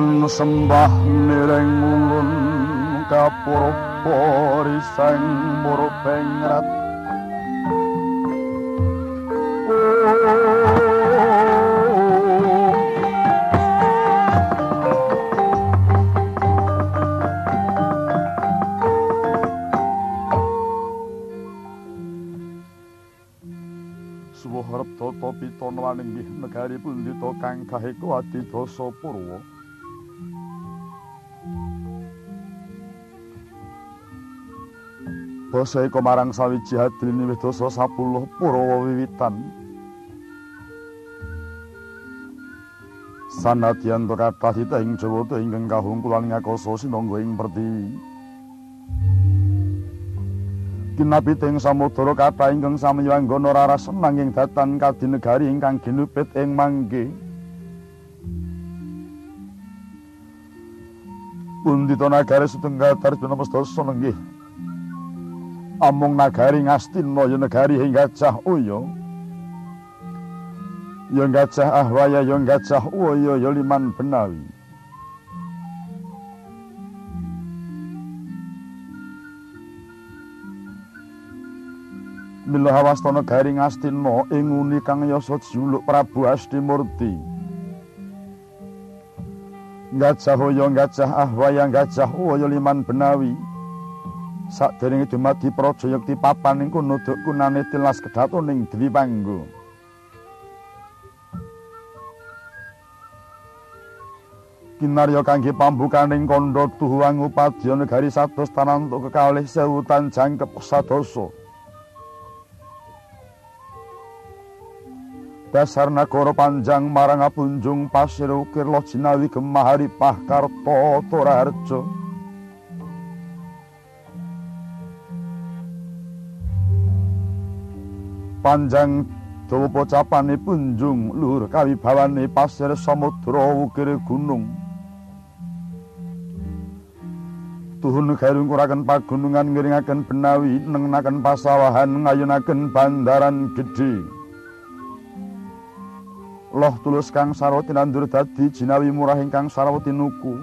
dan sembah nireng mulun kapur poriseng murpengrat Suwuh rep toto pitono negari pundito kang kahiko ati dosa purwa Basa iko marang sawiji hadrini wedasa sapuluh purawa wiwitan. Sanadyan to kathah dita ing Jawa to ingkang kahungkulan ngakoso sinangga ing Pertiwi. Kinapi teng samudra kathah ingkang sami wanggana raras nanging datan kadinegari ingkang ginupit ing mangke. Pundita nagari setengah taris binamesta senenggih. Amung nagari ngastina ya negari ing gajah uya Ya gajah ahwaya ya gajah waya ya liman benawi. Mila hawastana garing ing uni kang yasa juluk Prabu Astimurti. Gajah hoya gajah ahwaya gajah waya liman benawi. Sakderenge dumadi Prajayakti papan ing kono duk kunane tilas kedhatoning Dewi Panggo. Kinarya kangge pambukaning kandha tuhuang upadya negari satus tanantuk kekalih sewu tanjang kepesadasa. dasar nagara panjang marang apunjung pasir ukir lo jinawi gemahari pahkarto toraharjo panjang dawa pocapane punjung luhur kawibawane pasir samudra ukir gunung Tuhun garung kuraken pagunungan ngiringaken benawi nengenaken pasawahan ngayunaken bandaran gedhe Loh tulus kang sarwati nandur dadi jinawi murah ingkang sarwati nuku.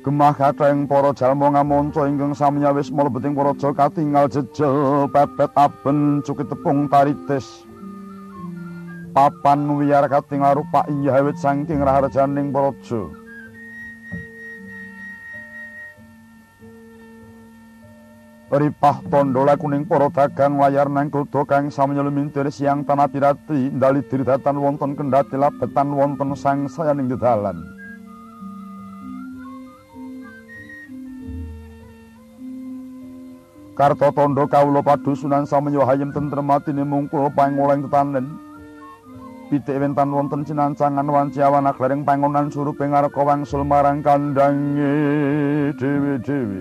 Gemah kata yang poro jalmo ngamonco ingkang samnya wis melebeting poro joka tinggal jejel pepet aben cukit tepung taritis. Papan wiyar kating larupa iya hewit sangking raharjaning joka. Ripah tondola kuning para dagang layar nang kuda kang samya lumintir siang tanah pirati ndali diridatan wonten kendhati labetan wonten sang sayaning dedalan. Karto tondo kawula padusunan samya hayem tentrem atine mungkul pangoleng tetanen. Pitik wentan wonten cinancangan wanci awan aglareng pangonan surupe ngareka wangsul marang kandange dhewe-dhewe.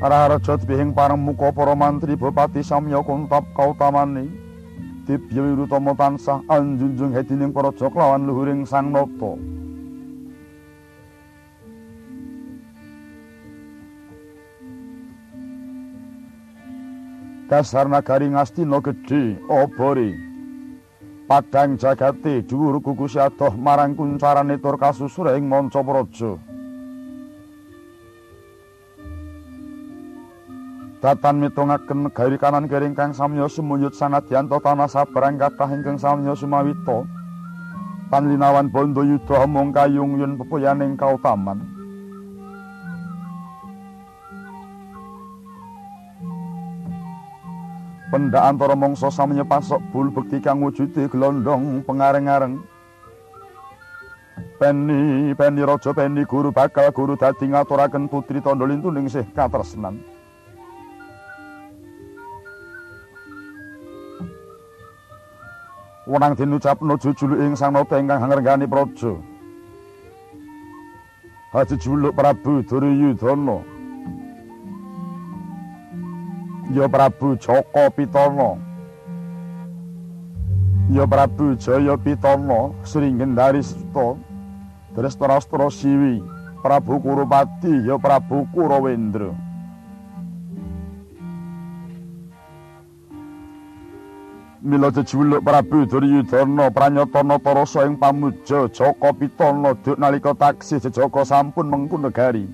Raharja dibihing pareng muka para mantri bupati samya kuntap kautamani. Dibya wirutama tansah anjunjung hedining para joklawan luhuring sang nata. Dasar nagari Ngastina gedhe obore. Padang jagate dhuwur kuku adoh marang kuncarane tur kasusur ing manca praja. Datan mitungaken negari kanan kering kang samya sumuyut sanadyanto tanah sabarang kathah ingkang samya sumawita. Panlinawan bondo yudha mung kayung yun pepuyaning kautaman. Pendak antara mangsa samya pasok bul bekti kang wujude glondong pengareng-areng. Peni, peni raja, peni guru bakal guru dadi ngaturaken putri tondo lintuning sih katresnan. wenang dinucapno jujulu ing sang nata ingkang hangrengani praja. Haji juluk Prabu Duryudana. Ya Prabu Joko Pitana. Ya Prabu Jaya Pitana Sri Gendari Suta. Drestarastra Siwi, Prabu Kurupati, ya Prabu Kurawendra. Mila jejuluk Prabu Duryudana pranyata nata rasa ing pamuja Jaka Pitana duk nalika taksih jejaka sampun mengku negari.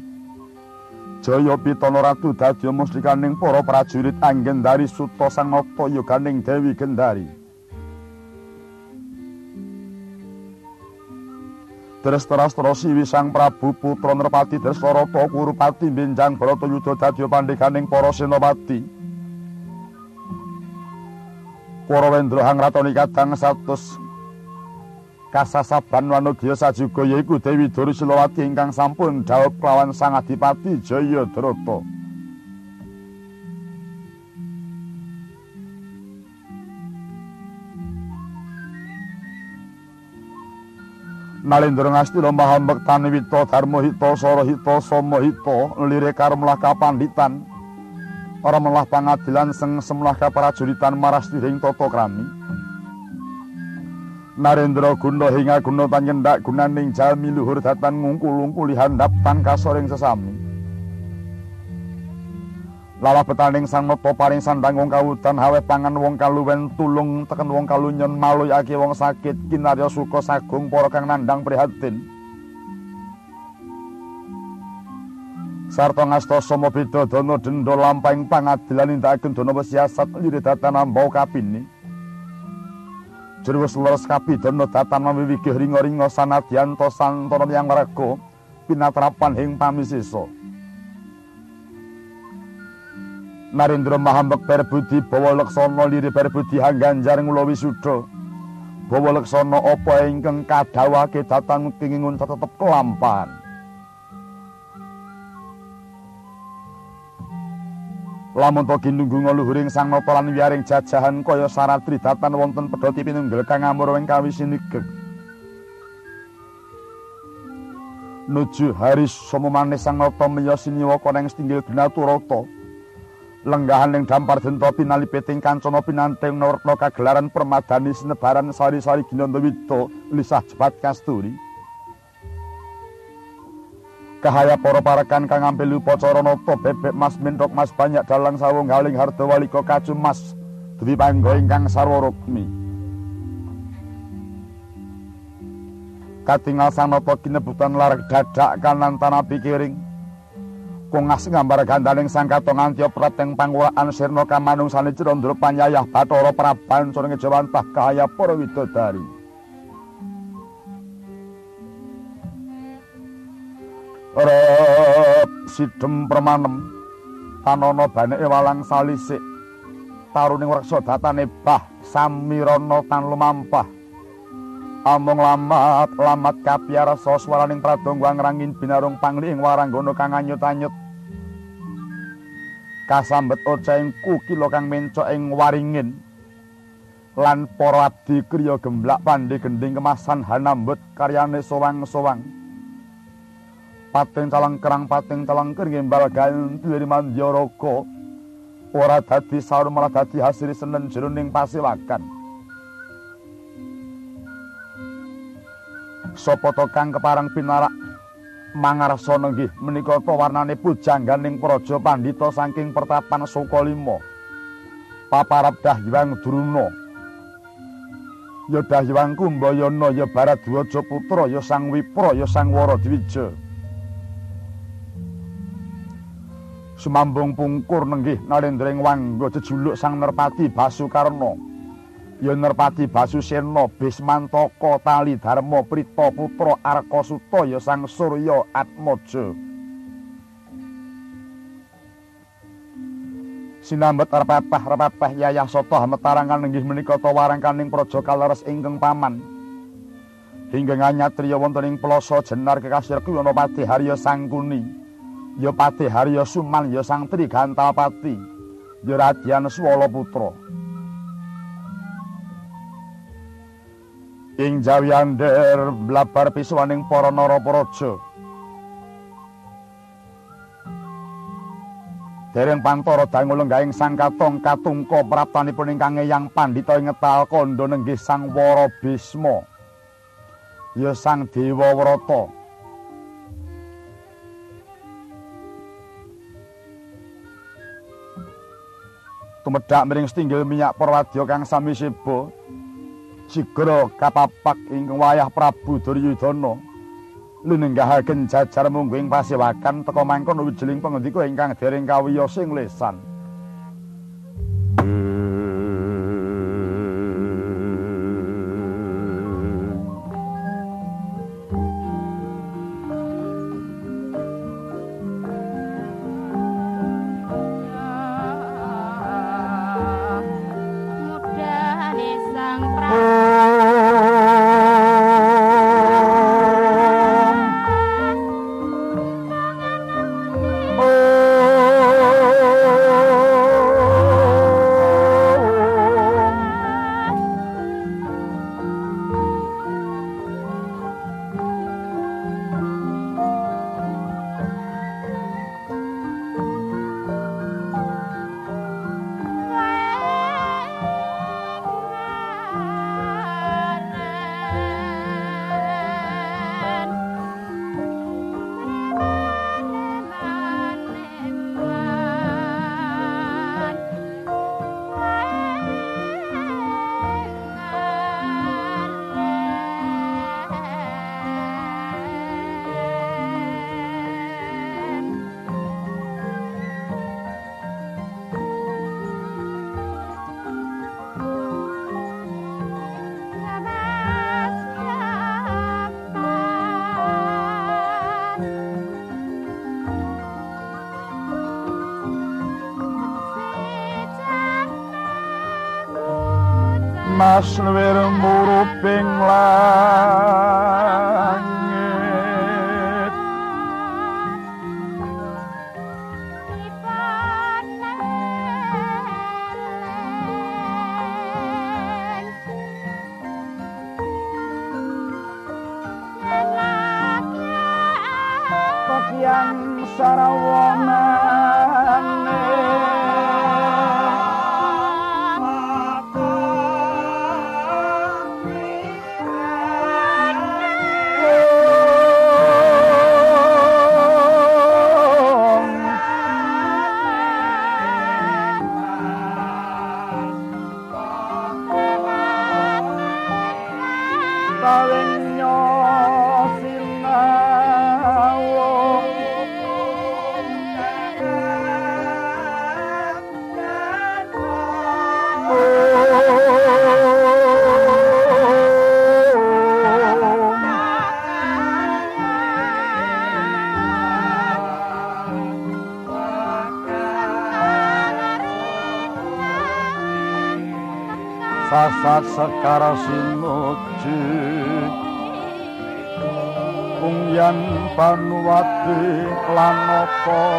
Jaya Pitana ratu dadi muslikaning para prajurit anggen dari suta sang nata yoganing Dewi Gendari. Drestarastra Siwi Sang Prabu Putra Nerpati Drestarata Kurupati Benjang Bratayuda dadi pandhekaning para senopati. Kurawendra hangratoni kadang satus kasasaban wanudya sajuga yaiku Dewi Dursilawati ingkang sampun dhawuh kelawan Sang Adipati Jayadrata. Nalendra Ngastina Mahambektani Wita Dharma Hita Sara Hita Sama Hita lire karmelah kapanditan ora melah pangadilan seng semlah kaprajuritan marastiring tata krami Narendra guna hinga guna panyendak gunaning jalmi luhur datan ngungkul-ungkuli handap tan kasoring sesami Lalah betaning sang nata paring sandang wong kawudan hawe pangan wong kaluwen tulung teken wong kalunyon maluyake wong sakit kinarya suka sagung para kang nandang prihatin. Sarta ngasta sama beda dana denda lampahing pangadilan nindakaken dana siasat lire datan ambau kapini. Jerwes leres kapidana datan mawiwigih ringa-ringa sanadyan to santana yang warga pinatrapan ing pamisisa. Narendra Mahambek Perbudi Bawa Leksana Liri Perbudi Hangganjar Ngulo Wisuda Bawa Leksana apa ingkang kadhawake dhateng kingingun tetep kelampan Lamun to ginunggung luhuring sang nata lan wiyaring jajahan kaya saratri datan wonten pedhoti pinunggel kang amur wing kawisinigeg Nuju haris sama manis sang nata miyosini waka neng stinggil genaturata lenggahan ing dampar denta pinalipiting kancana pinanting nawretna kagelaran permadani sinebaran sari-sari ginanda wito lisah jebat kasturi kahaya para parekan kang ngambil upacara nata bebek mas mintok mas banyak dalang sawung galing harta walika kacum mas. Dwi panggo ingkang sarwa rukmi katingal sang kinebutan larak dadak kanan tanah pikiring. Kungas ngambar gandaning sang katong antya prateng pangulaan sirna kamanungsane Cirandra panyayah Bathara Praban soring jawantah kaya para widodari Rep sidem permanem tanana baneke walang salisik taruning reksa datane bah samirana tan lumampah Among lamat lamat kapiyarsa swaraning pradonga ngrangin binarung pangli ing waranggana kang anyut-anyut. Kasambet oceng kukila kang mencok ing waringin. Lan para abdi kriya gemblak pandhe gending kemasan hanambut karyane sowang-sowang. Pating calang kerang pating calang ngembal gaen duweni mandyaraka. Ora dadi saur malah dadi hasil senen jroning pasiwakan. sapa to kang keparang pinarak nggih menika to warnane pujangganing praja pandhita saking pertapan Sukalima paparap Dahyang Druna ya Dahyang Kumbayana ya Baradwaja putra ya Sang Wipra ya Sang Waradwija Sumambung pungkur nenggih nalendring wangga jejuluk Sang Nerpati Basukarna ya nerpati basusena bismantaka tali dharma prita putra arkasuta ya sang surya atmaja. Sinambet repepeh-repepeh yayah sata metarangan inggih menika ta warangkaning praja kaleres ingkang paman. Hingga nganyatriya wonten ing plasa jenar kekasir kuwana pati harya sangkuni ya pati harya suman ya sang trigantalpati ya radyan swala putra ing jawiander blabar pisuwaning para naraparaja. Dereng pantara dangu lenggaing sang katong katungka praptanipun ingkang eyang pandhita ing ngetal kandha nenggih sang wara bisma ya sang dewa tumedhak miring setinggil minyak perwadya kang sami seba. Sigra kapapak ing wayah Prabu Duryudana. Lunenggahaken jajar mungguing pasewakan teka mangkon wijiling pangendika ingkang dereng kawiyos ing lesan. Mas Sasat sekara sinuji Kungyan panuwati lanapa duryudana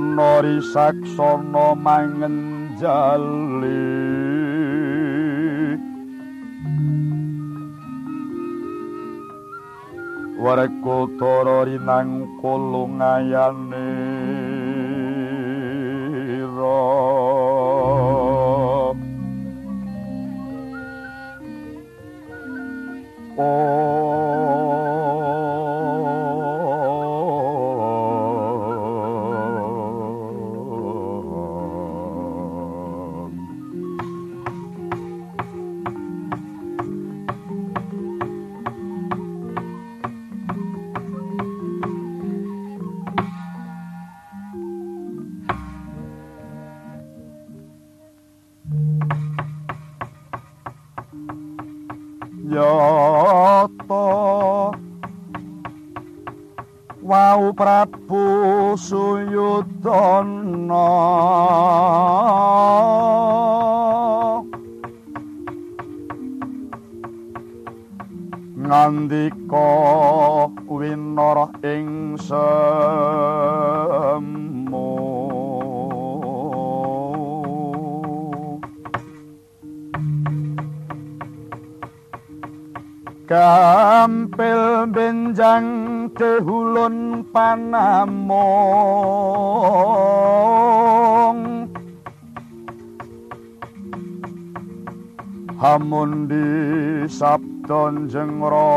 yuang turun nori saksono mangen jali. Wareko toro rinang kulungayane sabdon jeng kewala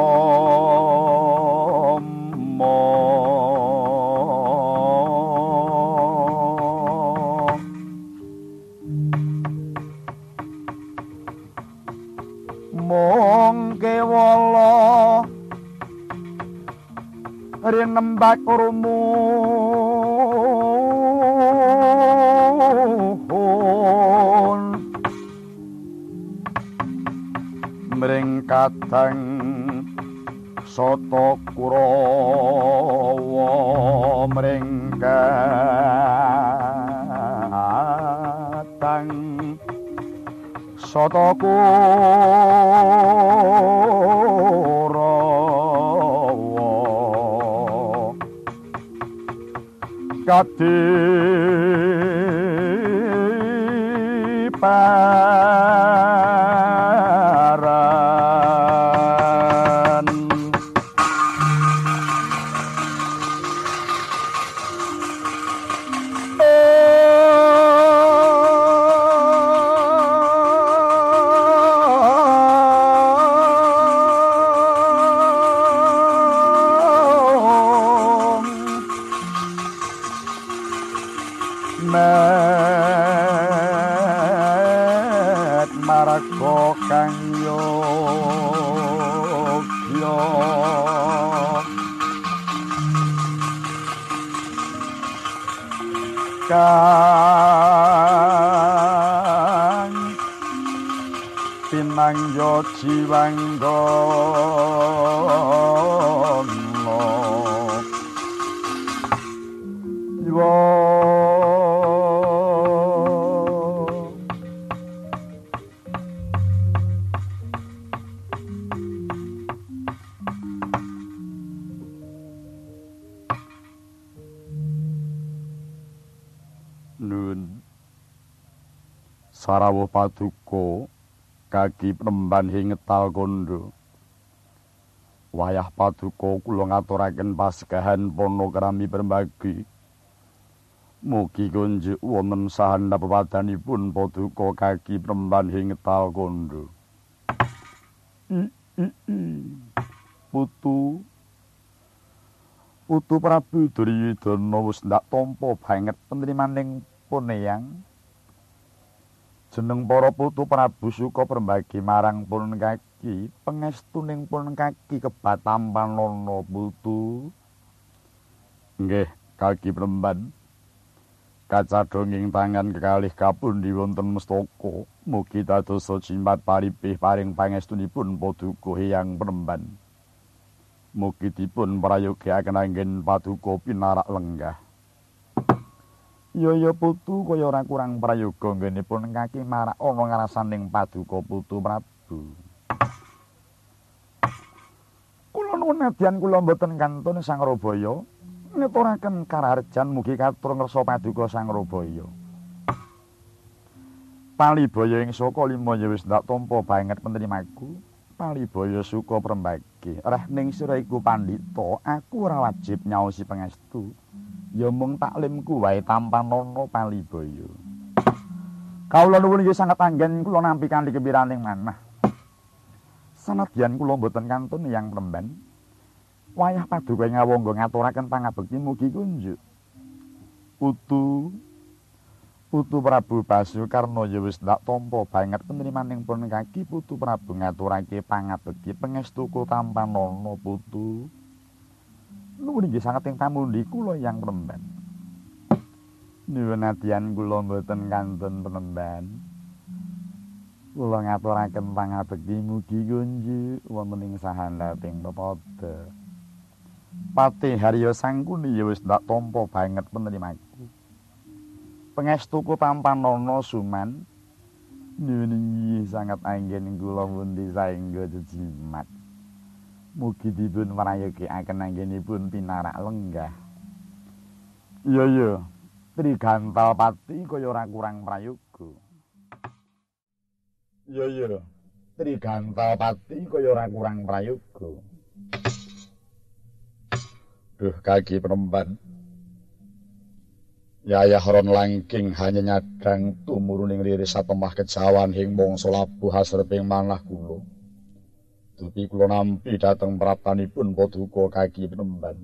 kaki penemban hingetal kondo Wayah paduka kula ngaturaken pasgahan pono permagi Mugi kunjuk wonten sahandap pepadanipun paduka kaki penemban hingetal kondo Putu. Putu Prabu Duryudana wis ndak tampa banget penerimaning puneyang jeneng para putu Prabu Suka permbagi marang pun kaki pengestuning pun kaki kebatampan nono putu nggih kaki peremban. Kaca donging tangan kekalih kapun di wonten mestoko mugi dados jimat paripih paring pangestunipun paduka yang peremban. Mugi dipun prayogiaken anggen paduka pinarak lenggah Yoyo putu kaya ora kurang prayoga nggenipun kaki marak ana ngrasaning paduka putu Prabu. Kula nuwun nadyan kula mboten kantun Sang Rabaya ngeturaken kararjan mugi katur ngersa paduka Sang Rabaya. Palibaya ing saka lima ya wis ndak tampa banget penerimaku. Palibaya suka prembagi. Reh ning sira iku pandhita, aku ora wajib nyaosi pangestu. Ya mung taklimku wae tanpa nono palibaya. Kawula nuwun inggih sanget anggen kula nampi kanthi kepiraning manah. Sanadyan kula mboten kantun yang remban. Wayah paduka ngawangga ngaturaken pangabekti mugi kunjuk. Putu Putu Prabu Basukarna ya wis ndak tampa banget penerimaning pun kaki Putu Prabu ngaturake pangabekti pangestu tanpa nono putu. Nuwun inggih sanget ing pamundi kula yang penemban. Nuwun adian kula mboten kantun penemban. Kula ngaturaken pangabekti mugi kunji wonten ing sahandating pepada. Pati Haryo Sangkuni ya wis ndak tampa banget penerimaku. Pengestuku tampan nono suman. Nuwun inggih sanget anggen kula mundi saengga jejimat. Mugi dipun marayogekaken anggenipun pinarak lenggah. Iya iya, Trigantal Pati kaya ora kurang prayoga. Iya iya, Trigantal Pati kaya ora kurang prayoga. Duh kaki penemban. Yaya Horon Langking hanya nyadang tumuruning liris satemah kejawan hing mongso labuh hasreping manah kula. Dupi kula nampi dhateng prapanipun paduka kaki penemban.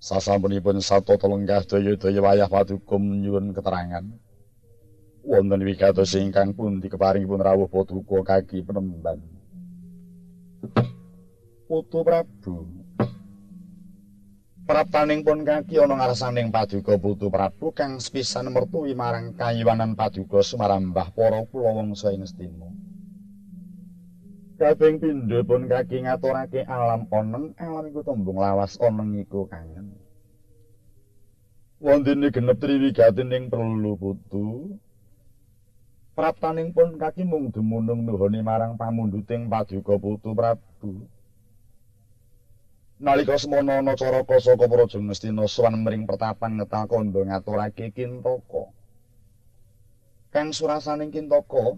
Sasampunipun satata lenggah daya-daya wayah paduka nyuwun keterangan. Wonten wigatos ingkang pundi keparingipun rawuh paduka kaki penemban. Putu Prabu. Prapaning pun kaki ana ngarsaning paduka Putu Prabu kang sepisan mertuwi marang kayuwanan paduka sumarambah para kula wangsa ing Kaping pindho pun kaki ngaturake alam oneng, alam iku tembung lawas oneng iku kangen. Wondene genep triwigatin ing perlu putu. Praptaning pun kaki mung dumunung nuhoni marang pamunduting paduka putu Prabu. Nalika semono ana caraka saka Praja Ngastina sowan mring pertapan ngetal kandha ngaturake kintaka. Kang surasaning kintaka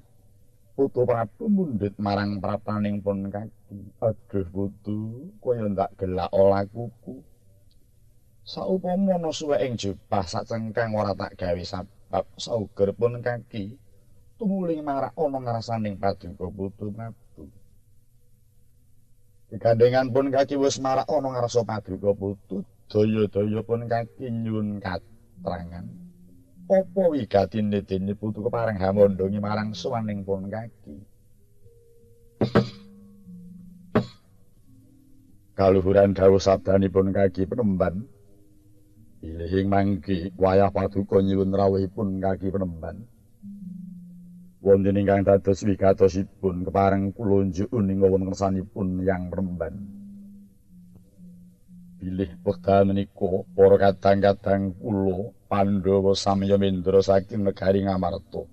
Putu Prabu mundhut marang prapaning pun kaki. Aduh putu, kaya ndak gelak olah kuku. Saupama ana suwe ing jubah sacengkang ora tak gawe sabab sauger pun kaki. Tumuling marak ana ngrasaning paduka putu Prabu. Digandengan pun kaki wis marak ana ngrasa paduka putu, daya-daya pun kaki nyuwun katrangan. Apa wigatine dene putu kepareng hamondongi marang suwaning pun kaki. Kaluhuran dawuh sabdanipun kaki penemban. Ilihing mangki wayah paduka nyuwun rawuhipun kaki penemban. Wonten ingkang dados wigatosipun kepareng kula njuun ing kersanipun yang penemban. Bilih wekdal menika para kadang-kadang kula Pandhawa samya mindra saking negari Ngamarta.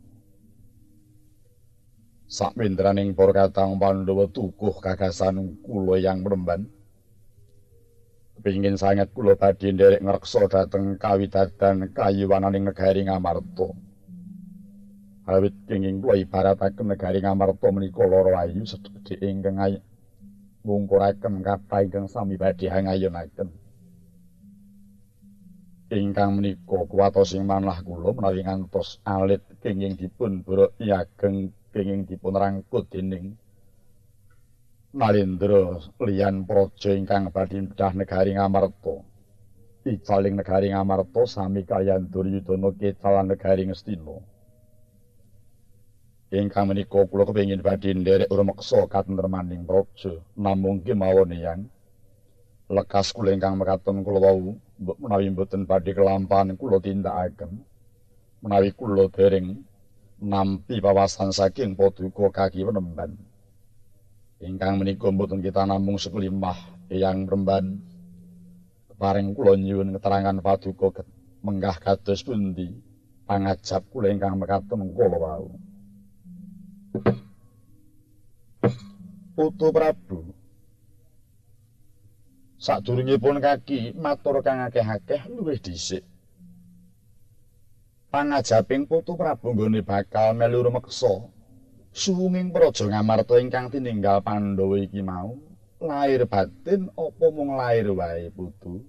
Sakmindraning para katang Pandhawa tukuh kagasan kula yang mremban. Pingin sanget kula badhe nderek ngreksa dhateng kawidadan kayuwananing negari Ngamarta. Awit kenging kula ibarataken negari Ngamarta menika lara ayu sedhek ingkang ngungkuraken kathah ingkang sami badhe hangayonaken. Ingkang menika kuwatosing manah kula menawi ngantos alit kenging dipun brok yageng kenging dipun rangkut dening Nalindra liyan praja ingkang badhe pecah negari Ngamarta. Icaling negari Ngamarta sami kaliyan Duryudana kecalan negari Ngastina. Ingkang menika kula kepengin badhe nderek rumeksa katentremaning praja namung kemawon yang lekas kula ingkang mekaten kula wau menawi mboten badhe kelampahan kula tindakaken menawi kula dereng nampi pawasan saking paduka kaki penemban ingkang menika mboten kita namung sekelimah yang remban. Paring kula nyuwun keterangan paduka menggah kados pundi pangajab kula ingkang mekaten kula wau. Putu Prabu Sadurungipun kaki matur kang akeh-akeh luwih dhisik. Pangajaping Putu Prabu nggone bakal melu rumeksa suwunging praja Ngamarta ingkang tininggal Pandhawa iki mau lahir batin apa mung lahir wae Putu.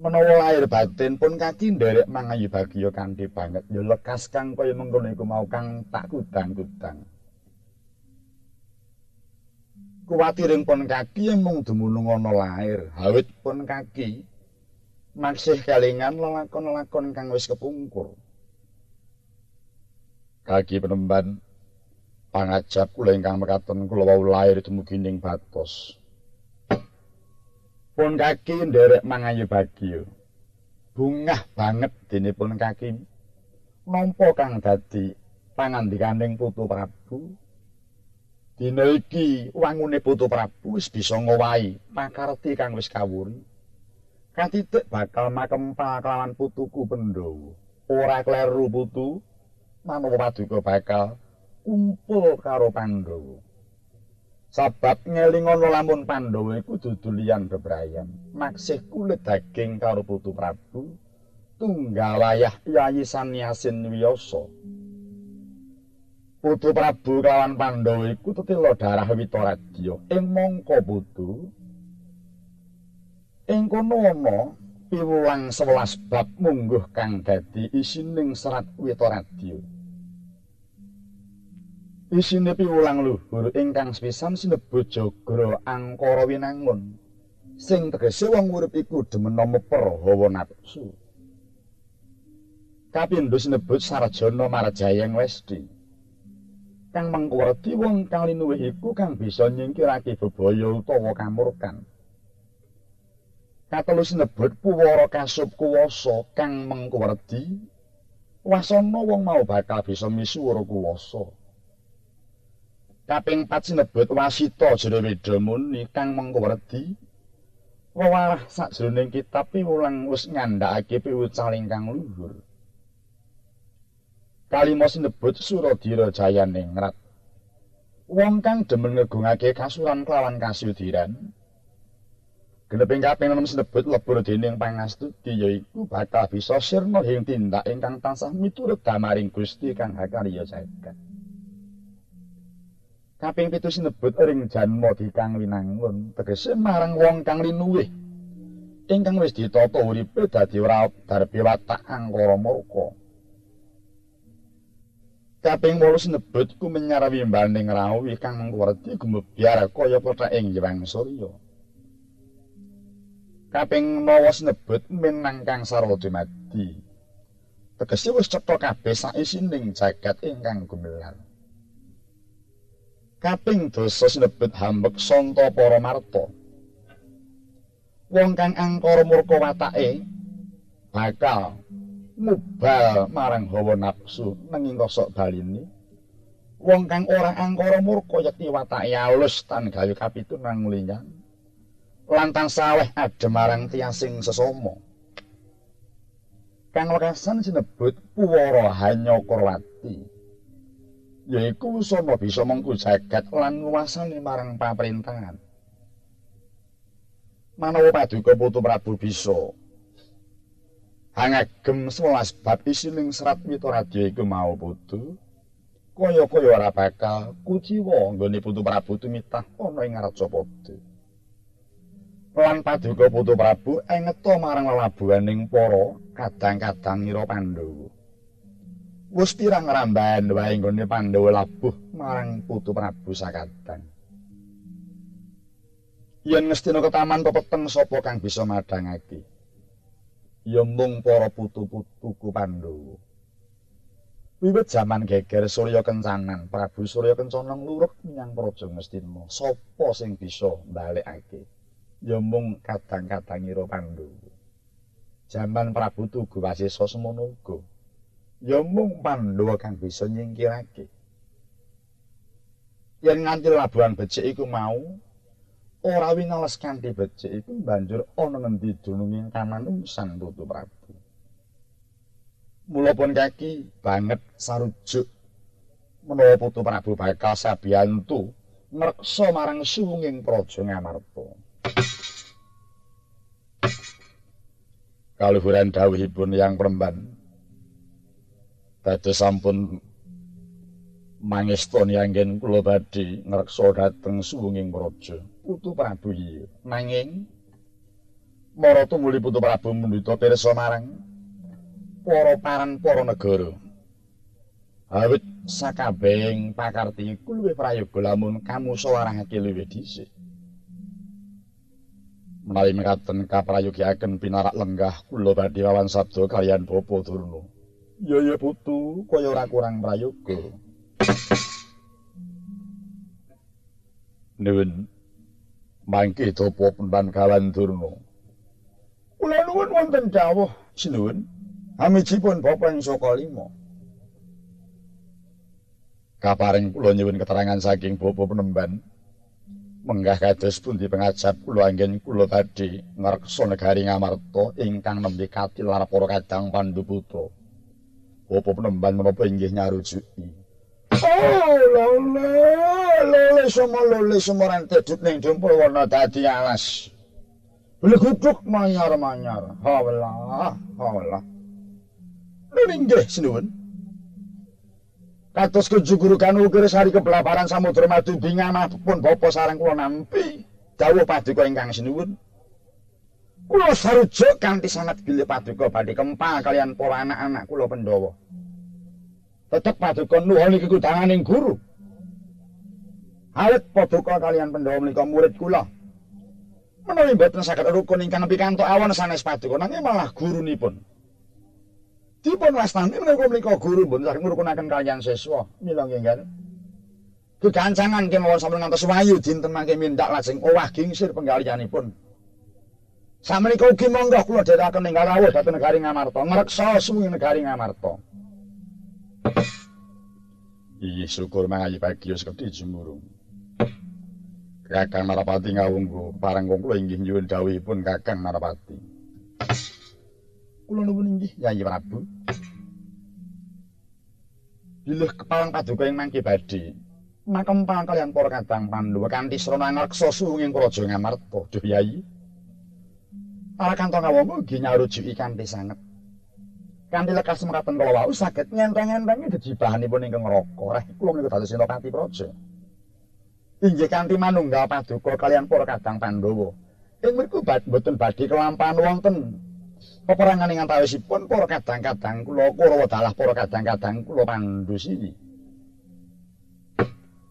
Menawa lahir batin pun kaki nderek mangayu bagya kanthi banget ya lekas kang kaya mengkono iku mau kang tak kudang-kudang. Kuwatiring pon kaki mung dumunung ana lair. Hawit. Pon kaki. Maksih kalingan lelakon-lelakon kang wis kepungkur. Kaki penemban pangajab kula ingkang mekaten kula wau lair dumugi ning batos. Pon kaki nderek mangayu bagyo bungah banget dene pon kaki. Nampa kang dadi pangandikaning putu prabu Dina iki wangune Putu Prabu wis bisa ngowahi makarti kang wis kawuri. Katitik bakal makempa kelawan putuku Pandhawa. Ora kleru putu, manawa paduka bakal kumpul karo Pandhawa. Sabab ngelingono lamun Pandhawa iku dudu liyan bebrayan, maksih kulit daging karo Putu Prabu tunggal wayah Yayi Sanyasin Wiyasa. Putu Prabu kawan Pandhawa iku tetela darah Witaradya ing mangka putu ing kono ana piwulang 11 bab mungguh kang dadi isining serat Witaradya Isine piwulang luhur ingkang sepisan sinebut Jagra Angkara Winangun sing tegese wong urip iku demen meper hawa nafsu Kapindho sinebut Sarjana Marjayang Westi kang mangkuwerti wong kang linuwih iku kang bisa nyingkirake bebaya utawa kamurkan. Katelu sinebut puwara kasub kuwasa kang mangkuwerti wasana wong mau bakal bisa misuwur kuwasa. Kaping 4 sinebut wasita jero wedamuni kang mangkuwerti wewarah sajroning kitab piwulang wis ngandhakake piwucaling kang luhur. Kalima sinebut Suradira Jayaningrat. Wong kang demen ngegungake kasuran kelawan kasudiran. Geneping kaping 6 sinebut lebur dening pangastuti yaiku bakal bisa sirna ing tindak ingkang tansah miturut damaring Gusti kang hakarya jagat. Kaping pitu sinebut ring janma dikang winangun tegese marang wong kang linuwih ingkang wis ditata uripe dadi ora darbi watak angkara murka. Kaping 8 sinebut ku menyarawi mbaning rawuh kang mengkuwerti gumebyar kaya pethak ing Jewang Surya. Kaping 9 sinebut menang kang sarwa dumadi. Tegese wis cetha kabeh saisining jagat ingkang gumelar. Kaping 10 sinebut hambek santa para marta. Wong kang angkara murka watake bakal mubal marang hawa nafsu nanging kosok baline wong kang ora angkara murka yekti watake alus tan gawe kapitunang liyan lantan saweh adem marang tiasing sesama. Kang wekasan sinebut puwara hanya korwati yaiku sono bisa mengku jagat lan nguasani marang pamerintahan. Manawa paduka putu prabu bisa Hangagem sewelas bab isining serat Witaradya iku mau putu. Kaya-kaya ora bakal kuciwa nggone Putu Prabu tumitah ana ing Rajapada. Lan paduka Putu Prabu engeta marang lelabuhaning para kadang-kadang ira Pandhawa. Wis pirang rambahan wae nggone Pandhawa labuh marang Putu Prabu sakadang. Yen ngestina ketaman pepeteng sapa kang bisa madhangake? Ya mung para putu-putuku Pandhawa. Wiwit jaman geger Surya Kencanan, Prabu Surya Kencana nglurug menyang Praja Ngastina. Sapa sing bisa mbalekake? Ya mung kadang-kadangira Pandhawa. Jaman Prabu Tugu Wasisa semono uga. Ya mung Pandhawa kang bisa nyingkirake. Yen nganti labuhan becik iku mau ora winales kanthi becik iku banjur ana ngendi dununging kamanungsan Putu Prabu. Mula pun kaki banget sarujuk menawa Putu Prabu bakal sabiyantu ngreksa marang suwunging praja Ngamarta. Kaluhuran dawuhipun yang peremban dados sampun mangestoni anggen kula badhe ngreksa dhateng suwunging praja Putu Prabu iki nanging Mara tumuli Putu Prabu mundhita pirsa marang para paran para negara. Awit sakabehing pakarti iku luwih prayoga lamun kamu sawarahake luwih dhisik. Menawi mekaten kaprayogiaken pinarak lenggah kula badhe wawan sabda kalian Bapa Durna. Ya ya putu, kaya ora kurang prayoga. Nuwun mangke topo pendan kawan Durna. Kula nuwun wonten dawuh sinuwun. Amijipun Bapak ing saka lima. Kaparing kula nyuwun keterangan saking Bapak penemban. Menggah kados pundi pengajap kula anggen kula badhe ngreksa negari Ngamarta ingkang nembe katil lan para kadang Pandhu putra. Bapak penemban menapa inggih nyarujuki. Lole semua lole semua rantai duduk ning jumpul warna dadi alas. Beli guduk manyar-manyar. Hawlah, hawlah. Nggih, sinuwun. Kados kejuguru kanu ukir sari kebelaparan samudra madu bingamah pun bapa sareng kula nampi dawuh paduka ingkang sinuwun. Kula sarujuk kanthi sangat bilih paduka badhe kempal kalian para anak-anak kula Pandhawa. Tetep paduka nuhun iki kudanganing guru. Awit paduka kalian Pandhawa menika murid kula. Menawi mboten saged rukun ingkang pikantuk awan sanes paduka nanging malah gurunipun. Dipun wastani menika menika guru pun saking ngrukunaken kaliyan siswa. Mila nggih. Kegancangan kemawon sampun ngantos wayu dinten mangke mindak lajeng owah gingsir penggalianipun. Samenika ugi monggo kula dherekaken ing rawuh dhateng negari Ngamarta, ngreksa suwi negari Ngamarta. Iya syukur mangayi pagi wis kedhi jumurung. Kakang Narapati ngawungku parang kula inggih nyuwun dawuhipun Kakang Narapati. kula nuwun inggih Yayi Prabu. Bilih kepalang paduka ing mangke badhe makempang kalian para kadang Pandhawa kanthi srana ngreksa suwing praja Ngamarta, Duh Yayi. Para kantong awamu ugi nyarujuki kanthi sanget. Kanthi lekas mekaten kala wau saged nyenteng-entengi dejibahanipun ingkang neraka. Reh kula menika dados senopati praja. Inggih kanthi manunggal paduka kalian para kadang Pandhawa. Ing mriku boten badhe kelampahan wonten peperangan ing antawisipun para kadang-kadang kula Kurawa dalah para kadang-kadang kula Pandusini.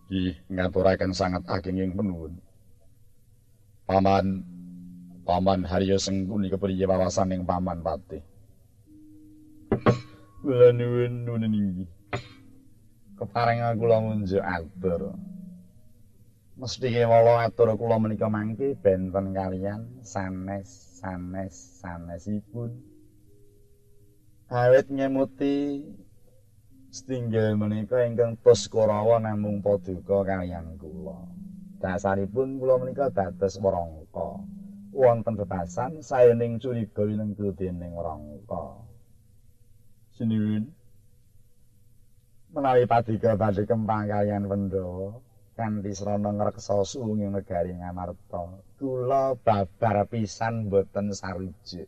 Ih, ngaturaken sangat ageng ing penuwun. Paman Paman Haryo Sengkuni kepriye wawasan ing Paman Patih. Kula nuwun nuwun inggih. Keparengan kula munjuk atur. Mesti kewala atur kula menika mangke benten kalian sanes sanes sanesipun awet ngemuti setinggal menika ingkang tos korawa namung paduka kaliyan kula dasaripun kula menika dados warangka wonten bebasan saening curiga winengku dening warangka sinuwun menawi paduka badhe kempang kaliyan Pandhawa kanthi srana ngreksa suwung negari Ngamarta kula babar pisan boten sarujuk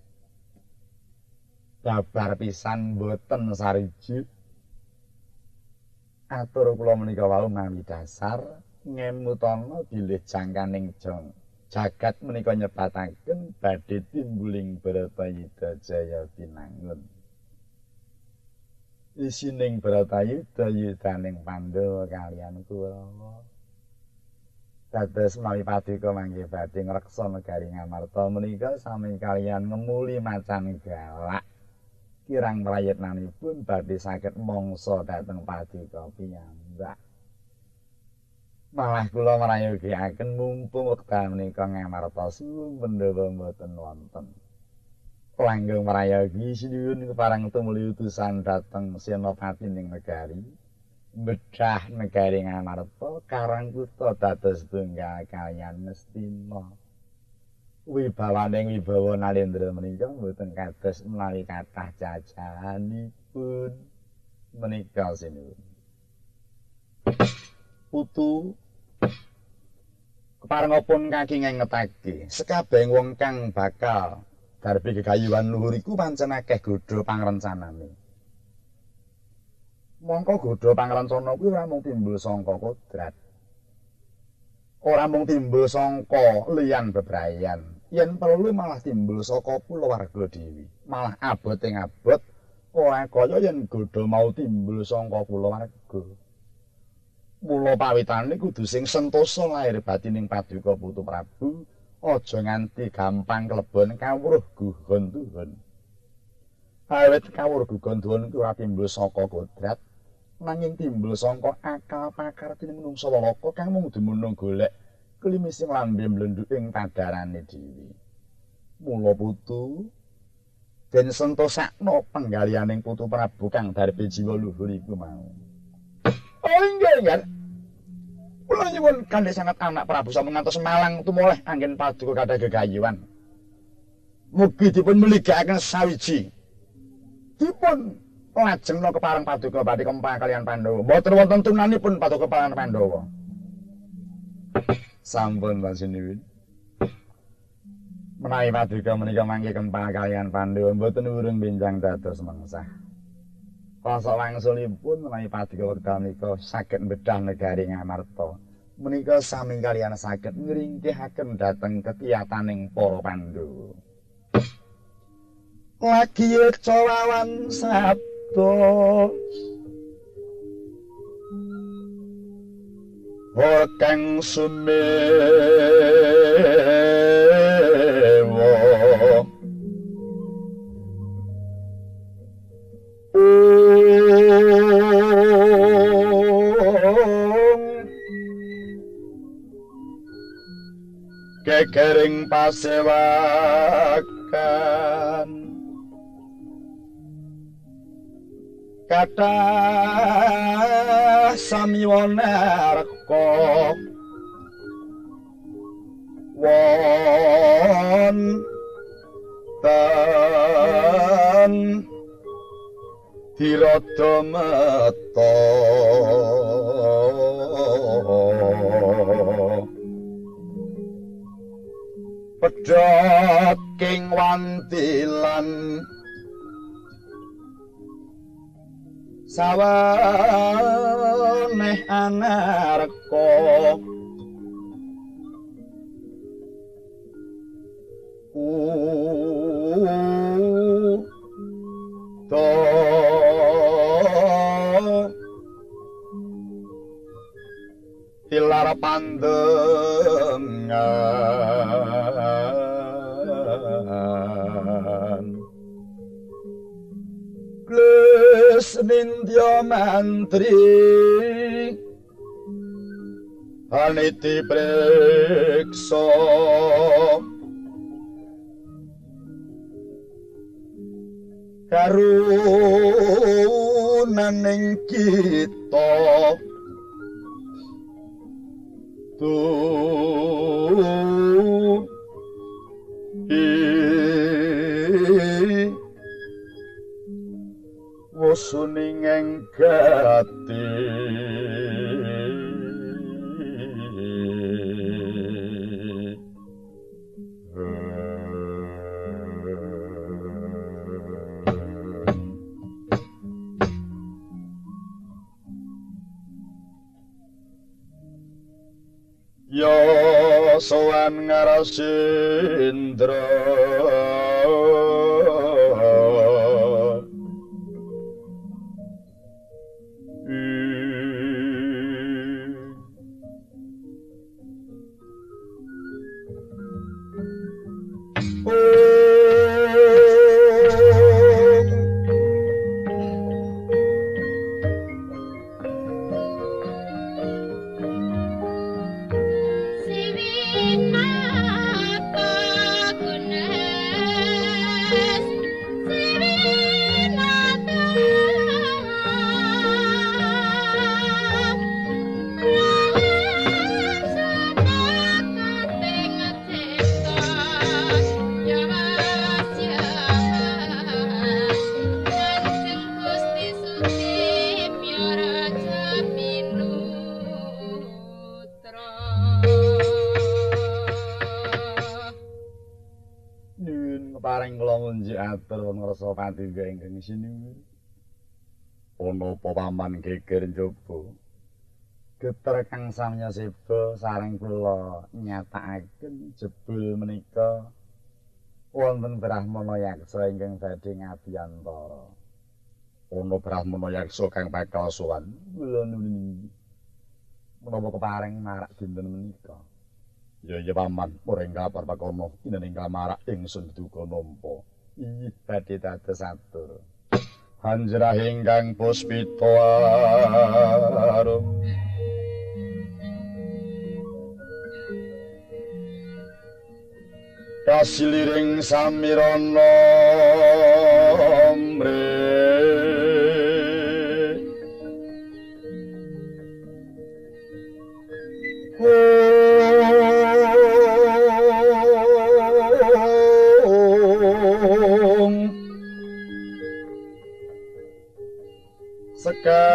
babar pisan boten sarujuk atur kula menika wau ngami dasar ngemutana bilih jangkaning jong. Jagat menika nyebataken badhe timbuling Bratayuda Jaya pinangun isining Bratayuda yudaning Pandhawa kaliyan Kurawa dados menawi paduka mangke badhe ngreksa negari Ngamarta menika sami kalian ngemuli macan galak kirang prayitnanipun badhe saged mangsa dhateng paduka piyambak. Malah kula marayogiaken mumpung wekdal menika ngamarta suwung pendhawa mboten wonten. Langgeng marayogi sinuwun keparang tumuli utusan dhateng Senopati ning negari. Bedah negari ngamarta karang kutha dados tunggal kaliyan Mestina. Wibawaning wibawa Nalendra menika mboten kados menawi kathah jajahanipun menika sinuwun. Putu keparengipun kaki ngengetake sekabeh wong kang bakal darbi kekayuan luhur iku pancen akeh godha pangrencanane. Mongko godha pangrencana kuwi ora mung timbul saka kodrat. Ora mung timbul saka liyan bebrayan, yen perlu malah timbul saka kulawarga dhewe. Malah abot ing abot ora kaya yen godha mau timbul saka kulawarga. Mula pawitane kudu sing sentosa lahir batining paduka Putu Prabu, aja nganti gampang klebon kawruh gugon tuwon. Awit kawruh gugon tuwon kuwi timbul saka kodrat, nanging timbul saka akal pakar dening manungsa walaka kang mung dumunung golek klimising lambe mlendhu ing padarane dhewe. Mula putu den sentosakno penggalianing Putu Prabu kang darbe jiwa luhur iku mau. Oh inggih inggih. Kula nyuwun kandhe sangat anak Prabu sampun ngantos Malang tumoleh anggen paduka kathah gegayuhan. Mugi dipun meligakaken sawiji. Dipun lajengna kepareng paduka badhe kempang kalian Pandhawa. Mboten wonten tunanipun paduka kalian Pandhawa. Sampun panjenengan. Menawi paduka menika mangke kempang kalian Pandhawa mboten urung benjang dados mengsah. Rasa wangsulipun menawi paduka wekdal menika saged bedah negari Ngamarta. Menika sami kalian saged ngringkihaken dhateng kekiyataning para Pandhawa. Lagi cawawan sabda Wakang sumewa kekering pasewakan. Kata samiwanarko won tan hirata mata pedhot king wantilan. Sawaneh anarko uh to tilar pandengan. Kles nindya mantri Aniti preksa Karunaning kita tu i wosuning enggati Yo sowan ngarasindra ngrasa patingga ingkang sinuwun. Ana apa paman geger njaba? Geter kang samya seba sareng kula nyatakaken jebul menika wonten Brahmana yaksa ingkang badhe ngabiyantara. Ana Brahmana yaksa kang bakal sowan. Kula nuwun menapa kepareng marak dinten menika. Ya ya paman, ora ing kabar pakono, ing kamarak ingsun duka nampa. Badhe dados atur. Hanjrah ingkang puspita arum. Kasiliring samirana mre. का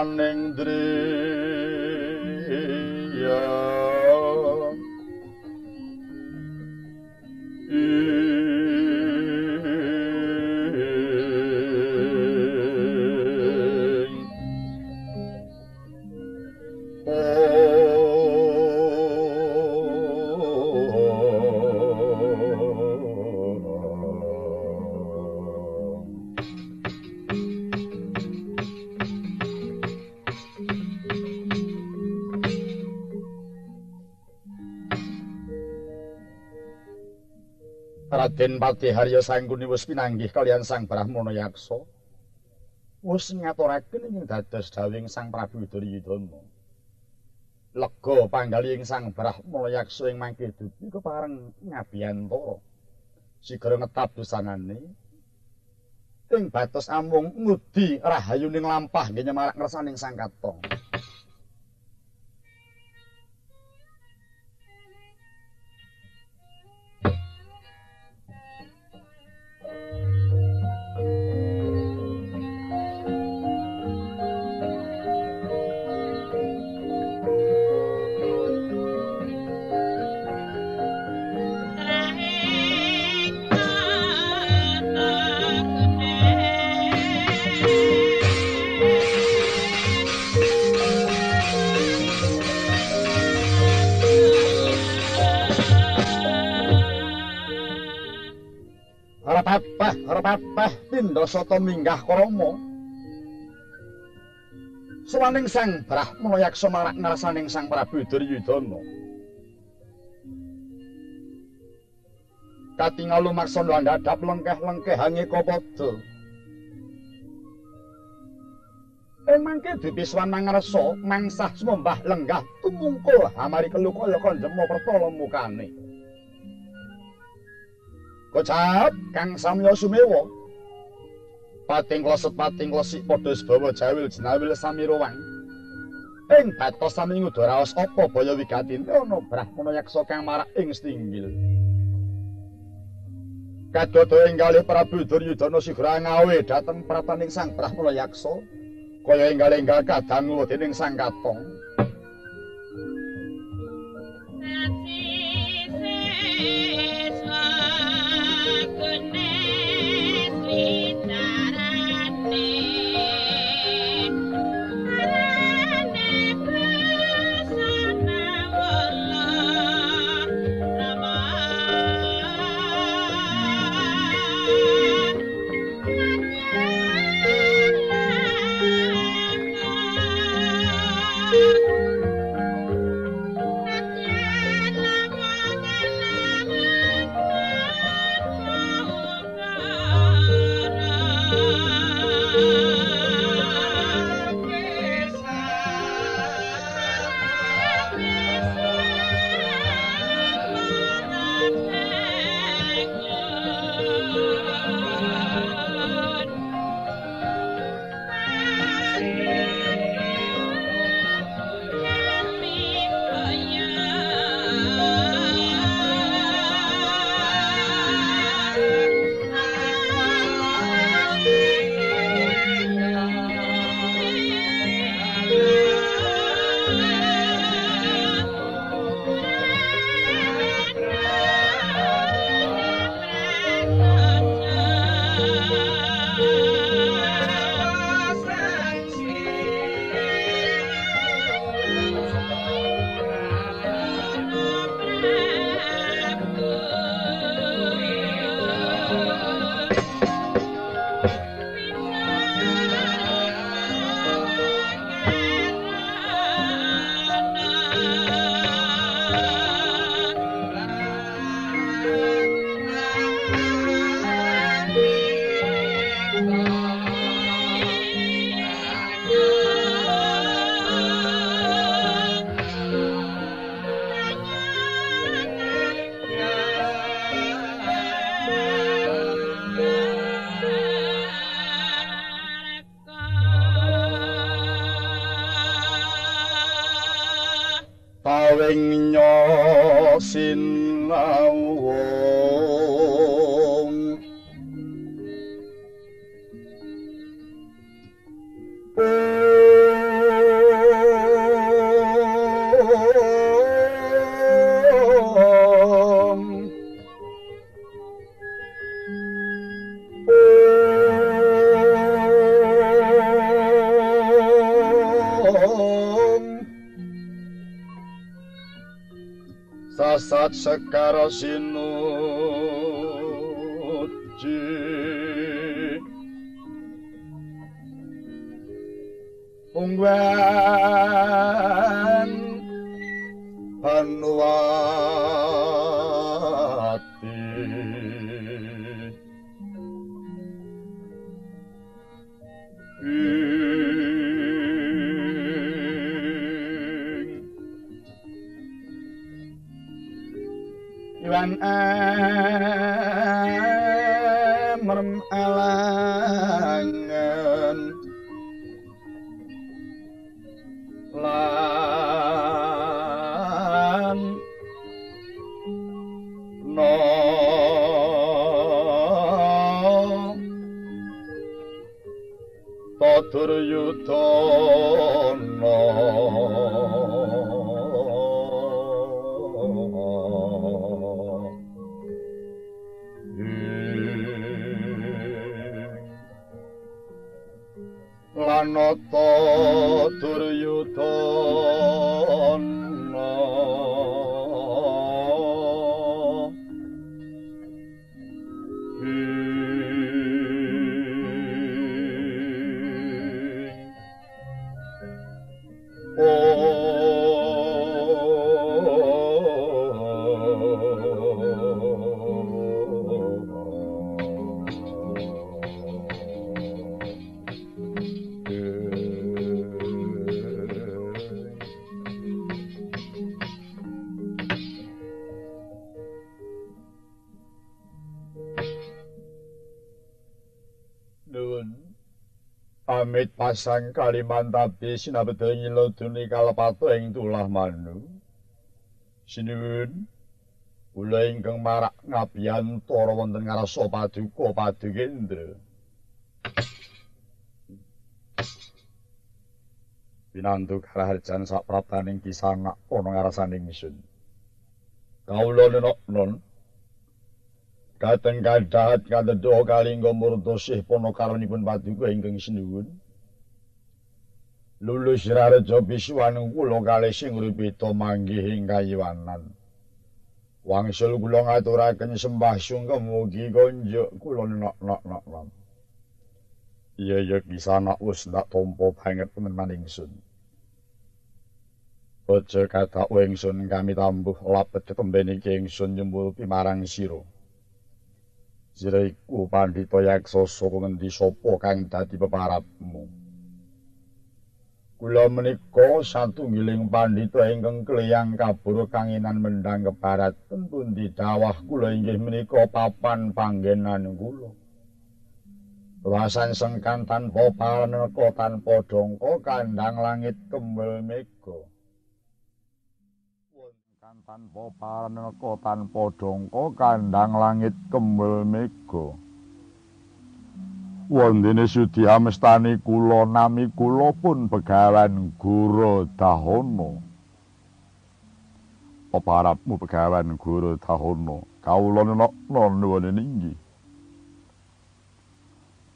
anandre Raden Patiharya Sangkuni wis pinanggih kalian Sang Brahmana Yaksa. Wis ngaturaken ing dados dawing Sang Prabu Duryudana. Lega panggali Sang Brahmana Yaksa ing mangke dupi kepareng ngabiyantara. Sigara ngetap dosanane ing batos amung ngudi rahayuning lampah nggih nyemarak ngersaning Sang Katong. Arep apeh, arep apeh pindha sata minggah krama. Suwaning Sang Brahmana yaksa marak ngarsaning Sang Prabu Duryudana. Katingal lumaksana ndadap lengkeh-lengkeh hange kapada. Ing mangke dipiswan mangarsa mangsah sumembah lenggah tumungkul hamari kelukaya kanjema pertala mukane. Kocap Kang Samya Sumewa. Pating kloset pating klosik padha sebawa jawil jenawil samirowang. Ing batos sami ngudaraos apa baya wigatine ana Brahmana yaksa kang marak ing stinggil. Kadodo enggalih Prabu Duryudana sigra ngawe dhateng prataning Sang Brahmana yaksa kaya enggal enggal kadangu dening Sang Katong. Thank you. Sekara pasang kalimantabi sinabeda nyiloduni kalepato ing tulah manu. Sinuwun. Kula ingkang marak ngabiyantara wonten ngarsa paduka padugendra. Pinantu karaharjan sak praptaning kisanak ana ngarsaning ingsun. Kawula nenok-non Kateng kadahat katedo kalingga murtosih pono karonipun paduka ingkang sinuwun. Lulus rareja biswanung kula kalih sing uripita manggih ing kayiwanan. Wangsul kula ngaturaken sembah sungkem mugi konjuk kula nok-nok-nok. Iya ya kisana wis ndak tampa banget temen ingsun. Aja kata ingsun kami tambuh lapet temben iki ingsun nyembul pimarang. Sira iku pandhita yaksa saka ngendi sapa kang dadi peparapmu. Kula menika satunggiling pandhita ingkang kleyang kabur kanginan mendang ke barat pun didawah kula inggih menika papan panggenan kula. Wasan sengkan tanpa paraneka tanpa dongko kandang langit kembel mega. Kan tanpa paraneka tanpa dongko kandang langit kembel mega. Wondene sudi amestani kula nami kula pun begawan Guru Dahana. Peparapmu begawan Guru Dahana, kawula nenokno nuwun ninggi.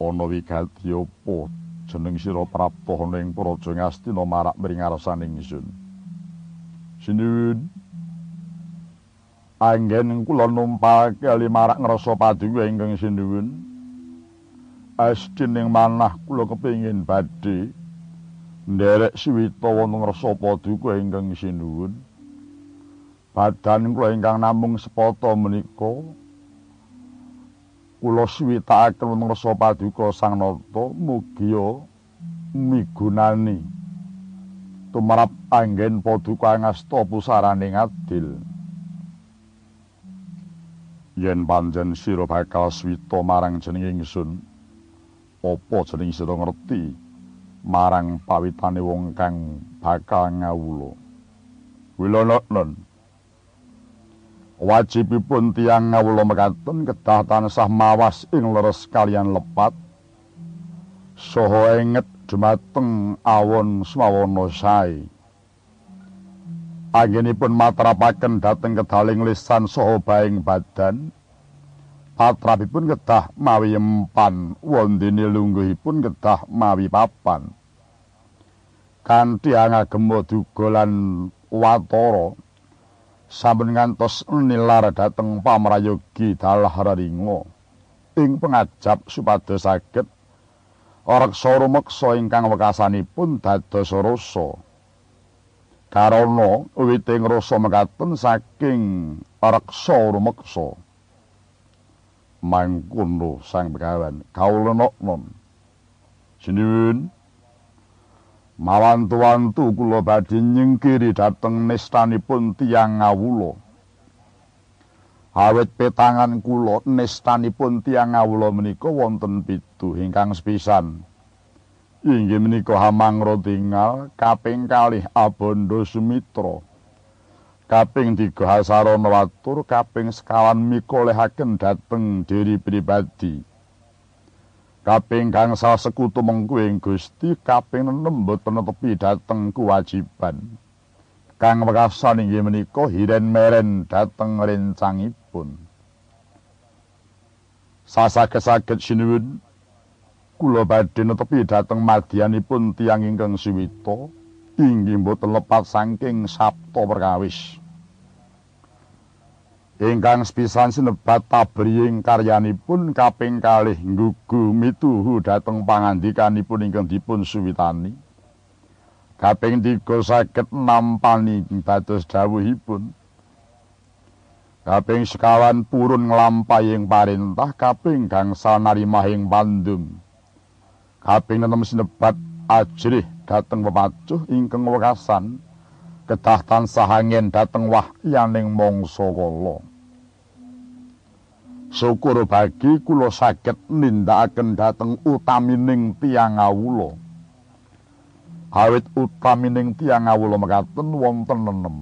Ana wigati apa jeneng sira prapta ning Praja Ngastina marak mring ngarsaning ingsun. Sinuwun anggen kula numpake ali marak ngrasa paduka ingkang sinuwun. Asdining manah kula kepingin badhe nderek siwita wonten ngrasa paduka ingkang sinuwun. Badan kula ingkang namung sepata menika kula siwitakaken wonten ngrasa paduka Sang Nata mugia migunani tumrap anggen paduka ngasta pusaraning adil. yen panjen sira bakal swita marang jeneng ingsun apa jeneng sira ngerti marang pawitane wong kang bakal ngawula Wilononon. Wajibipun tiang ngawula mekaten kedah tansah mawas ing leres kalian lepat. Soho enget dumateng awon smawana sae. Anggenipun matrapaken dhateng kedaling lisan saha baing badan. Patrapipun kedah mawi empan, wondene lungguhipun kedah mawi papan. Kanthi angagem dugolan watara sampun ngantos nilar dhateng pamrayogi dalah raringa ing pengajap supados saged reksa rumeksa ingkang wekasanipun dados rasa. Karana witing rasa mekaten saking reksa rumeksa mangkono sang begawan kawula non sinuwun Mawantu-wantu kula badhe nyingkiri dhateng nestanipun tiyang ngawula. Awit petangan kula nestanipun tiyang ngawula menika wonten pitu ingkang sepisan. Inggih menika Hamang Rotingal kaping kalih Abondo Sumitra. Kaping tiga Hasarana Watur kaping sekawan mikolehaken dhateng diri pribadi. kaping gangsal sekutu mengku ing Gusti kaping enem boten tepi dhateng kewajiban. Kang wekasan inggih menika hiren meren dhateng rencangipun. Sasage-saged sinuwun kula badhe netepi dhateng madyanipun tiyang ingkang suwita inggih boten lepat saking sabta perkawis. Ingkang sepisan sinebat tabriying karyanipun kaping kalih nggugu mituhu dhateng pangandikanipun ingkang dipun suwitani. Kaping tiga saged nampani dados dawuhipun kaping sekawan purun nglampahing parintah kaping gangsal narimahing pandum. Kaping enem sinebat ajrih dhateng pepacuh ingkang wekasan kedah tansah angin dhateng wahyaning mangsa kala. Syukur bagi kula saged nindakaken dhateng utamining tiyang ngawula. Awit utamining tiyang ngawula mekaten wonten enem.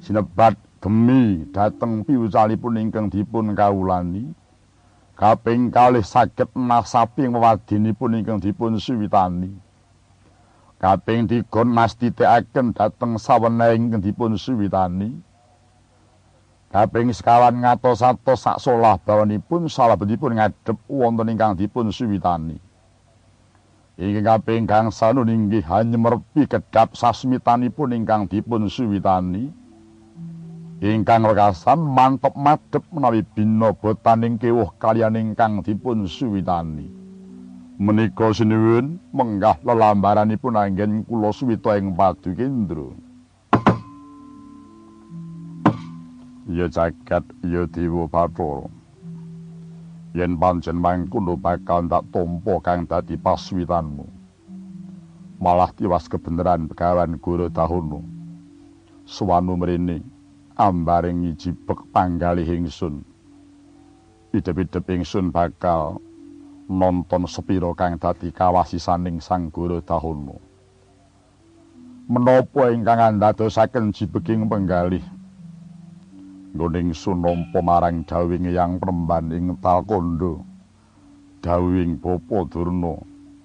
Sinebat gemi dhateng piwucalipun ingkang dipun kawulani. Kaping kalih saged nasapi wewadinipun ingkang dipun suwitani. Kaping dikon mastitekaken dhateng sawenehing dipun suwitani. Kaping sekawan ngatos-atos sak solah bawanipun salebetipun ngadhep wonten ingkang dipun suwitani. Inggih kaping gangsal inggih hanyemrepi kedhap sasmitanipun ingkang dipun suwitani. Ingkang wekasan mantep madhep menawi bina botaning kewuh kaliyan ingkang dipun suwitani menika sinuwun menggah lelambaranipun anggen kula suwita ing Padukendra. Ya jagat ya dewa Bathara. Yen pancen mangkono bakal tak tampa kang dadi paswitanmu. Malah tiwas kebenaran pegawan Guru Dahono. Suwanu mrene ambaring ngijibek panggalih ingsun. Idep-idep ingsun bakal nonton sepiro kang dadi kawasisaning Sang Guru Dahono. Menapa ingkang andadosaken jibeking penggalih nggoning sunampa marang dawing yang peremban ing Talkondo. Dawing Bapa Durna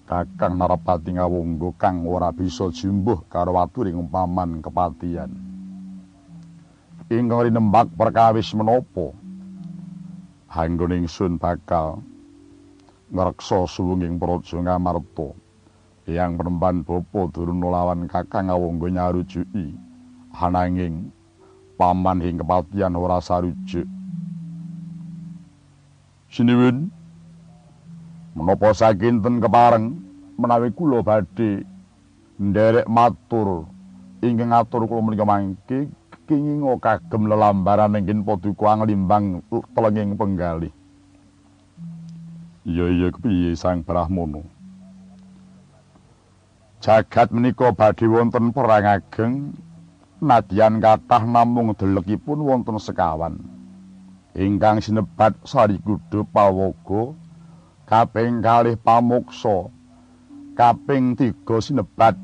Kakang Narapati ngawungga kang ora bisa jumbuh karo waturing paman kepatian. Ingkang rinembak perkawis menapa? Hanggoning sun bakal ngreksa suwunging praja ngamarta. Yang perempuan bapa duruna lawan kakang ngawangga nyarujuki. Ananging paman ing kepatian ora sarujuk. Sinuwun menapa sakinten kepareng menawi kula badhe nderek matur ingkang ngatur kula menika mangke kenging kagem lelambaran ingkang paduka nglimbang telenging penggalih Iya iya kepiye Sang Brahmana. Jagat menika badhe wonten perang ageng nadyan kathah namung delekipun wonten sekawan. Ingkang sinebat Sarigudu Pawaga kaping kalih pamuksa kaping tiga sinebat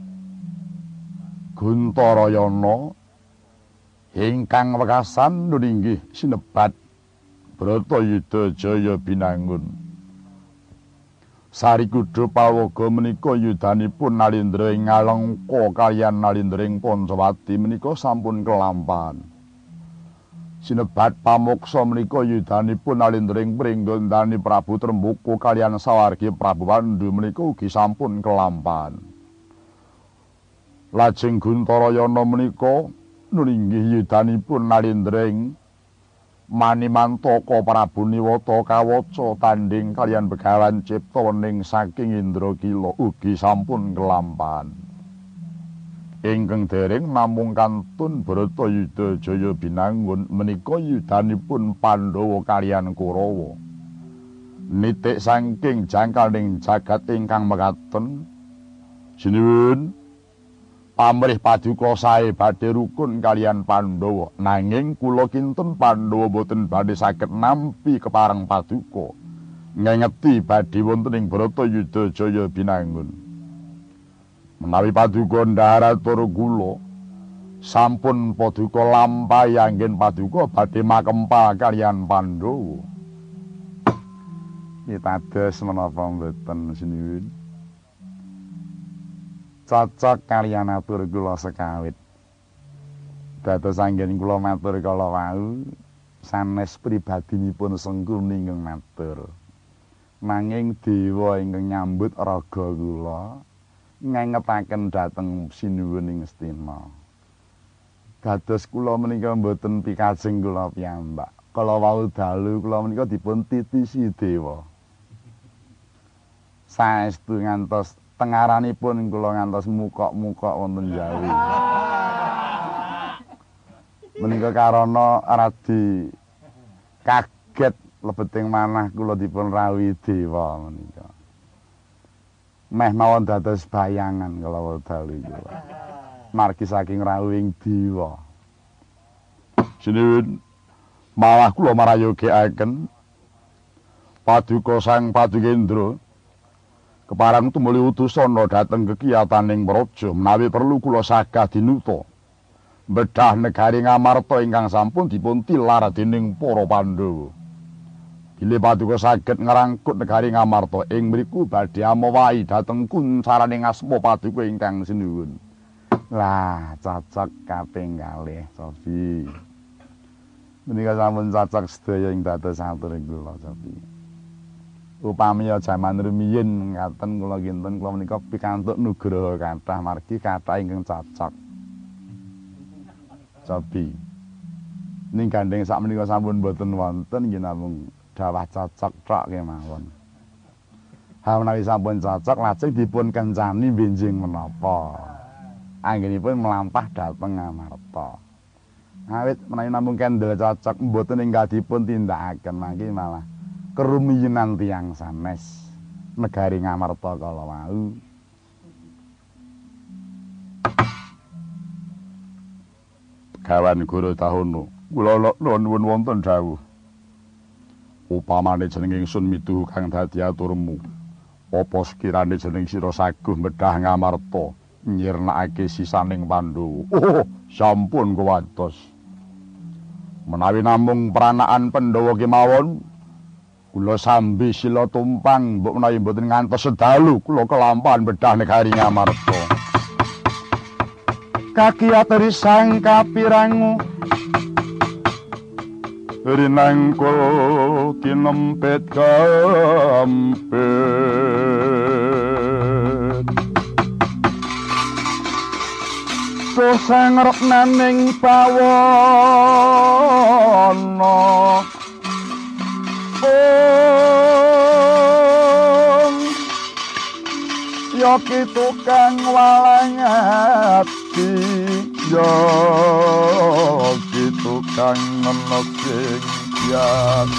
Guntarayana ingkang wekasan nuringgih sinebat Bratayuda Jaya binangun Sari kudu pawoga menika yudanipun Nalindra ing Ngalengka kaliyan Nalindra ing Pancawati menika sampun kelampahan. Sinebat pamoksa menika yudanipun Nalindra ing Pringgandani Prabu Trembuku kaliyan sawargi Prabu Pandu menika ugi sampun kelampahan. Lajeng Guntarayana menika nulinggih yudanipun Nalindring Manimantaka Prabu Niwata kawaca tanding kalian begawan cipta wening saking Indra Kila ugi sampun kelampahan. Ingkang dereng namung kantun Bratayuda Jaya binangun menika yudanipun Pandhawa kalian Kurawa. Nitik saking jangkaling jagat ingkang mekaten sinuwun pamrih paduka sae badhe rukun kalian Pandhawa. Nanging kula kinten Pandhawa boten badhe saged nampi kepareng paduka ngengeti badhe wonten ing Bratayuda Jaya binangun. Menawi paduka ndharatur kula sampun paduka lampahi anggen paduka badhe makempal kalian Pandhawa. Itados menapa mboten sinuwun cocok kalian atur kula sekawit. Dados anggen kula matur kala wau sanes pribadinipun sengkul ninggeng matur. Nanging dewa ingkang nyambut raga kula ngengetaken dhateng sinuwun ing Astina. Dados kula menika mboten pikajeng kula piyambak. Kala wau dalu kula menika dipun titisi dewa. Saestu ngantos tengaranipun kula ngantos mukok-mukok wonten Jawi. Menika karana radi kaget lebeting manah kula dipun rawuhi dewa menika. Meh mawon dados bayangan kala dalu kula. Margi saking rawuhing dewa. Sinuwun malah kula marayogekaken paduka sang padugendra keparang tumuli utusana dhateng kekiyataning praja. Menawi perlu kula sagah dinuta. Bedah negari Ngamarta ingkang sampun dipun tilar dening para Pandhawa. Bilih paduka saged ngrangkut negari Ngamarta. Ing mriku badhe amawahi dhateng kuncaraning asma paduka ingkang sinuwun. Lah cocok kaping kalih Sofi. Menika sampun cocok sedaya ing dados atur kula Sofi upami ya jaman rumiyin ngaten kula kinten kula menika pikantuk nugraha kathah margi kathah ingkang cocok. Cobi. Ning gandeng sak menika sampun boten wonten nggih namung dawah cocok tok kemawon. Ha menawi sampun cocok lajeng dipun kencani benjing menapa. Anggenipun melampah dhateng Amarta. Awit menawi namung kendel cocok mboten ingkang dipun tindakaken mangke malah kerumiyinan tiang sanes. Negari ngamarta kala wau. Kawan guru tahono kula nuwun wonten dawuh. Upamane jeneng ingsun mituhu kang dadi aturmu. Apa sekirane jeneng sira saguh medhah ngamarta nyirnakake sisaning Pandhawa. Oh sampun kuwatos menawi namung peranaan Pandhawa kemawon Kula sambi sila tumpang mbok menawi mboten ngantos sedalu kula kelampahan bedah negari Ngamarta. Kaki ateri sang kapirangu. Rinangkul kinempet kampet Susah ngerok naning Yoki tukang walang hati Yoki tukang menesing kian.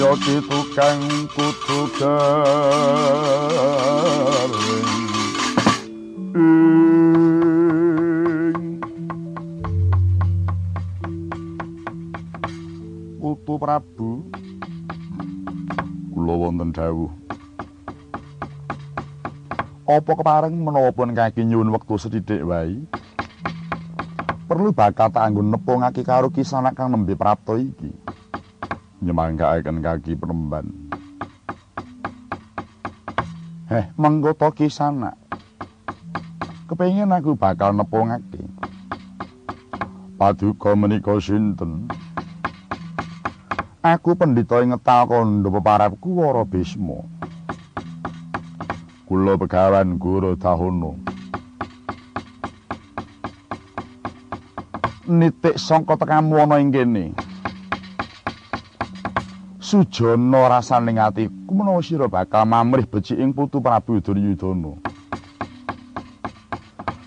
Yoki tukang kutu garing Putu Prabu kula wonten dawuh Apa kepareng menawa pun kaki nyuwun wektu sethithik wae perlu bakal tak anggo nepungake karo kisanak kang nembe prapta iki. Nyemanggaaken kaki penemban. Heh, mengko to kisanak. Kepengin aku bakal nepungake. Paduka menika sinten? Aku pendhita ing ngetal kandha peparapku Wara Bisma. Kula pegawan Guru Dahono. Nitik sangka tekamu ana ing kene. Sujana rasaning atiku menawa sira bakal mamrih becik ing putu Prabu Duryudana.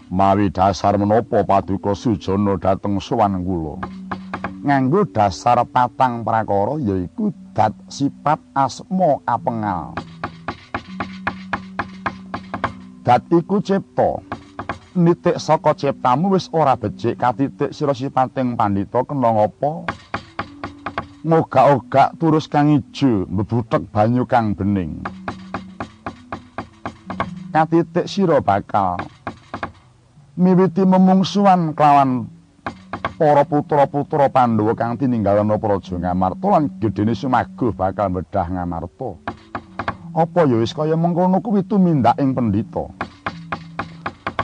Mawi dasar menapa paduka Sujana dhateng sowan kula. Nganggo dasar patang prakara yaiku dat sifat asma apengal. Dat iku cipta. Nitik saka ciptamu wis ora becik katitik sira sipating pandhita kena ngapa? Ngogak-ogak turus kang ijo mbebutek banyu kang bening. Katitik sira bakal miwiti memungsuan kelawan para putra-putra Pandhawa kang tininggalana Praja Ngamarta lan gedene sumaguh bakal medhah Ngamarta. Apa ya wis kaya mengkono kuwi tumindak ing pendhita.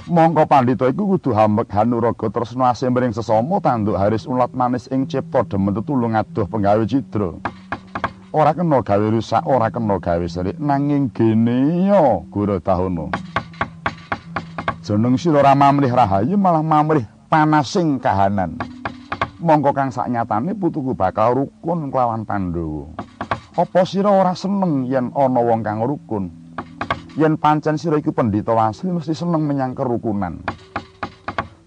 Mongko pandhita iku kudu hambek hanuraga tresna asemring sesama tanduk haris ulat manis ing cipta demen tetulung adoh penggawe cidra. Ora kena gawe rusak, ora kena gawe serik nanging gene ya Guru Dahono. Jeneng sira ora mamrih rahayu malah mamrih panasing kahanan. Mongko kang saknyatane putuku bakal rukun kelawan Pandhawa. Apa sira ora seneng yen ana wong kang rukun? Yen pancen sira iku pendhita asli mesti seneng menyang kerukunan.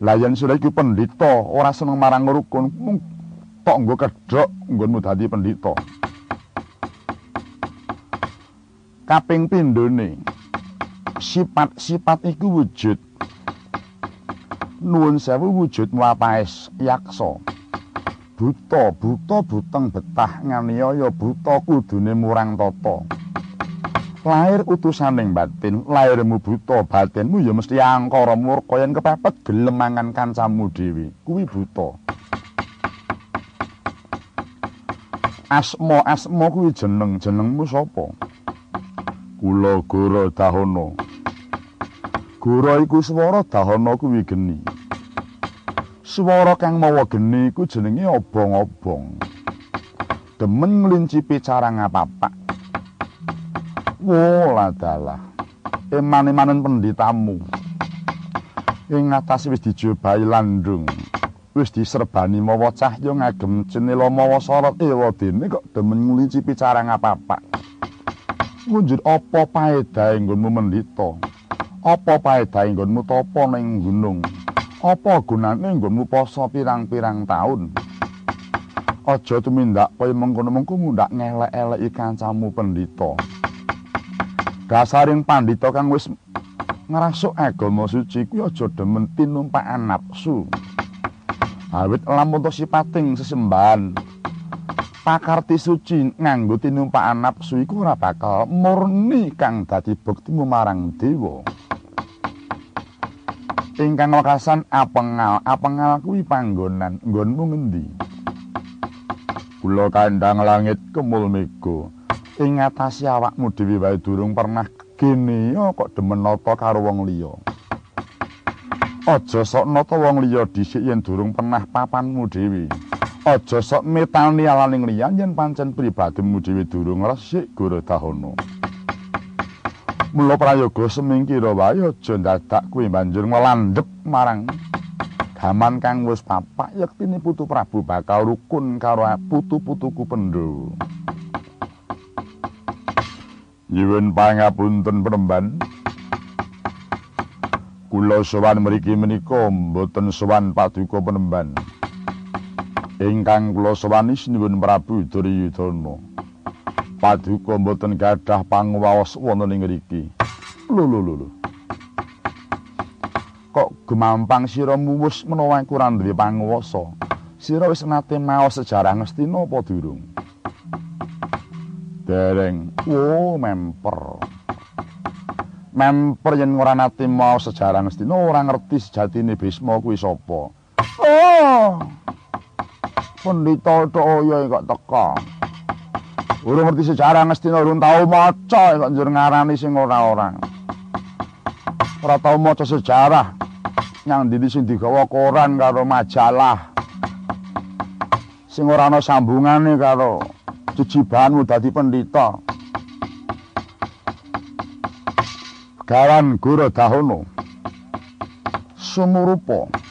Lah yen sira iku pendhita ora seneng marang rukun, mung tok nggo kedhok nggonmu dadi pendhita. Kaping pindhone sifat-sifat iku wujud nuwun sewu wujud muapaes yaksa. buta buta buteng betah nganiaya buta kudune murang tata. Lahir utusaning batin lahirmu buta batinmu ya mesti angkara murka yen kepepet gelem mangan kancamu dhewe. Kuwi buta. Asma asma kuwi jeneng jenengmu sapa? Kula gura dahono gura iku swara dahono kuwi geni Swara kang mawa geni iku jenenge obong-obong. Demen nglincipi cara ngapapak. Wola dalah. Eman-emanen pendhitamu. Ing atas wis dijobahi landung. Wis diserbani mawa cahya ngagem cenila mawa sorot ewa dene kok demen nglincipi cara ngapapak. Ngunjur apa paedahe nggonmu mendhita? Apa paedahe nggonmu tapa ning gunung? Apa gunane nggonmu poso pirang-pirang taun? Aja tumindak kaya mengkono-mengko mundak ngelek-eleki kancamu pendhita. Dasaring pandhita kang wis ngrasuk agama suci kuwi aja demen tinumpakan nafsu. Awit lamun sipating sesembahan pakarti suci nganggo tinumpakan nafsu iku ora bakal murni kang dadi buktimu marang dewa. Ingkang wekasan apengal. Apengal kuwi panggonan. Nggonmu ngendi? Kula kandhang langit kemul mega. Ing ngatasi awakmu dhewe wae durung pernah kene kok demen nata karo wong liya? Aja sok nata wong liya dhisik yen durung pernah papanmu dhewe aja sok metani alaning liya yen pancen pribadimu dhewe durung resik guru dahono Mula prayoga semingkira wae aja dadak kuwi banjur melandhep marang gaman kang wis papak yektine putu Prabu bakal rukun karo putu-putuku Pandhawa. Nyuwun pangapunten Premban. Kula sowan mriki menika mboten sowan paduka Penemban. Ingkang kula sowan nyuwun Prabu Duryudana. Paduka mboten gadah panguwaos wonten ing ngriki. Lho lho lho. Kok gumampang sira muwus menawa kurang duwe panguwasa? Sira wis nate maos sejarah Ngastina apa durung? Dereng. Oh, memper. Memper yen ora nate maos sejarah Ngastina ora ngerti sejatine Bisma kuwi sapa. Oh. Pendhita Toya kok teka. Urung ngerti sejarah Ngastina urung tau maca kok njur ngarani sing ora-ora. Ora tau maca sejarah. Nyang ndi sing digawa koran karo majalah. Sing ora ana sambungane karo jejibanmu dadi pendhita. Gawan Guru Dahono. Sumurupa.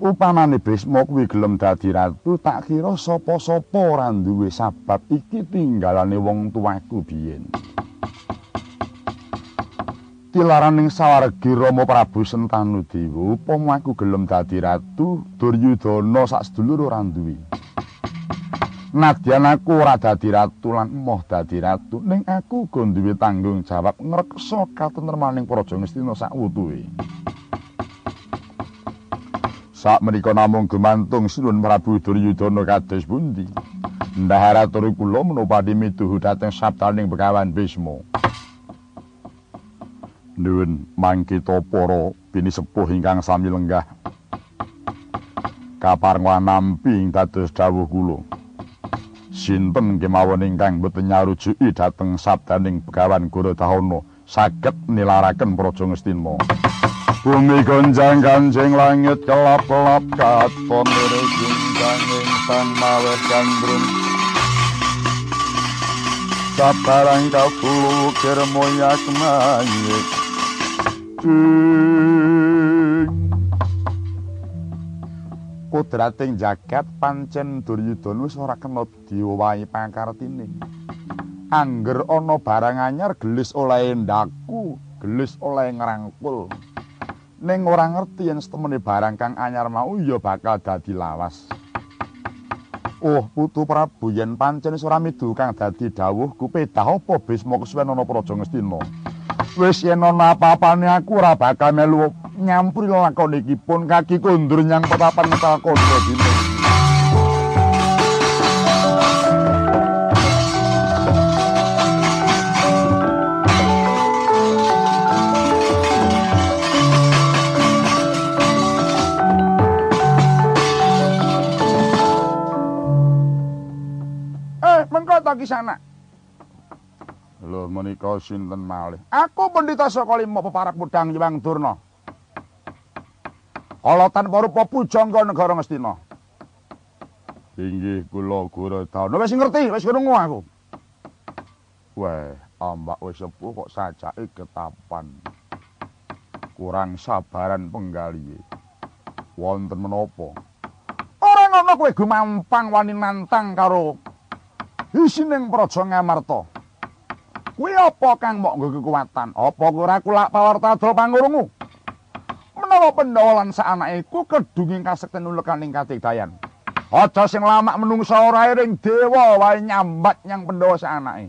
Upamane Bisma kuwi gelem dadi ratu, tak kira sapa-sapa ora duwe sabab iki tinggalane wong tuaku biyen. Tilaraning sawargi Rama Prabu Sentanu Dewa, upama aku gelem dadi ratu, Duryudana sak sedulur ora duwe. Nadyan aku ora dadi ratu lan emoh dadi ratu, ning aku uga duwe tanggung jawab ngreksa katentremaning Praja Ngastina sak wutuhe. Sak menika namung gumantung Sinuwun Prabu Duryudana kados pundi. Ndaharatur kula menapa mituhu dhateng sabdaning Begawan Bisma. Nuwun mangkita para bini sepuh ingkang sami lenggah. Kaparengan nampi ing dados dawuh kula. Sinten kemawon ingkang boten nyarujuki dhateng sabdaning Begawan Gorodahana saged nilaraken Praja Ngastina. Bumi gonjang ganjing langit kelap-kelap katon lirik janging sang maweh gandrung Sabarang kau kukir moyak manyik Kudrating jagat pancen Duryudana wis ora kena diwawahi pangartine. Angger ana barang anyar gelis oleh ndaku, gelis oleh ngrangkul. Ning ora ngerti yen setemene barang kang anyar mau ya bakal dadi lawas. Oh, putu Prabu yen pancen ora midu kang dadi dawuh kupedah apa Bisma kesuwen ana Praja Ngastina. Wis yen ana apa-apane aku ora bakal melu nyampuri lakon iki pun kaki kondur nyang petapan kalkondra dina. Eh, ta kisana. Lho menika sinten malih? Aku pendhita saka peparak mudhang Hyang Durna. Kala tanpa rupa pujangga negara Ngastina. Inggih kula Guradana. Wis ngerti, wis krungu aku. Weh, ambak wis sepuh kok sajake ketapan. Kurang sabaran penggalihe. Wonten menapa? Ora ngono kowe gumampang wani nantang karo isining praja Ngamarta. Kuwi apa kang mok nggo kekuatan? Apa ora kulak pawarta dol pangurungu? Menawa Pandhawa lan saanake ku kedunging kasekten ulekaning katigdayan. Aja sing lamak menungsa ora ring dewa wae nyambat nyang Pandhawa saanake.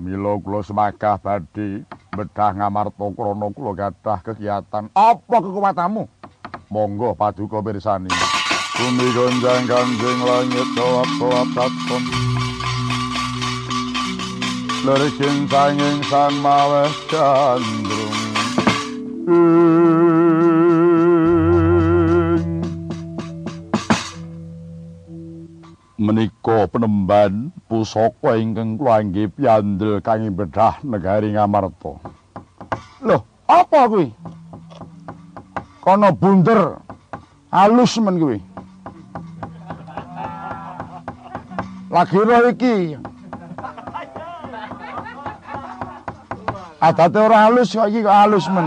Mila kula semagah badhe bedah Ngamarta krana kula gadah kegiatan. Apa kekuatanmu? Monggo paduka pirsani. Bumi gonjang ganjing langit kelap-kelap katon Lerikin sanging sang maweh gandrung Menika penemban pusaka ingkang kula anggih piandel kangge bedah negari Ngamarta. Loh, apa kuwi? Kono bunder halus men kuwi. Lagi roh iki. Adate ora halus kok iki kok halus men.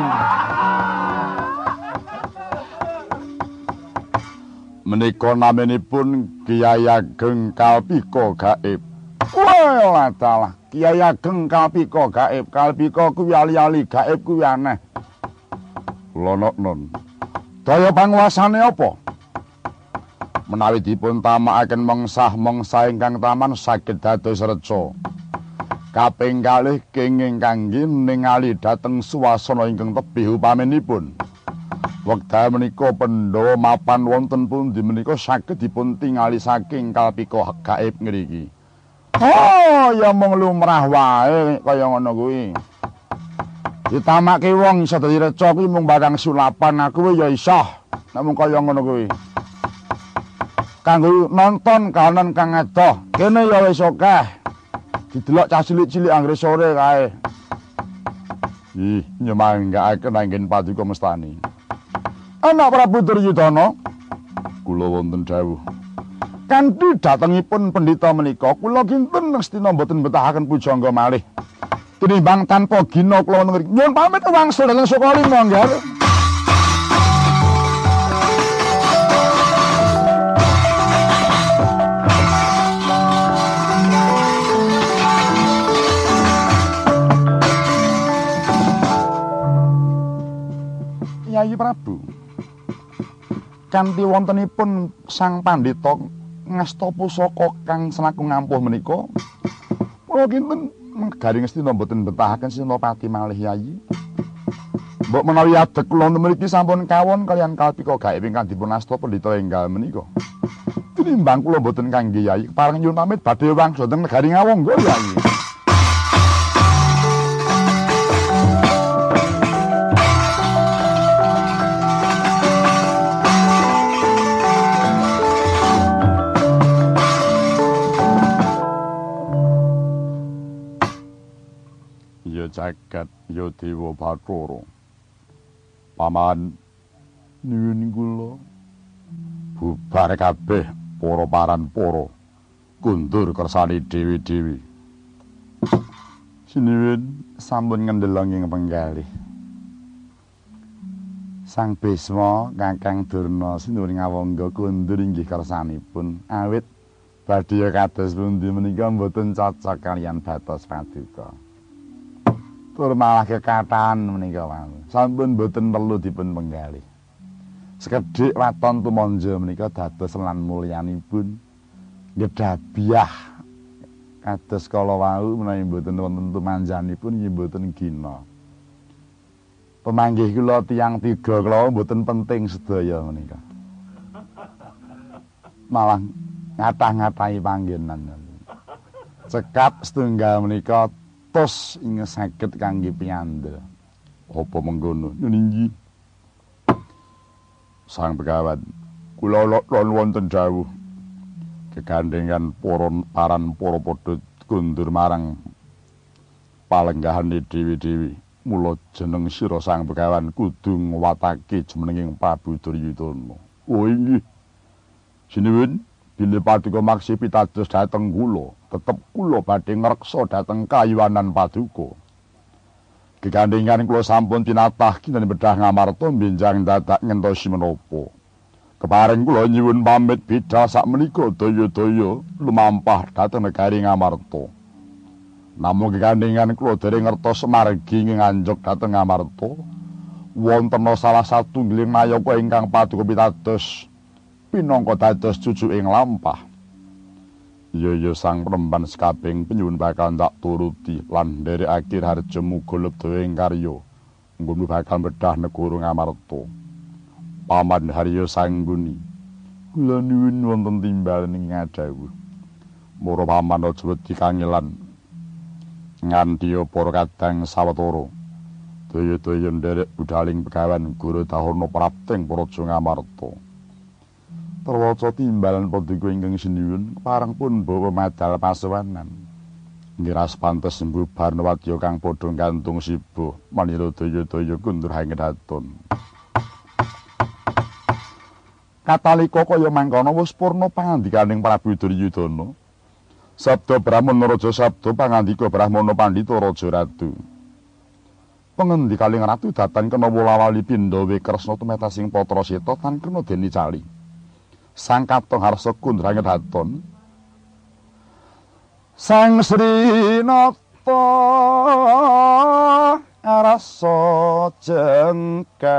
Menika naminipun Kiai Ageng Kalpika Gaib. Wah, dalah. Kiai Ageng Kalpika Gaib. Kalpika kuwi ali-ali gaib kuwi aneh. Lono nun. Daya panguasane apa? Menawi dipun tamakaken mengsah mengsa ingkang taman saged dados reca. Kaping kalih kenging kangge ningali dhateng suasana ingkang tebih upaminipun. Wekdal menika Pandhawa mapan wonten pundi menika saged dipun tingali saking kalpika gaib ngriki. Oh, ya mung lumrah wae kaya ngono kuwi. Ditamake wong iso dadi reca kuwi mung barang sulapan aku ya iso. Namung kaya ngono kuwi. Kanggo nonton kahanan kang edoh, kene ya wis akeh. Didelok cah cilik-cilik anggere sore kae. Ih, nyemanggake nanggen paduka mestani. Anak Prabu Duryudana kula wonten dawuh. Kanthi datengipun pendhita menika, kula kinten mestina mboten betahaken pujangga malih. tinimbang tanpa gina kula mriki. Nyuwun pamit wangsul dhateng Sukali monggo. Yayi Prabu. Kanthi wontenipun Sang Pandhita ngasta pusaka kang senakung ngampuh menika, kula kinten garing estina mboten betahaken Sinopati malih yayi. Mbok menawi adek kula mriki sampun kawon kalian kalpika gawe ingkang dipun asta pendhita enggal menika. Tinimbang kula mboten kangge yayi, pareng nyuwun pamit badhe wangsul teng negari ngawongga yayi. Jagat ya dewa bathara. Paman nuwun kula. Bubar kabeh para paran para kundur kersane dewi-dewi. Sinuwun sampun ngendelong ing penggalih. Sang Bisma Kakang Durna sinuwun ngawangga kundur inggih kersanipun. Awit badhe kados pundi menika mboten cocok kalian batos paduka. Tur malah kekatan menika wau. Sampun boten perlu dipun penggalih. Sekedhik waton tumanja menika dados lan mulyanipun ngedabiah kados kala wau menawi boten wonten tumanjanipun nggih boten gina. Pemanggih kula tiyang tiga kula boten penting sedaya menika. Malah ngatah-ngatahi panggenan. Cekap setunggal menika tos ing saged kangge piyanda. Apa mengkono? Ninggi. Sang Begawan, kula lon wonten dawuh kegandengan para paran para padha kundur marang palenggahane dewi-dewi. Mula jeneng sira Sang Begawan kudu ngwatake jumenenging Prabu Duryudana. Oh inggih. Sinuwun bilih paduka maksi pitados dhateng kula. tetep kula badhe ngreksa dhateng kayuwanan paduka. Gegandingan kula sampun tinatah kinten bedah ngamarta benjang dadak ngentosi menapa. Keparing kula nyuwun pamit bidhal sak menika daya-daya lumampah dhateng negari ngamarta. Namung gegandingan kula dereng ngertos margi nganjuk dhateng ngamarta. Wonten salah satunggiling nayaka ingkang paduka pitados pinangka dados cucu ing lampah. Ya sang perempuan sekabing penyuwun bakal tak turuti lan dari akhir harja muga lebda ing karya. Nggono bakal bedah negara Ngamarta. Paman Harya Sangguni. Kula nuwun wonten timbal ning ngadhawuh. Mura paman aja wedi kangelan. Nganti para kadang sawetara. Daya-daya nderek budaling pegawan guru tahana prapting Praja Ngamarta. Terwaca timbalan paduka ingkang sinuwun parang pun bawa madal pasewanan. Ngiras pantes sembubar wadya kang padha gantung sibuh manira daya-daya kundur hangedaton. Katalika kaya mangkono wis purna pangandikaning Prabu Duryudana. Sabda Brahmana Raja sabda pangandika Brahmana Pandhita Raja Ratu. Pengendikaling ratu datan kena wulawali pindha Wikresna tumetasing patra Seta tan kena deni cali. Sang katong harsa kundrangit haton. Sang sri nata rasa jengkar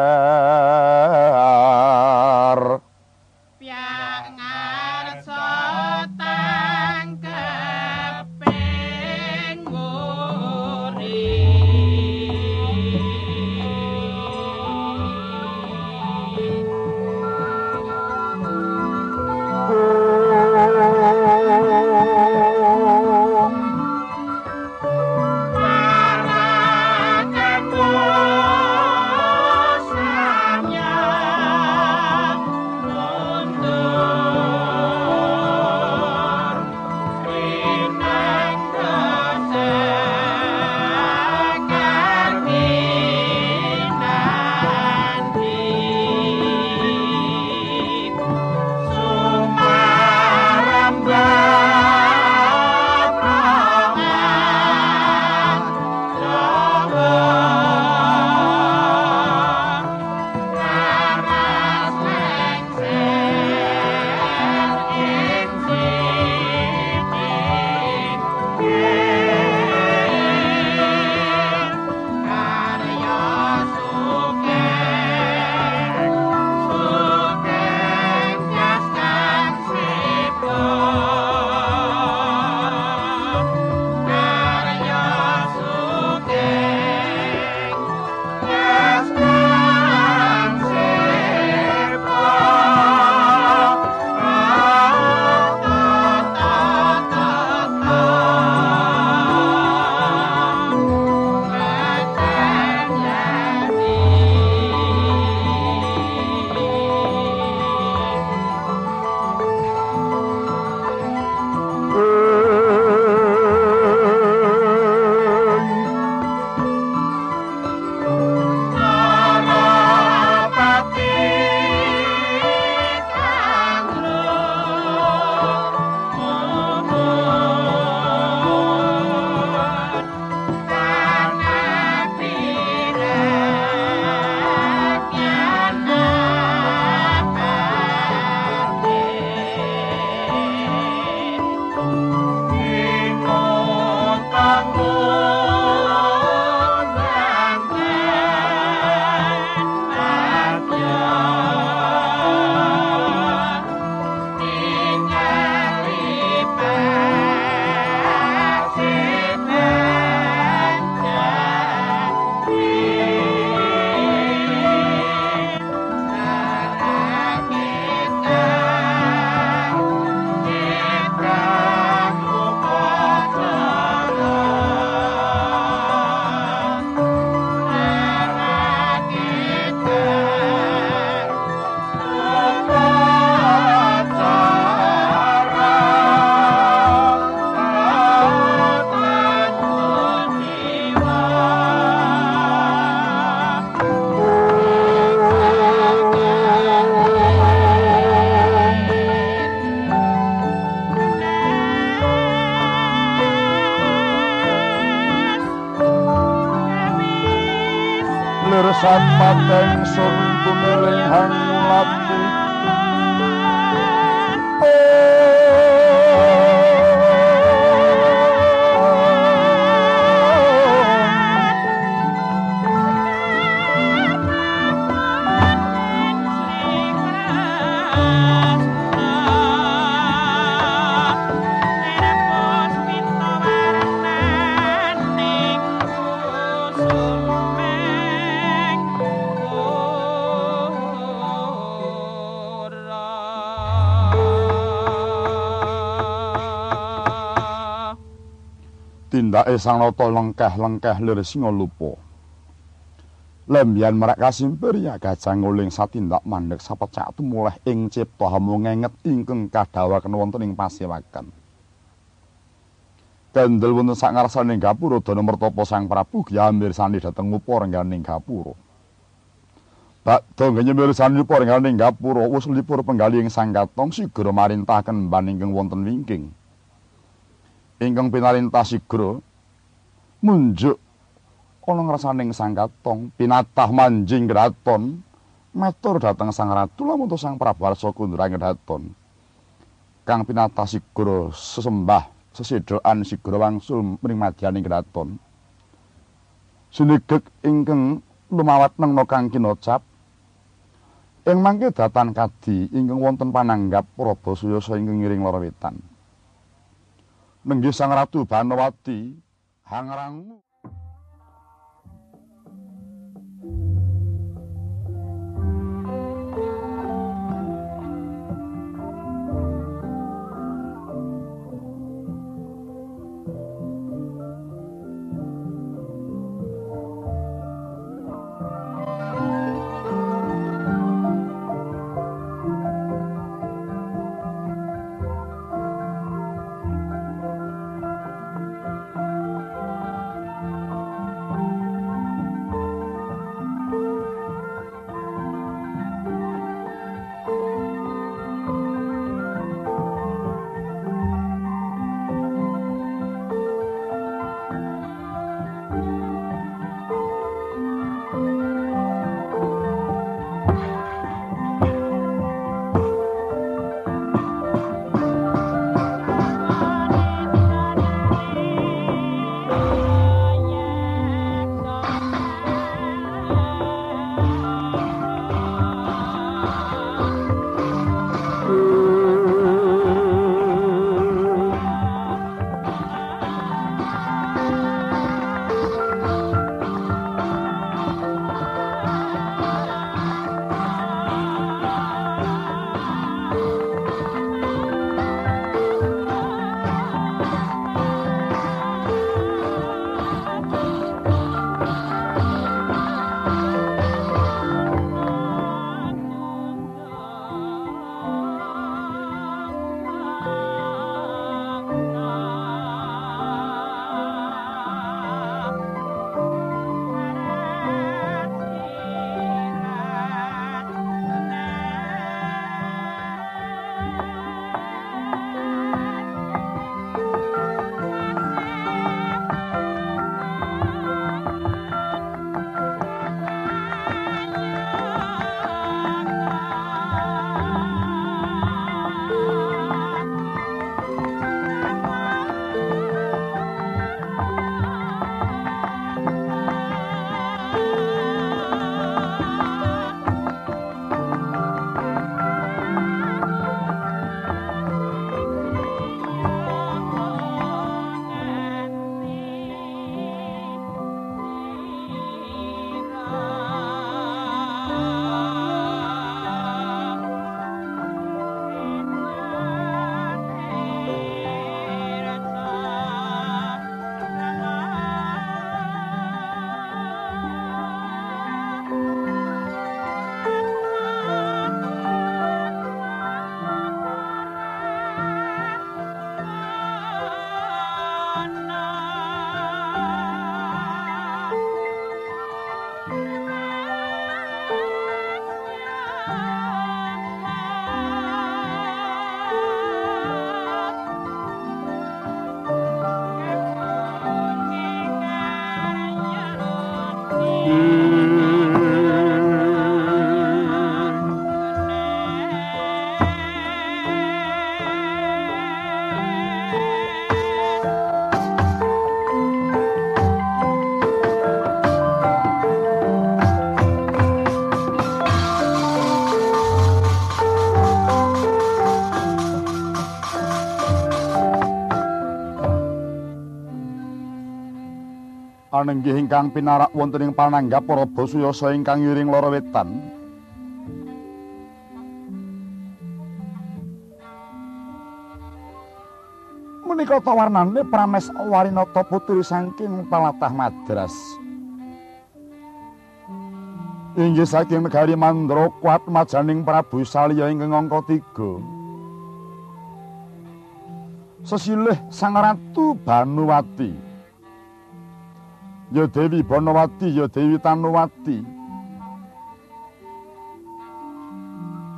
tindake sang lengkeh-lengkeh lir singa lupa lembian merak kasimpir ya gajah nguling satindak mandek sapecak tumuleh ing cipta hamu ngenget ingkang kadawaken wonten ing pasewakan Kendel wonten sak ngarsaning gapura dana mertapa Sang Prabu gyambir sani dhateng upa rengganing gapura. Bakda nyembir sani upa rengganing gapura wis lipur penggali ing Sang Katong sigara marintahaken mban ingkang wonten wingking. ingkang pinarintah sigra munjuk. Ana ngrasaning sang katong pinatah manjing kraton matur dhateng sang ratu lamun sang prabarsa kundra ngedaton kang pinatah sigra sesembah sesedoan sigra wangsul mring madyaning kraton sinigek ingkang lumawat nang kang kinocap. Ing mangke datan kadi ingkang wonten pananggap Prabasaya ingkang ngiring lara wetan. Nenggih Sang Ratu Banawati hangrangmu panenggih ingkang pinarak wonten ing pananggap para basuyasa ingkang ngiring lara wetan. Menika ta warnane Prames Warinata putri saking Palatah Madras. Inggih saking negari Mandra kuat majaning Prabu Salya ingkang angka 3. Sesilih Sang Ratu Banuwati. Dewi Banawati, ya Dewi Tanuwati.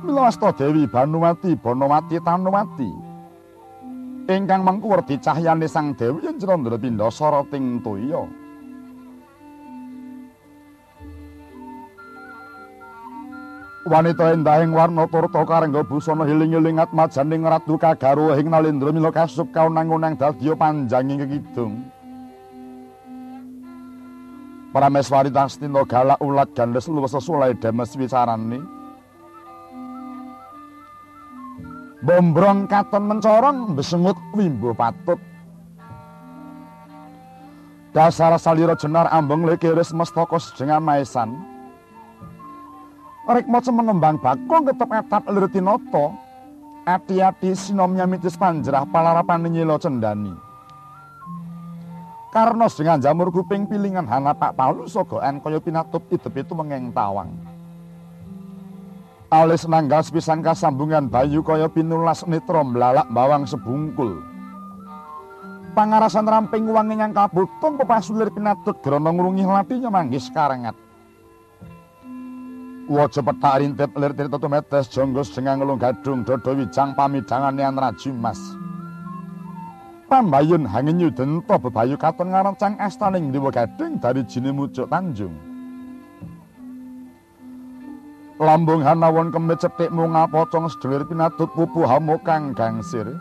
Mila asta Dewi Banuwati, Banawati Tanuwati. ingkang mengku werdi cahyane Sang Dewi yen Candra Pindha sarating toya. Wanita endahing warna turta karengga busana hiling-hiling atmajaning ratu kagaruh ing nalendra mila kasup kaunang-unang dadya panjanging kidung. Prameswari Tastina galak ulat gandes luwes sesulai demes wicarane. Bombrong katon mencorong besengut wimbo patut. Dasar salira jenar ambeng lekeres mestaka sejengan maesan. Rek maca mengembang bakong ketep etap liritinoto. Ati-ati sinomnya mitis panjerah palarapan nyilo cendani. Karena dengan jamur kuping pilingan hana pak palu sogoan kaya pinatup idep itu mengeng tawang. alis nanggas pisan kasambungan bayu kaya pinulas netra mlalak bawang sebungkul pangarasan ramping wangi yang kabutung pepasulir pinatut grana ngrungi latinya manggis karengat Waja petak rintip lir tirta metes jonggos jengang ngelung gadung dodo wijang pamidangan yang rajimas. Pambayun hangin yudento bebayu katon ngarancang estaning diwa gading dari jini mucuk tanjung. Lambung hanawon kemit cetik mungal pocong sedelir pinatut pupu hamu kang gangsir.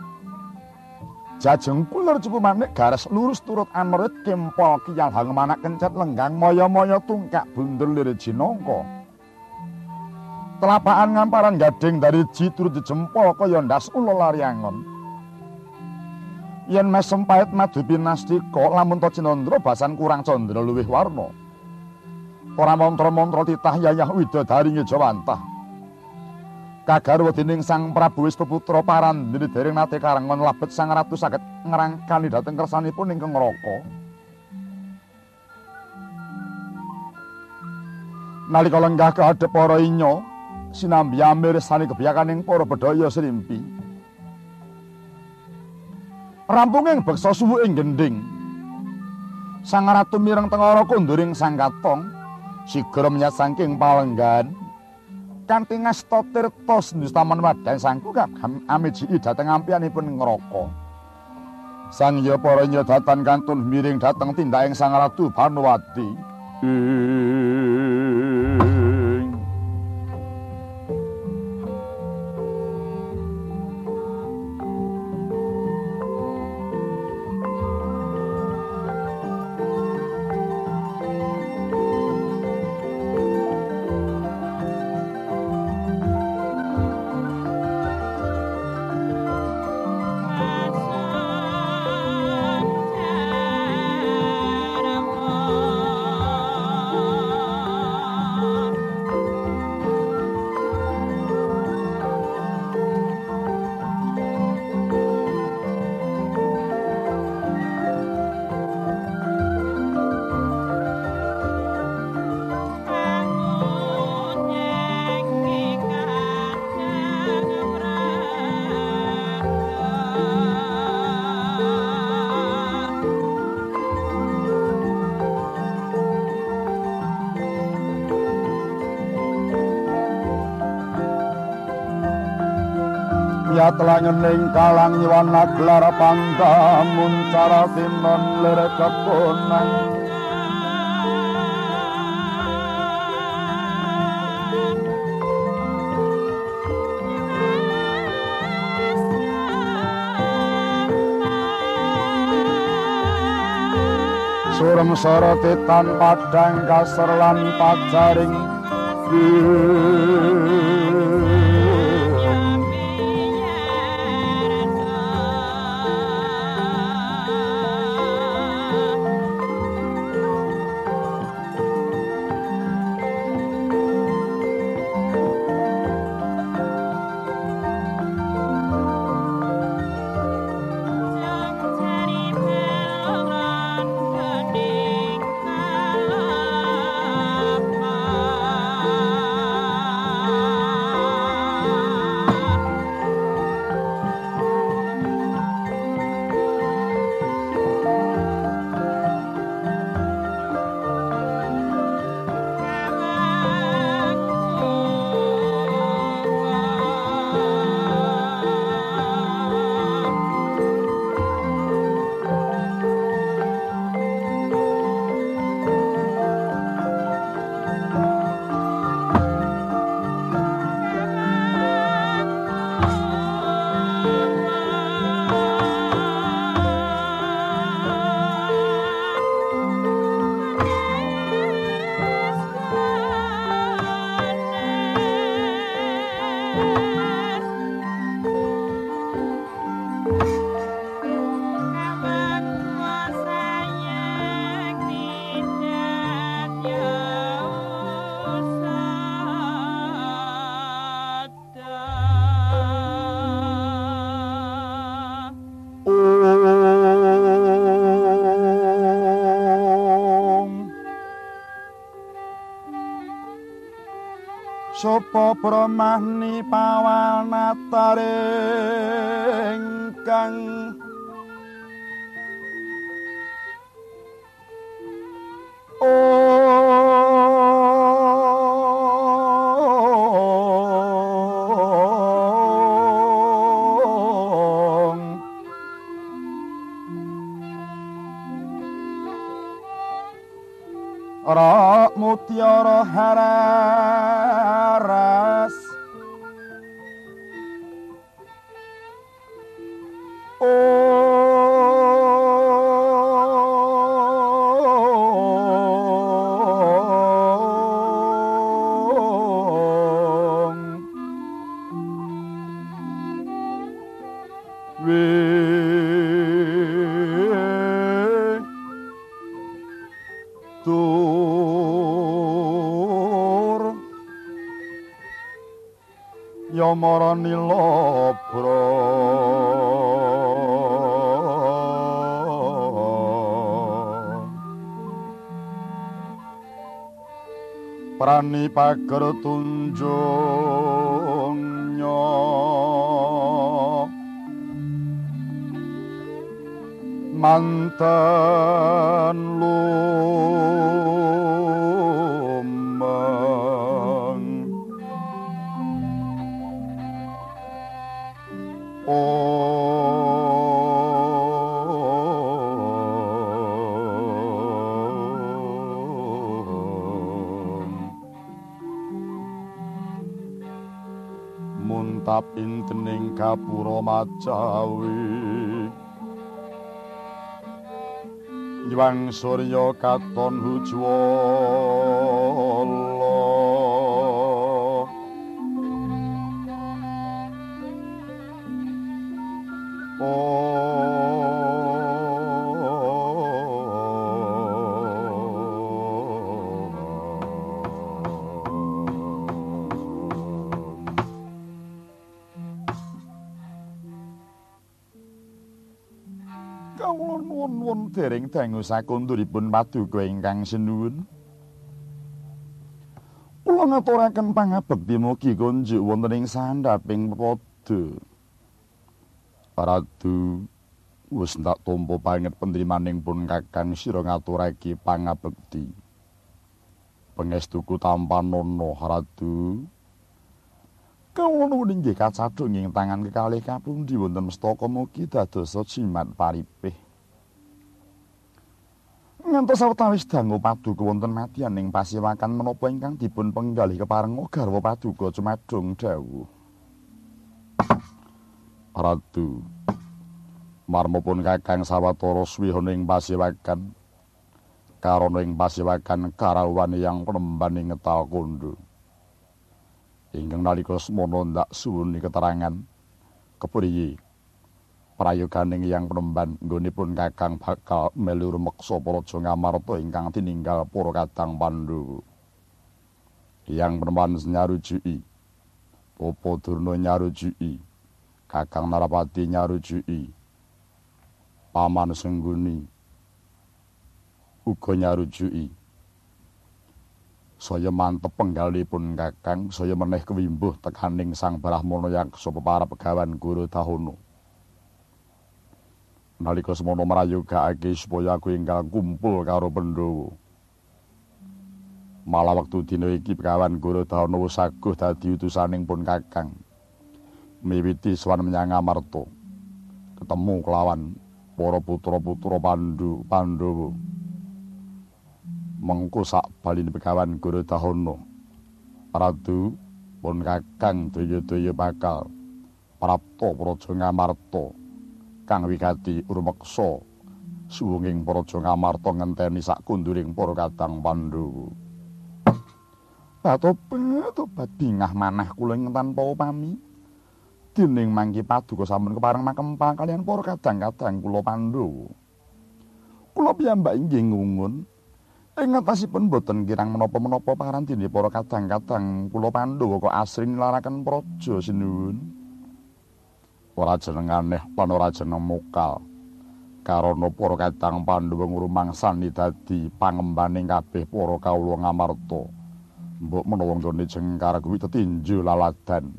Jajeng kuler cupu manik garis lurus turut amerit kempol kiyal hang manak kencet lenggang moyo-moyo tungkak bunder lirik jinongko. Telapaan ngamparan gading dari jitur di jempol kaya ndas ulo lariangon. Yen mes sempait madu pinastiko lamun to cinondro basan kurang condro luwih warna. ora mantra-mantra titah yayah widodari ngejawantah. Kagarwa dening sang prabu wis peputra parandene dereng nate karangon labet sang ratu saged ngrangkani dhateng kersanipun ing neraka. Nalika lenggah kadhep para inya sinambi amirsani kebiyakaning para bedhaya srimpi rampunging beksa suwu ing gending. Sang ratu mireng tengara kunduring sang katong sigra menyat saking palenggan. Kanthi ngasta tirta sendustaman wadan sangku amiji dhateng ampianipun ngroko. Sang ya para nyadatan kantun miring dhateng tindaking sang ratu Banwati telangening kalang nyiwana gelar pantamun cara sinon lere kepunang Surem soroti tanpa padang kasar lan pacaring Brahmani Pavanatare. Yamarani labra prani pager tunjung nyo. Manten kapura macawi Nyuwang surya katon hujwala dangu sakunduripun paduka ingkang sinuwun. Kula ngaturaken pangabekti mugi kunjuk wonten ing sandhaping pada. Ratu wis ndak tampa banget pentrimaning pun Kakang sira ngaturake pangabekti. Pangestuku tanpa nono Ratu. Kawula nuwun inggih kacadhung ing tangan kekalih kapundi wonten mestaka mugi dadosa jimat paripih. Ngantos sawetawis dangu paduka wonten matian ing pasiwakan menapa ingkang dipun penggalih keparenga garwa paduka cumadung dawuh. Ratu marmupun Kakang Sawatara swihana ing pasiwakan karana ing pasiwakan karawan yang penemban ing ngetal kondo. ingkang nalika semana ndak suwuni keterangan kepriye prayoganing yang penemban nggonipun Kakang bakal melu rumeksa Praja Ngamarta ingkang tininggal para kadang Pandhawa. Yang penemban nyarujuki Papa Durna nyarujuki Kakang Narapati nyarujuki Paman Sengguni. Uga nyarujuki saya mantep penggalipun kakang. Saya meneh kewimbuh tekaning sang brahmana yaksa para pegawan guru dahono nalika semono marayogake supaya aku enggal kumpul karo Pandhawa. Malah wektu dina iki pegawan guru dahono wis aguh dadi utusaning pun kakang miwiti swan menyang Amarta. Ketemu kelawan para putra-putra Pandu Pandhawa. Mengko sak baline pegawan guru dahono ratu pun kakang daya-daya bakal prapta praja ngamarta kang wigati rumeksa suwunging praja ngamarta ngenteni sak kunduring para kadang pandhawa Batobat, tobat bingah manah kula ing tanpa upami. Dening mangki paduka sampun kepareng makempa kalian para kadang-kadang kula Pandhawa. Kula piyambak inggih ngungun ing ngatasipun boten kirang menapa-menapa parantine para kadang-kadang kula Pandhawa kok asring nilaraken praja sinuwun. Ora jeneng aneh lan ora jeneng mokal. Karana para kadang Pandhawa ngrumangsani dadi pangembaning kabeh para kawula Ngamarta. Mbok menawa ngene jengkar kuwi tetinju laladan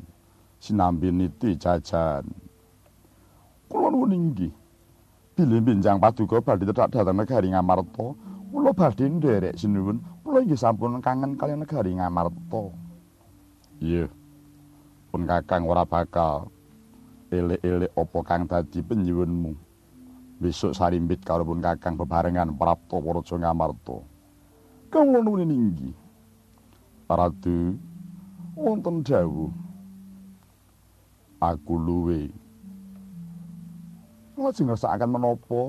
sinambi niti jajan. Kula nuwun inggih. Bilih binjang paduka badhe tetak dhateng negari Ngamarta, kula badhe nderek sinuwun, kula inggih sampun kangen kaliyan negari Ngamarta. Iya. Pun Kakang ora bakal elek-elek apa kang dadi penyuwunmu. Besok sarimbit karo pun Kakang bebarengan Prapta Waraja Ngamarta. Kula nuwun inggih. Ratu wonten dawuh. Aku luwe. Lajeng ngrasakaken menapa?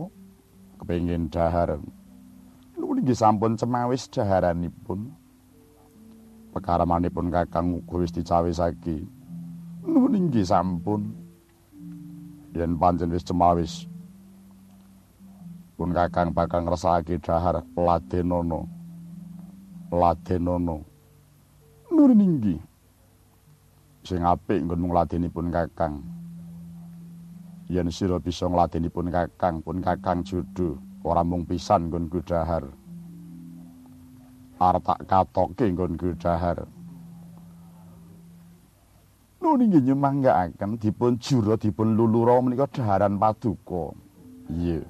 Kepengin dahar. Nuwun inggih sampun cemawis daharanipun. Pekaramanipun kakang uga wis dicawisake. Nuwun inggih sampun yen pancen wis cemawis pun kakang bakal ngrasakake dahar ladenono ladenono nurin inggi. Sing apik nggon ngladenipun Kakang. Yen sira bisa ngladenipun Kakang, pun Kakang judu ora mung pisan nggon gudahar. Arep tak katoke nggon gudahar. Nun inggih nyemanggaaken dipun jura dipun lulura menika daharan paduka. Iya.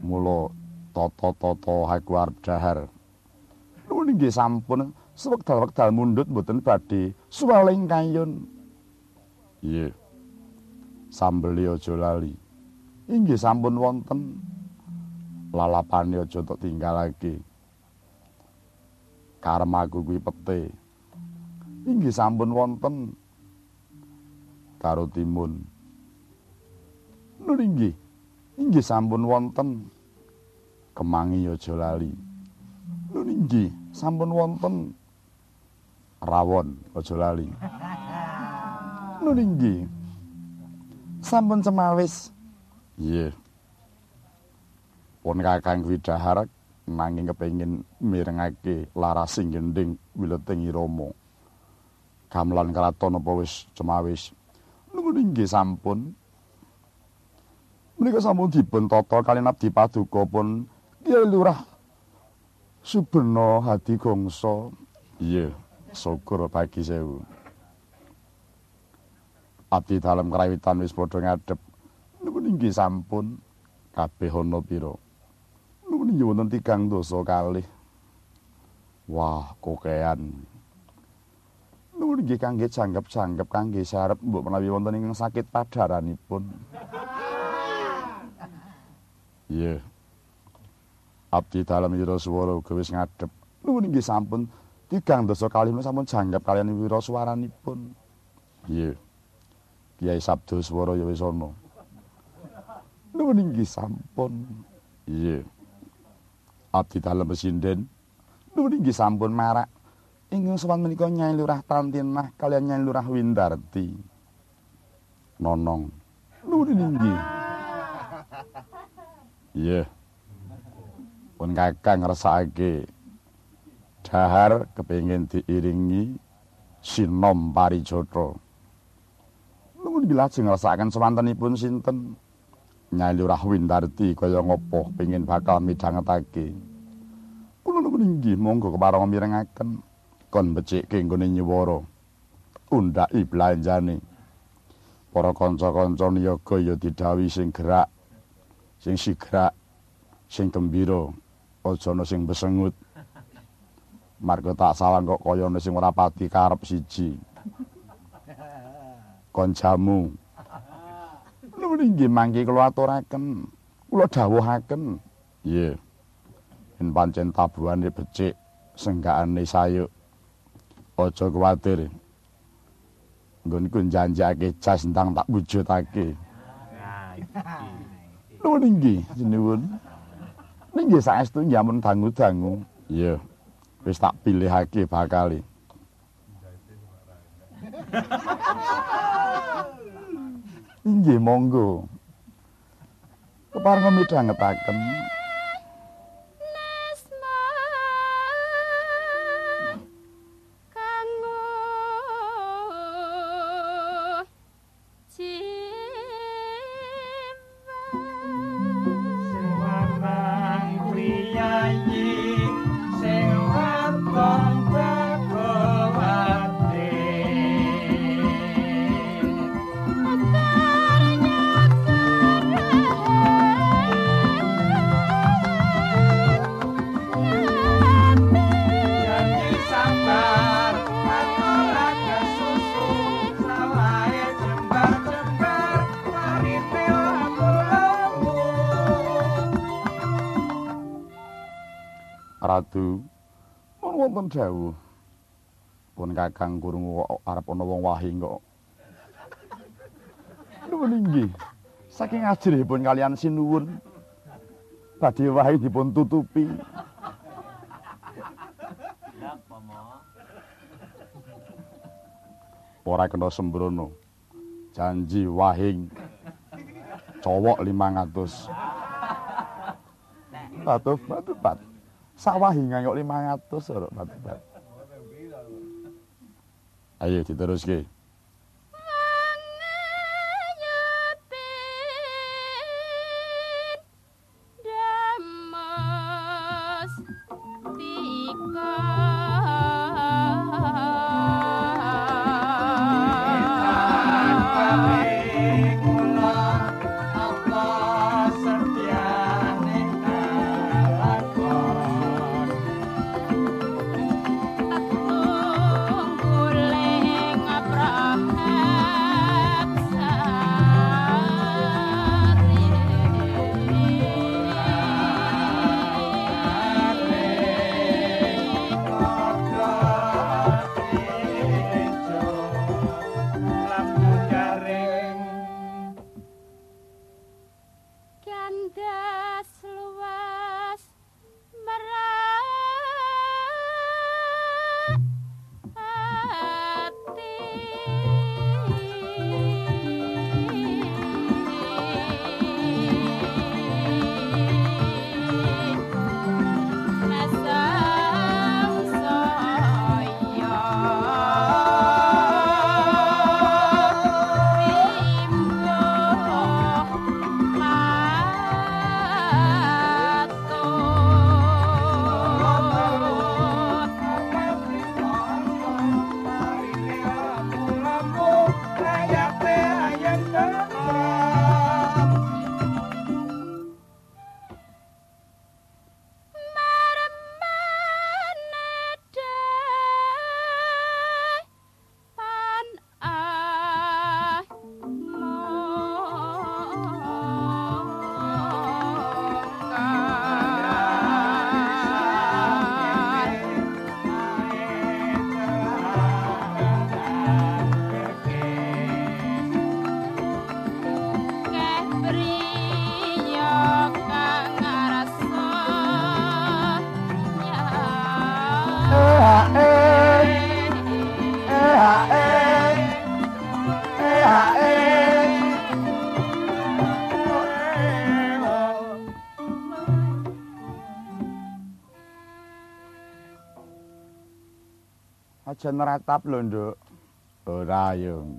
Mula tata-tata aku arep dahar. Nuwun inggih sampun sewekdal-wekdal mundhut mboten badhe suwaling kayun. Iya. Sambeli aja lali. Inggih sampun wonten. Lalapane aja tok tinggalake. Karmaku kuwi pete. Inggih sampun wonten. Karo timun. Nur inggih. Inggih sampun wonten. Kemangi aja lali. Nun inggih, sampun wonten rawon aja lali. Nun inggih. Sampun cemawis. Iya. Pun Kakang Widahar nanging kepengin mirengake larasing gending wileting Irama. Gamelan kraton apa wis cemawis. Nun inggih sampun. Menika sampun dipun tata kaliyan abdi paduka pun Kyai Lurah Subena Hadi Gongso. Iya, syukur bagi sewu. Abdi dalam kerawitan wis padha ngadep. Nuwun inggih sampun kabeh ana pira. Nuwun wonten tigang dosa kalih. Wah, kokean. Nuwun inggih kangge janggep-janggep kangge sarep mbok menawi wonten ingkang sakit padaranipun. Iya. Yeah. abdi dalam wiraswara uga wis ngadhep. Nuwun inggih sampun tigang dasa kalih sampun janggap kaliyan wiraswaranipun. Iya. Kiai Sabdo Swara ya wis ana. Nuwun inggih sampun. Iya. Abdi dalam pesinden. Nuwun inggih sampun marak. Ingkang sowan menika Nyai Lurah Tantinah kaliyan Nyai Lurah Windarti. Nonong. Nuwun inggih. Iya. Yeah. pun kakang ngrasakake dahar kepengin diiringi sinom parijata nuwun lajeng ngrasakaken semantenipun sinten Nyai Lurah Windarti kaya ngopo pengin bakal midhangetake kula nuwun inggih monggo kepareng mirengaken kon becikke nggone nyuwara undhaki belanjane para kanca-kanca niyaga ya didhawuhi sing gerak sing sigrak sing gembira aja ana sing besengut. Marga tak salah kok kaya ana sing ora pati karep siji. Konjamu. Nuwun inggih mangke kula aturaken. Kula dawuhaken. Nggih. Yen pancen tabuhane becik, senggakane sayuk. Aja kuwatir. Nggonku janjake jas ndang tak wujudake. Nuwun inggih, nuwun. Nggih saestu nyamun dangu-dangu. Iya. Wis tak pilihake bakal. Nggih monggo. Kepareng midhangetaken. Wonten dawuh. Pun Kakang krungu kok arep ana wong wahing kok. Nuwun inggih. Saking ajrihipun kalian sinuwun badhe wahing dipun tutupi. Ora kena sembrono. Janji wahing cowok 500. Batu batu bat. Sawahingan kok 500 ora batu bat. Ayo diteruske. Aja neratap lho, Nduk. Ora yo.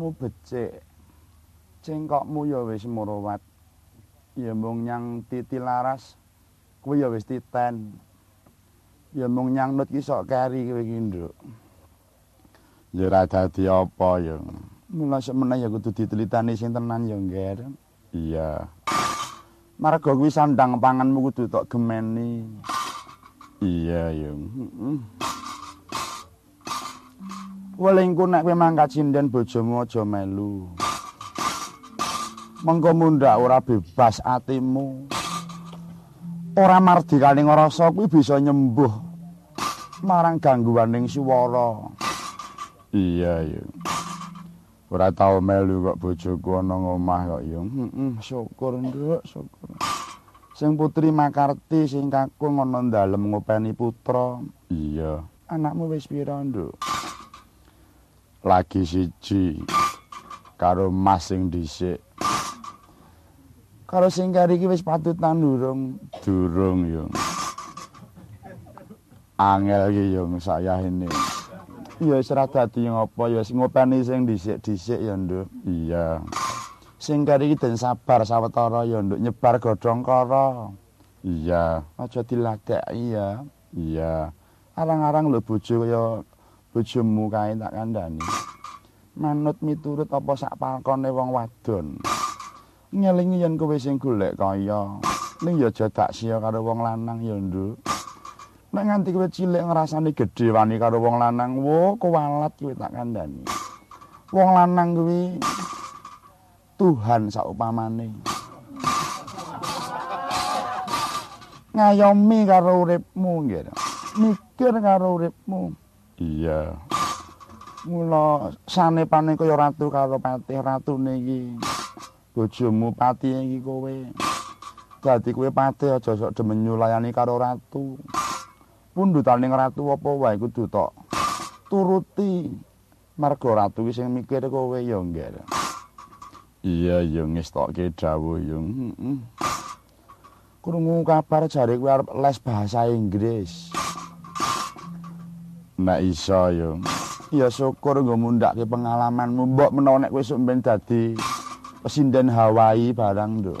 Rupamu becik. Cengkokmu ya wis murawat. Ya mung nyang titi laras kuwi ya wis titen. Ya mung nyang nut ki sok keri kowe ki, Nduk. Ya ora dadi apa ya. Mula semene ya kudu ditelitani sing tenan ya, Ngger. Iya. Marga kuwi sandang panganmu kudu tok gemeni. Iya, ya. Heeh. Welingku nek kowe mangkat sinden bojomu aja melu. Mengko mundhak ora bebas atimu. Ora mardikaning rasa kuwi bisa nyembuh marang gangguaning swara. Iya, ya. Ora tau melu kok bojoku ana ngomah kok ya. Heeh, syukur, Nduk, syukur. Sing putri Makarti sing kakung ana dalem ngopeni putra. Iya. Anakmu wis pira, Nduk? Lagi siji karo mas sing dhisik karo sing kari iki wis patutan durung durung yo angel iki yo saya ini Ya wis ora dadi ngopo ya wis ngopeni sing dhisik-dhisik ya, Nduk. Iya. Sing kari iki den sabar sawetara ya, Nduk, nyebar godhong kara. Iya, aja diladeki ya. Iya. Arang-arang lho bojo kaya bojomu kae tak kandhani. Manut miturut apa sak pakone wong wadon. Ngelingi yen kowe sing golek kaya. Ning ya aja tak sia karo wong lanang ya, Nduk. Nek nganti kowe cilik ngrasani gedhe wani karo wong lanang, wo kuwalat kowe tak kandhani. Wong lanang kuwi Tuhan saupamane. Ngayomi karo uripmu nggih. Mikir karo uripmu. Iya. Mula sanepane kaya ratu karo patih ratune iki. Bojomu patih iki kowe. Dadi kowe patih aja sok demen nyulayani karo ratu. pundhutaning ratu apa wae kudu tok turuti marga ratu ki sing mikir kowe ya nggih iya ya ngestokke dawuh ya heeh krungu kabar jare kowe arep les bahasa Inggris nek iso ya ya syukur nggo mundhake pengalamanmu. Mbok menawa nek kowe ben dadi pesinden Hawaii barang nduk.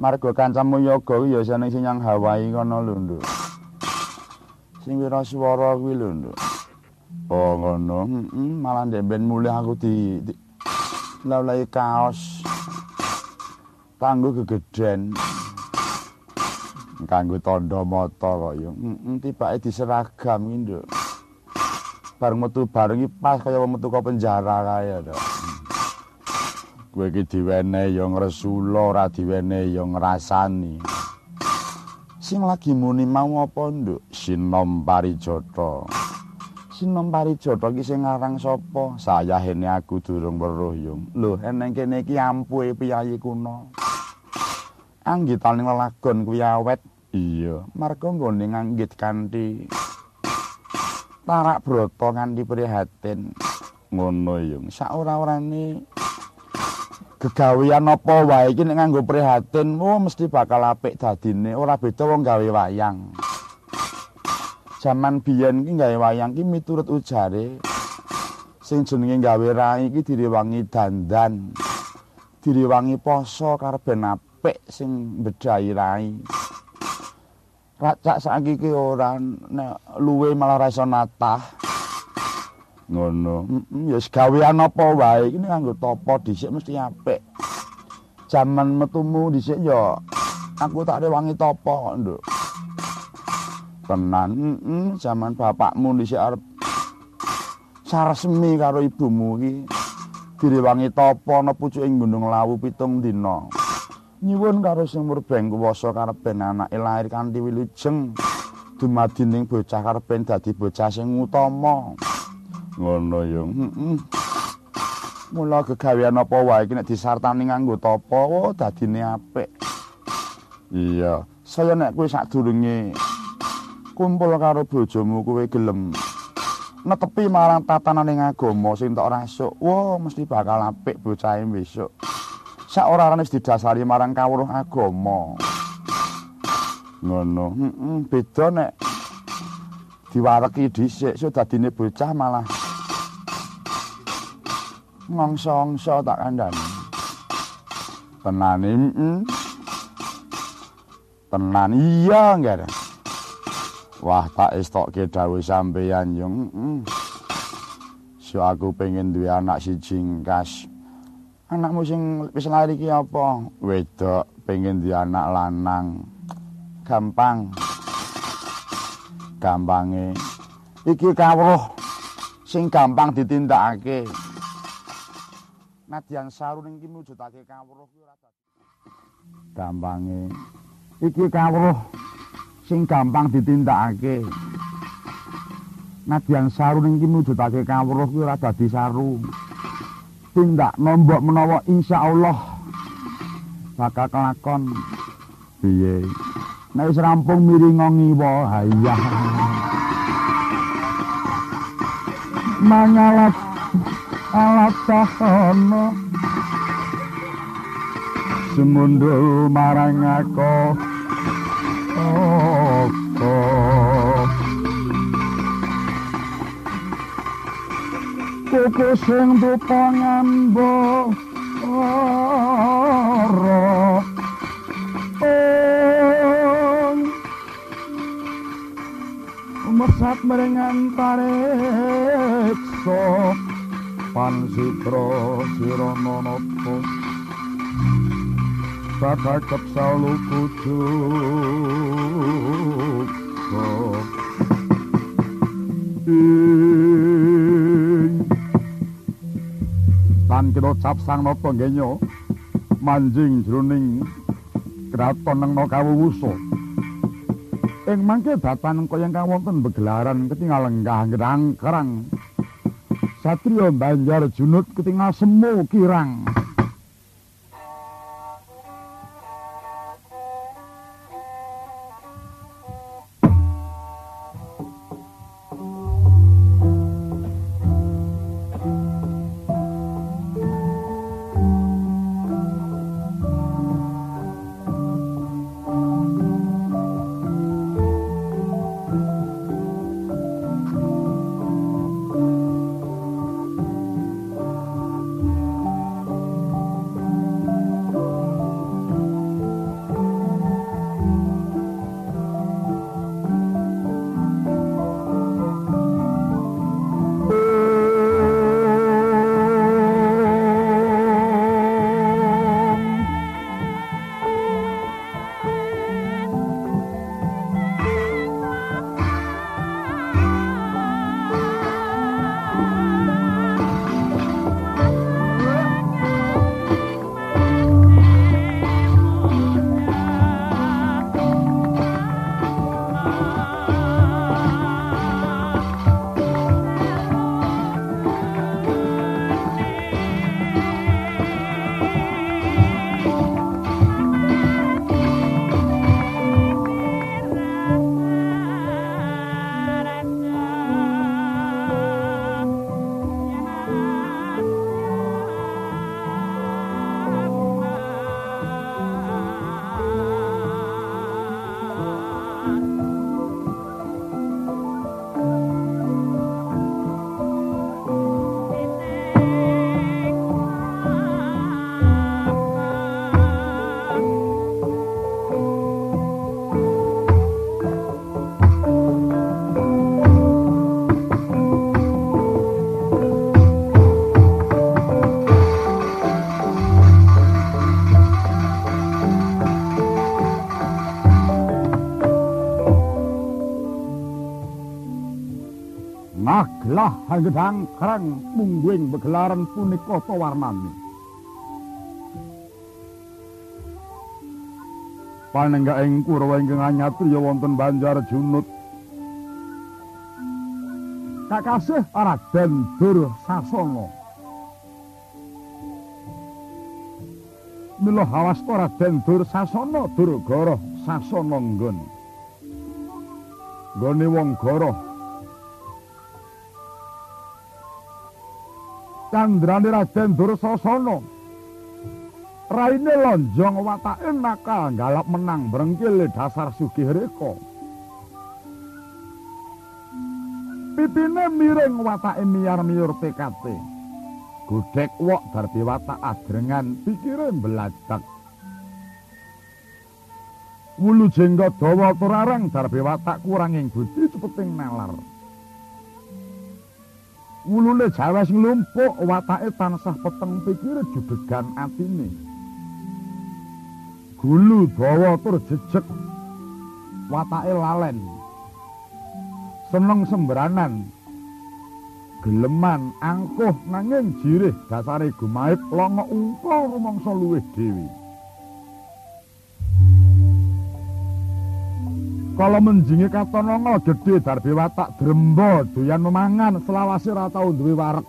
Marga kancamu yoga ya seneng sing nyang Hawaii kono lho nduk. Sing wira swara kuwi lho nduk. Oh ngono. Heeh malah ndek ben mulih aku di, di lalai kaos. Kanggo gegeden kanggo tandha mata kok ya. Heeh tibake diseragam iki nduk. Bareng metu bareng pas kaya metu ke penjara kaya to kowe iki diwenehi ya ngresula ora diwenehi ya ngrasani. Sing lagi muni mau apa nduk? Sinom parijata sinom parijata iki sing ngarang sapa? Sayahene aku durung weruh yung lho eneng kene iki ampuhe piyayi kuna anggitaning lelagon kuwi awet iya marga nggone nganggit kanthi tarak brata nganti prihatin. Ngono yung sak ora-orane gegawean apa wae iki nek nganggo prihatin oh mesti bakal apik dadine. Ora beda wong gawe wayang. Zaman biyen ki gawe wayang ki miturut ujare sing jenenge gawe rai iki direwangi dandan direwangi poso karepen apik sing bedhahi rai Racak saiki ki ora nek luwe malah ra iso natah. Ngono. Ya gawean apa wae? Iki nganggo topo dhisik mesti apik. Jaman metumu dhisik ya aku tak rewangi topo kok nduk. Tenan jaman bapakmu dhisik arep saresmi karo ibumu iki. Direwangi topo ana pucuking gunung lawu pitung dina nyuwun karo sing murbeng kuwasa karepen anake lair kanthi wilujeng dumadining bocah karepen dadi bocah sing utama. Ngono yo heeh mula gegawean apa wae iki nek disartani nganggo tapa? Oh dadine apik. Iya saya nek kowe sadurunge kumpul karo bojomu kowe gelem netepi marang tatananing agama sing tok rasuk wah mesti bakal apik bocahe besok sak ora wis didasari marang kawruh agama ngono heeh beda nek diwareki dhisik so dadine bocah malah ngongso-ngongso tak kandhani. Tenan heeh. Tenan iya nggih. Wah tak estokke dawuh sampeyan yo heeh. So aku pengen duwe anak siji ngkas. Anakmu sing wis lair iki apa? Wedok pengen duwe anak lanang. Gampang. Gampange iki kawruh sing gampang ditindakake. Nadyan saru ning iki mujudake kawruh kuwi ora dadi gampange. Iki kawruh sing gampang ditindakake. Nadyan saru ning iki mujudake kawruh kuwi ora dadi saru. Tindak nombok menawa insyaallah bakal kelakon. Piye? Nek wis rampung miringa ngiwa, ha iya. Mangalat alat tahono semundul marang aku oko Buku sing dupa ngambo ora Mesat meringan parikso Pansitra sirana nata Sakakep salu kujuk Lan kita cap sang nata ngenya manjing jroning kraton nang kawuwusa. Ing mangke datan kaya ingkang wonten begelaran ketingal lenggah gedang kerang. Satrio Banjar Junut ketingal semu kirang. Hanggedang kerang mungguing begelaran punika pewarnani. Panengga ing kurwa ingkang anyatri wonten Banjar Junut. Kakasih Raden Dur Sasana. Mila hawasta Raden Dur Durgara Sasana nggon. Nggone wong goroh candrane Raden Dursasana. Raine lonjong watake nakal galap menang brengkil dasar sugih reka. Pipine miring watake miyar-miyur PKT. Gudhek wok darbi watak adrengan pikire belajak. Wulu jenggot dawa turarang darbi watak kurang ing budi cepeting nalar. Wulune Jawa sing lumpuk watake tansah peteng pikir judegan atine. Gulu dawa tur jejeg watake lalen. Seneng sembranan geleman angkuh nanging jirih dasare gumaip longo ungkul rumangsa luwih dewi Kala menjingi katon nongol gedhe darbe watak drembo doyan memangan selawase ora tau duwe wareg.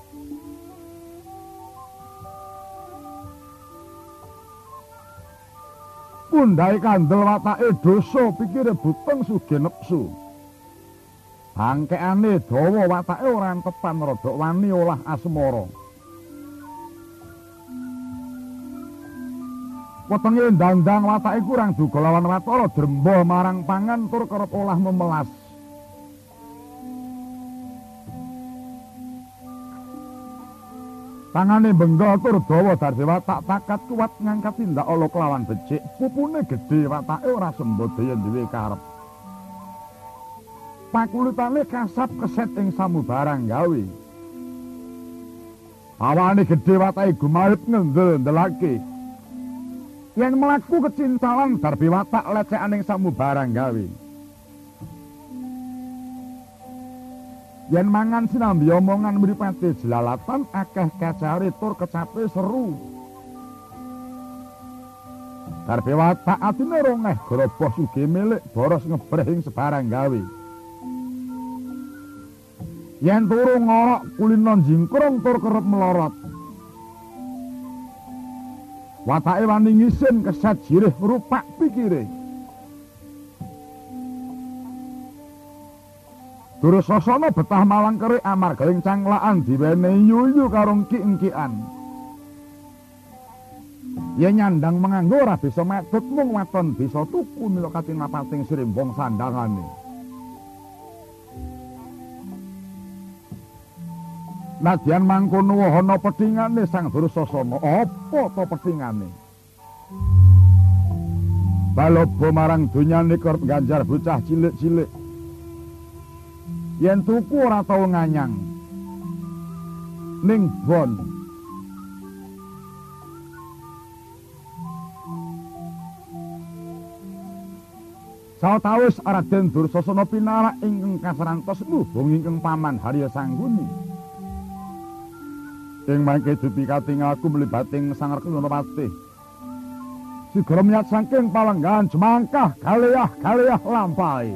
Pundhae kandel watake dosa pikire buteng suge nepsu. Bangkeane dawa watake ora entepan rodok wani olah asmara. Wetenge ndang-ndang watake kurang duga lawan watara drembo marang pangan tur kerep olah memelas Tangane benggol tur dawa darde watak takat kuat ngangkat tindak ala kelawan becik. Pupune gedhe watake ora sembodaya duwe karep. Pakulitane kasap keset ing samubarang gawe. Awane gedhe watake gumayut ngendel ndelake. Yen mlaku kecintalan darbe watak lecekan ing samubarang gawe. Yen mangan sinambi omongan mripate jelalatan akeh kacare tur kecape seru. Darbe watak atine rongeh groboh suge milik boros ngebreh ing sebarang gawe. Yen turu ngorok kulino jingkrong tur kerep melorot. Watake wani ngisin keset jirih rupak pikire. Durasasana betah malang keri amarga ing canglakan diwenehi yuyu karo engki-engkian. Yen nyandang menganggo ora bisa metut mung weton bisa tuku mila kating napating srimbong sandangane. Nadyan mangkono ana pedhingane Sang Durasasana, apa to pedhingane? Balobo marang donyane kerep ganjar bocah cilik-cilik. yen tuku ora tau nganyang ning bon Sawetawis Raden Dursasana pinarak ingkang kasarantos nuhung ingkang paman Harya Sangguni. Ing mangke dupi katingalku mlibating Sang Reknanapati. Sigra menyat saking palenggahan jemangkah kaleyah-kaleyah lampahe.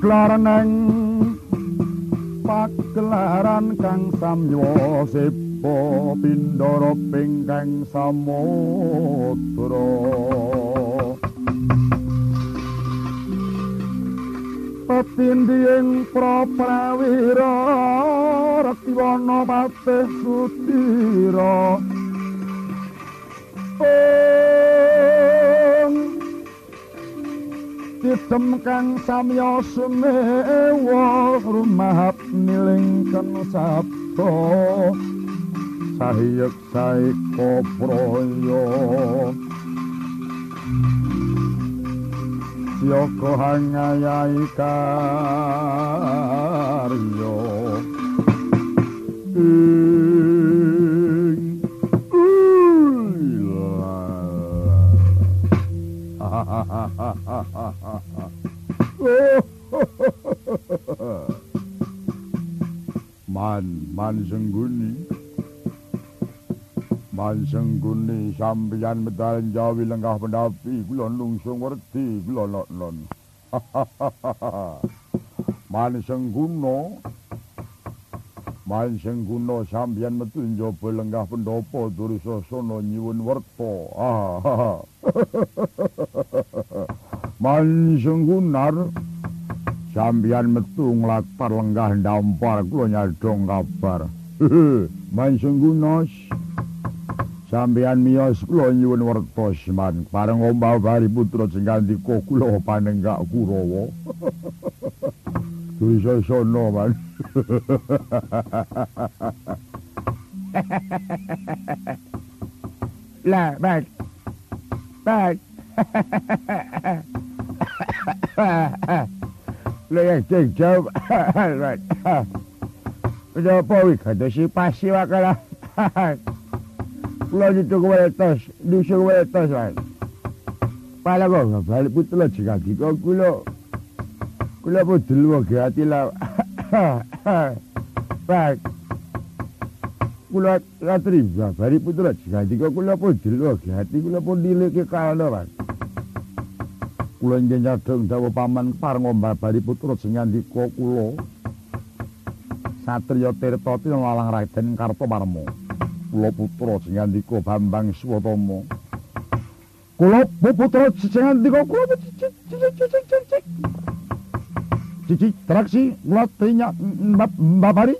Florida samya sumewa Rumahap nilingken sabda. Sahiyek saiko proyo Yoko hangayai karyo Ing Man, man sengguni Man sengguni sampeyan medal jawi lenggah pendapi kula nungsung werti kula non. Man sengguna Man sengguna sampeyan metu njaba lenggah pendopo durisa nyuwun werta. Ah. Man senggunar sampeyan metu nglatar lenggah ndampar kula nyadong kabar. Man senggunas sampeyan miyos kula nyuwun werta seman pareng ombah bari putra sing gandika kula panenggak Kurawa. Durisa sono man. Lah, baik. Baik. Lha yang sing jawab. Udah apa wih kata si pasi wakala. Kula itu kewala tos, dusu kewala tos kan. Pala kok balik putula jika kiko kula. Kula dulu ke hati lah. Baik. Kula ratri bari putula jika kula pun ke hati kula pun dilek ke. Kula njen nyadong dawa paman pareng ombal bari putra sing ngandika kula. Satriya Tirta Tina lalang Raden Kartomarma. Kula putra ngandika Bambang Swatama. Kula putra ngandika kula Cici traksi kula tinya mbabari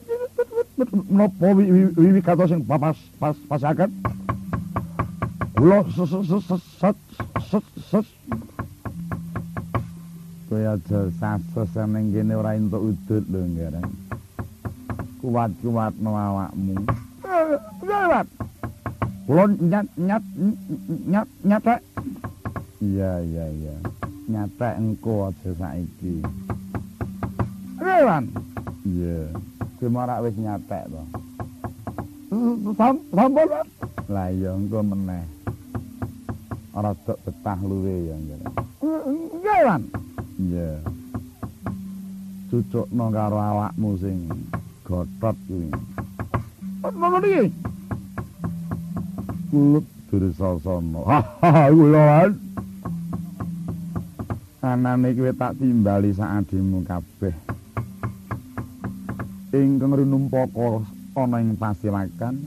menapa wiwi kata sing papas pas pasaken. Kula ses Kaya aja sasos ning kene ora entuk udut lho ngareng. Kuat-kuatno awakmu. Kuat. Kula nyat nyat nyat nyatek. Iya iya iya. Nyatek engko aja saiki. Rewan. Iya. Kemarak wis nyatek to. Sampun. Lah iya engko meneh. Ora dok betah luwe ya ngareng. Nggih, Wan. Iya. Cucukno karo awakmu sing gotot kuwi. Ngono iki. Kulut Dursasana. Ha kula wan. Anane kuwi tak timbali sak adimu kabeh. Ingkang rinumpaka ana ing pasiwakan.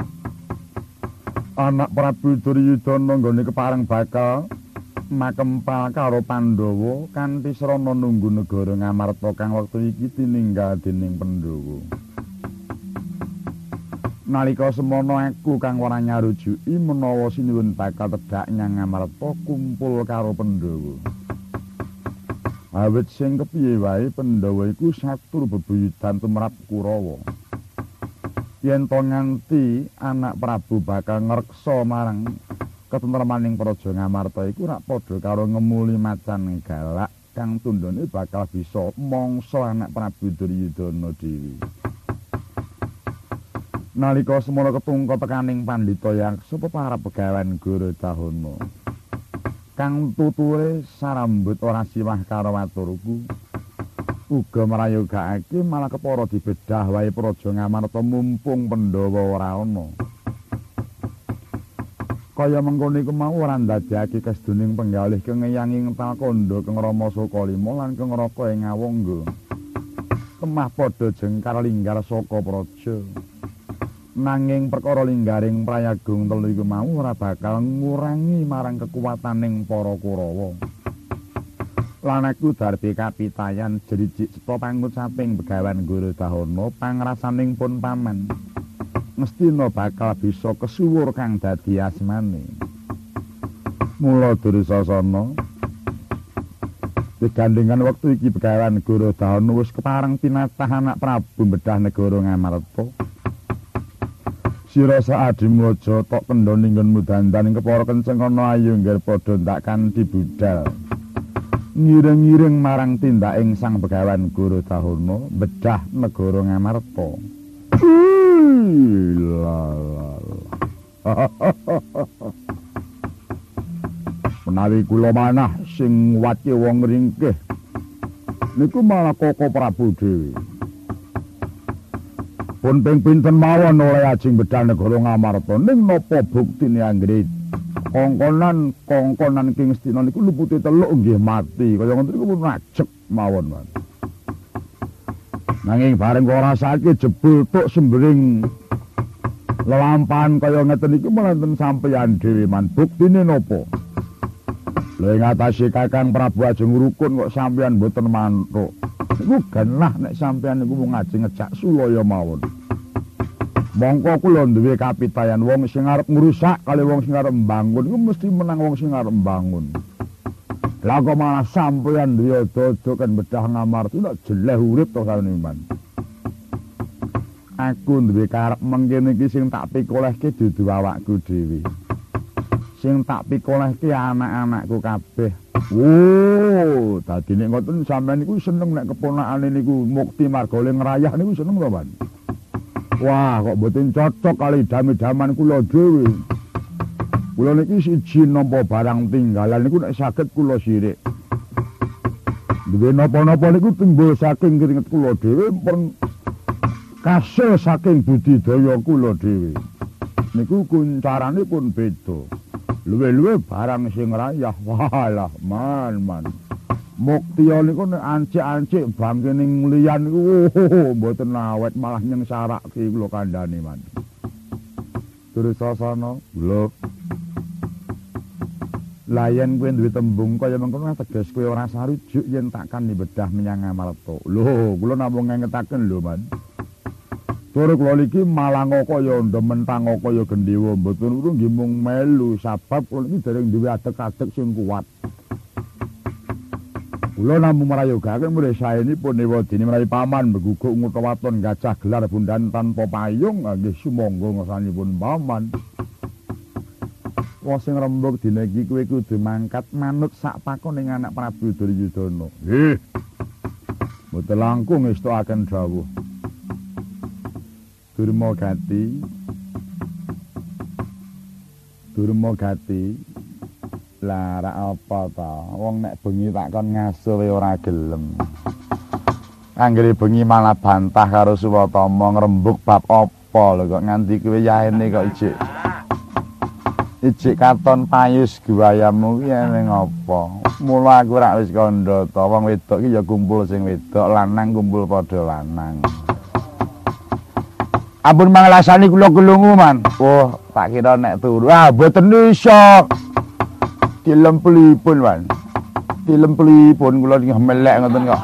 Anak Prabu Duryudana nggone kepareng bakal makempal karo Pandhawa kanthi srana nunggu negara Ngamarta kang wektu iki tininggal dening Pandhawa. Nalika semono aku kang ora nyarujuki menawa sinuwun bakal tedhak nyang Ngamarta kumpul karo Pandhawa. Awit sing kepiye wae Pandhawa iku satur bebuyutan tumrap Kurawa. Yen to nganti anak Prabu bakal ngreksa marang ketentremaning praja Ngamarta iku rak padha karo ngemuli macan galak kang tundone bakal bisa mangsa anak Prabu Duryudana dhewe. Nalika semana ketungka tekaning pandhita yaksa peparap pegawan Guru Dahana. Kang tuture sarambut ora siwah karo waturku. Uga marayogakake malah kepara dibedah wae praja Ngamarta mumpung Pandhawa ora ana. kaya mengkono iku mau ora ndadekake keseduning penggalih kengeyanging Talkondo Kang Rama Sokalima lan Kang Raka ing Ngawangga. Kemah padha jengkar linggar saka praja. Nanging perkara linggaring prayagung telu iku mau ora bakal ngurangi marang kekuataning para Kurawa. Lan aku darbi kapitayan jrijik cetha pangut saping begawan Guru Dahana pangrasaning pun paman. mestina bakal bisa kesuwur kang dadi asmane. Mula Dursasana Digandingan wektu iki begawan Guru Dahana wis kepareng pinatah anak Prabu bedah negara Ngamarta. Sira saadi mlojo tok kendha ninggonmu dandan kepara kenceng ana ayu ngger padha ndakkan dibudal. Ngiring-ngiring marang tindaking sang begawan Guru Dahana bedah negara Ngamarta. Menawi kula manah sing wace wong ringkih niku malah Koko Prabu dhewe. Pun ping pinten mawon oleh ajeng bedal negara Ngamarta ning napa buktine anggere kongkonan kongkonan King Stina niku luputi teluk nggih mati kaya ngoten niku pun rajek mawon. Nanging bareng kok rasake jebul tok sembring lelampahan kaya ngeten iki malah ten sampeyan dhewe man buktine napa? Lha ing atase Kakang Prabu Ajeng Rukun kok sampeyan mboten mantuk. Iku genah nek sampeyan niku mung ajeng ngejak sulaya mawon. Mongko kula duwe kapitayan wong sing arep ngrusak kali wong sing arep mbangun iku mesti menang wong sing arep mbangun. Lah kok malah sampeyan duwe dodo kan bedah ngamar tidak jeleh urip to sarene man. Aku duwe karep mengkene iki sing tak pikolehke dudu awakku dhewe. Sing tak pikolehke anak-anakku kabeh. Wo, dadi nek ngoten sampeyan niku seneng nek keponakane niku mukti margale ngrayah niku seneng to, Pan? Wah, kok mboten cocok kali dami-daman kula dhewe. Kula niki siji nampa barang tinggalan niku nek saged kula sirik. Duwe napa-napa niku timbul saking keringet kula dhewe pun kasil saking budidaya kula dhewe. Niku kuncarane pun beda. Luwe-luwe barang sing rayah walah man man muktiya niku ancik-ancik bangke ning liyan niku oh, mboten awet malah nyengsarake kula kandhane man Dursasana lho Layan kuwi duwe tembung kaya mengkono teges kowe ora sarujuk yen takkan dibedah menyang Amarta. Lho, kula namung ngengetaken lho, Man. Tur kula niki malang kaya ndemen tang kaya gendhewa mboten urung nggih mung melu sebab kula niki dereng duwe adek-adek sing kuat. Kula namung marayogake mulih saenipun ewadine mrawi paman beguguk ngutawaton gajah gelar bundan tanpa payung nggih sumangga ngasanipun paman. Wong sing rembug dina iki kowe kudu mangkat manut sak ning anak Prabu Duryudana. Nggih. Mboten langkung estokaken dawuh. Durma Gati Durma Gati Lara apa ta? Wong nek bengi tak kon ngasuh ora gelem. Anggere bengi malah bantah karo Suwatama ngrembug bab apa lho kok nganti kowe yaene kok ijik? Ijik katon payus guayamu kuwi ning apa Mula aku rak wis kandha ta wong wedok iki ya kumpul sing wedok lanang kumpul padha lanang Ampun manglasani kula kelungu man. Wah, tak kira nek turu. Ah, mboten iso. Dilempelipun man. Dilempelipun kula nggih melek ngoten kok.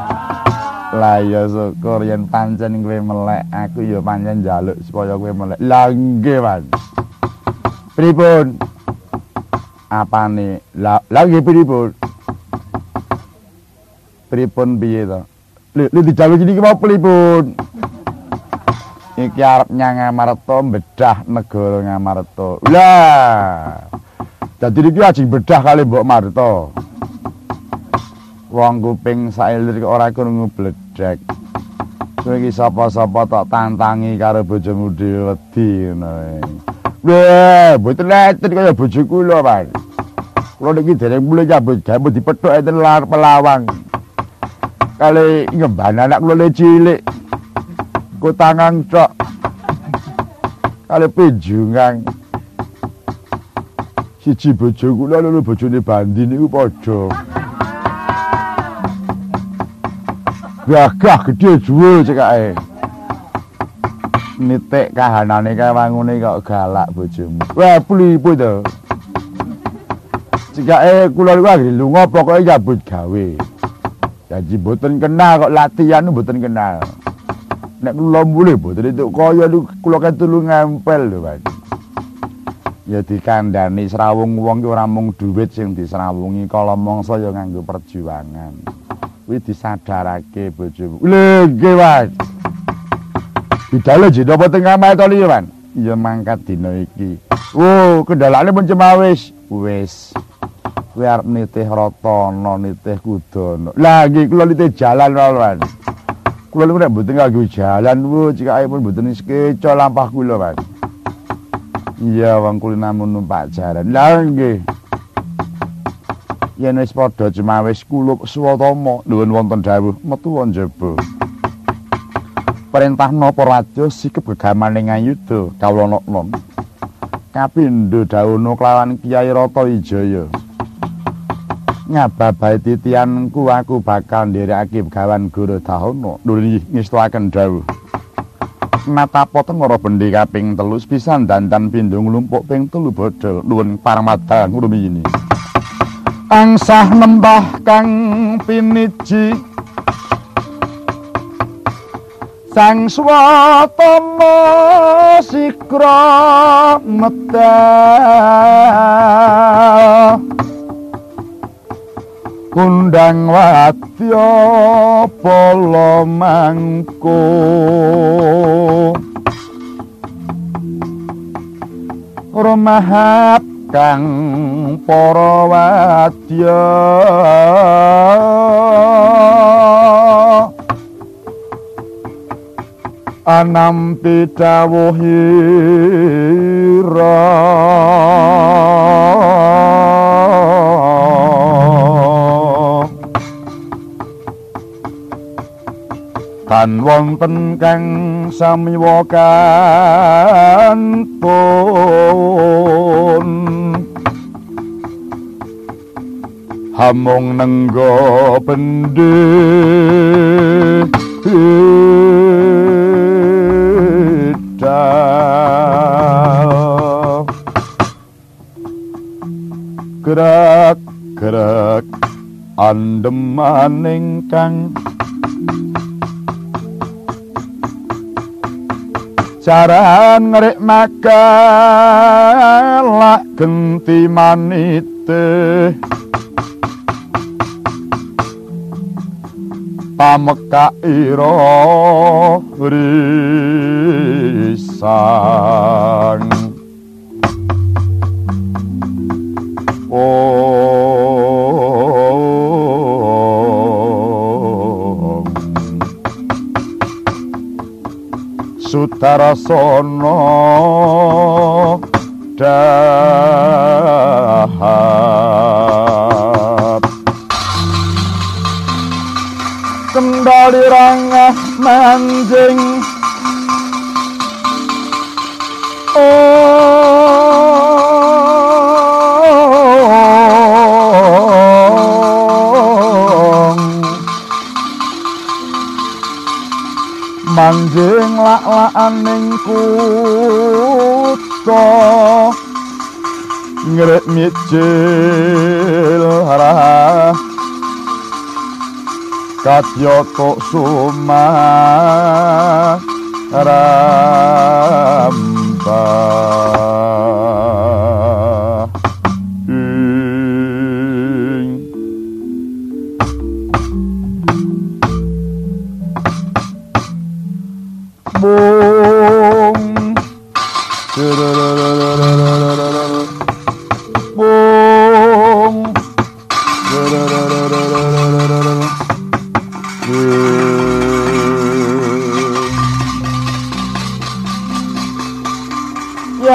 Lah ya syukur yen pancen kowe melek, aku ya pancen njaluk supaya kowe melek. Lah nggih, Man. Pripun? Apane? Lah, lah nggih pripun? Pripun piye to? Lho, dijalu iki mau pripun? Iki arep nyang Ngamarta bedah negara Ngamarta. Lah. Dadi iki ajeng bedah kali Mbok Marta. Wong kuping sailir ora krungu bledek. Kowe iki sapa-sapa tok tantangi karo bojomu dhewe wedi ngono. Wah, mboten letet kaya bojo kula, Pak. Kula niki dereng mulih nyambut gawe dipethuk enten lar pelawang. Kali ngemban anak kula cilik. Kutangang cok kali pinjungan Siji bojo kula loro bojone Bandi niku padha. Gagah gedhe juwe cekake. Nitik kahanane kawangune kok galak bojomu. Wah, pulipu to. Cekake kula niku anggere lunga pokoke nyambut gawe. Janji mboten kenal kok latihan mboten kenal. Nek kula mulih mboten entuk kaya niku kula ngempel lho, Pak. Ya dikandani srawung wong ki ora mung dhuwit sing disrawungi, kala mangsa ya nganggo perjuangan. Kuwi disadarake bojomu. Lho, nggih, Pak. Bidale jek apa teng kamar to liya, Pak? Iya mangkat dina iki. Oh, kendalane pun cemawis. Wis. Kuwi arep nitih ratana, nitih kudana. Lah nggih kula nitih jalan mawon. Niku nek mboten kanggo jalan, wo pun mboten sekeca lampah kula, Pak. Iya, wong kula namun numpak jalan. Lah nggih. Yen wis padha cemawis kula swatama nuwun wonten dawuh metu wong jaba. Perintah napa radya sikep gegamaning ayuda kawula non. Kapindho dawuh kelawan Kiai Rata Wijaya. Ngababahi titianku aku bakal nderekake gawan Guru Dahana nuli ngestuaken dawuh. Natapa tengara bendi kaping telu pisan dandan pindho nglumpuk ping telu bodho nuwun paramadhan ngrumiyin Angsah nembah kang piniji. Sang swatama sikra medal kundang wadya pala mangko rumahap kang para wadya. Anampi dawuhira tan wonten kang samiwa kantun hamung nenggo bende gerak gerak andemaning kang Jaran ngerik makalak genti manite Pameka ira risang Om Sutarasana dahap Kendali rangah manjing Om manjing lak-lakaning kutha. Ngret mijil kadya tok suma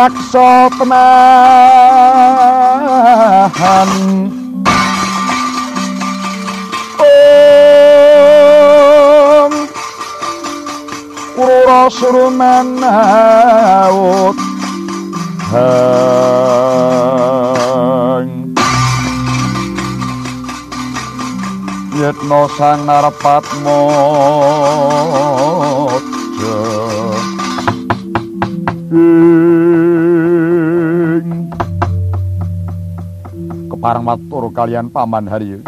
raksa temahan Om. Kurura suruman awut Yetno sang narpat mojo Yetno keparang matur kalian paman Haryo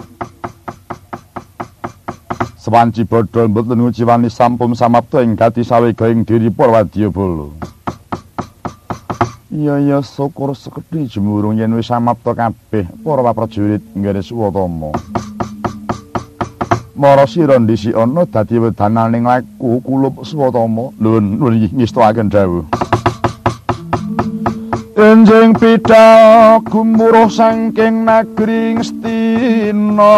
Sewanci bodol mboten ngujiwani sampun samapta ing gati sawega ing diri Purwadya Bala Iya ya syukur sekedhi jemurung yen wis samapta kabeh para prajurit nggaris Watama Mara sira ndisi ana dadi wedananing laku kulup Swatama. Nuwun nuwun ngestuaken dawuh. Enjing pita gumuruh saking negeri Ngastina.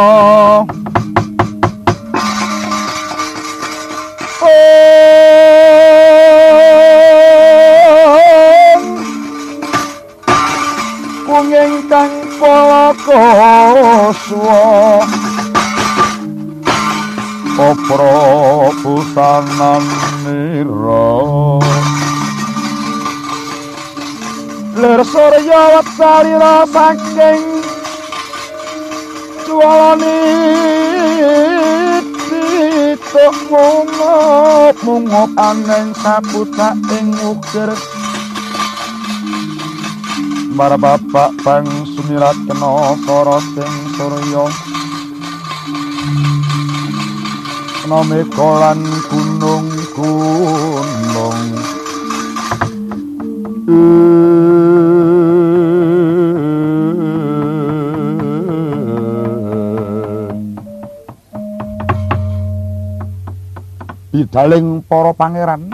Kunging kang palakoswa Popro pusanan nira Lir surya watsalira saking Jualani Tituk mungop Mungop aneng saputa ing ukir Mara bapak bang sumirat kena soro sing surya. Nome kolan gunung gunung Bidaling para pangeran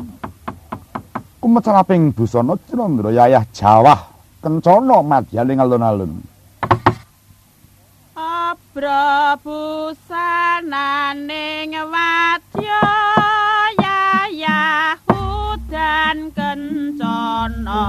kumecanaping busana Cinandra yayah Jawah kencana madyaning alun-alun. Prabusananing wadya kencana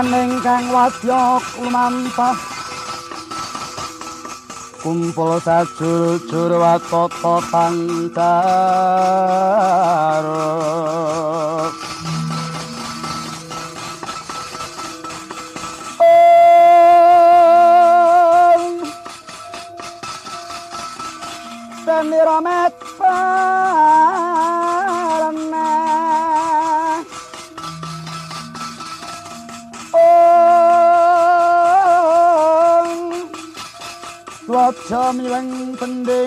Swaraning kang wadya lumampah kumpul sajur-jur watata pancaruk 사람이란건데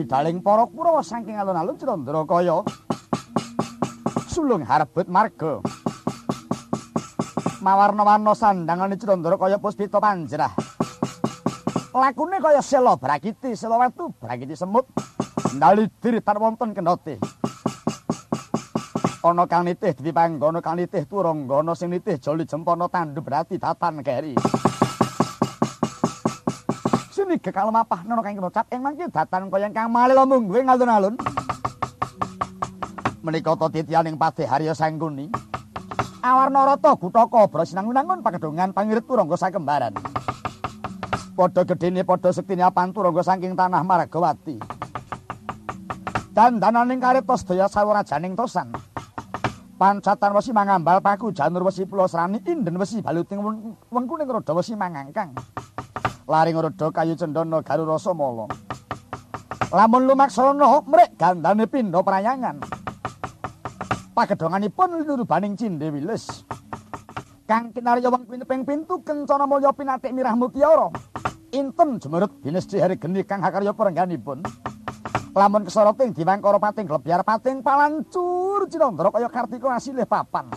bidaling para kurawa saking alun-alun Cirandra kaya. Sulung harbet marga. Mawarna-warna sandangane Cirandra kaya puspita panjrah lakune kaya sela brakiti sela watu brakiti semut. Ndali diri tan wonten kendhote ana kang nitih dewi panggana kang nitih turanggana sing nitih joli jempana tandu berati datan keri sini gekal mapah nono kang ngucap ing mangke datan kaya kang malila mungguing alun-alun menika to titianing padhe harya sangguni. Awarna rata gutaka bra sinangun-angun pakedongan pangirit turangga sakembaran. Padha gedene padha sektine apanturangga saking tanah margawati dandananing kareta sedaya sawarajaning tosan. Pancatan wesi mangambal paku janur wesi pulo serani inden wesi baluting wengkuning roda wesi mangangkang laring roda kayu cendana garu rasa mala. Lamun lumaksana mrek gandane pindha prayangan pagedonganipun linurubaning cindhe wiles kang kinarya wengkuning ping pintu kencana mulya pinatik mirah mutiara inten jemerut dinesti hari geni kang hakarya perengganipun. Lamun kesoroting diwangkara pating glebyar pating palancur cinandra kaya kartika asilih papan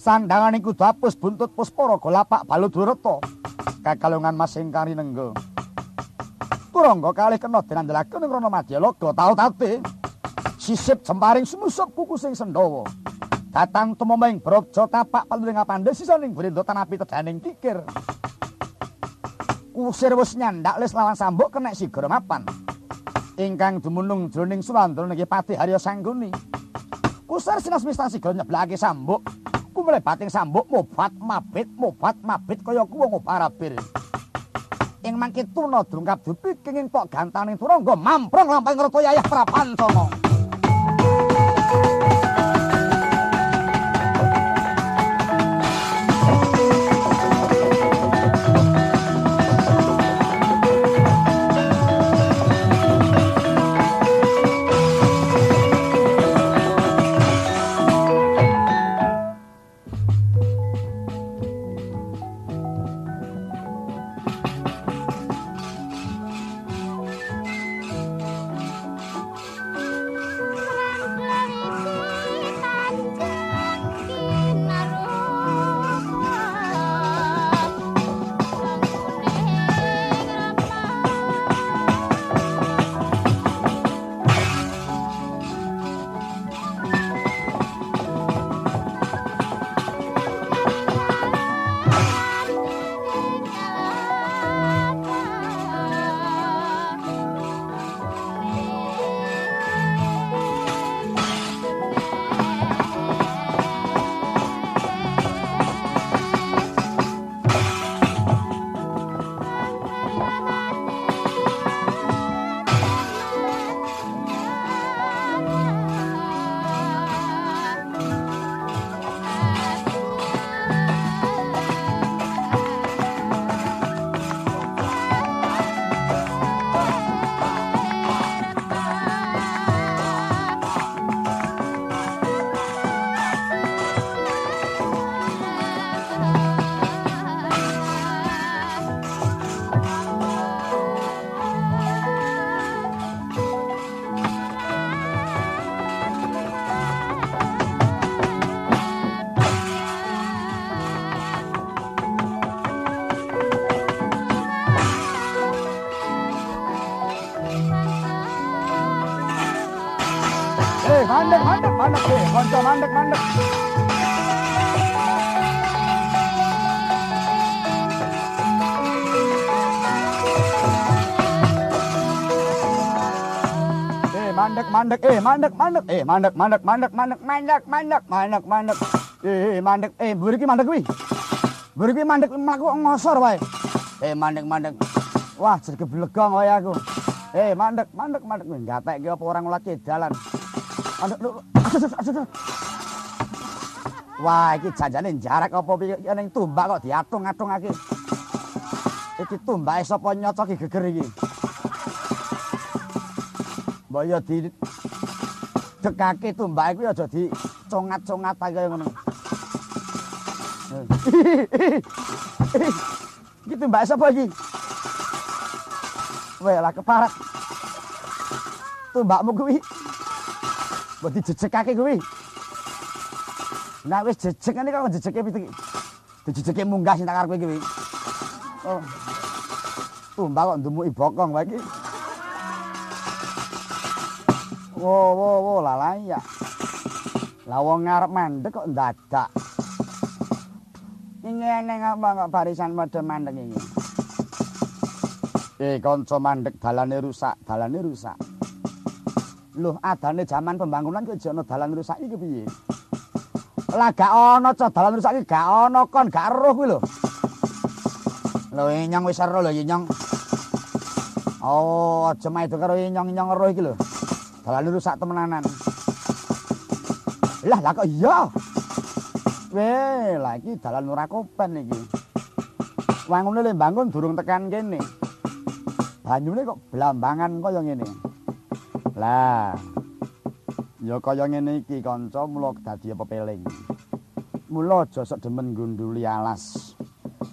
sandangan iku dapus buntut puspara golapak baludurata kakalungan masing kari nenggo turangga kalih kena dinandelaken ing rono madyalaga tau tate sisip jemparing sumusuk kuku sing sendawa datang tumomeng brojo tapak paluring apandhe sisaning brenda tanapi tedaning kikir kusir wis nyandak les lawan sambuk kenek sigra mapan. Ingkang dumunung jroning Sulandra niki Pati Harya Sangguni. Kusir sinas mista sigra nyeblake sambuk. Kumule bating sambuk mobat mabit mobat mabit kaya kuwi ngoparabir. Ing mangke tuna drungkap dupi kenging tok gantaning turangga mamprong lampahing rata yayah prapancana. Mandek eh mandek mandek. Eh mandek mandek mandek mandek mandek mandek mandek mandek. Eh mandek eh mburi ki mandek kuwi? Mburi ki mandek mlaku ngosor wae? Eh mandek mandek. Wah jadi blegong wae aku. Eh mandek mandek mandek kuwi? Gatek ki apa orang ngulat dalan mandek wah iki janjane jarak apa piye? Tumbak kok diatung-atungake iki tumbake sapa nyocoki geger iki Mbok ya di dekake tumbake kuwi aja di congat-congat kaya ngono. Iki tumbake sapa iki? Weh lah keparat. Tumbakmu kuwi. Mbok dijejekake kuwi. Nah wis jejek ngene kok jejeke pitik. Dijejeke munggah sing tak karepe kuwi. Oh. Tumbak kok ndumuki bokong wae iki. Wo wo wo lalai ya. Lah wong ngarep mandek kok ndadak. Iki ngene ngapa kok barisan padha mandek iki. Eh kanca mandek dalane rusak, dalane rusak. Loh, adane zaman pembangunan kok jono dalan rusak iki piye? Lah gak ana ca dalan rusak iki gak ana kon gak eruh kuwi lho. Lho inyong wis eruh lho inyong. Oh, aja maido karo inyong-inyong eruh iki lho. Dalan rusak temenanan. Lah lah kok iya. Weh, lah iki dalan ora kopen iki. Wangune le bangun durung tekan kene. Banyune kok blambangan kaya ngene. Lah. Ya kaya ngene iki kanca mula dadi pepeling. Mula aja sok demen gunduli alas.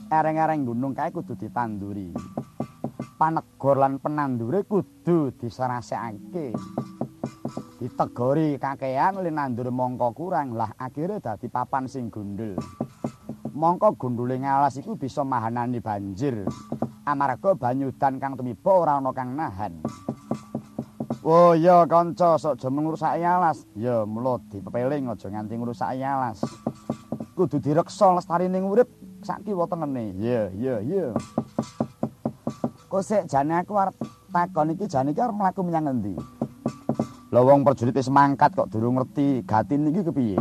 Ereng-ereng gunung kae kudu ditanduri. Panegor lan penandure kudu diserasekake. Ditegori kakean li nandur mongko kurang. Lah akhirnya dadi papan sing gundul. Mongko gundule ngalas iku bisa mahanani banjir. Amarga banyudan kang tumiba ora ana kang nahan. Oh ya kanca sok aja ngrusak alas ya mula dipepeling aja nganti ngrusak alas kudu direksa lestarining urip sak kiwa tengene ya ya ya kok sik jane aku arep takon iki? Jane iki arep mlaku menyang endi Lah wong prajurit wis mangkat kok durung ngerti gatin iki kepiye.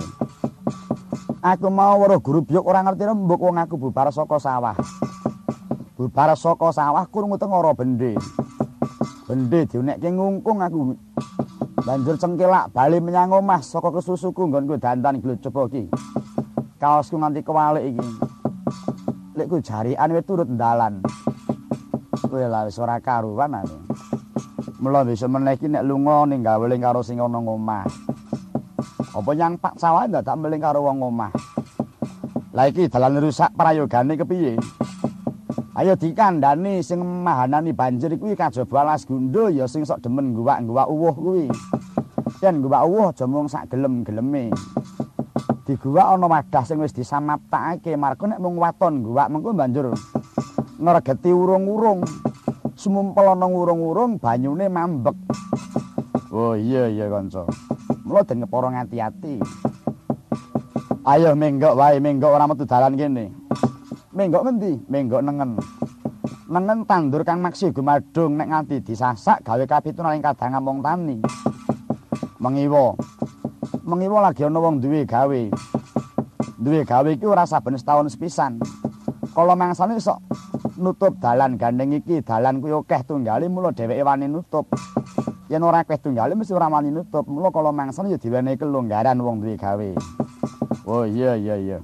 Aku mau weruh guru biok ora ngerti rembug wong aku bubar saka sawah. Bubar saka sawah kurungu tengara bende. Bende dionekke ngungkung aku. Banjur cengkelak bali menyang omah saka kesusuku nggonku dandan glocoba iki. Kaosku nganti kewalik iki. Lek ku jarian wis turut dalan. Kowe lah wis ora karuan aku. Mula bisa meneh iki nek lunga ning gawe ling karo sing ana ngomah. Apa yang Pak sawah dadak meling karo wong omah. Lah iki dalan rusak prayogane kepiye? Ayo dikandani sing mahanani banjir kuwi kajaba alas gundul ya sing sok demen guwak-guwak uwuh kuwi. Yen guwak uwuh aja mung sak gelem-geleme. Diguwak ana wadah sing wis disamaptakake marga nek mung waton guwak mengko banjur ngregeti urung-urung. Sumumpel ana urung-urung banyune mambek. Oh iya iya kanca. Mula den ngeporo ngati-ati. Ayo menggok wae, menggok ora metu dalan kene. Menggok ngendi? Menggok nengen. Nengen tandur kang maksi gumadung nek nganti disasak gawe kapitunaning kadang ngomong tani. Mengiwa. Mengiwa lagi ana wong duwe gawe. Duwe gawe iki ora saben setahun sepisan. Kala mangsane sok nutup dalan gandeng iki dalan kuwi akeh tunggale mula dheweke wani nutup. Yen ora akeh tunggale mesti ora wani nutup. Mula kala mangsan ya diwenehi kelonggaran wong duwe gawe. Oh iya iya iya.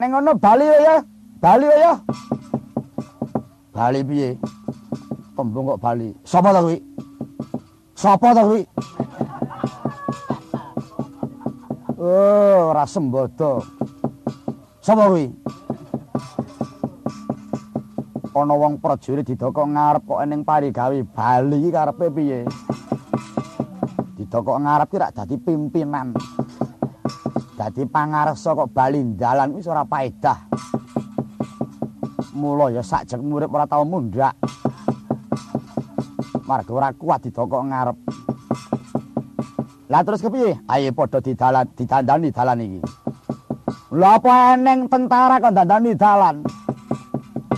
Ning ngono bali ya. Bali ya. Bali piye? Tembung kok bali. Sapa ta kuwi sapa ta kuwi oh ora sembodo. Sapa kuwi ana wong prajurit didokok ngarep kok ning parigawe Bali iki karepe piye? Didokok ngarep ki rak dadi pimpinan. Dadi pangarsa kok Bali dalan wis ora paedah. Mula ya sak jek murid ora tau mundhak. Marga ora kuat didokok ngarep. Lah terus kepiye? Ayo padha didalan didandani dalan iki. Lah apa eneng tentara kok dandani dalan?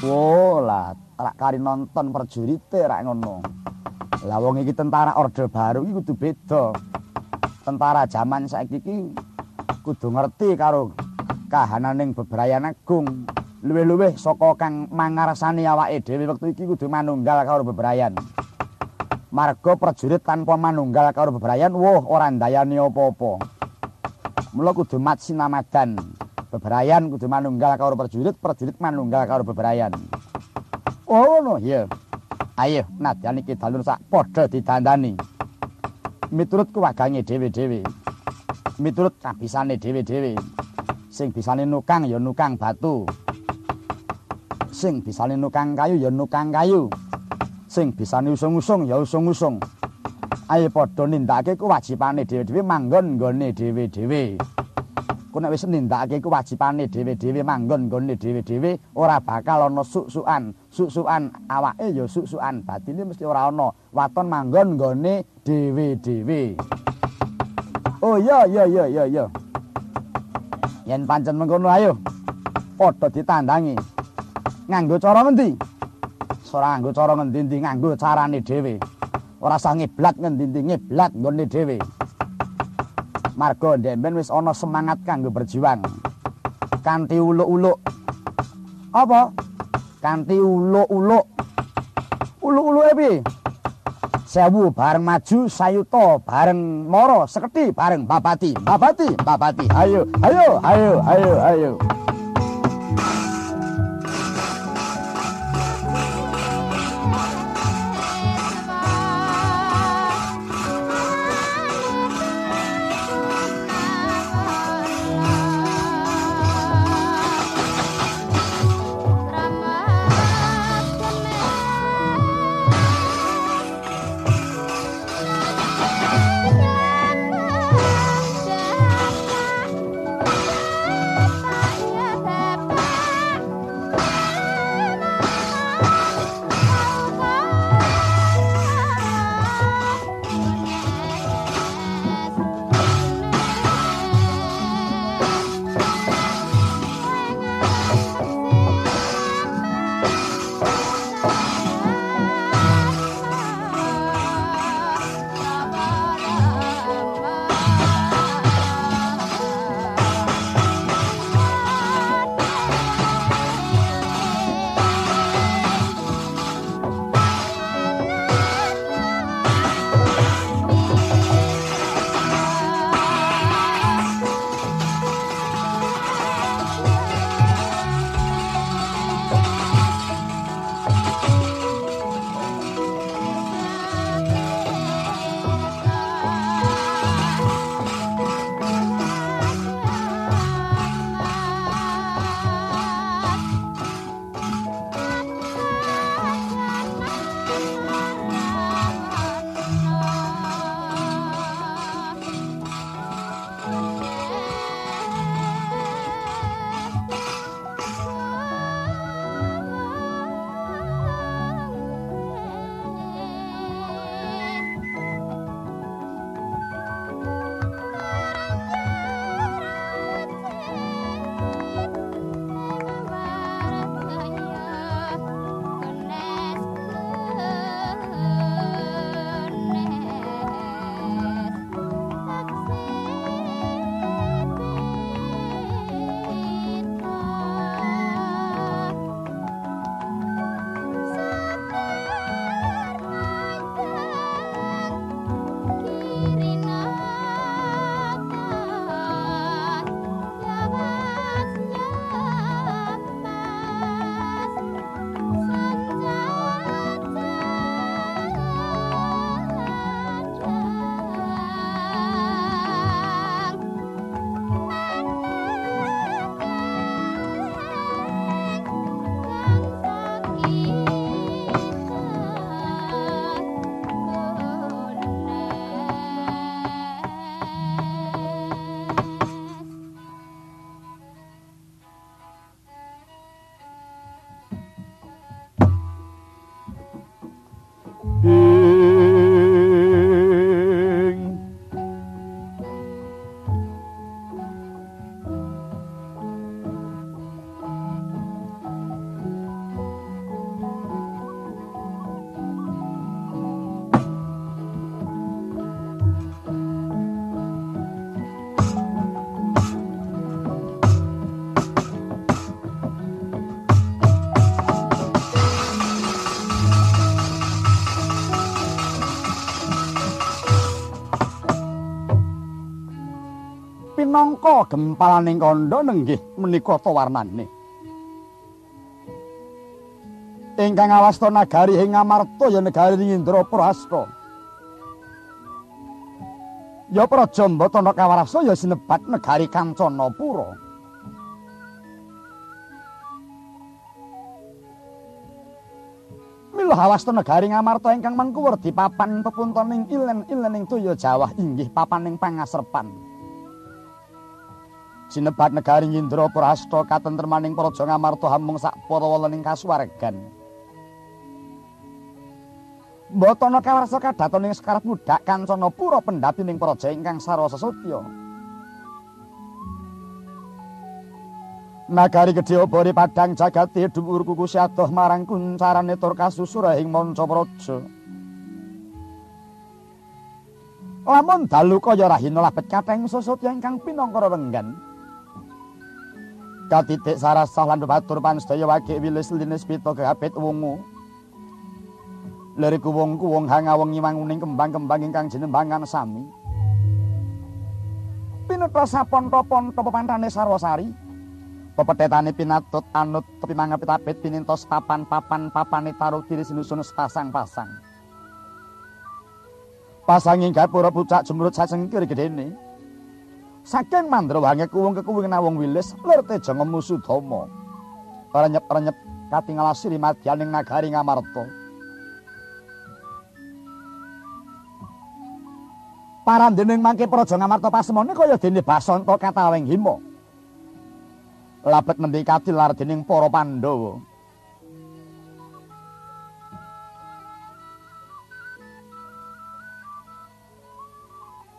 Lah lak kari nonton perjurite rak ngono. Lah wong iki tentara orde baru iki kudu beda. Tentara zaman saiki iki kudu ngerti karo kahananing bebrayan agung. Luwih-luwih saka kang mangarsani awake dhewe wektu iki kudu manunggal karo bebrayan. Marga prajurit tanpa manunggal karo bebrayan, woh ora ndayani apa-apa. Mula kudu mat sinamadan. Bebrayan kudu manunggal karo prajurit, prajurit manunggal karo bebrayan. Oh ngono, iya. Ayo, nadyan iki dalur sak padha didandani. Miturut kuwagange dhewe-dhewe. Miturut kabisane dhewe-dhewe. Sing bisane nukang ya nukang batu. Sing bisane nukang kayu ya nukang kayu. sing bisane usung-usung ya usung-usung. Ayo padha nindakake kewajibane dhewe-dhewe manggon nggone dhewe-dhewe. Ku nek wis nindakake kewajibane dhewe-dhewe manggon nggone dhewe-dhewe ora bakal ana suk-sukan. Suk-sukan awake ya suk-sukan batine mesti ora ana. Waton manggon nggone dhewe-dhewe. Oh iya iya iya iya iya. Yen pancen mengkono ayo padha ditandangi. Nganggo cara ngendi? ora nganggo cara ngendi-endi nganggo carane dhewe. Ora usah ngiblat ngendi-endi ngiblat nggone dhewe. Marga ndemben wis ana semangat kanggo berjuang. Kanthi uluk-uluk. Apa? Kanthi uluk-uluk. Uluk-uluke piye? Sewu bareng maju, sayuta bareng mara, seketi bareng babati. Babati, babati. Ayo, ayo, ayo, ayo, ayo. Minangka gempalaning kandha nenggih menika ta warnane. Ingkang awasta nagari ing Amarta ya negari Indra Prasta. Ya Praja Mbatana Kawarasa ya sinebat negari Kancanapura. Mila hawasta negari Ngamarta ingkang mangkuwer di papan pepuntoning ilen-ilening toya Jawah inggih papaning pangasrepan. Sinebat negari Indra Prasta katentremaning praja Ngamarta hamung sak para welening kasuwargan. Mbatana kawarsa kadatoning sekarap budak kancana pura pendapining praja ingkang sarwa sesutya. Nagari gedhe obore padang jagati dhuwur kuku adoh marang kuncarane tur kasusura ing manca praja. Lamun dalu kaya rahina labet katheng sesutya ingkang pinangka renggan. Katitik sarasah lan batur pansedaya wage wilis linis pita gabet wungu. Liriku wong kuwong hanga wengi manguning kembang-kembang ingkang jenembangan sami. Pinutra sapon-ponto pepantane sarwasari. Pepethetane pinatut anut tepi mangapit-apit pinintos papan-papan papane taruh diri sinusun sepasang-pasang. Pasanging gapura pucak jemurut sacengkir gedene. Saking mandra wangi kuwung kekuwing nawung wilis lur teja ngemusu dama. Renyep-renyep katingal asiri madyaning nagari Ngamarta. Parandening mangke praja Ngamarta pasemone kaya dene Basanta kataweng hima. labet nembe katilar dening para Pandhawa.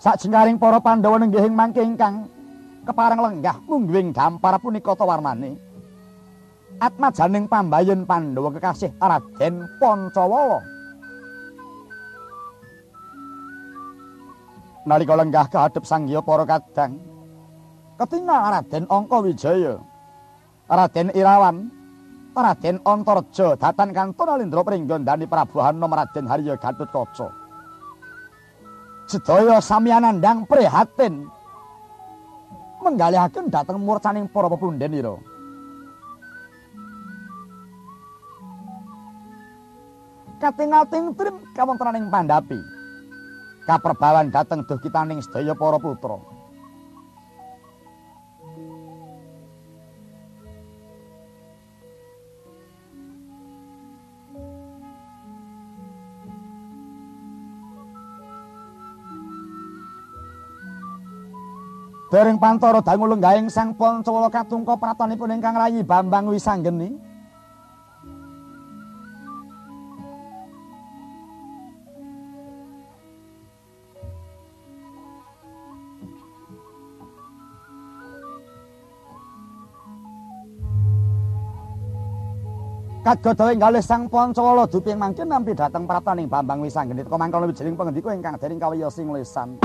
Sajengkaring para Pandhawa nenggih ing mangke ingkang kepareng lenggah mungguing dampar punika ta warnane. Atmajaning pambayen Pandhawa kekasih Raden Pancawala. Nalika lenggah kahadep sangya para kadang, ketingal Raden Angka Wijaya. Raden Irawan, Raden Antarja datan kanton Alindra pringgondani Prabu Hanom Raden Harya Gatotkaca. Sedaya sami anandang prihatin menggalihaken dhateng murcaning para pepundhenira. Katingal ting trim kawontenaning pandhapi. Kaperbawan dhateng duh kitaning sedaya para putra. Dereng pantara dangu lenggahing sang Pancawala katungka pratanipun ingkang rayi Bambang Wisanggeni. Kagodawa enggalih sang Pancawala duping mangke nampi dhateng prataning Bambang Wisanggeni teka mangkon wijining pangendika ingkang dering kawiyosing lesan.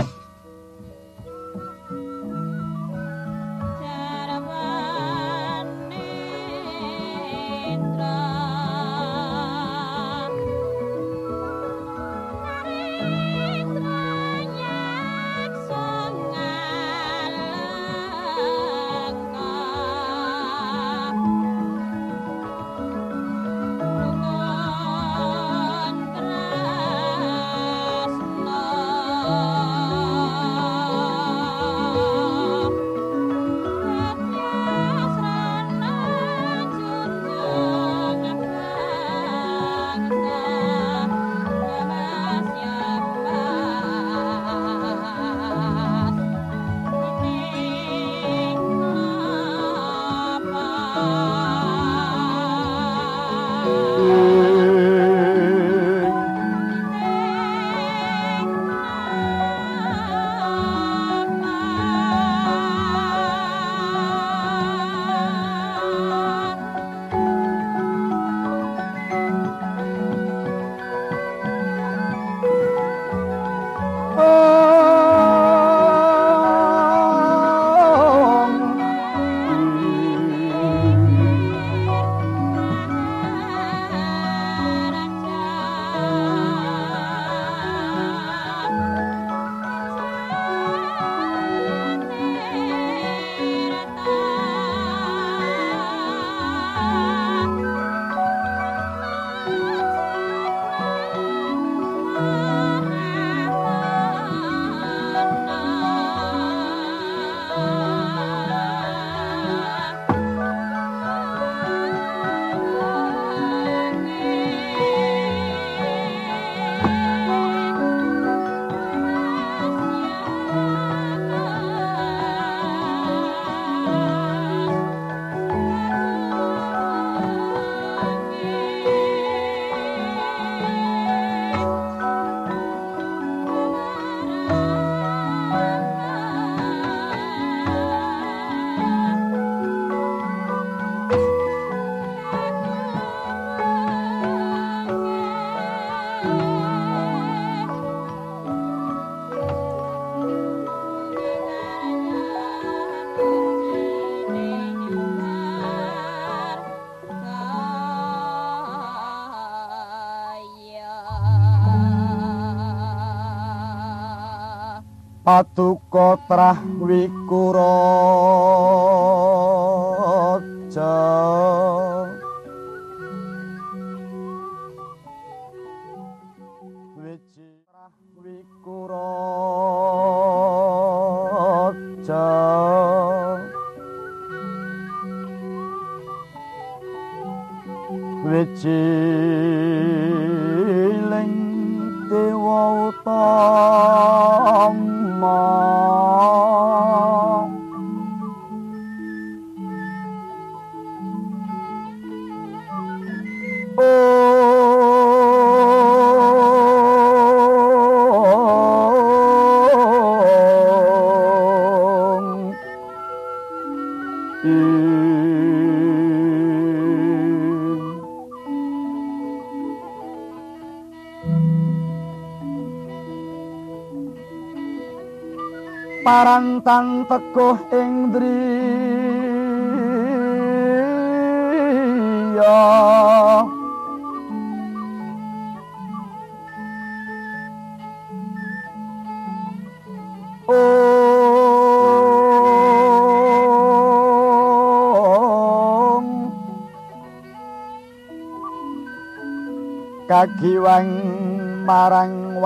Paduka trah wikuraja parantang teguh ing driya Om kagiwang marang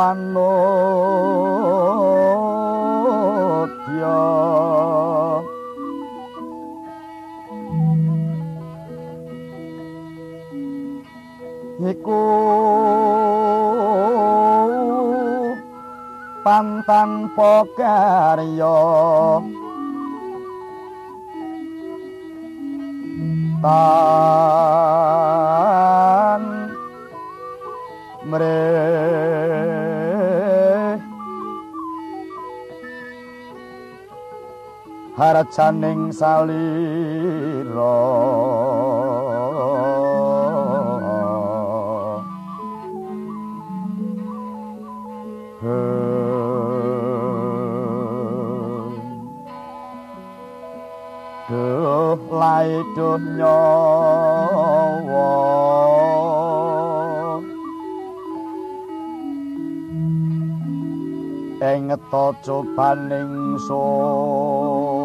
wanodya iku pantan pokarya tan harajaning salira. Duh lai dunya ing ngeta cobaning sukma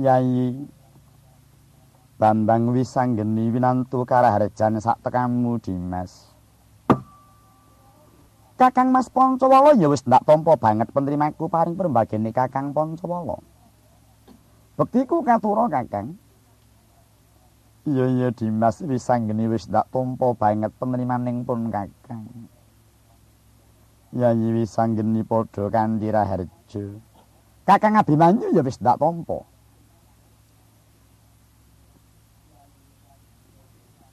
Yai Bambang Wisanggeni winantu karaharjan sak tekamu Dimas. Kakang Mas Pancawala ya wis ndak tampa banget penerimaku paring perembagene Kakang Pancawala. Bektiku katura Kakang. Iya iya Dimas Wisanggeni wis ndak tampa banget penerimaning pun Kakang. Yai Wisanggeni padha kanthi raharja. Kakang Abimanyu ya wis ndak tampa.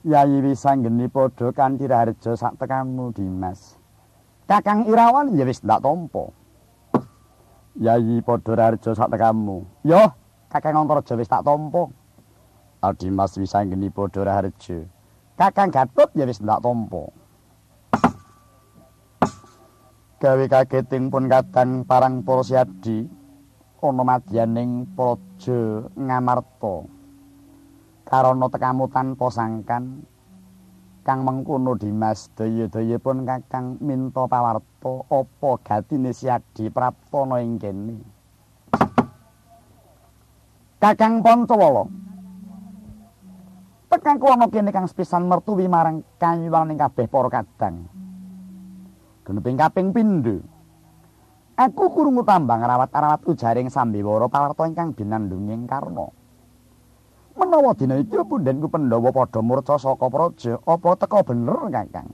Yayi Wisanggeni padha kanthi raharja sak tekamu Dimas. Kakang Irawan ya wis ndak tampa. Yayi padha raharja sak tekamu. Yo, Kakang Antarja wis tak tampa. Dimas Wisanggeni padha raharja. Kakang Gatut ya wis ndak tampa. Gawe kageting pun kadang parang para siadi ana madyaning praja Ngamarta. Karana tekamu tanpa sangkan kang mengkono Dimas daya-daya pun kakang minta pawarta apa gatine siadi praptana ing kene? Kakang Pancawala. Tekangku ana kene kang sepisan mertuwi marang kanyuwaning kabeh para kadang. Geneping kaping pindho. Aku kurungu tambang rawat-rawat ujaring sambiwara pawarta ingkang binandunging karna menawa dina iki pundhenku Pandhawa padha murca saka praja apa teka bener Kakang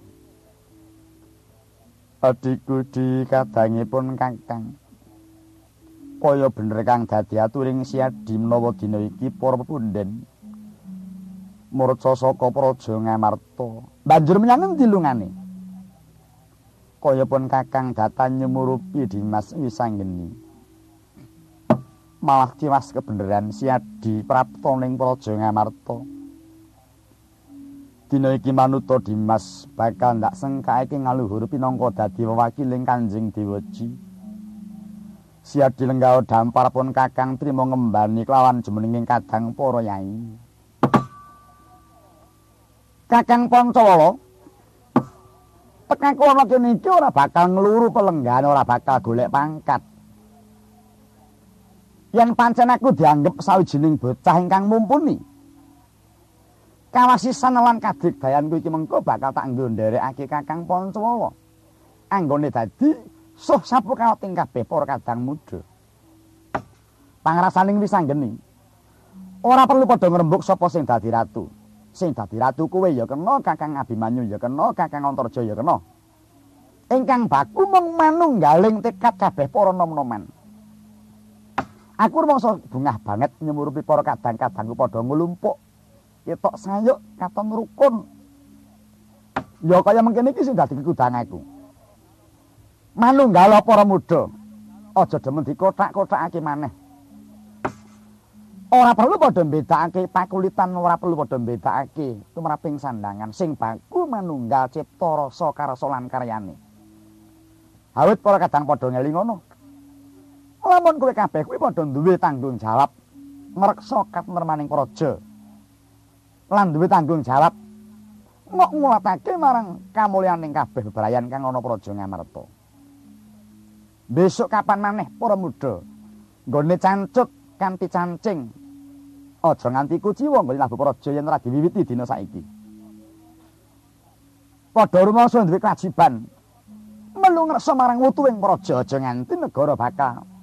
Adikku di kadangipun Kakang kaya bener kang dadi aturing siadi menawa dina iki para pundhen murca saka praja Ngamarta. Banjur menyang endi lungane? Kaya pun kakang datan nyumurupi Dimas Wisanggeni. Malah tiwas kebeneran siadi prapta ning Praja Ngamarta. Dina iki manuta Dimas bakal ndak sengkaeke ngaluhur pinangka dadi wewakiling Kanjeng Dewaji. Siadi lenggao dampar pun kakang trimo ngembani kelawan jemeninging kadang para yai. Kakang Pancawala tekan kono iki ora bakal ngluru pelenggan, ora bakal golek pangkat. Yen pancen aku dianggep sawijining bocah ingkang mumpuni. Kawasisan lan kadigdayanku iki mengko bakal tak nggo nderekake Kakang Pancawala. Anggone dadi suh sapu kaoting kabeh para kadang muda. Pangrasaning wisanggeni. Ora perlu padha ngrembug sapa sing dadi ratu. sing dadi ratu kowe ya kena Kakang Abimanyu ya kena Kakang Antarja ya kena ingkang baku mung manunggaling tekad kabeh para nom-noman aku rumangsa bungah banget nyumurupi para kadang-kadangku padha nglumpuk. Ketok sayuk katon rukun. Ya kaya mengkene iki sing dadi kudang aku. Manunggal para muda? Aja demen dikotak-kotakake maneh. Ora perlu padha mbedakake pakulitan ora perlu padha mbedakake tumraping sandangan. Sing baku manunggal cipta rasa karsa lan karyane. Awit para kadang padha ngeling ngono lamun kowe kabeh kuwi padha duwe tanggung jawab ngreksa katmermaning praja lan duwe tanggung jawab ngok ngulatake marang kamulyaning kabeh bebrayan kang ana praja ngamarta. Besok kapan maneh para muda? Nggone cancut kanthi cancing. Aja nganti kuciwa nggone labu praja yen ora diwiwiti dina saiki. Padha rumangsa duwe kewajiban. Melu ngreksa marang wutuwing praja aja nganti negara bakal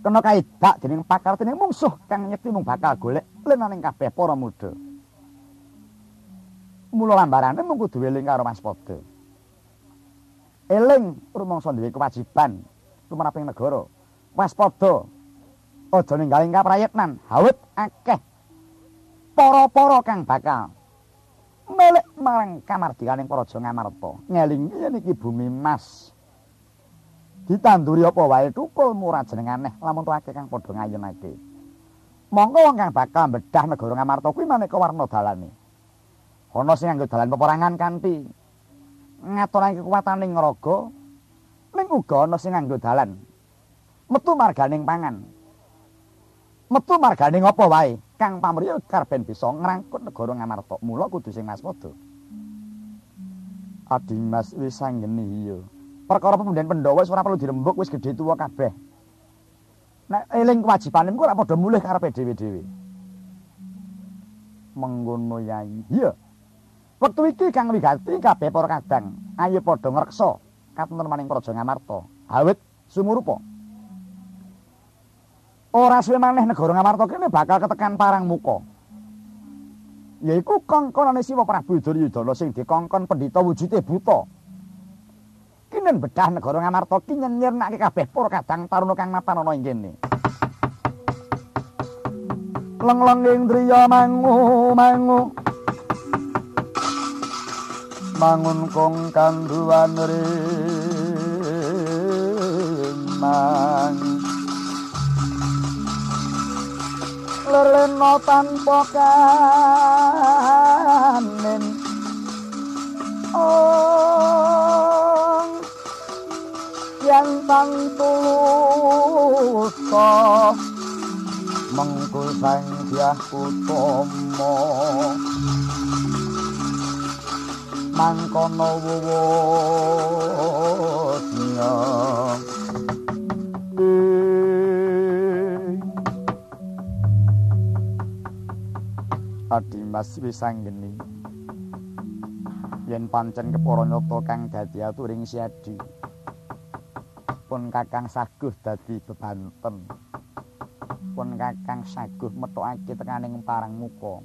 kena kaidak dening pakar dening mungsuh kang nyekti mung bakal golek lenaning kabeh para muda. Mula lambarane mung kudu eling karo Mas Pada. Eling rumangsa duwe kewajiban tumraping negara. Waspada aja ninggaling kaprayitnan hawet akeh para-para kang bakal melek marang kamardikaning praja Ngamarta ngeling yen iki bumi mas ditanduri apa wae? Tukul murah jeneng aneh lamun akeh kang padha ngayunake monggo wong kang bakal bedah negara Ngamarta kuwi maneka warna dalane. Ana sing nganggo dalan peperangan kanthi. Ngaturake kekuwataning raga. Ning uga ana sing nganggo dalan. Metu marganing pangan. Metu margane ngopo wae? Kang pamrih karben bisa ngrangkut negara ngamarta. Mula kudu sing waspada Adimas wis sanggeni iya perkara pemundhen Pandhawa wis ora perlu dirembuk wis gedhe tuwa kabeh. Nek eling kewajibane kok ora padha mulih karepe dhewe-dhewe. Menggono yai. Iya. Wektu iki kang wigati kabeh para kadang ayo padha ngreksa katenan maning praja ngamarta. Awit sumurupa ora suwe maneh negara Ngamarta kene bakal ketekan parang muka. Yaiku kongkonane Siwa Prabu Duryudana sing dikongkon pendhita wujude buta. Kinen bedah negara Ngamarta ki nyenyirnake kabeh para kadang taruna kang mapan ana ing kene. Lengleng indriya mangu mangu. Mangun kong kanduan rimang lelena tanpa kanen. Oh yang tang tulus mengkul sang diah utomo. Mangkono wuwusnya Adimas Wisanggeni. Yen pancen kepara nyata kang dadi aturing siadi pun kakang saguh dadi bebanten. Pun kakang saguh metokake tekaning parang muka.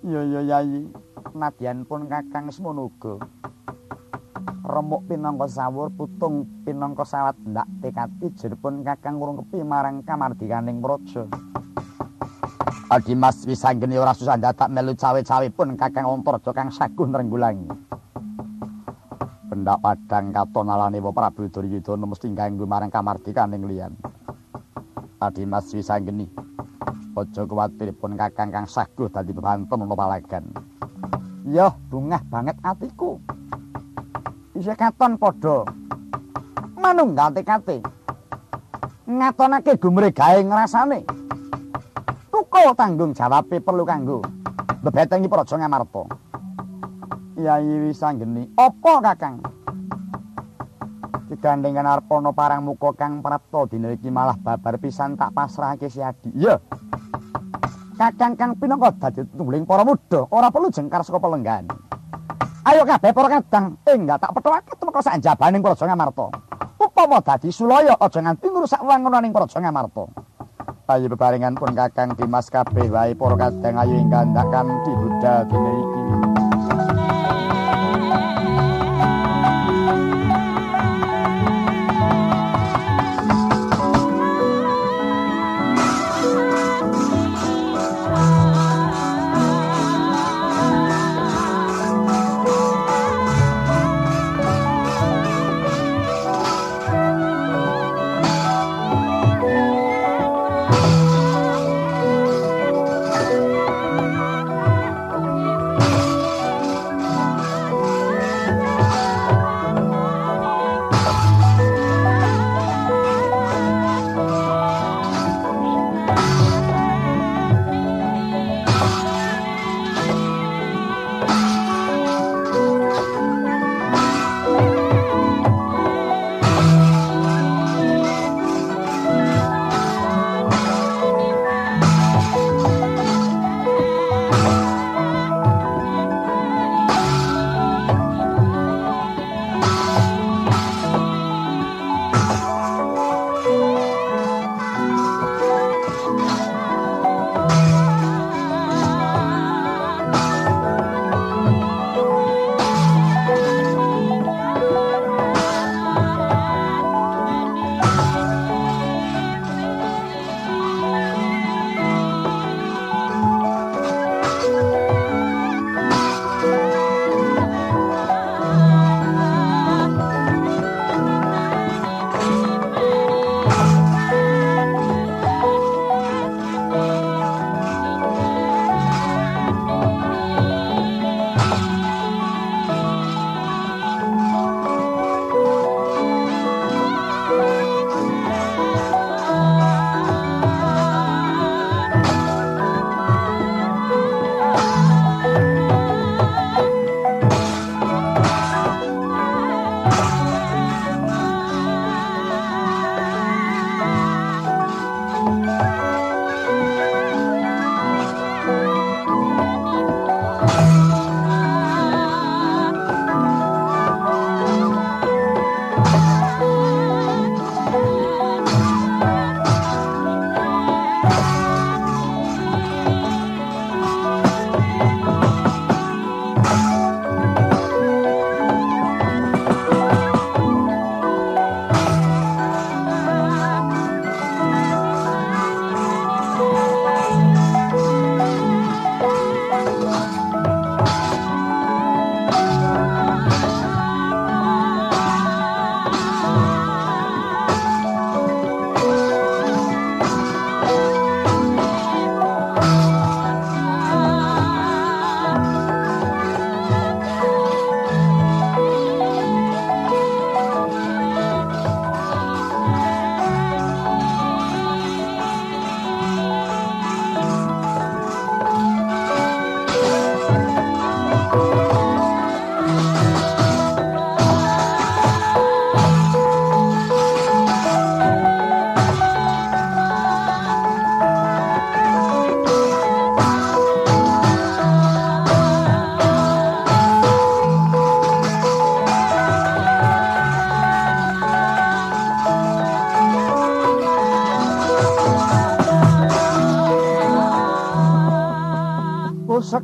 Iya iya yayi nadyan pun kakang semono remuk pinangka sawur putung pinangka sawat ndak tekati jer pun kakang urung kepi marang kamardikaning praja. Adi Mas Wisanggeni ora susah dadak melu cawe-cawe pun Kakang Antarja kang saguh nrenggulangi. Tumindak padang katon alane Prabu Duryudana mesti ganggu marang kamardikaning liyan. Adi Mas Wisanggeni. Aja kuwatiripun Kakang kang saguh dadi bebanten ana palagan. Ya, bungah banget atiku. Isih katon padha manunggal tekate. Ngatonake gumregahe ngrasane. Tukul tanggung jawabe perlu kanggo bebetengi Praja Ngamarta. Yayi Wisanggeni, apa Kakang? Digandhengan arpana parang muka Kang Prapta dina iki malah babar pisan tak pasrahake si Adi. Iya. Kakang kang pinangka dadi tungguling para muda, ora perlu jengkar saka pelenggan. Ayo kabeh para kadang, enggak tak pethoake temeka sak jabaning Praja Ngamarta. Upama dadi sulaya aja nganti ngrusak wangunaning Praja Ngamarta. Ayo bebarengan pun Kakang Dimas kabeh wae para kadang ayo ing gandakan dibudha dina iki.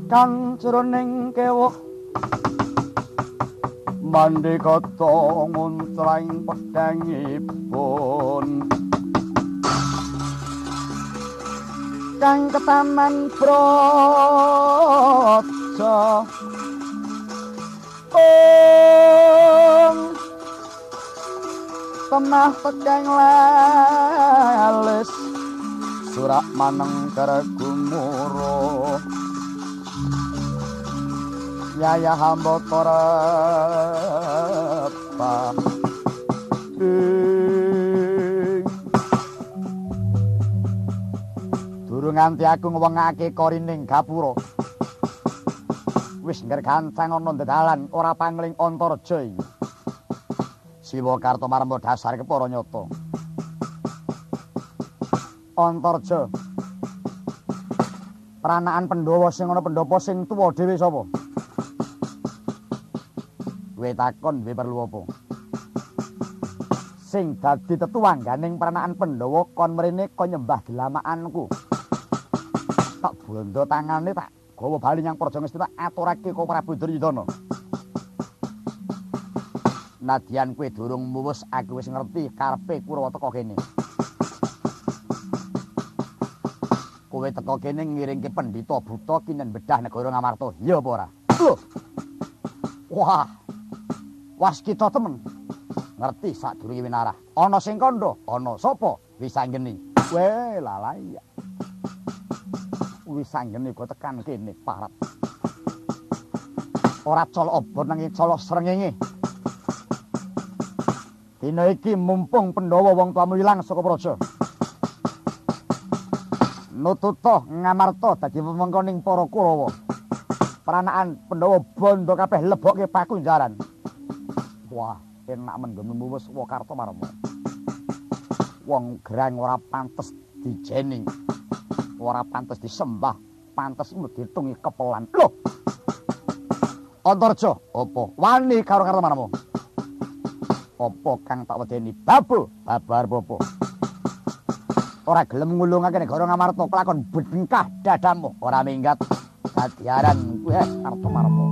Sekang jroning kewuh. Mandi kata nguntraing pedangipun kang ketaman praja Tung Temah tekeng lelis Surak maneng kergumuro Yaya hamba korepa Durung nganti aku ngwengake korining gapura wis ngergancang ana dedalan ora pangling Antareja iki. Siwa Kartomarma dasar kepara nyata. Antareja. Pranakan Pandhawa sing ana pendopo sing tuwa dhewe sapa? Kowe takon duwe perlu apa? Sing dadi tetuwangganing pranakan Pandhawa kon mrene kon nyembah dilamakanku. Tak bondo tangane tak gawa bali nyang Praja Ngastina aturake ka Prabu Duryudana. Nadyan kowe durung muwus aku wis ngerti karepe Kurawa teka kene. Kowe teka kene ngiringke pendhita buta kinen bedah negara Ngamarta. Iya apa ora? Loh. Wah. Was kita temen. Ngerti sadurunge winarah. Ana sing kandha, ana sapa? Wisanggeni. Weh, lalai. wis anggene kok tekan kene parap. Ora colok obor nanging colok srengenge. Dina iki mumpung Pandhawa wong tuamu ilang saka praja. Nututa ngamarta dadi wewengkoning para Kurawa. Pranakan Pandhawa bondo kabeh lebokke pakunjaran. Wah, enak menggonmu wis Wakarta marmo. Wong gerang ora pantes dijeni. ora pantes disembah, pantes ditungi kepelan. Loh. Antarja, apa wani karo kartemanamu? Apa kang tak wedeni babu, babar apa? Ora gelem ngulungake negara Ngamarta kelakon bengkah dadamu, ora minggat kadiaran kuwi kartemanamu.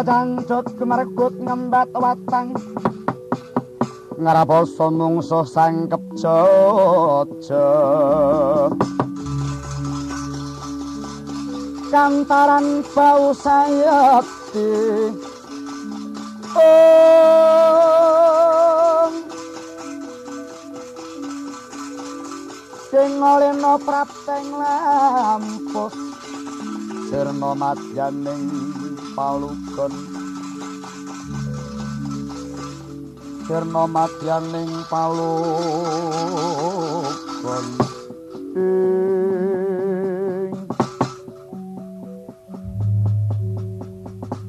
Sikra cangcut kemarkut ngembat watang. Ngarapasa mungsuh sangkep jojo. Kantaran bau sayati. Oh Sing olena prapteng lampus. Sirna madyaning palugon sirna madyaning palugon ing.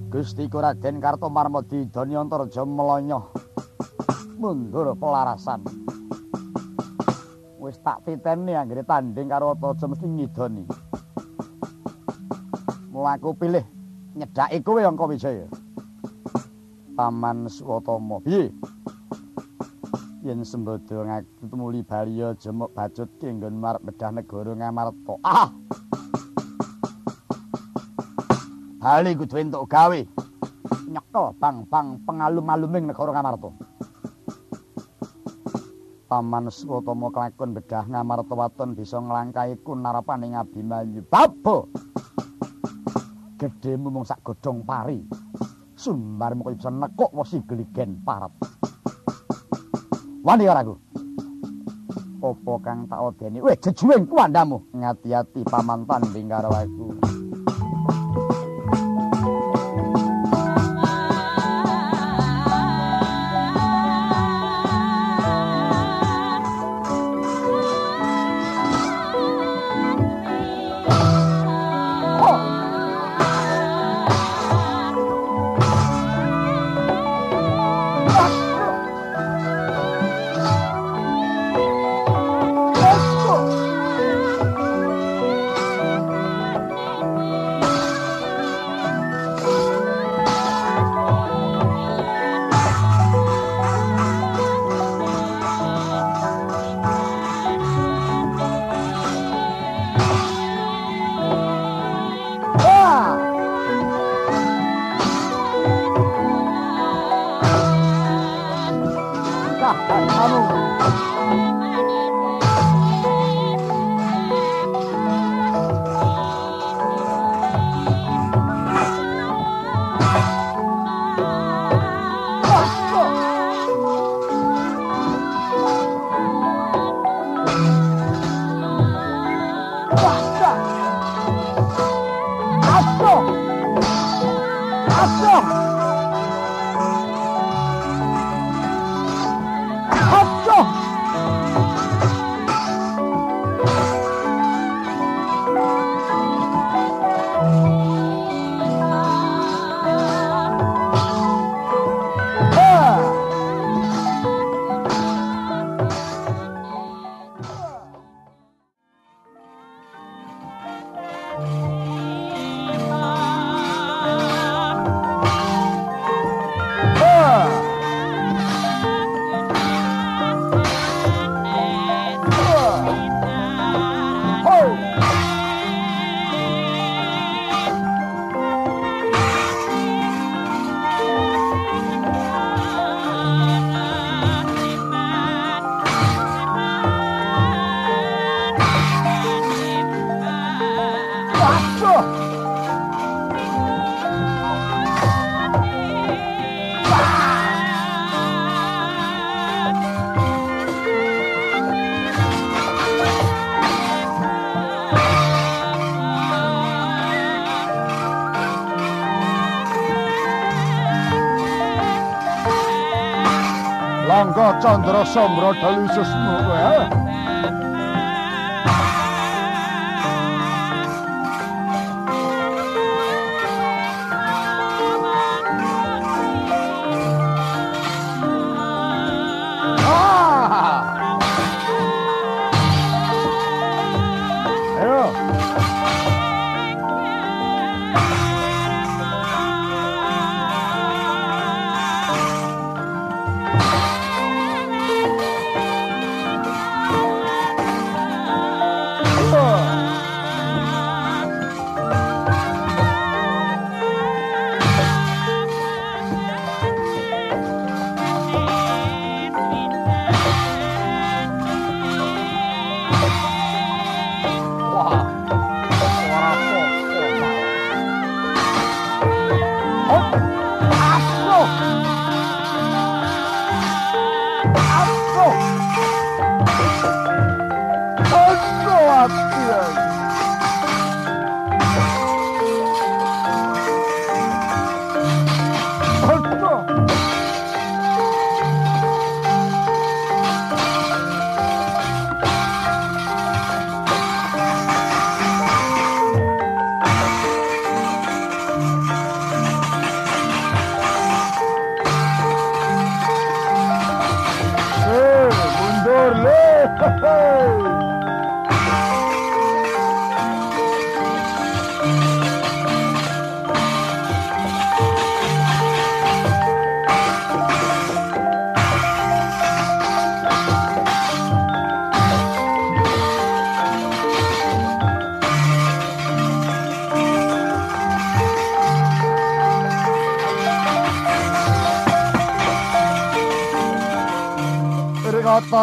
Gusti Raden Kartomarma didoni Antarja melonyoh mundur pelarasan. Wis tak titeni anggere tanding karo Antarja mesti ngidoni mlaku pilih nyedhaki kowe Angka Wijaya. Paman Swatama. Piye? Yen sembodo ngaku tumuli baliya jemuk bacut kenggon marep bedah negara Ngamarta. Ah. Bali kudu entuk gawe. Nyekel bang-bang pengalum-aluming negara Ngamarta. Paman Swatama kelakon bedah Ngamarta waton bisa nglangkahi kunarapaning Abimanyu. Babo. Gedhemu mung sak godhong pari. Sumbarmu kaya bisa nekuk wesi geligen parep. Wani ora aku. Apa kang tak odeni? Weh jejuwing kuwandamu. Ngati-ati paman tanding karo aku. Jaka Candra Sambra dalususmu kowe.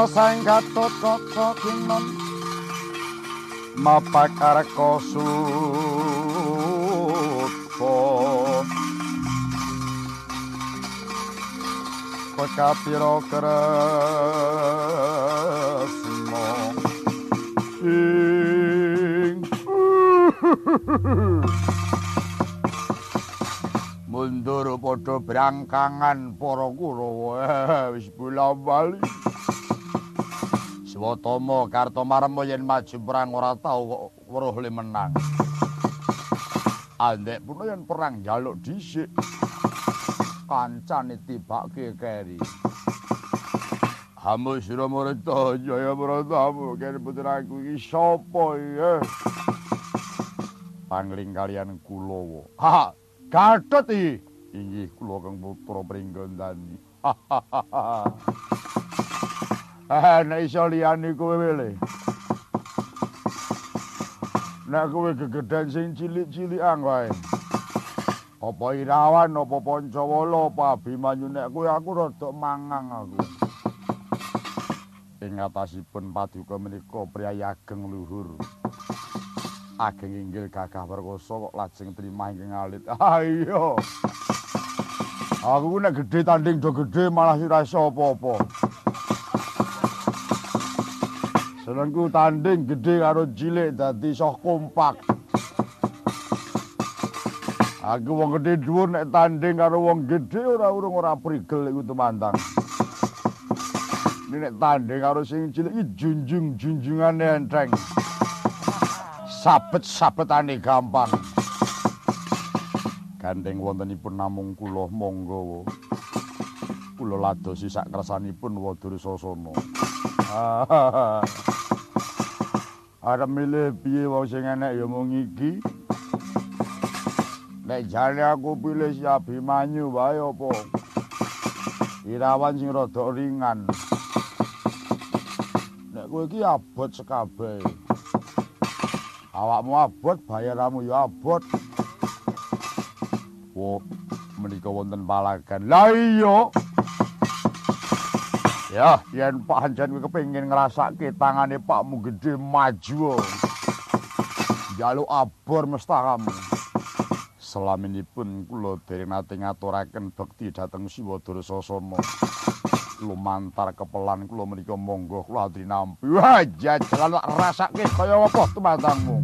Sang gatut kata kinon Mapak arka sutpa Pekapira kresna Ing. Mundur padha brangkangan para Kurawa. Wis bola bali Swatama Kartomarma yen maju perang ora tau kok weruh le menang. Andek pun yen perang jaluk dhisik kancane tibake keri. Hamu sira murta jaya pratamu kene putraku iki sapa ya? Pangling kalian Kulawa. Ha Gatot iki. Inggih kula Kang Putra Pringgandani. Ah, nek iso liyane kowe wele. Nek kowe gegeden sing cilik-cilikan wae. Apa Irawan, apa Pancawala, apa Abimanyu nek kowe aku rada mangang aku. Ing atasipun paduka menika priyayi ageng luhur. ageng inggil gagah perkoso kok lajeng terima ingkang alit. Ah iya. Aku nek gedhe tanding do gedhe malah ora iso apa-apa. Senengku tanding gedhe karo cilik dadi iso kompak. Aku wong gedhe dhuwur nek tanding karo wong gedhe ora urung ora prigel iku tumandang. Nek tanding karo sing cilik iki junjung-junjungane enteng. sabet-sabetane gampang. Gandeng wontenipun namung kula monggo. Kula ladosi sak kersanipun Wadurusasana. Arep milih piye wong sing enek ya mung iki. Nek jane aku pilih si Abimanyu wae apa? Irawan sing rada ringan. Nek kowe iki abot sekabehe. awakmu abot bayaramu ya abot wo menika wonten palagan la iya ya yen Pak Hanjan kepengin ngrasake tangane Pakmu gedhe maju jaluk abor mestakamu Selaminipun kula dereng nate ngaturaken bekti dhateng Siwa Dursasana lumantar kepelan kula menika monggo kula aturi nampi. Wah, jajalan rasake kaya apa tumandangmu.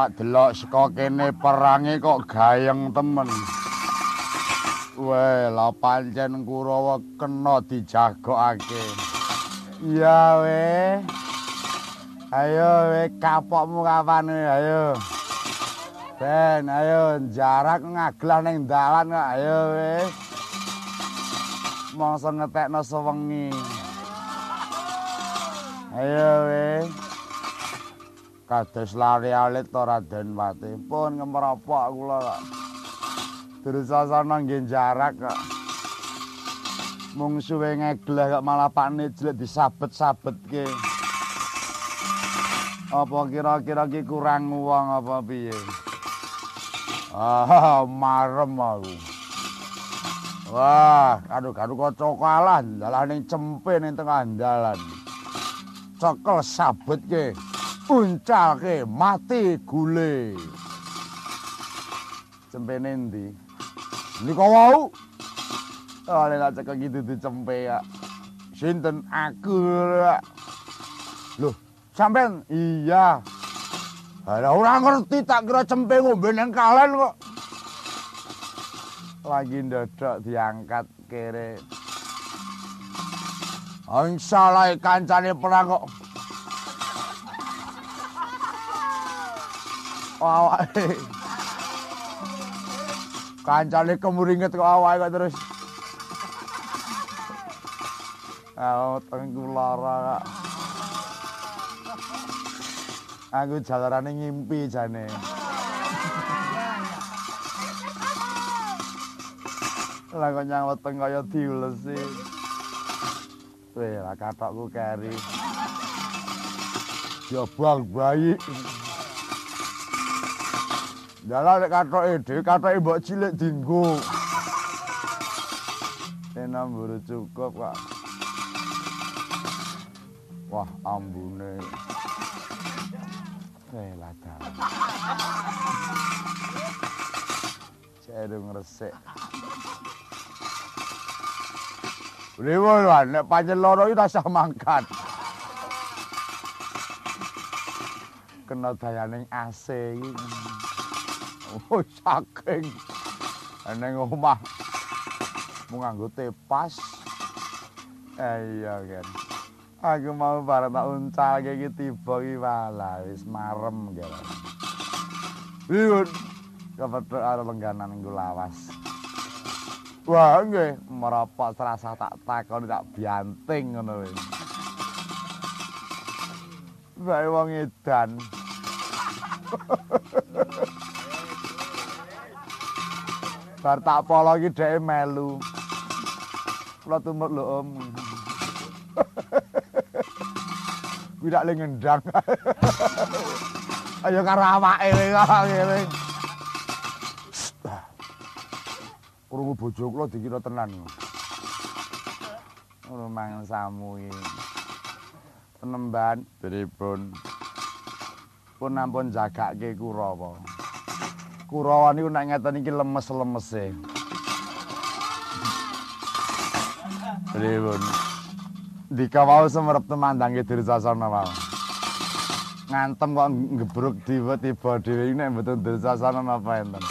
Tak delok saka kene perange kok gayeng temen. Weh, la pancen Kurawa kena dijagokake. Iya weh. Ayo weh kapokmu kapan weh, ayo. Ben, ayo jarak ngaglah ning dalan kok, ayo weh. Mongso ngetekno sewengi. Ayo weh. Kados lari alit to Raden Pati. Pun ngemropok kula kok. Dursasana nggih jarak kok. Mung suwe ngegleh kok malah pakne jelek disabet-sabetke. Apa kira-kira ki kurang uang apa piye? Ah, marem aku. Wah, aduh karo kaca kalah dalan ning cempe ning tengah dalan. Cekel sabet ke. Uncalke mati gule. Cempe ndi? Nika wau. Oh, nek cekel gitu di cempe ya. Sinten aku. Loh, sampean iya. Lah ora ngerti tak kira cempe ngombe nang kalen kok. lagi ndodok diangkat kere. Ang salah kancane perang kok. Awake. Kancane kemuringet kok awake kok terus. Oh, tengku lara. Aku jalarane ngimpi jane. Lah kok nyang weteng kaya diulesi. Weh, lah katokku keri. Ya bang bayi. Dalah nek katoke dhewe katoke mbok cilik dinggo. Enak buru cukup, Kak. Wah, ambune. Eh, lah dalah. Saya ngresik. Rewo lah, nek pancen loro iki tasah mangkat. Kena dayaning AC iki. Saking. Neng omah mung nganggo tepas. Eh iya kan. Aku mau bareng tak uncal iki tiba iki wala wis marem kira. Riyun. Kepethuk karo lengganan nggo lawas. Wah, nggih, merapat serasa tak takon tak bianting ngono kuwi. Bae wong edan. Bar tak polo iki dheke melu. Kula tumut lho, Om. Kuwi le ngendang. Ayo karo awake ngene. krungu bojo kula dikira tenan. Ora mangsamu iki. Penemban pripun? Pun ampun jagake Kurawa. Kurawa niku nek ngeten iki lemes-lemese. Pripun? Dika wau semerep temandange Dirsasana wau. Ngantem kok ngebruk tiba-tiba dhewe nek mboten Dirsasana napa enten.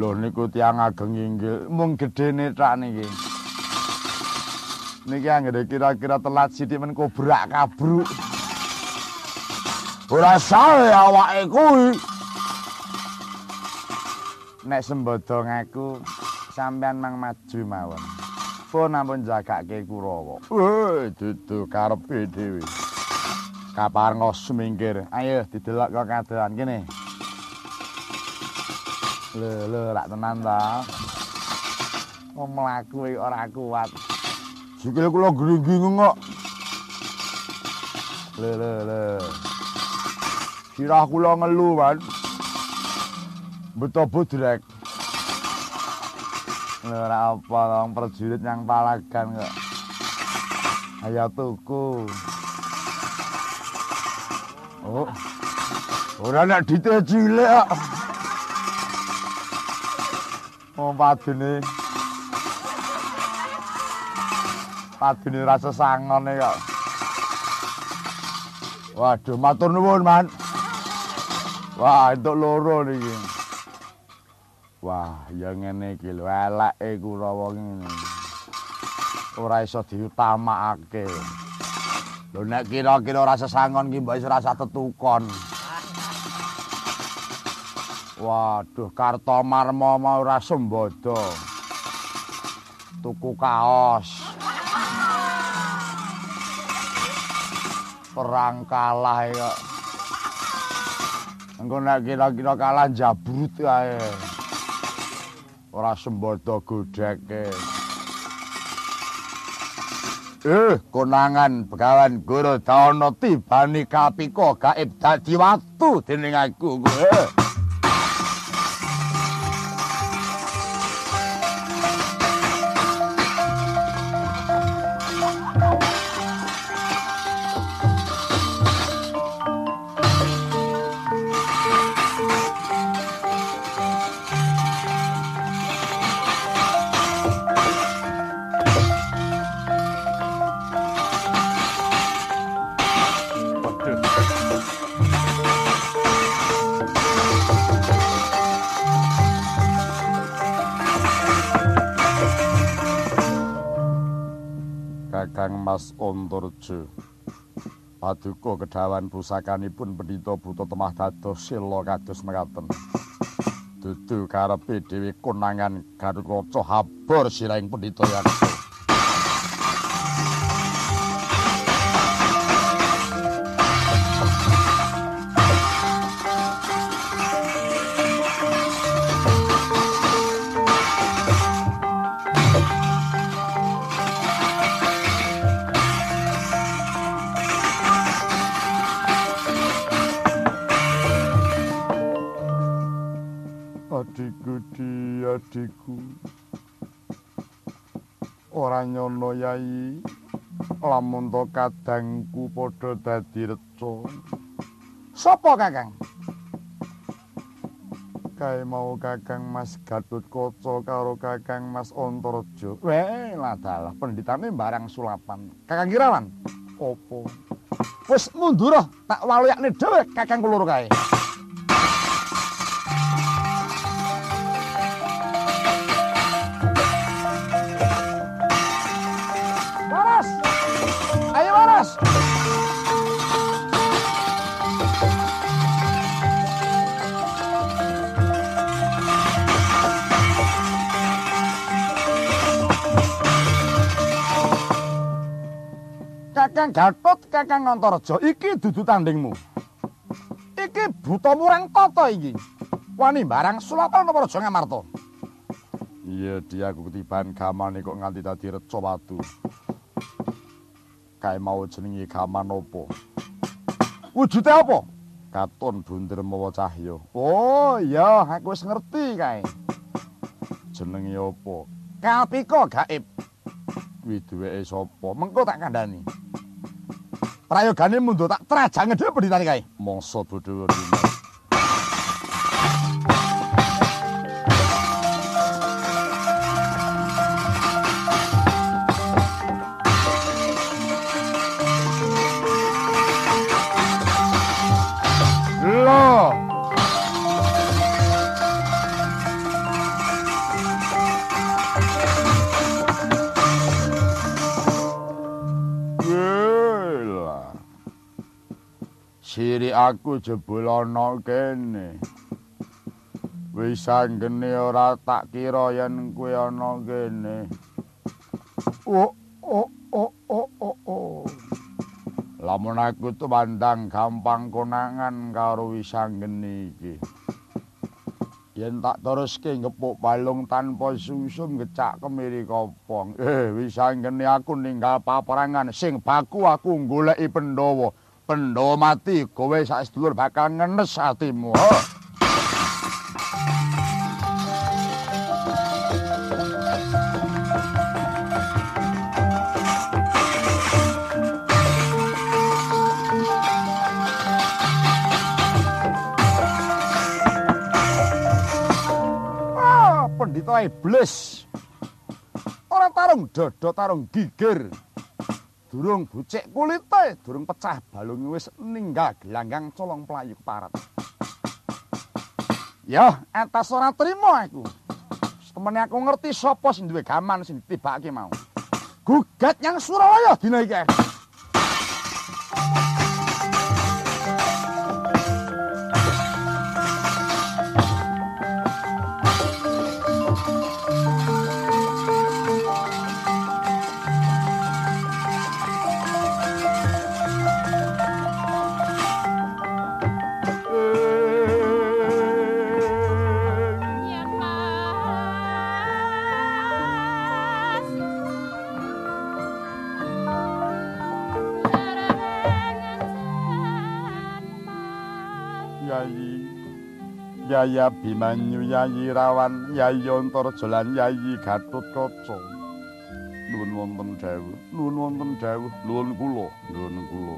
Lho niku tiyang ageng inggil, mung gedene tak niki. Niki anggere kira-kira telat sithik men kobrak kabruk. Ora sae awake kuwi. Nek sembodo ngaku sampean mang maju mawon. Pun ampun jagake Kurawa. Eh, dudu karepe dhewe. Kaparengos semingkir. Ayo didelok kok kadoan kene. Lho, lho, rak tenan ta. Wong mlaku iki ora kuat. Sikil kula gringing kok. Lho, lho, lho. Sirah kula ngelu, Man. Beto budrek. Lho, ora apa wong prajurit yang palagan kok. Ayo tuku. Oh. Ora nek dite cilik kok. Oh, padune. Padune rasa sangone kok. Waduh, matur nuwun, Man. Wah, entuk loro niki. Wah, ya ngene iki lho, eleke Kurawa ngene. Ora iso diutamakake. Lho nek kira-kira rasa sangon ki mbok iso rasa tetukon. Waduh, Kartomarma mau ora sembodo. Tuku kaos. Perang kalah kok. Engko nek kira-kira kalah jabrut kae. Ora sembodo godheke. Eh, konangan begawan guru dawana tibani kapika gaib dadi watu dening aku. Eh. Mas Antarja. Paduka kedawan pusakanipun pendhita buta temah dados sila kados mekaten. Dudu karepe dhewe konangan Garukaca habor sirahing pendhita yaksa. Di adikku Ora nyono yai lamun to kadangku padha dadi reca Sopo Kakang? kae mau Kakang Mas Gatut Kaca karo Kakang Mas Antarja Weh, ladalah pendhitane barang sulapan. Kakang Kirawan, opo wis mundur tak waluyakne dhewe Kakang keloro kae. Kakang Gatot, Kakang Antarja, iki dudu tandingmu. Iki buta murang tata iki. Wani barang sulapan napa Raja Ngamarta? iya dia aku ketiban gamane kok nganti dadi reca watu kae mau jenenge gaman opo Wujude apa? katon bunder mawa cahya Oh, iya, aku wis ngerti kae. jenenge opo Kalpika gaib. kuwi duweke sapa Mengko tak kandhani. Prayogane mundur tak trajang dhewe pendhitane kae. mangsa bodho aku jebul ana kene. Wis anggene ora tak kira yen kuwi ana kene. Oh, oh, oh, oh, oh, oh. Lamun aku tuh pandang gampang konangan karo wisanggeni iki. Yen tak teruske ngepuk balung tanpa susum ngecak kemiri kopong. Eh, wisanggeni aku ninggal paperangan sing baku aku goleki Pandhawa. Pandhawa mati kowe sak sedulur bakal ngenes atimu. Ah, pendhita iblis. Ora tarung dada, tarung gigir. Durung bucik kulite, durung pecah balunge wis ninggal gelanggang colong pelayu keparat. Ya, atas ora trima aku. Temene aku ngerti sapa sing duwe gaman sing ditibake mau. Gugat yang Surabaya dina iki. Yaya Bimanyu Yayi Rawan Yayi Antarja lan Yayi Gatut Kaca. Nuwun wonten dawuh, nuwun wonten dawuh, nuwun kula, nuwun kula.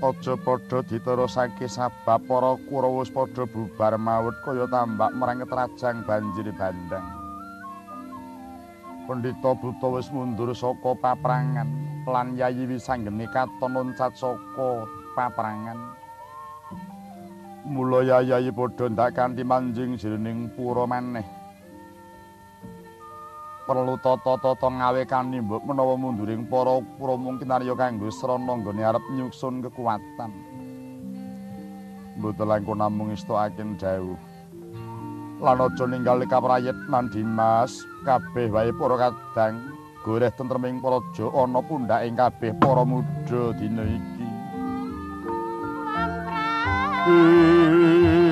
Aja padha diterusake sabab para Kurawa wis padha bubar maut kaya tambak merang ketrajang banjir bandang. Pendhita buta wis mundur saka paprangan lan Yayi Wisanggeni katon loncat saka paprangan. Mula yayayi padha ndak kanthi manjing jroning pura maneh. perlu tata-tata ngawekani mbok menawa munduring para pura mungkin arya kanggo srana nggone arep nyusun kekuatan. Mboten langkung namung istokaken dawuh. Lan aja ninggali kaprayitnan Dimas, kabeh wae para kadang goreh tentreming praja ana pundhaking kabeh para muda dina iki. thee.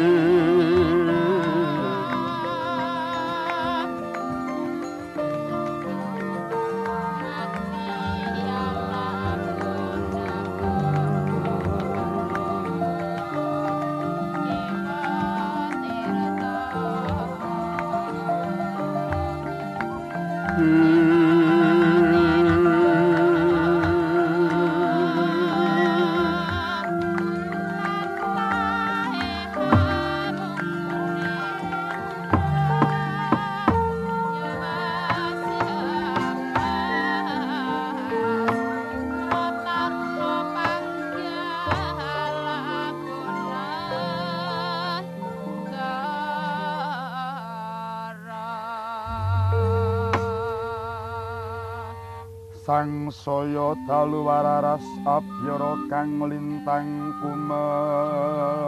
Sang saya dalu wararas abyara kang lintang kumedhap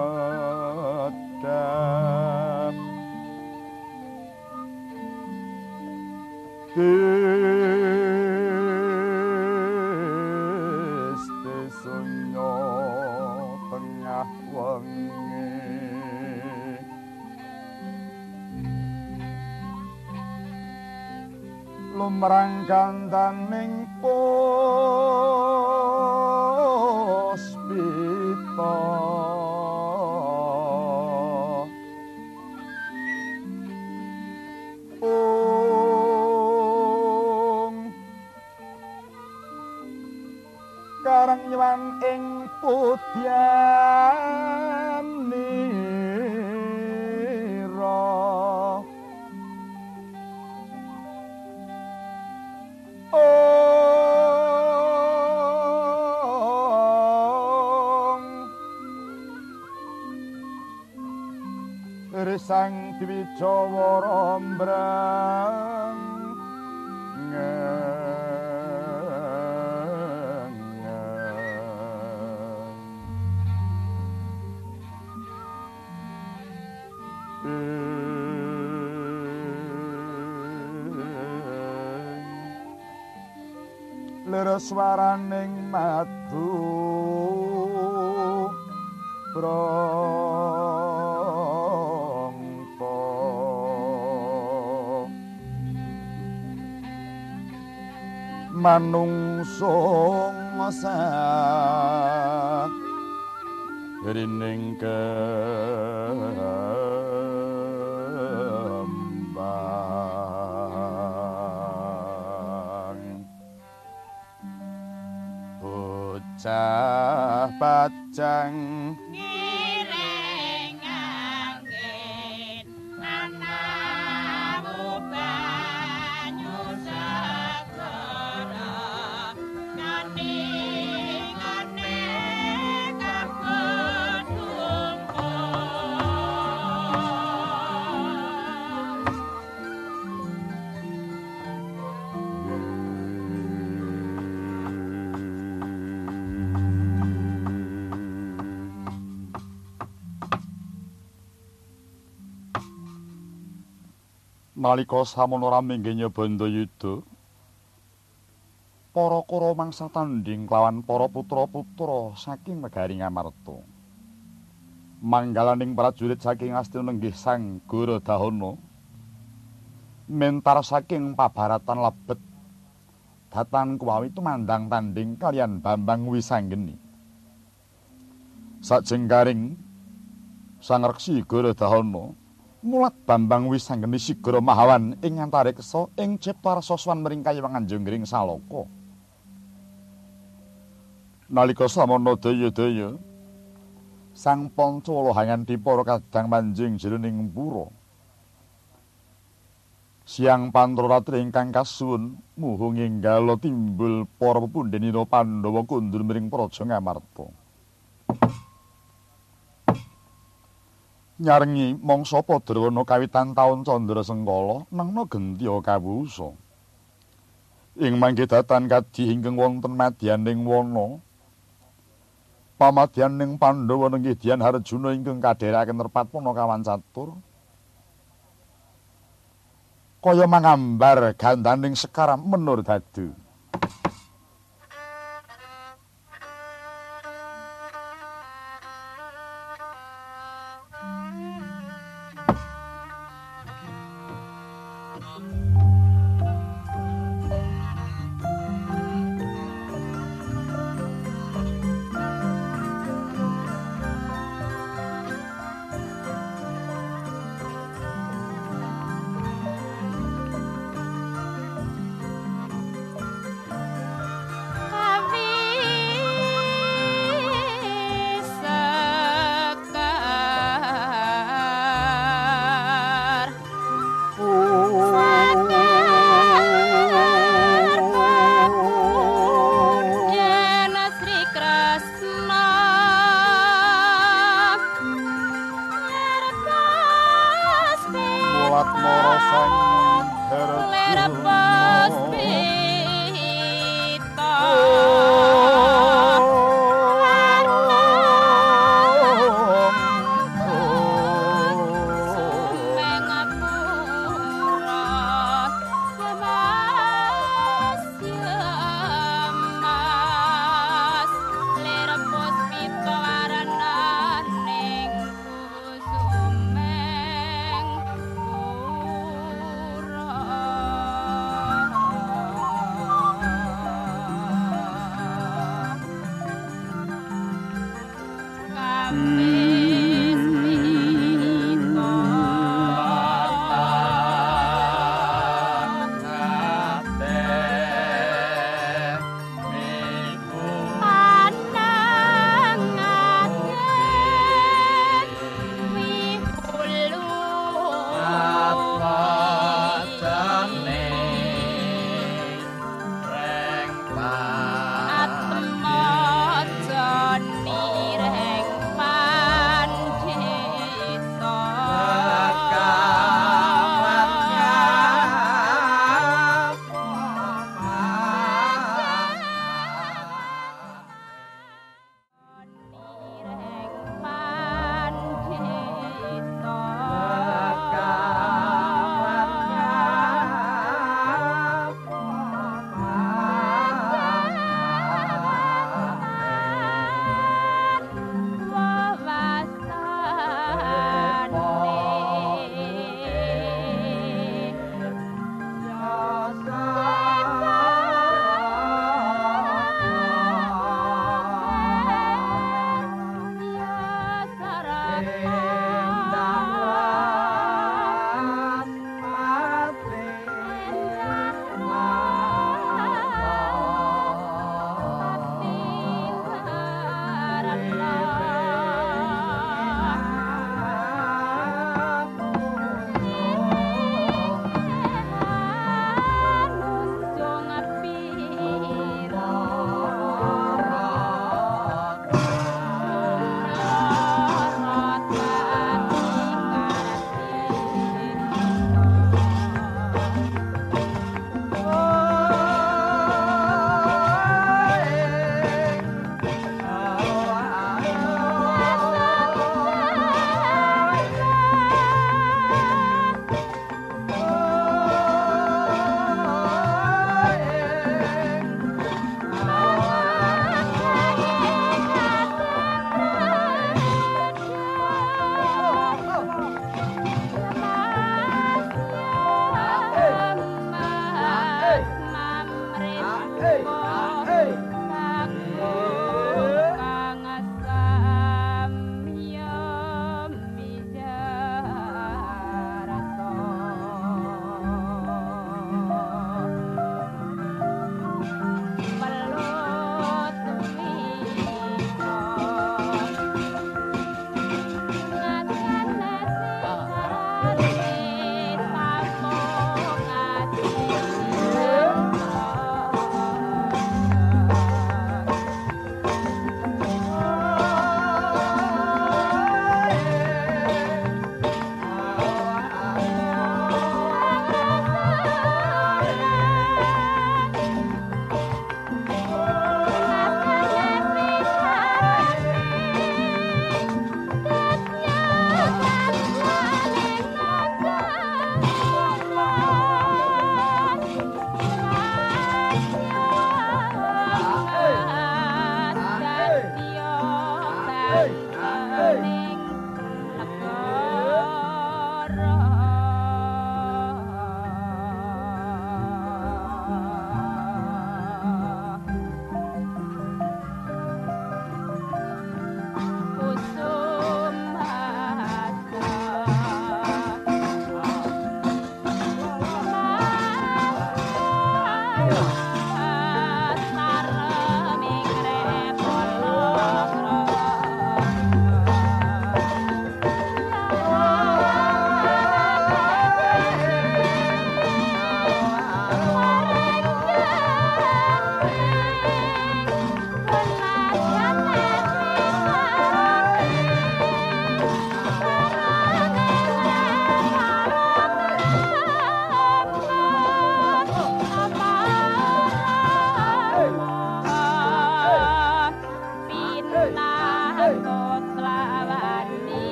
Risang Dwijawara mbrang Lir swaraning madu prangta manungsung sa rining kembang. Bocah pacang nalika samono raminggenya Bandayuda para kura mangsa tanding kelawan para putra-putra saking negari Ngamarta. Manggalaning prajurit saking Astina nenggih Sang Gorodahana mentar saking pabaratan lebet datan kuwawi tumandang tanding kalian Bambang Wisanggeni. Sajenggaring Sang Reksi Gorodahana mulat Bambang Wisanggeni Sigara Mahawan ing antareksa ing cipta soswan mringkayi wanganjenggring saloka. Nalika samana daya-daya Sang Pancawala hanganti para kadang manjing jroning pura. Siang pantroratri ingkang kasuwun muhung enggala timbul para pepundhenira Pandhawa kundur miring Praja Ngamarta. Nyarengi mangsa Padrawana kawitan taun Candra Sengkala nangna gentiya kawusa. ing manggedatan kadhi ingkang wonten madyaning wana. Pamadyaning Pandhawa nenggih Dyan Harjuna ingkang kadherekaken terpat kawan catur. Kaya mangambar gandaning Sekar menur dadu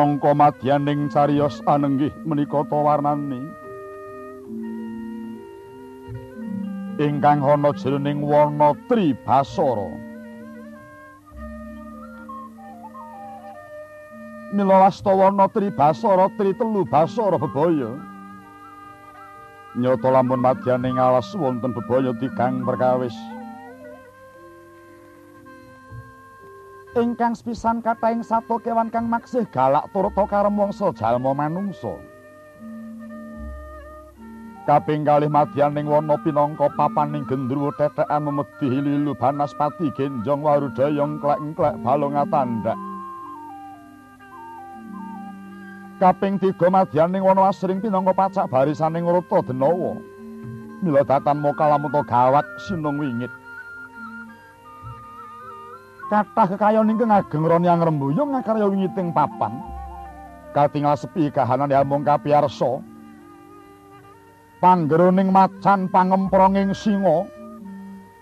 minangka madyaning cariyos anenggih menika ta warnani ingkang ana jroning wana tribasara mila wasta wana tribasara tri telu basara bebaya. Nyata lamun madyaning alas wonten bebaya tigang perkawis ingkang sepisan kathahing sato kewan kang maksih galak turta karem wangsa jalma manungsa. Kaping kalih madyaning wana pinangka papaning gendruwo tetekan memedi lilu banaspati genjong warudayong klek-klek balonga tandak. Kaping tiga madyaning wana asring pinangka pacak barisaning ruta denawa. Mila datan moka lamun gawat sinung wingit. Kathah kekayon ingkang ageng roni angrembuyung ngakarya wingiting papan. Katingal sepi kahanan amung kapiarsa panggeroning macan pangempronging singa.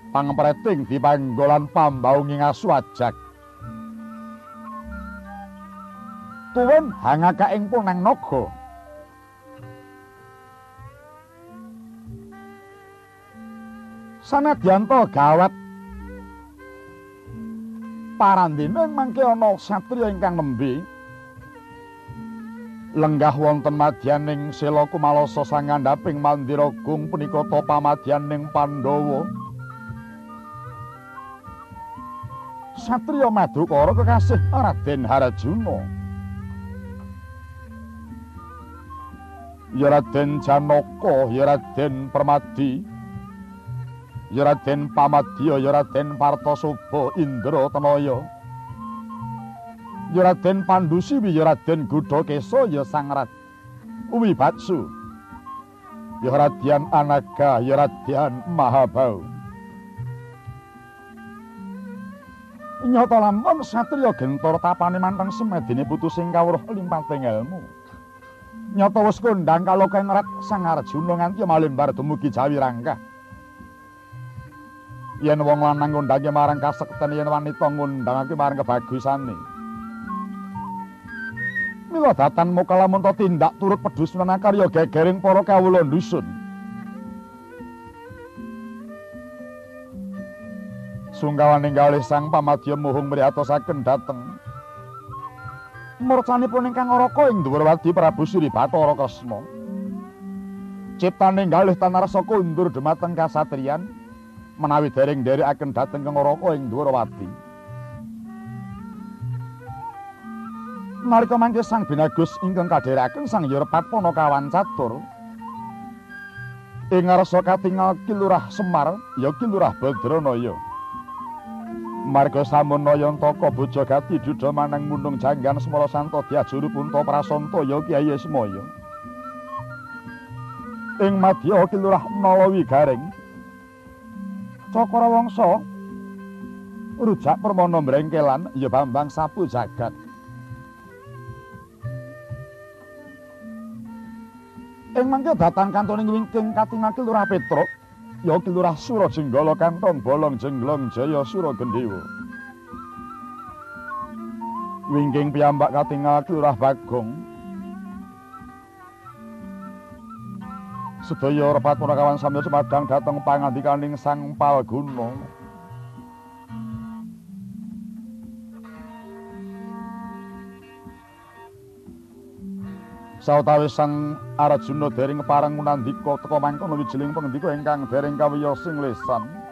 Pangempreting dipanggolan pambaunging asu ajak tuwin hangaka ing punang naga. Sanadyan gawat parandene mangke ana satriya ingkang nembe. Lenggah wonten madyaning sela kumalasa sangandhaping mandira gung punika ta pamadyaning Pandhawa. Satriya Madukara kekasih Raden Harjuna Ya Raden Janaka ya Raden Permadi ya Raden Pamadya ya Raden Partosoba Indra Tanaya ya Raden Pandusiwi ya Raden Gudakesa ya Sang Rat Wibatsu ya Raden Anaga ya Raden Mahabau Nyata lamun satriya gentor tapane manteng semedine putus sing kawruh limpating ilmu. Nyata wis kondang kaloka ngrat Sang Arjuna nganti malimbar dumugi Jawi Rangkah. Yen wong lanang ngundhange marang kasekten yen wanita ngundhangake marang kebagusane. Mila datan muka lamun to tindak turut pedhus menakarya gegering para kawula dusun sungkawan ninggalih sang pamadya muhung mriyatosaken dhateng. Murcanipun ingkang araka ing dhuwur wadi Prabu Sri Bathara Kresna. Ciptane ngalih tanarsa kundur dhumateng kasatriyan menawi dereng akan dhateng ke Ngaraka ing Dwarawati. Nalika mangke Sang Binagus ingkang kadherekaken Sang Yurapatana kawan catur. Ing ngarsa katingal Kilurah Semar ya Kilurah Badranaya. Marga samunaya Antaka Bojagati dudha manang mundung janggan Semara Santa diajuru punta prasanta ya Kyai Semaya. Ing madya Kilurah Nalawi Garing Cakra Wangsa rujak permana mrengkelan ya Bambang Sapu Jagat. Ing mangke datan kantoning wingking katingake Lurah Petruk ya Lurah Surajenggala kantong bolong jenglong Jaya Suragendewa. Wingking piyambak katingal Lurah Bagong sedaya repat punakawan samya semadang dhateng pangandikaning Sang Palguna. Sawetawis Sang Arjuna dereng pareng nandika teka mangkono wijiling pangendika ingkang dereng kawiyosing lesan.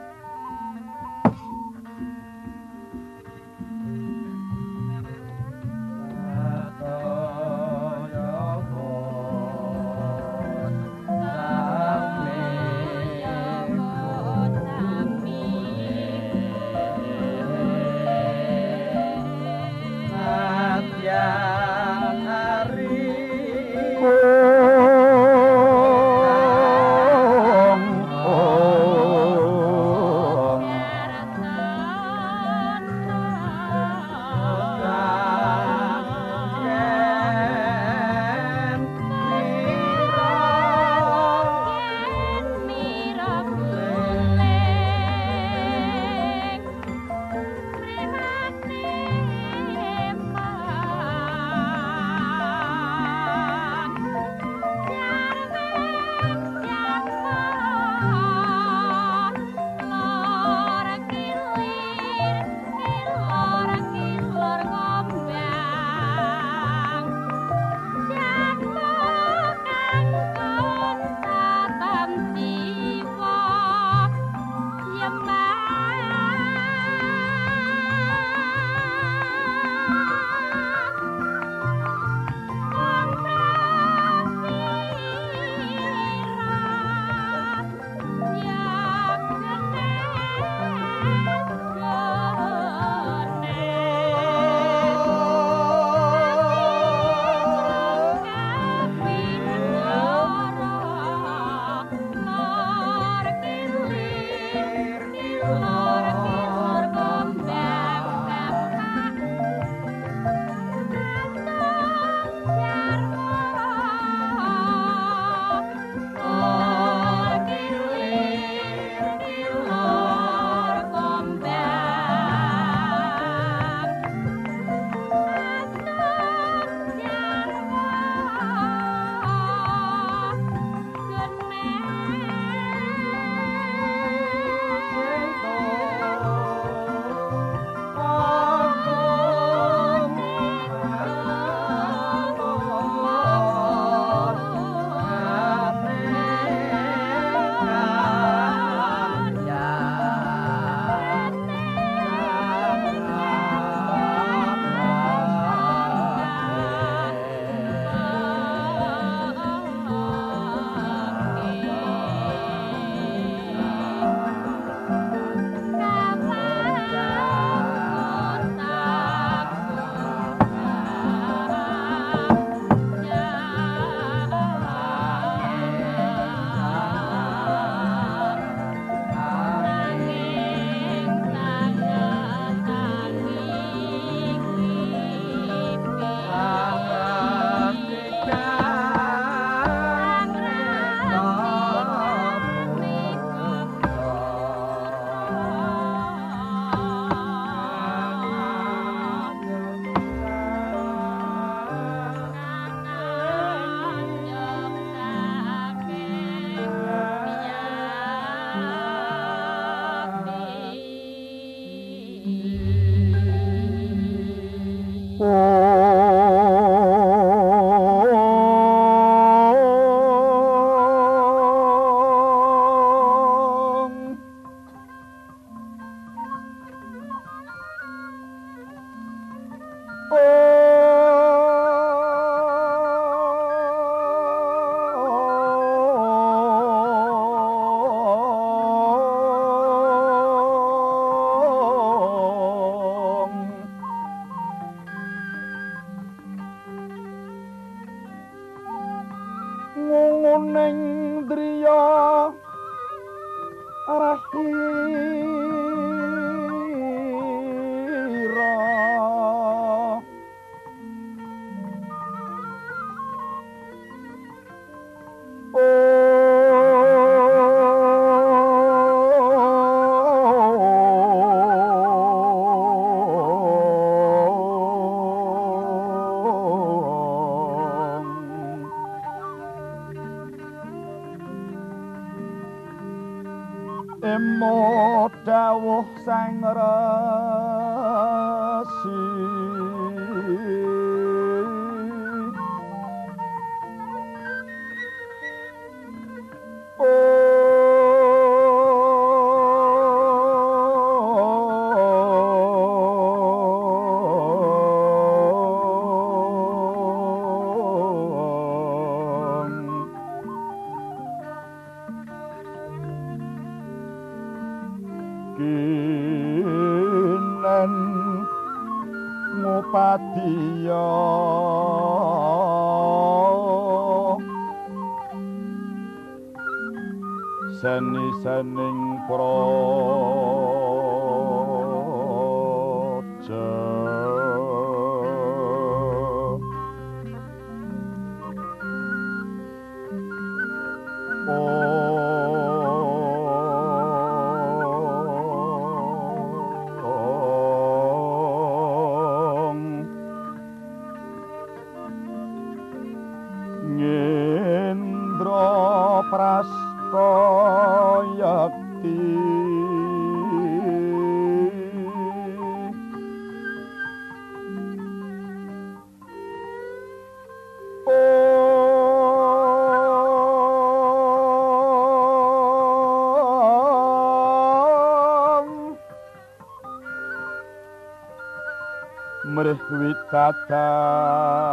Mrih witadanyo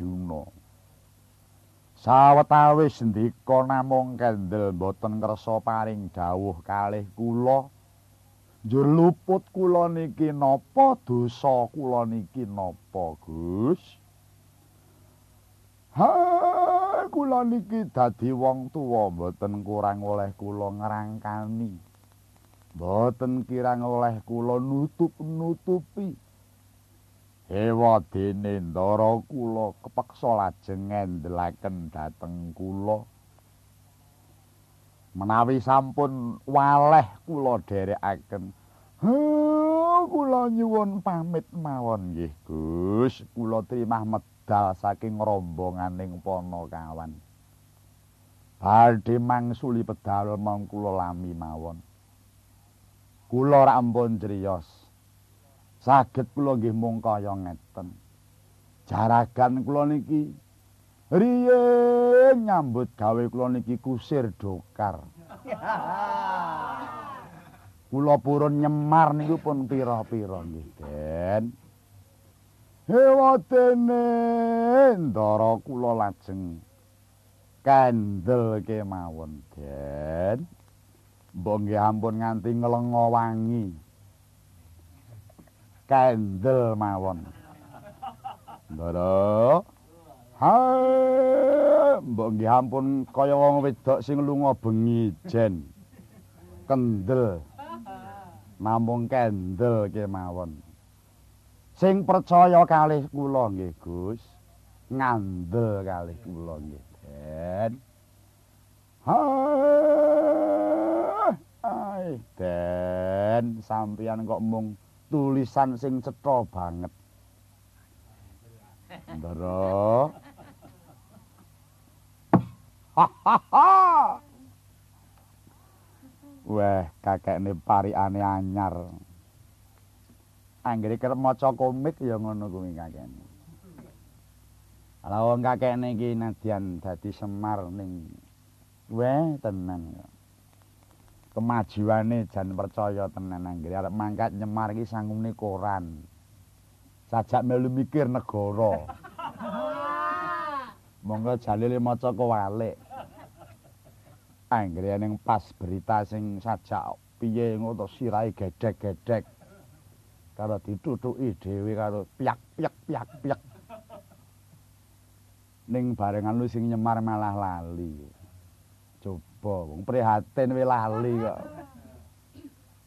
raden harjuna sawetawis ndika namung kendel boten kersa paring dawuh kalih kula njur luput kula niki napa dosa kula niki napa Gus Ha, kula niki dadi wong tuwa mboten kurang oleh kula ngrangkani. Mboten kirang oleh kula nutup-nutupi. Ewa dene ndara kula kepeksa lajeng ngendelaken dhateng kula. Menawi sampun waleh kula dherekaken. Kula nyuwun pamit mawon nggih, Gus. Kula trimah medal saking rombonganing Panakawan. Badhe mangsuli pedal mong kula lami mawon. Kula rak ampun criyos. Saged kula nggih mung kaya ngeten. Jaragan kula niki riyen nyambut gawe kula niki kusir dokar. Kula purun nyemar niku pun pira-pira nggih, Den. Hewadene ndara kula lajeng kendel kemawon, Den. Nggih ampun nganti nglengo wangi. Kendel mawon. Ndara. Hai, mbok nggih ampun kaya wong wedok sing lunga bengi jen. Kendel. namung kendel kemawon. Sing percaya kalih kula nggih Gus, ngandel kalih kula nggih Den. Hai, Den, sampeyan kok mung tulisan sing cetha banget. Ndara. Wah, kakekne parikane anyar. Anggere kerep maca komik ya ngono kuwi kakekne. Ala wong kakekne iki nadyan dadi Semar ning weh tenan. Kemajuane jan percaya tenan anggere arep mangkat nyemar iki sangune koran. Sajak melu mikir negara. Monggo jalile maca kowalik. anggere ning pas berita sing sajak piye ngono sirahe gedhek-gedhek. Karo ditutuki dhewe karo piyak-piyak piyak-piyak ning barengan lu sing nyemar malah lali. Coba wong prihatin we lali kok.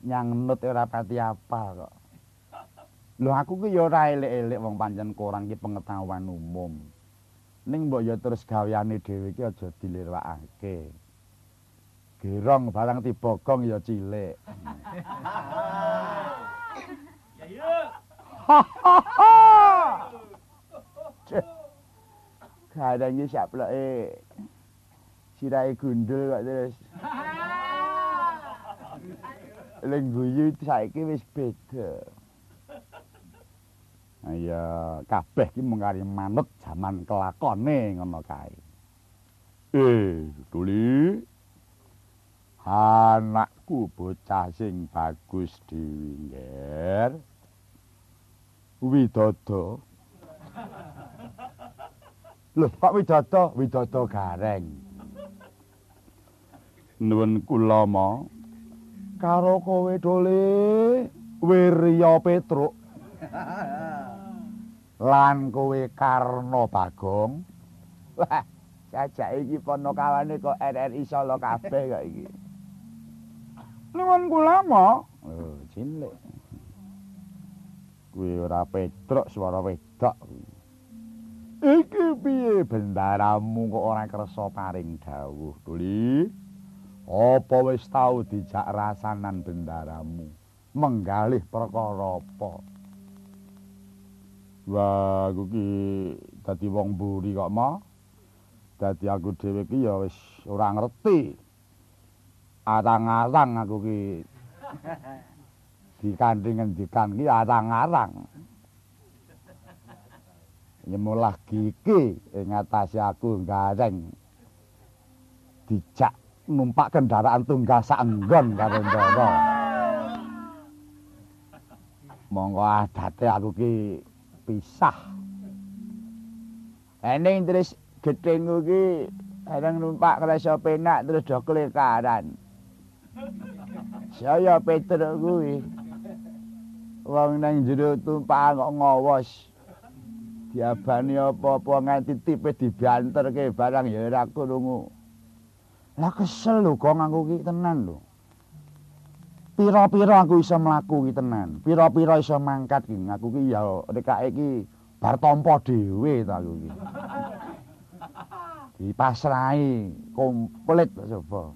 Nyangnut ora pati apa kok lho aku ki ya ora elek-elek wong pancen koran ki pengetahuan umum ning mbok ya terus gaweane dhewe ki aja dilirwakake gerong barang dibogong ya cilik. Ya iya. Kadang iki sak ploke sirahe gundul kok terus. Leng guyu saiki wis beda. Iya, kabeh ki mung kari manut jaman kelakone ngono kae. Eh, tuli. anakku bocah sing bagus diwingger widodo. Lho kok widodo? Widodo gareng. Nuwun kula ma karo kowe dole wirya petruk lan kowe karna bagong wah jajak iki ponokawane kok RRI Solo kabeh kok iki Nuwun kula mo. Oh, cilik. Kuwi ora Petruk swara wedok. Iki piye bendaramu kok ora kersa paring dawuh, Tuli? Apa wis tau dijak rasanan bendaramu? Menggalih perkara apa? Wah, aku ki dadi wong mburi kok, Ma. Dadi aku dhewe ki ya wis ora ngerti. arang-arang aku ki dikanding ngendikan ki arang-arang nyemulah gigi ing atase aku gareng dijak numpak kendaraan tunggal saenggon karo ndara monggo adate aku ki pisah ening terus gedengku ki areng numpak kerasa penak terus do kelekaran Saya Peter kuwi. Wong nang jero tumpang kok ngowos. Diabani apa-apa nganti tipe dibanterke barang ya ora krungu. Lah kesel lho kok aku ki tenan lho. Pira-pira aku iso mlaku ki tenan. Pira-pira iso mangkat ki aku ki ya rekake ki bar tampa dhewe ta aku ki. Dipasrahi komplit coba.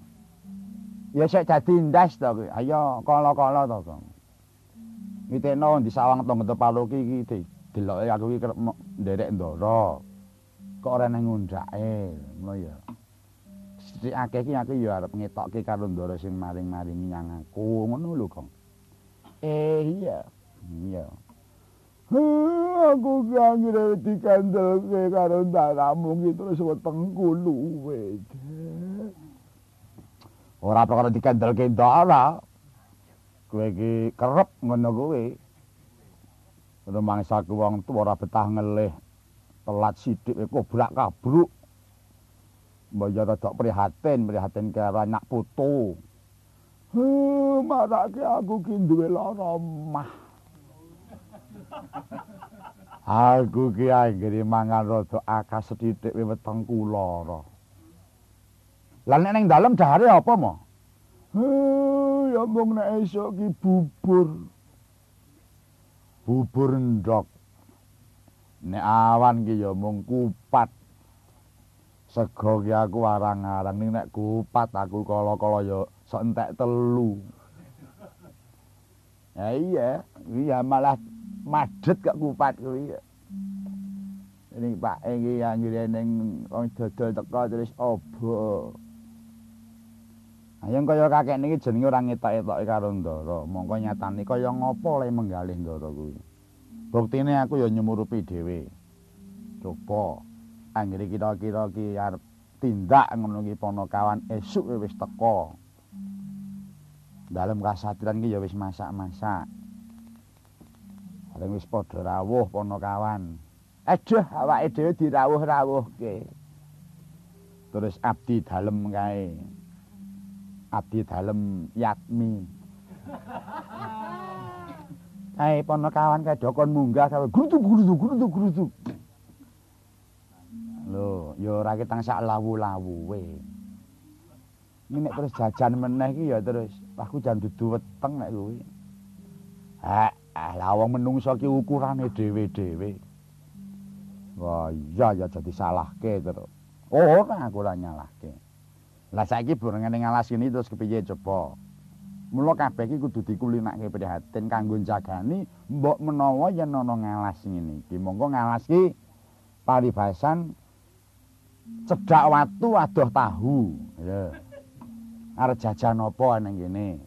Ya sik dadi ndas to kuwi. Ayo kala-kala to, Kang. Ngitekno di sawang to ngeto paloki iki deloke aku kerep nderek ndara. Kok ora nang ngundake, ngono ya. Sithik akeh iki aku ya arep ngetokke karo ndara sing maring-maringi nyang aku, ngono lho, Kang. Eh iya. Iya. aku kangen dikandelke karo ndaramu iki terus wetengku luwe. ora perkara dikendelke ndara Kowe iki kerep ngono kowe. Rumangsaku wong tuwa ora betah ngelih. Telat sithik kobrak kabruk. Mbok ya rada prihatin, prihatin karo anak putu. Heh, marake aku ki duwe lara mah. Aku ki anggere mangan rada akeh sethithik wetengku lara. Lah nek ning dalem dahare apa, Mo? Heh, ya mung nek esuk ki bubur. Bubur ndok. Nek awan ki ya mung kupat. Sego ki aku arang-arang ning nek kupat aku kala-kala ya sok entek telu. Ya iya, iya malah madet kok kupat kuwi. Ini Pak iki anggere ning wong dodol teko terus obo. Ayo kaya kakek niki jenenge ora ngetok-etoke karo Ndara. Mongko nyatane kaya ngopo le menggalih Ndara kuwi. Buktine aku ya nyumurupi dhewe. Coba anggere kira-kira ki arep tindak ngono ki ponokawan esuk wis teko. Dalem kasatiran ki ya wis masak-masak. Areng wis padha rawuh ponokawan. Aduh awake dhewe dirawuh-rawuhke. Terus abdi dalem kae. abdi dalem yatmi. Hai ponokawan kae dokon munggah kae grutuk grutuk grutuk grutuk. Lho, ya ora ketang sak lawu-lawuwe. Ini nek terus jajan meneh iki ya terus aku jan dudu weteng nek kuwi. Ha, ah, lah wong menungso ki ukurane dhewe-dhewe. Wah, iya ya jadi salahke terus. Ora aku ora nyalahke. Lah saiki burungane ngalas ini terus kepiye coba? Mula kabeh iki kudu dikulinake prihatin kanggo jagani mbok menawa yen ana ngalas ngene iki. Monggo ngalas iki paribasan cedak watu adoh tahu. Ya. Arep jajan apa nang kene?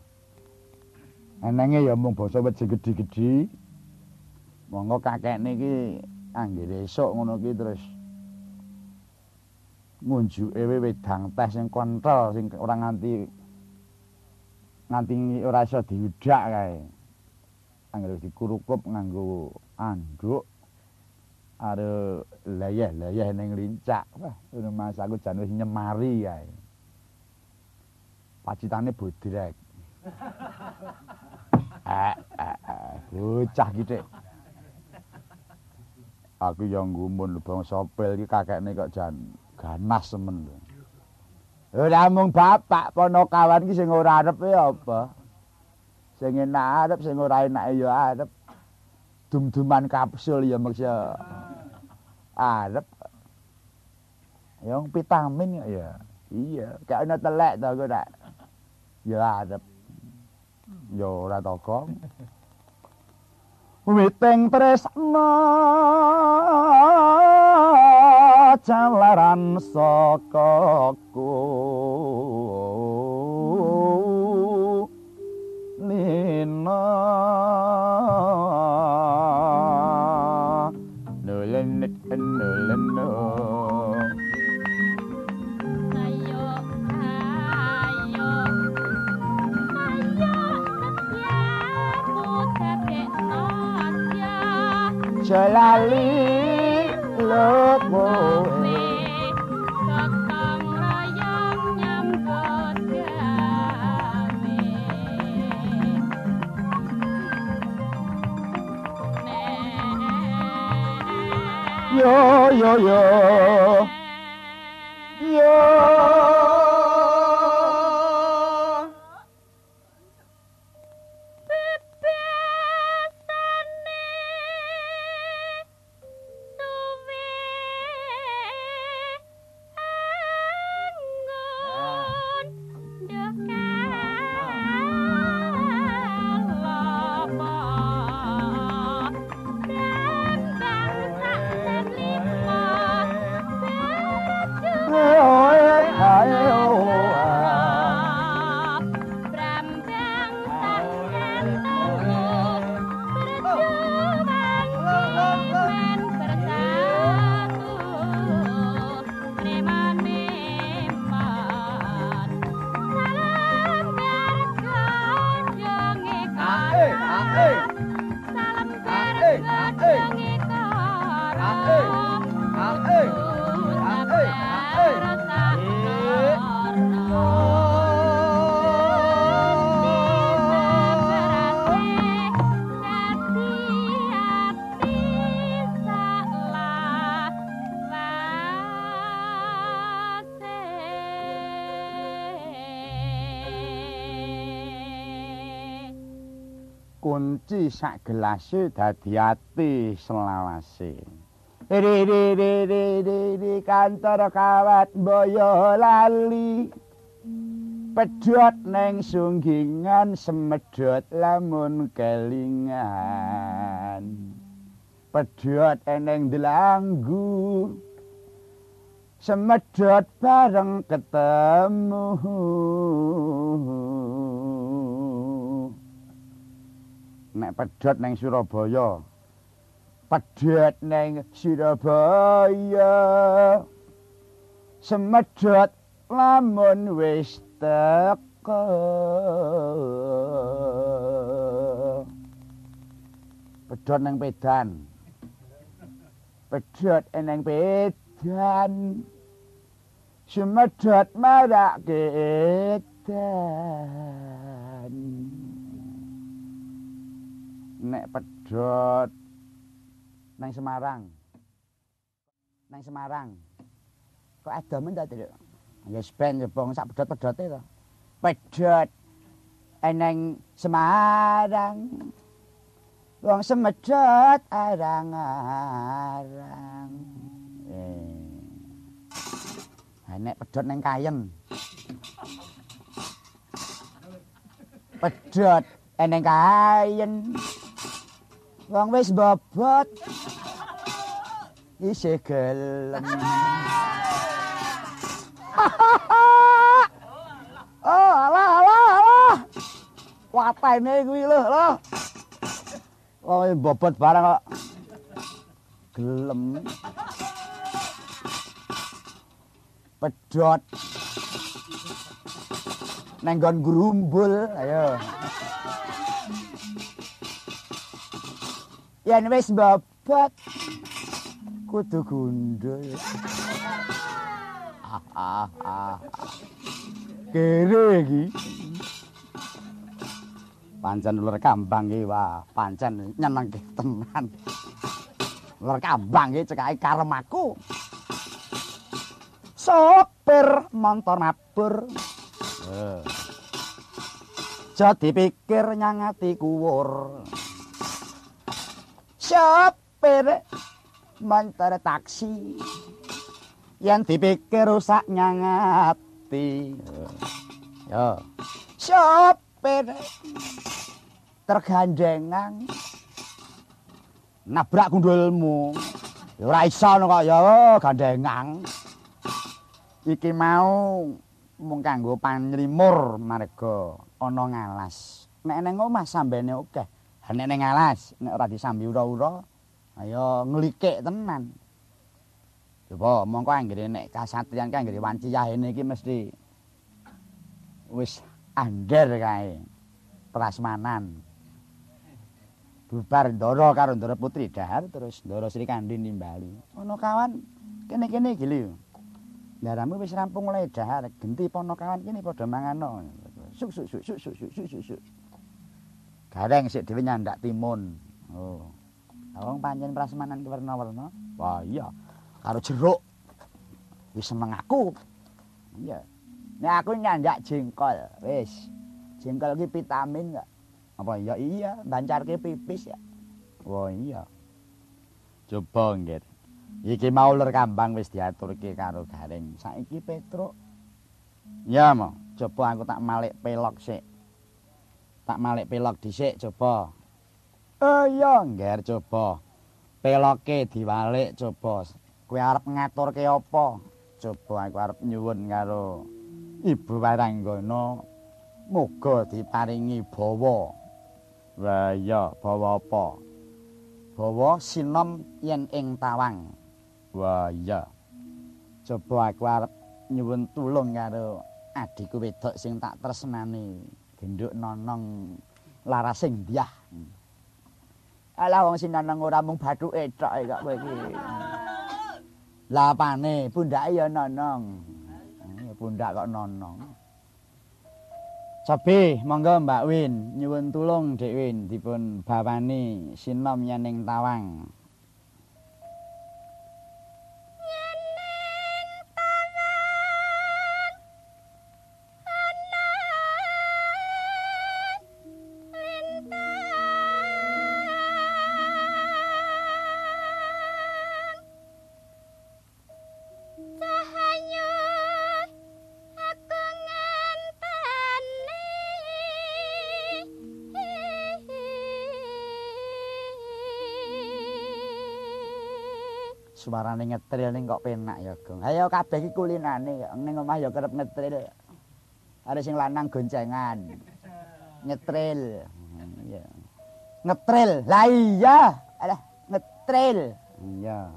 Enenge ya mung basa wit gedhi-gedhi. Monggo kakekne iki anggere esuk ngono ki terus ngunjuke wedang teh sing kontrol sing ora nganti nganti ora iso diudak kae. Anggere dikurukup nganggo anduk are layah-layah ning lincak. Wah, rumah aku jan wis nyemari kae. Pacitane bodrek. Eh, eh, eh, bocah gitu. Aku yang gumun lho bang sopel iki kakekne kok jan ganas semen. Ora mung bapak ponokawan ki sing ora arep ya apa? Sing enak arep sing ora enak ya arep. Dum-duman kapsul ya maksya arep. Yang vitamin ya. Iya, kayak ana telek to kok dak. Ya arep. Ya ora tokong. Witing tresna jalaran saka ku nina jalali lo kowe Kowe gotong royong nyambut gawe. Nek yo yo yo yo kunci sak gelase dadi ati selawase. Ri ri ri ri ri ri kantor kawat boyo lali. Pedhot neng sunggingan semedhot lamun kelingan. Pedhot eneng delanggu. Semedhot bareng ketemu. Nek pedhot neng Surabaya. Pedhot neng Surabaya. Semedhot lamun wis teko. Pedhot neng Pedan. Pedhot eneng Pedan. Semedhot marake edan. Nek pedhot nang Semarang. Nang Semarang. Kok adomen ta, Tru? Ya ben bong sak pedhot-pedhote to. Pedhot eneng Semarang. Wong semedhot arang-arang. Eh. Nek pedhot nang Kayen. Pedhot eneng Kayen. Wong wis bobot. Isih gelem. oh, alah alah alah. Watene kuwi lho, lho. Oh, bobot barang kok. Gelem. Pedhot. Nenggon grumbul, ayo. Yen wis bobot kudu gundul. Kere iki. Pancen ular kambang iki wah, pancen nyenengke tenan. Ular kambang iki cekake karem aku. Sopir motor mabur. Eh. Jadi pikir nyangati kuwur. Sopir motor taksi. Yang dipikir rusak nyangati. Yo. Sopir tergandengan nabrak gundulmu. Ora iso kok ya gandengan. Iki mau mung kanggo panlimur marga ana ngalas. Nek ning omah sambene akeh. Nek ning ngalas nek ora disambi ura-ura ayo nglikik tenan. Coba mongko anggere nek kasatriyan ki anggere wanciyahene iki mesti wis ander kae. Prasmanan. Bubar Ndara karo Ndara Putri dahar terus Ndara Sri Kandi nimbali. Ana kawan kene-kene iki lho. Ndaramu wis rampung mulai dahar, genti pono kawan kene padha mangano. Suk suk suk suk suk suk suk suk. Gareng sik dhewe nyandak timun. Oh. Wong pancen prasmanan ki werna-werna. Wah iya. Karo jeruk. Wis seneng aku. Iya. Nek aku nyandak jengkol, wis. Jengkol ki vitamin kok. Apa iya iya, bancarke pipis ya. Wah iya. Coba nggih. Iki mau ular kambang wis diaturke karo Gareng. Saiki Petruk. Ya, Mo. Coba aku tak malik pelok sik. Tak malik pelok dhisik coba. Oh iya, ngger coba. Peloke diwalik coba. Kowe arep ngaturke apa? Coba aku arep nyuwun karo Ibu Waranggana muga diparingi bawa. Wah iya, bawa apa? Bawa sinom yen ing tawang. Wah iya. Coba aku arep nyuwun tulung karo adikku wedok sing tak tresnani, genduk nonong larasing diah. Alah wong sing ora mung bathuke tok e kok kowe iki. Lah apane pundake ya nonong. Ya pundak kok nonong. Sabe, monggo Mbak Win nyuwun tulung Dik Win dipun bawani sinom yening tawang. Suarane ngetril ning kok penak ya, Gong. Ayo kabeh iki kulinane kok ning omah ya kerep ngetril. Are sing lanang goncengan. Ngetril. Iya. Ngetril. Lah iya, alah ngetril. Iya.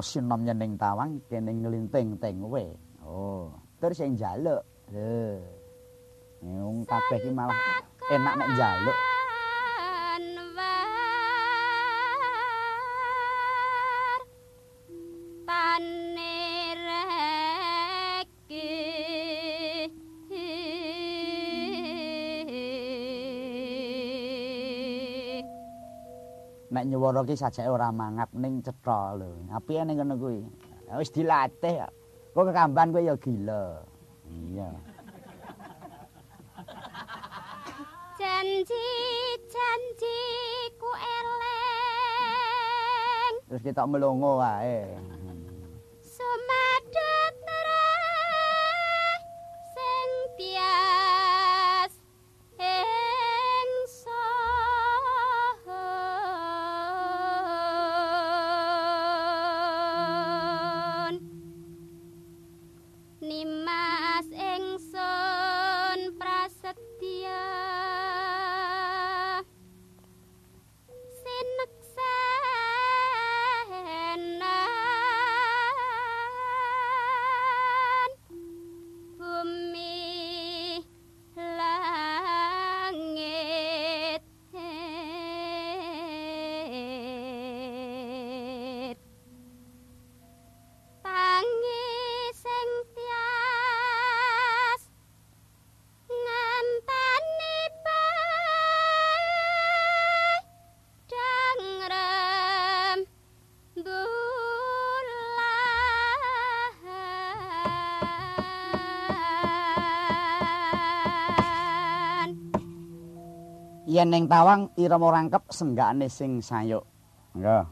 Kono sinom nyening tawang kene nglinting teng we. Oh, terus sing njaluk. Lho. Wong kabeh iki malah enak nek njaluk. Nek nyuwara ki sajake ora mangap ning cetha lho. Apike ning ngono kuwi. Wis dilatih kok. Kok kekamban kowe ya gila. Iya. janji janjiku eleng Terus kita melongo wae. sumadut Yen ning tawang irama rangkep senggakane sing sayuk. Enggak.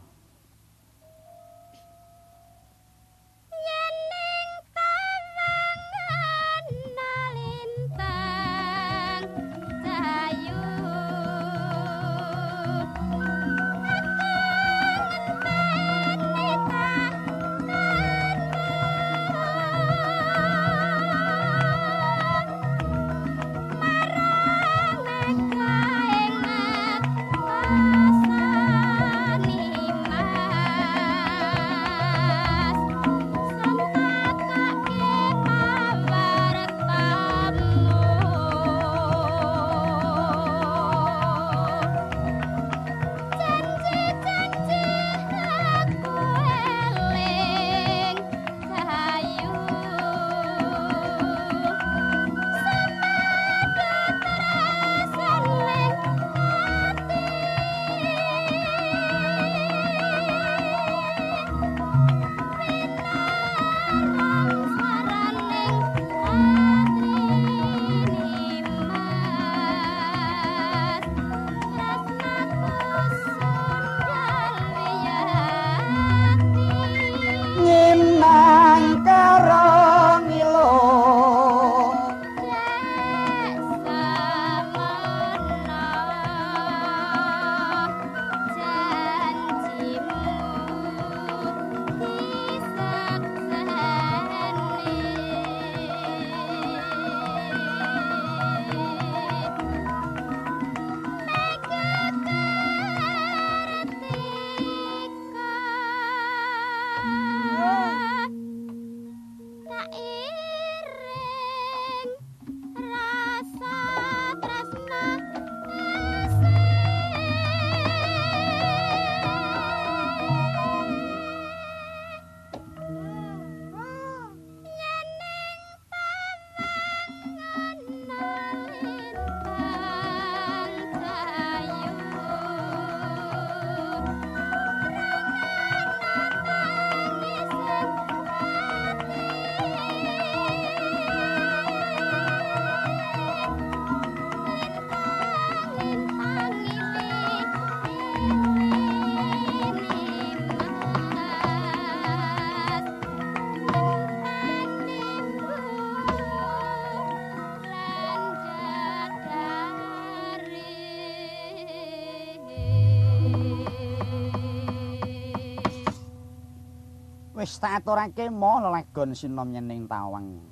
Wis tak aturake mo lelagon sinom nyening tawang.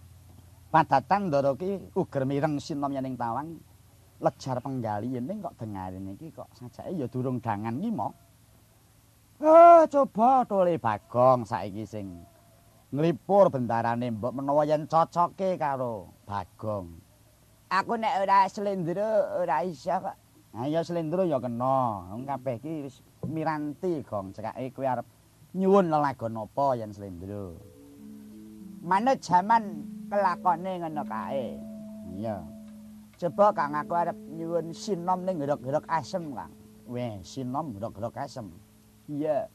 Padatan ndara ki uger mireng sinom nyening tawang. Lejar penggali ning kok dengarin iki kok sajake ya durung dangan ki mo. Eh, coba tole Bagong saiki sing nglipur bendarane mbok menawa yen cocoke karo Bagong. Aku nek ora slendro ora iso kok. Ya slendro ya kena. Wong kabeh iki wis miranti gong cekake kowe arep nyuwun lelagon apa yen slendro. Manut jaman kelakone ngono kae. Iya. Coba Kang aku arep nyuwun sinom ning gerok-gerok asem, Kang. Weh, sinom gerok-gerok asem. Iya.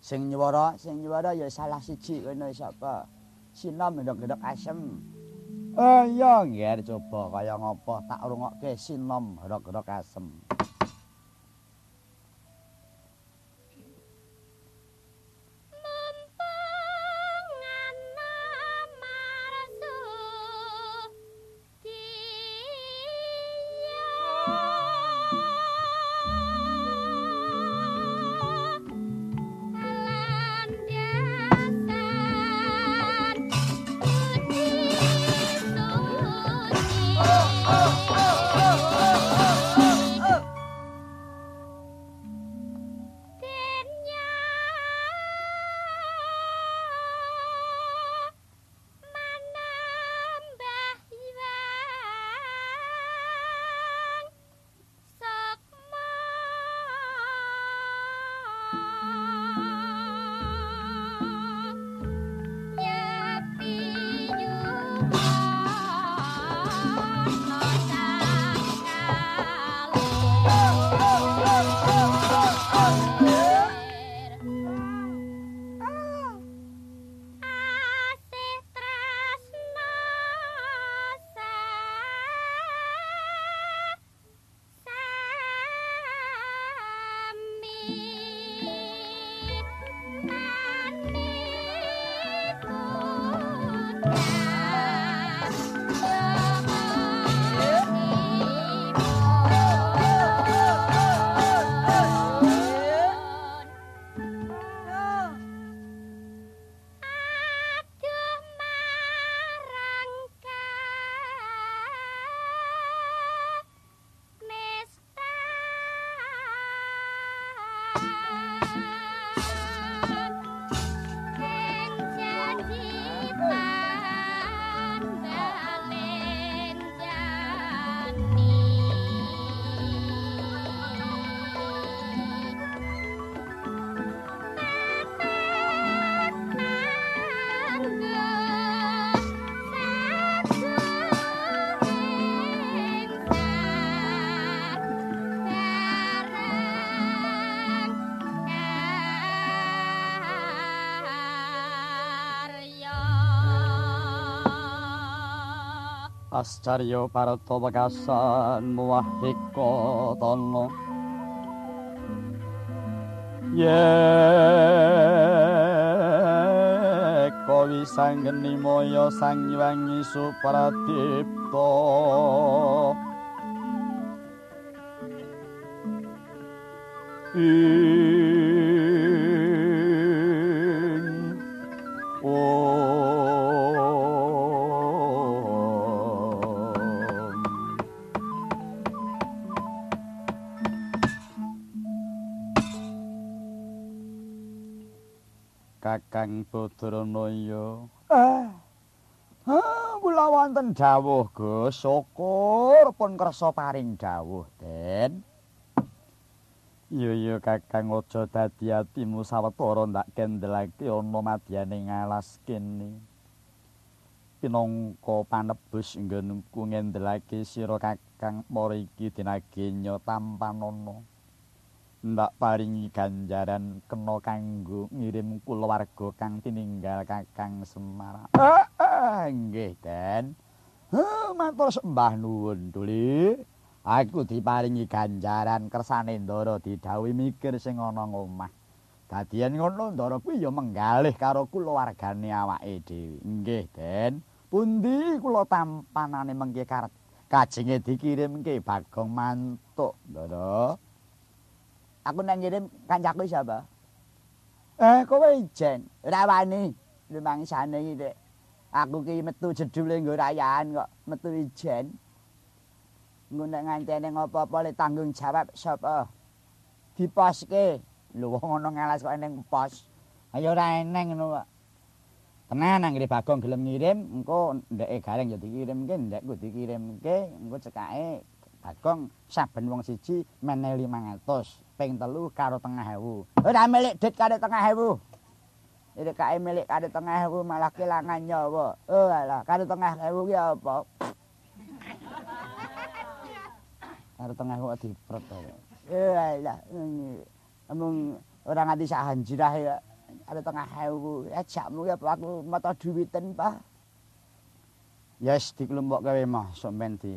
Sing nyuwara, sing nyuwara ya salah siji kono sapa? Sinom gerok-gerok asem. Oh iya, nggih coba kaya ngopo tak rungokke sinom gerok-gerok asem. Ascarya parata wekasan muwahika tana Ye kawi sanggeni moyo sang nywangi supradipta ing Badranaya. Eh. Ah, kula wonten dawuh, Gus. Syukur pun kersa paring dawuh, Den. Iya iya Kakang aja dadi atimu sawetara ndak kendelake ana madyane ngalas kene. Pinangka panebus nggonku ngendelake sira Kakang mriki dinagenya tampanana. Ndak paringi ganjaran kena kanggo ngirim kulawarga kang tininggal Kakang Semar. Ah, ah, nggih, Den. Matur sembah nuwun, Duli. Aku diparingi ganjaran kersane Ndara didhawuhi mikir sing ana ngomah. Dadian ngono Ndara kuwi ya menggalih karo kulawargane awake dhewe. Nggih, Den. Pundi kula tampanane mengke karep kajenge dikirimke Bagong Mantuk, Ndara. Aku nang ngirim kancaku siapa? Eh, kowe ijen. Ora wani lumangsane iki, Dik. Aku ki metu jedule nggo rayaan kok metu ijen. Engko nek ngantene ngopo-opo le tanggung jawab sapa? Diposke. Lho wong ana ngalas kok ning pos. Ayo ora eneng ngono kok. Tenan anggere Bagong gelem ngirim, engko ndeke gareng ya dikirimke, ndekku dikirimke, engko cekake Bagong saben wong siji menehi 500, ping telu karo tengah ewu. Ora milik dit karo tengah ewu. Ini kae milik karo tengah ewu malah kelangan nyawa. Oh alah, karo tengah ewu ki apa? Karo tengah ewu dipret to. Eh alah, emang ora nganti sak hanjirah ya. Karo tengah ewu. Ya jakmu ya aku mata duwiten, Pak. Yes, dikelompok gawe mah sampean di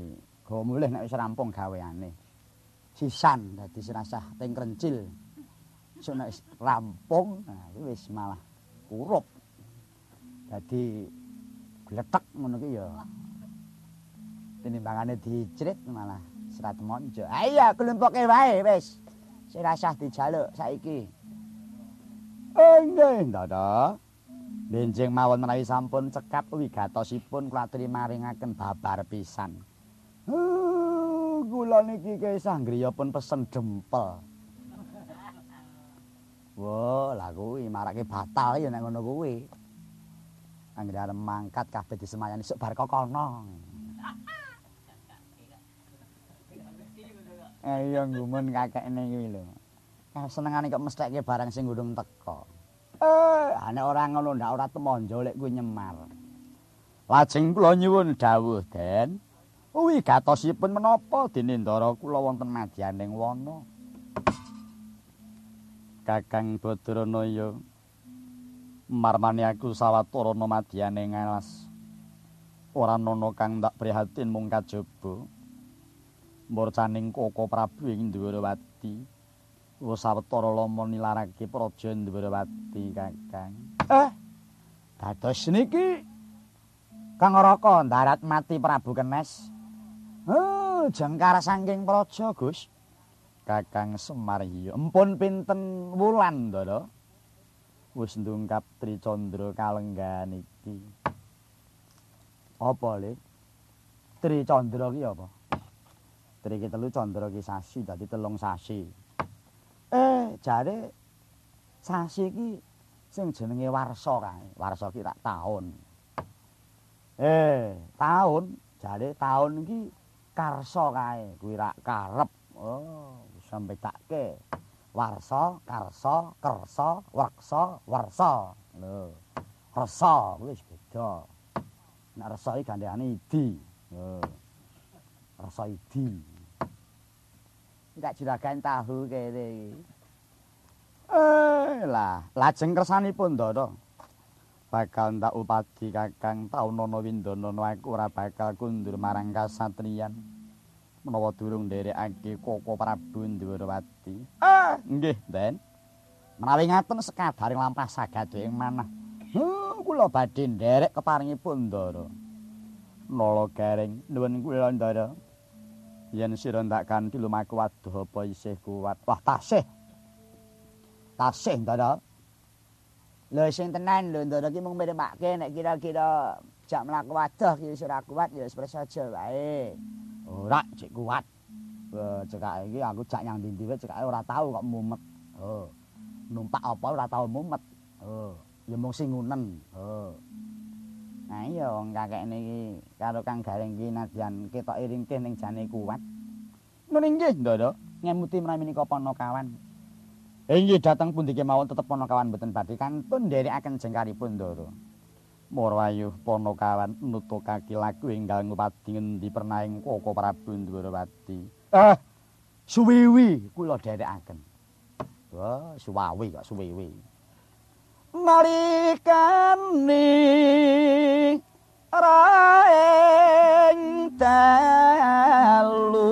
gawa mulih nek wis rampung gaweane. Sisan dadi serasah teng krencil. Wis rampung, nah wis malah kurup. Dadi gletek ngono ki ya. Tinimbangane dicrit malah serat monjo. Ayo kelompoke wae wis. Serasah dijaluk saiki. Eh nggih, Ndada. Benjing mawon menawi sampun cekap wigatosipun kula maringaken babar pisan. Uh, kula niki kesah griya pun pesen dempel. Wah, lah kuwi marake batal ya nek ngono kuwi. Anggere arep mangkat kabeh disemayani sok bar kokono. Ayo ngumun kakekne kuwi lho. Kasenengane kok mesthekke barang sing gurung teko. Eh, nek ora ngono ndak ora temonjo lek kuwi nyemar. Lajeng kula nyuwun dawuh, Den. Uwi gatosipun menapa dene ndara kula wonten madyaning wana. Kakang Badranaya marmani aku sawetara madyaning alas. Ora ana kang tak prihatin mung kajaba. Murcaning Koko Prabu ing Ndwarawati. Wis sawetara lama nilarake praja Ndwarawati, Kakang. Eh, dados niki Kang Raka ndarat mati Prabu Kenes. Oh, jengkar saking praja, Gus. Kakang Semar iya. Empun pinten wulan, Ndara? Wis ndungkap Tricandra kalenggan iki. Apa, Le? Tricandra ki apa? Tri ki telu Candra ki sasi, dadi telung sasi. Eh, jare sasi ki sing jenenge Warsa kae. Warsa ki rak taun. Eh, taun, jare taun iki karsa kae, kuwi rak karep. Oh, bisa mbedake. Warsa, karsa, kersa, weksa, wersa. Lho. Resa kuwi wis beda. Nek resa iki gandhengane idi. Lho. Rasa idi. Tak juragan tahu kene. Eh, lah, lajeng kersanipun Ndara. Bakal ndak upadi Kakang Taunana Windana aku ora bakal kundur marang kasatriyan. Menawa durung nderekake Koko Prabu Ndwarawati. Ah, nggih, Den. Menawi ngaten sekadaring lampah sagad ing manah. Hmm, kula badhe nderek keparingipun Ndara. Nala garing nuwun kula Ndara. Yen sira ndak kanthi lumaku waduh apa isih kuat. Wah, tasih. Tasih, Ndara. Lho sing tenan lho Ndara ki mung miremake nek kira-kira jak mlaku waduh ki wis ora kuat ya wis prasaja wae. Ora cek kuat. Cekake iki aku jak nyang ndi wae cekake ora tau kok mumet. Oh. Numpak apa ora tau mumet. Oh, ya mung sing ngunen. Oh. Nah iya wong kakekne iki karo Kang Gareng iki nadyan ketok iringkih ning jane kuat. Meninggih, Ndara, ngemuti menawi menika Panakawan. Inggih dateng pundi kemawon tetep Panakawan mboten badhe kantun nderekaken jengkaripun, Ndara. Murwayuh Panakawan nutukake lagu enggal ngupadi ngendi pernaing Koko Prabu Ndwarawati. Eh, suwiwi kula nderekaken. Wah, suwawi kok suwiwi. nalikane raeng dalu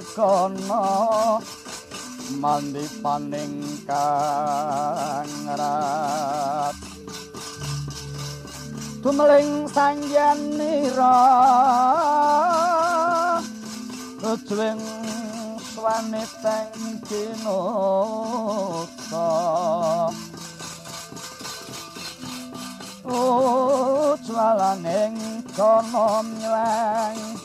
gekono mandi paning kangrat tumeling sangyanira ujwing swaniteng kinota ujwalaning kono mleng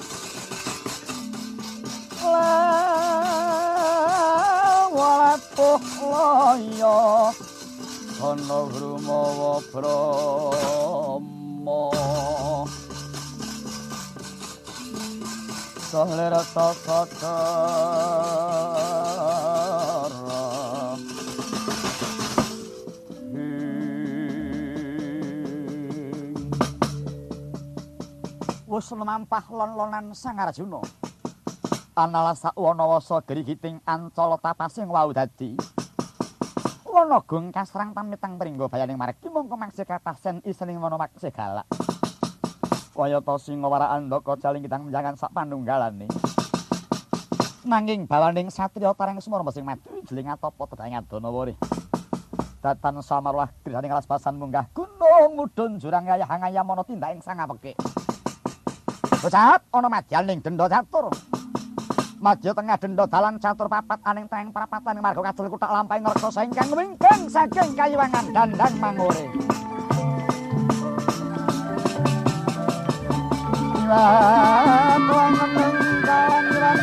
walapuh loyo ana rumawa brahma sahlera sakara wis lumampah lon-lonan Sang Arjuna anala sakwana wasa grigiting ancala tapasing wau dadi. Wana gung kasrang pamitang pringgo bayaning margi mongko mangsih kapasen isening wana maksih galak. Kaya ta singa wara andaka jaling kitang menjangan sak panunggalane nanging bawaning satriya tareng semar mesing madu jeling atapa tedang adana wari datan samarwah grihaning alas basan munggah gunung mudhun jurang ayah ngayam ana tindak ing sangapeke. Bocah ana madyaning denda catur Madya tengah denda dalan catur papat aning teng perapatan marga kacel kutak lampahing reksa ingkang wingking saking kayiwangan dandang mangore. Iwan wangen kawan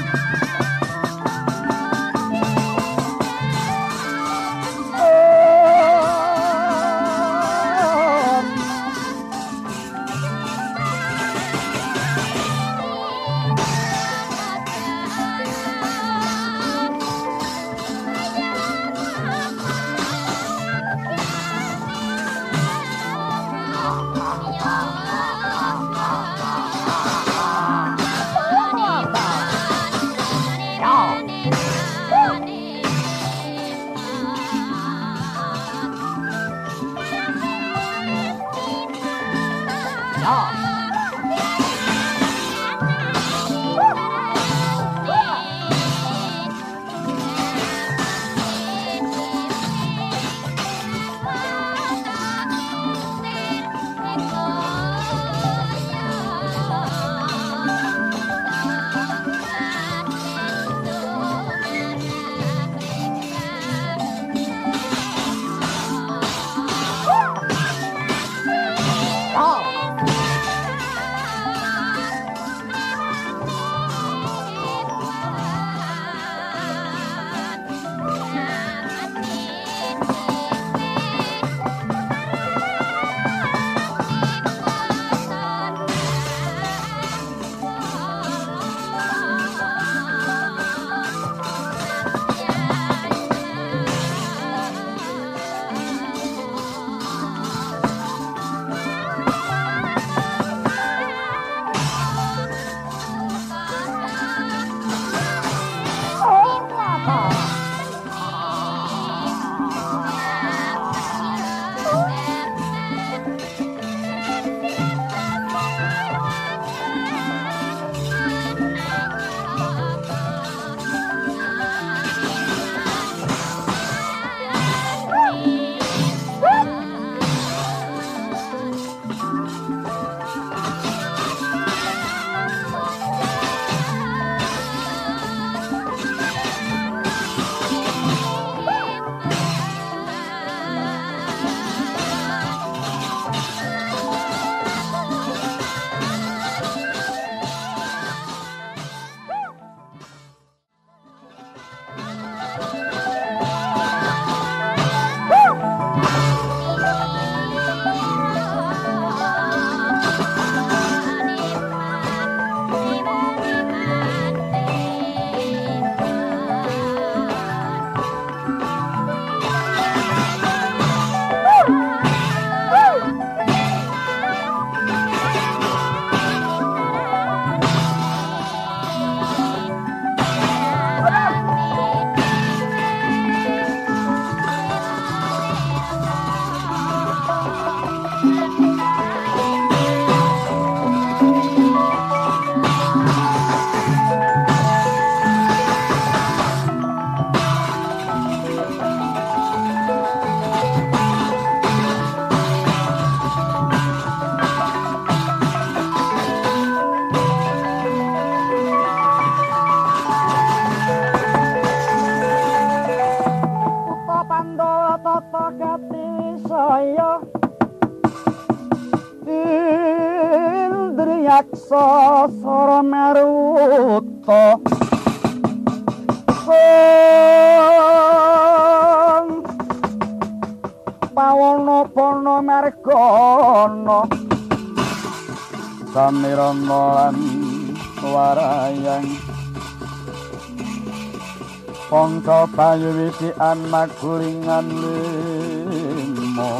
Pangka bayu witian magulingan limo.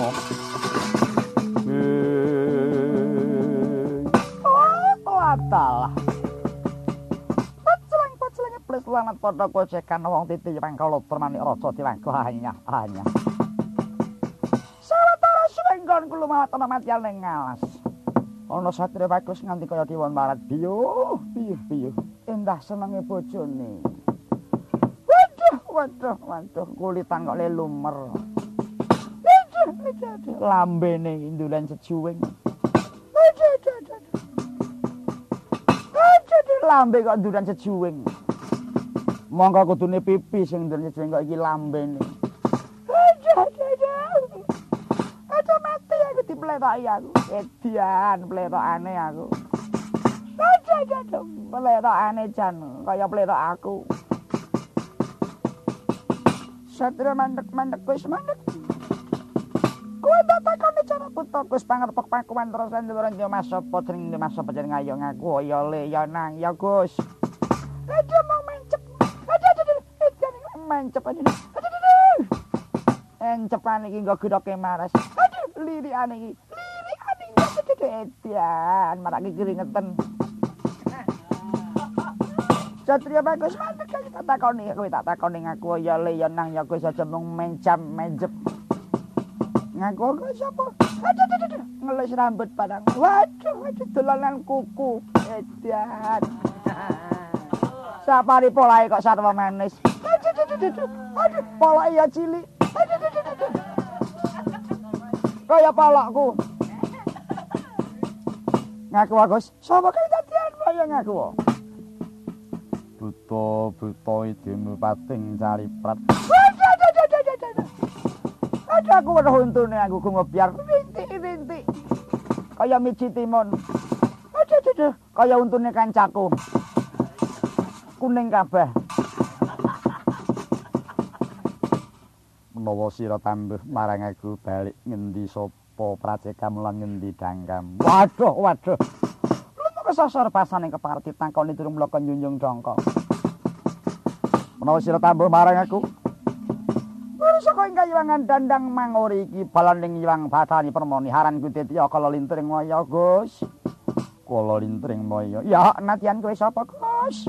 Oh, adalah Pacelang pacelangnya ples lanat pada kocekan wong titi pangkalo termani raja diwanggo hanya hanya Salatara suwenggon kulo malah tono matial ning ngalas. Ana satria bagus nganti kaya kiwon barat biyo biyo biyo endah senenge bojone Waduh waduh lelumer Waduh waduh waduh lambene indulan sejuwing. Lambe kok indulan sejuwing. Mongko kudune pipi sing indulan sejuwing kok iki lambene. Waduh Aja mati aku dipletoki aku. Edian pletokane aku. Aja aja aja pletokane jan kaya pletok aku. Satria mandek-mandek wis mandek. Kowe tak takoni cara buta Gus pangerpek pakuan terus lan durung yo mas apa jeneng mas apa jeneng ayo ngaku ya le ya nang ya Gus. Aja mau mencep. Aja aja aja mencep aja. Encepan iki nggo gedhoke maras. Aduh, lirikane iki. Lirikane iki dedian, marake keringetan. Satria bagus mandek kaya tak takoni kowe tak takoni ngaku ya le ya nang ya kowe saja mung mencam menjep. Ngaku kok sapa? Aduh aduh aduh ngeles rambut padang. Waduh waduh dolanan kuku. Edian. Sapari polahe kok sarwa manis. Aduh aduh aduh. Aduh pola ya cilik. Aduh aduh aduh. Kaya palakku. Ngaku Agus, sapa kaya dadian kaya ngaku? Buta-buta idemu pating cariprat. Aduh aku weruh untune aku ku ngebiar rintik-rintik. Kaya miji timun. Aduh aduh, kaya untune kancaku. Kuning kabeh. menawa sira tambah marang aku balik ngendi sapa pracekam lan ngendi dangkam. Waduh, waduh. Lu kesasar pasane keparti takoni durung mloko nyunjung dongko. Menawa sira tambah marang aku Ora saka ing kayiwangan dandang mangori iki balaning iwang batani permoni haran ku kala lintring moyo Gus. Kala lintring moyo. Ya natian kowe sapa Gus?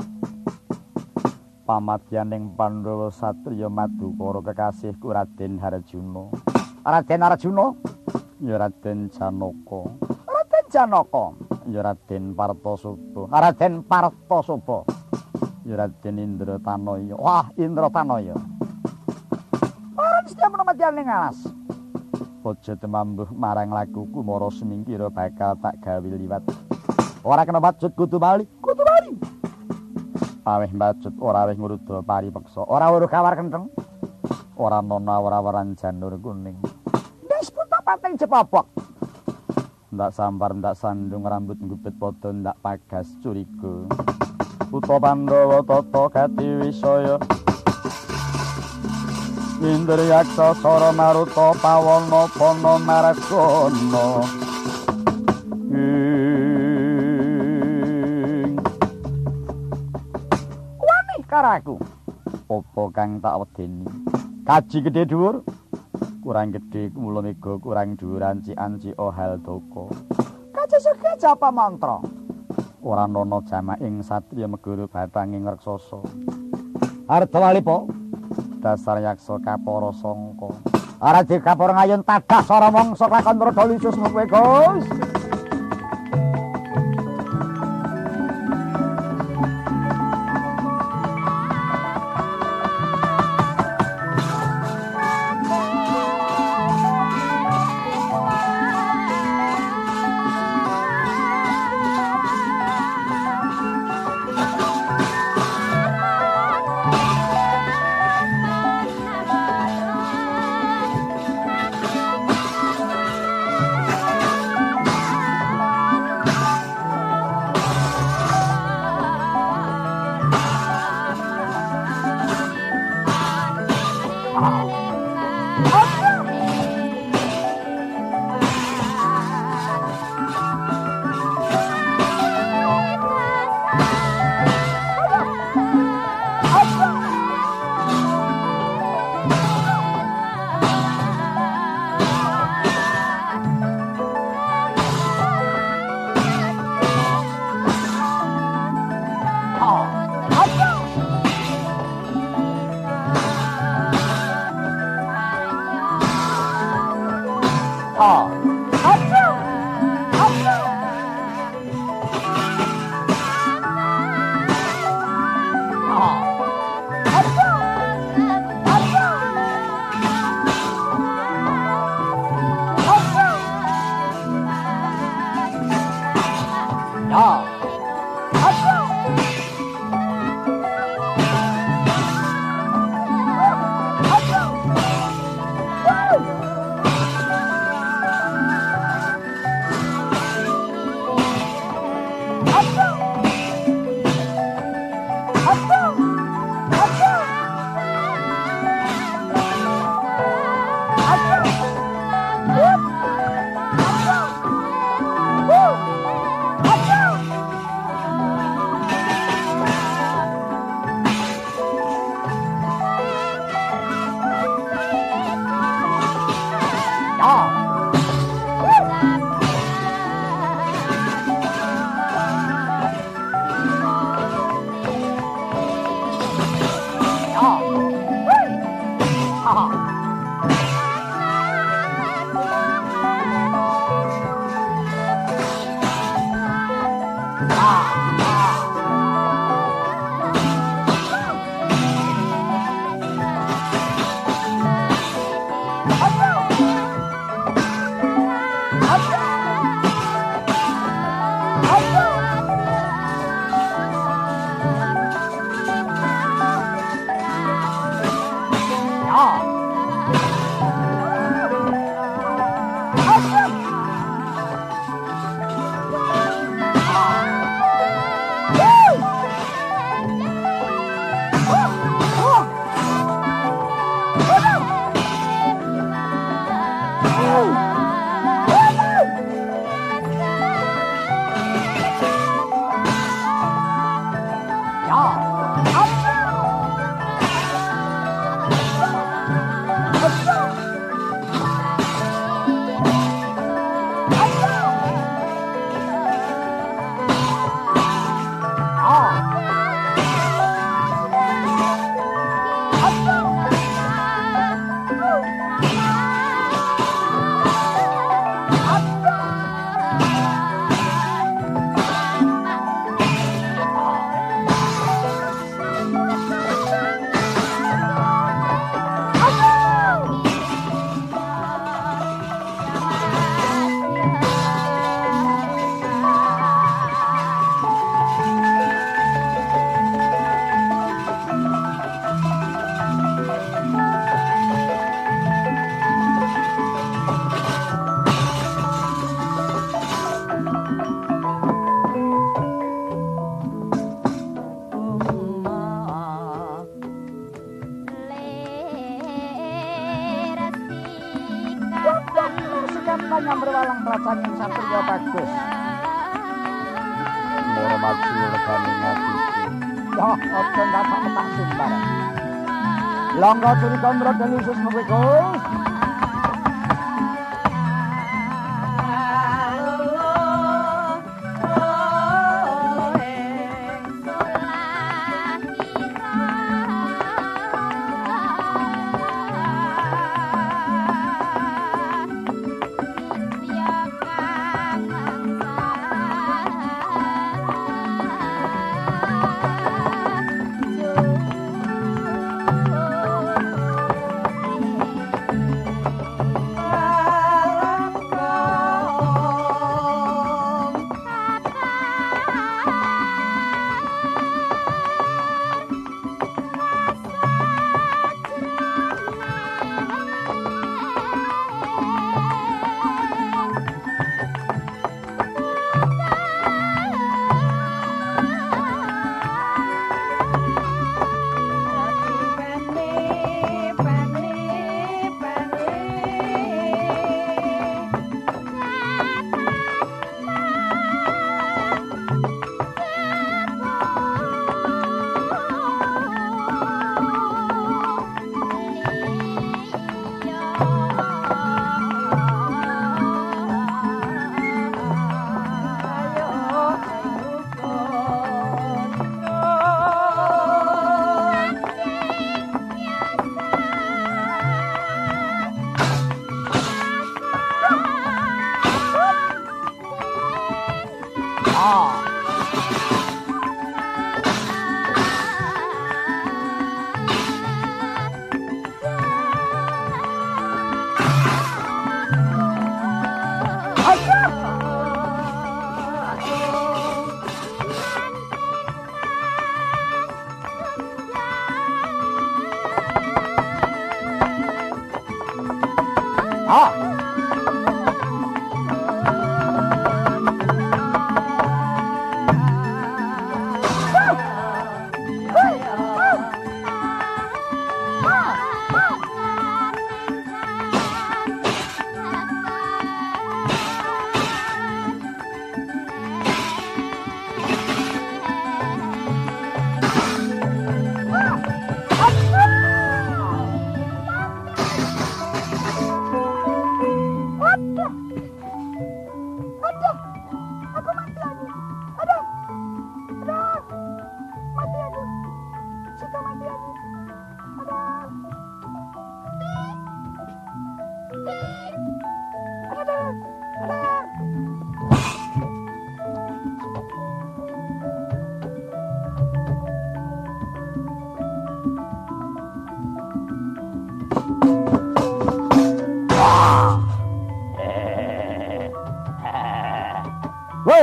pamadyaning Pandhawa satriya Madukara kekasihku Raden Harjuna. Raden Harjuna? Ya Raden Janaka. Raden Janaka. Ya Raden Partasaba. Raden Partasaba. Ya Raden Indratanaya. Wah, Indratanaya. Orang setiap pamadyaning alas. Aja temambuh marang lakuku mara semingkira bakal tak gawe liwat. Ora kena macut kudu bali, kudu bali. aweh mbacut ora aweh ngruda paripeksa ora weruh kawar kenteng ora nona ora waran janur kuning wis putak pateng cepopok ndak sampar ndak sandung rambut ngupit padha ndak pagas curiga putra pandhawa tata gati wisaya Indriyaksa sara maruta pawana pana maragana karaku. Apa kang tak wedeni? Kaji gedhe dhuwur. Kurang gedhe mula mega kurang dhuwur anci-anci ohal doko. Kaji suge japa mantra. Ora nono jamak ing satriya megara batanging raksasa. Ardawalipa dasar yaksa kapara sangka. Ora dikapur ngayun tadah sara mangsa lakon Rodolisus kowe, Gus.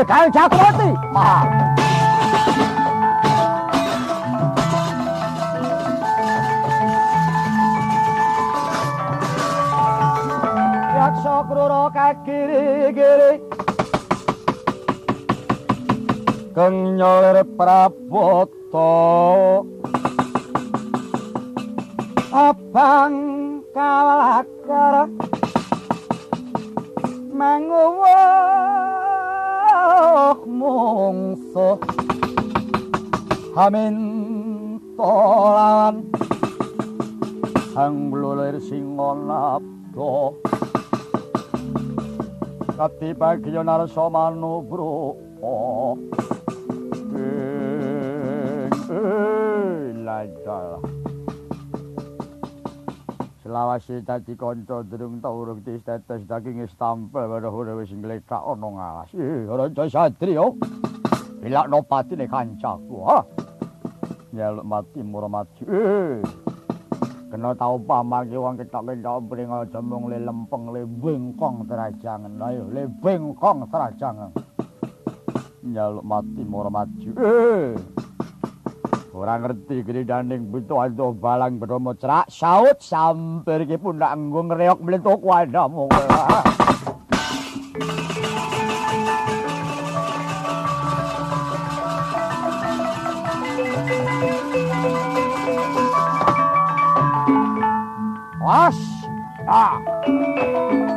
Woi, Kang Jakrati. Ah. Yaksa Bagyo narso manubro. Oh. Selawasi dadi kanca durung tau urung distetes daging stampel weruh wis nglekak ana ngalas. Eh, Raja Satrio. Bilakno patine kancaku, ha. Nyeluk mati mura mati. Eh. Kena tau pamarke wong ketok-ketok mring aja mung le lempeng le bengkong terajangan. Ayo le bengkong terajangan. Nyeluk mati mura mati. Eh. Ora ngerti gridhaning butuh ado balang bromo cerak saut sampir iki pun ndak nggo ngreok mlentuk wadamu. Was. Ah.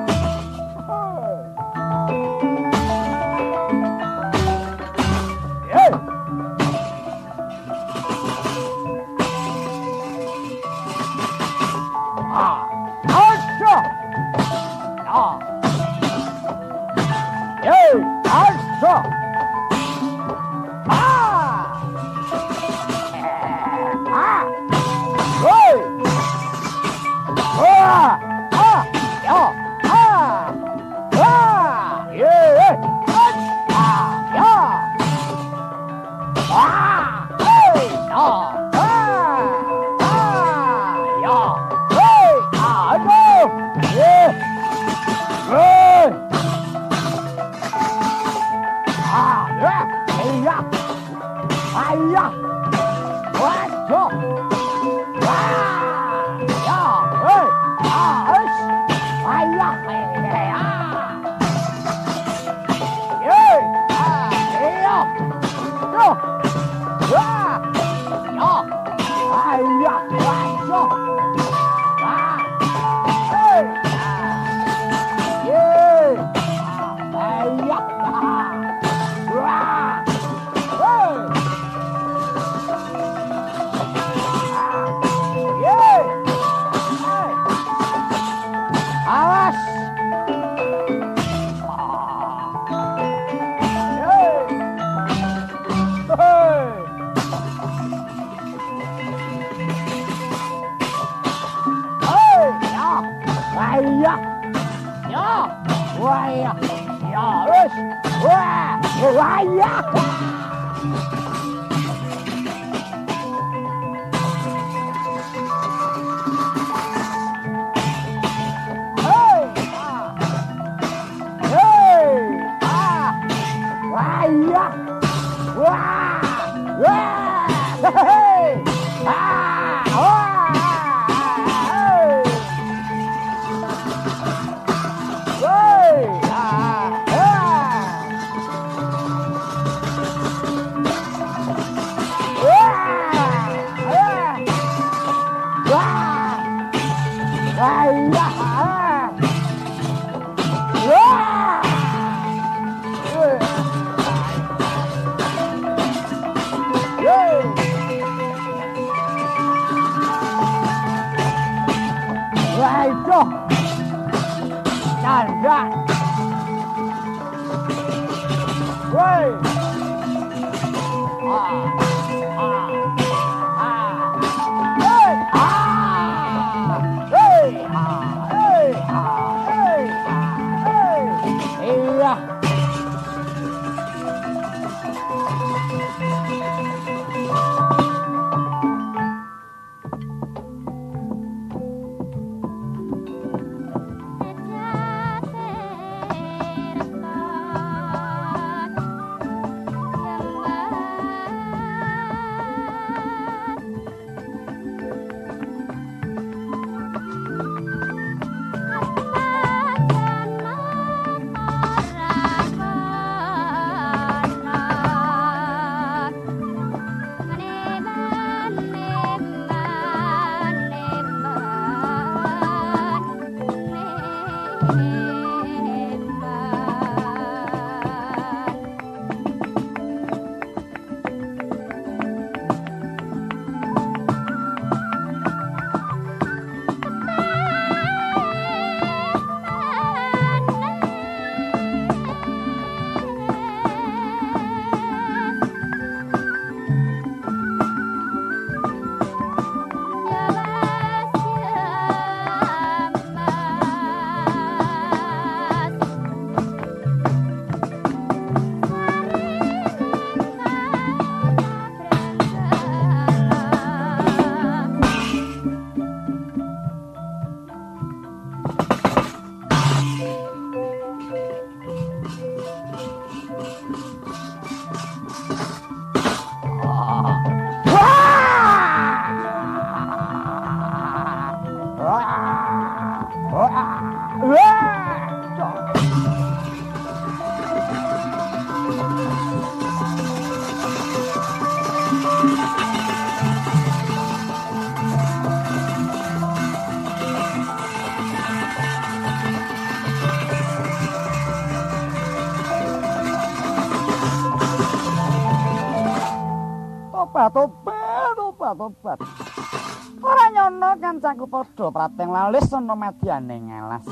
Padha prateng lalis ana medyane ngalas.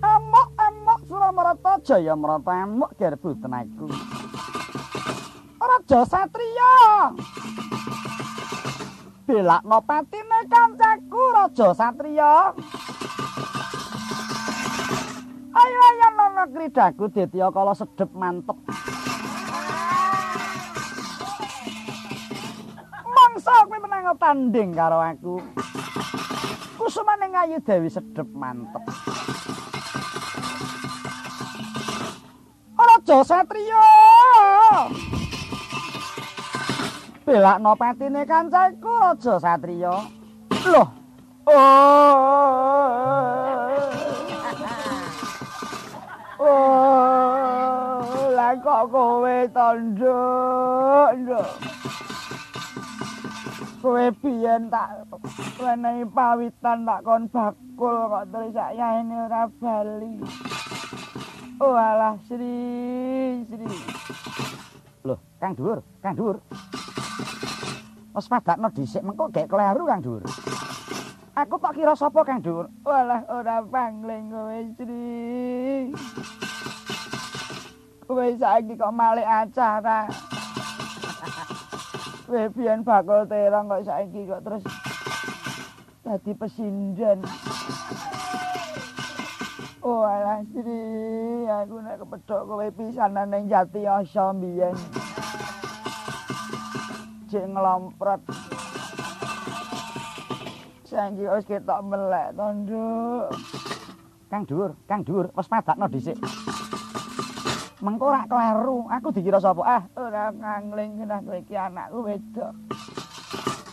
Amok, amok Suramarata Jaya Marata amok gerbu tenaku. Raja Satriya. Belakno patine kancaku Raja Satriya. Ayo ayo nono kridaku Detya kala sedep mantep. Mangsa kowe menang tanding karo aku. Ngayu Dewi sedep mantep. Raja Satriya. Belakno patine kancaku Raja Satriya. Loh. Oh. Oh, lah kok kowe tondo, nduk. Kowe biyen tak wenehi pawitan tak kon bakul kok terus sakyaene ora bali. Oh alah Sri, Sri. Loh, Kang Dhuwur, Kang Dhuwur. Wes padakno dhisik mengko gek kleru Kang Dhuwur. Aku tak kira sapa Kang Dhuwur. Walah ora pangling kowe Sri. Kowe saiki kok malih acara. Biyen bakul terong kok saiki kok terus dadi pesinden. Oh alah Sri, aku nek kepethuk kowe pisanan ning Jati Asa mbiyen. Cek ngelompret. Saiki wis ketok melek to. Kang Dhuwur, Kang Dhuwur, wis padakno dhisik. Mengko ora kleru, aku dikira sapa? Ah, ora ngangling kenah kowe iki anakku wedok.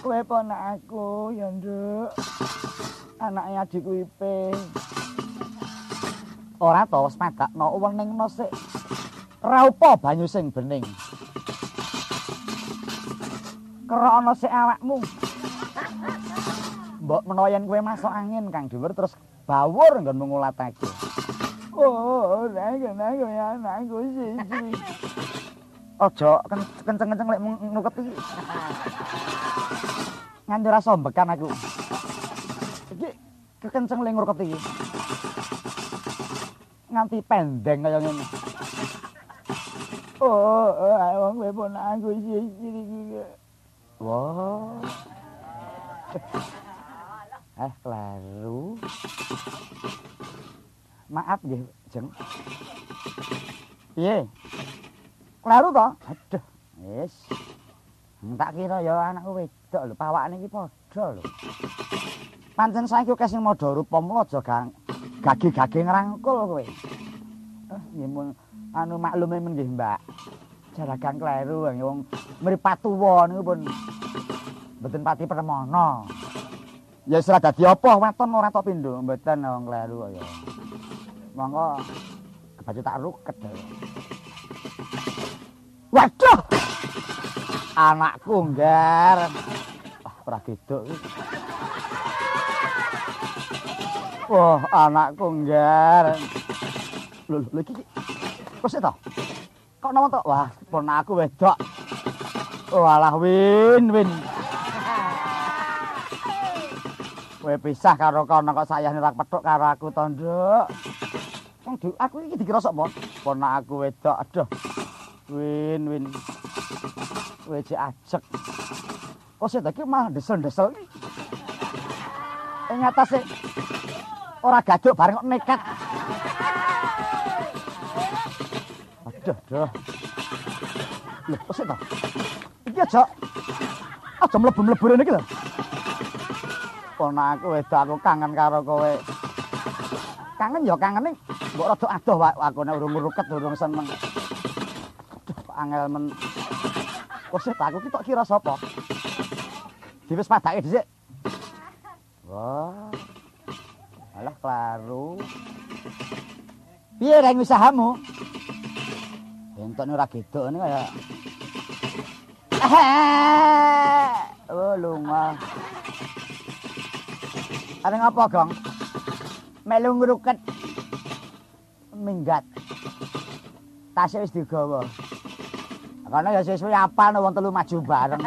Kowe ponakku ya, Nduk. Anake adikku Ipe. Ora to wis padakno weningno sik. Raupa banyu sing bening. Krana sik awakmu. Mbok menawa yen kowe masuk angin Kang Dhuwur terus bawur nggonmu ngulatake. Oh, nek kena kowe anakku siji. Aja kenceng-kenceng lek ngruket iki. Nganti ora sombekan aku. Iki kekenceng lek ngruket iki. Nganti pendeng kaya ngene. Oh, ae wong kowe pun aku siji iki. Wah. Eh, klaru. Maaf nggih, Jeng. Piye? Klaru to? Aduh, wis. Tak kira ya anakku wedok lho, pawakane iki padha lho. Pancen saiki kok sing madha rupamu aja gang gage-gage ngrangkul kowe. Eh, nggih mun anu maklume men nggih, Mbak. Jaragan kleru wong mripat tuwa niku pun mboten pati permono. Ya wis ora dadi apa, weton ora tok pindho, mboten wong kleru ya. Monggo baju tak ruket. Waduh. Anakku nggar. Ah, ora geduk iki. Wah, anakku nggar. Lho, lho iki. Kok to? Kok nama to? Wah, pon aku wedok. Walah win win. Kowe pisah karo kono kok sayane ra petuk karo aku to, Nduk. Wong aku iki dikira sapa? Pon aku wedok. Aduh. Win win. Kowe cek ajek. Kok sik iki malah desel-desel iki. Ing atase ora gaduk bareng kok nekat. Aduh, aduh. Lho, kok to? Iki aja. Aja mlebu-mlebu rene iki lho. Pon aku wedok aku kangen karo kowe. Kangen ya kangen ning mbok rada adoh aku nek urung ngruket urung seneng. Aduh, angel men. Kok sik aku ki tok kira sapa? Diwis padake dhisik. Wah. Alah klaru. Piye reng usahamu? Entuk ora gedok ini kaya. Oh, lunga. Are ngapa, Gong? Melu ngruket. Minggat. Tasih wis digawa. Karena ya sesuk apal wong telu maju bareng.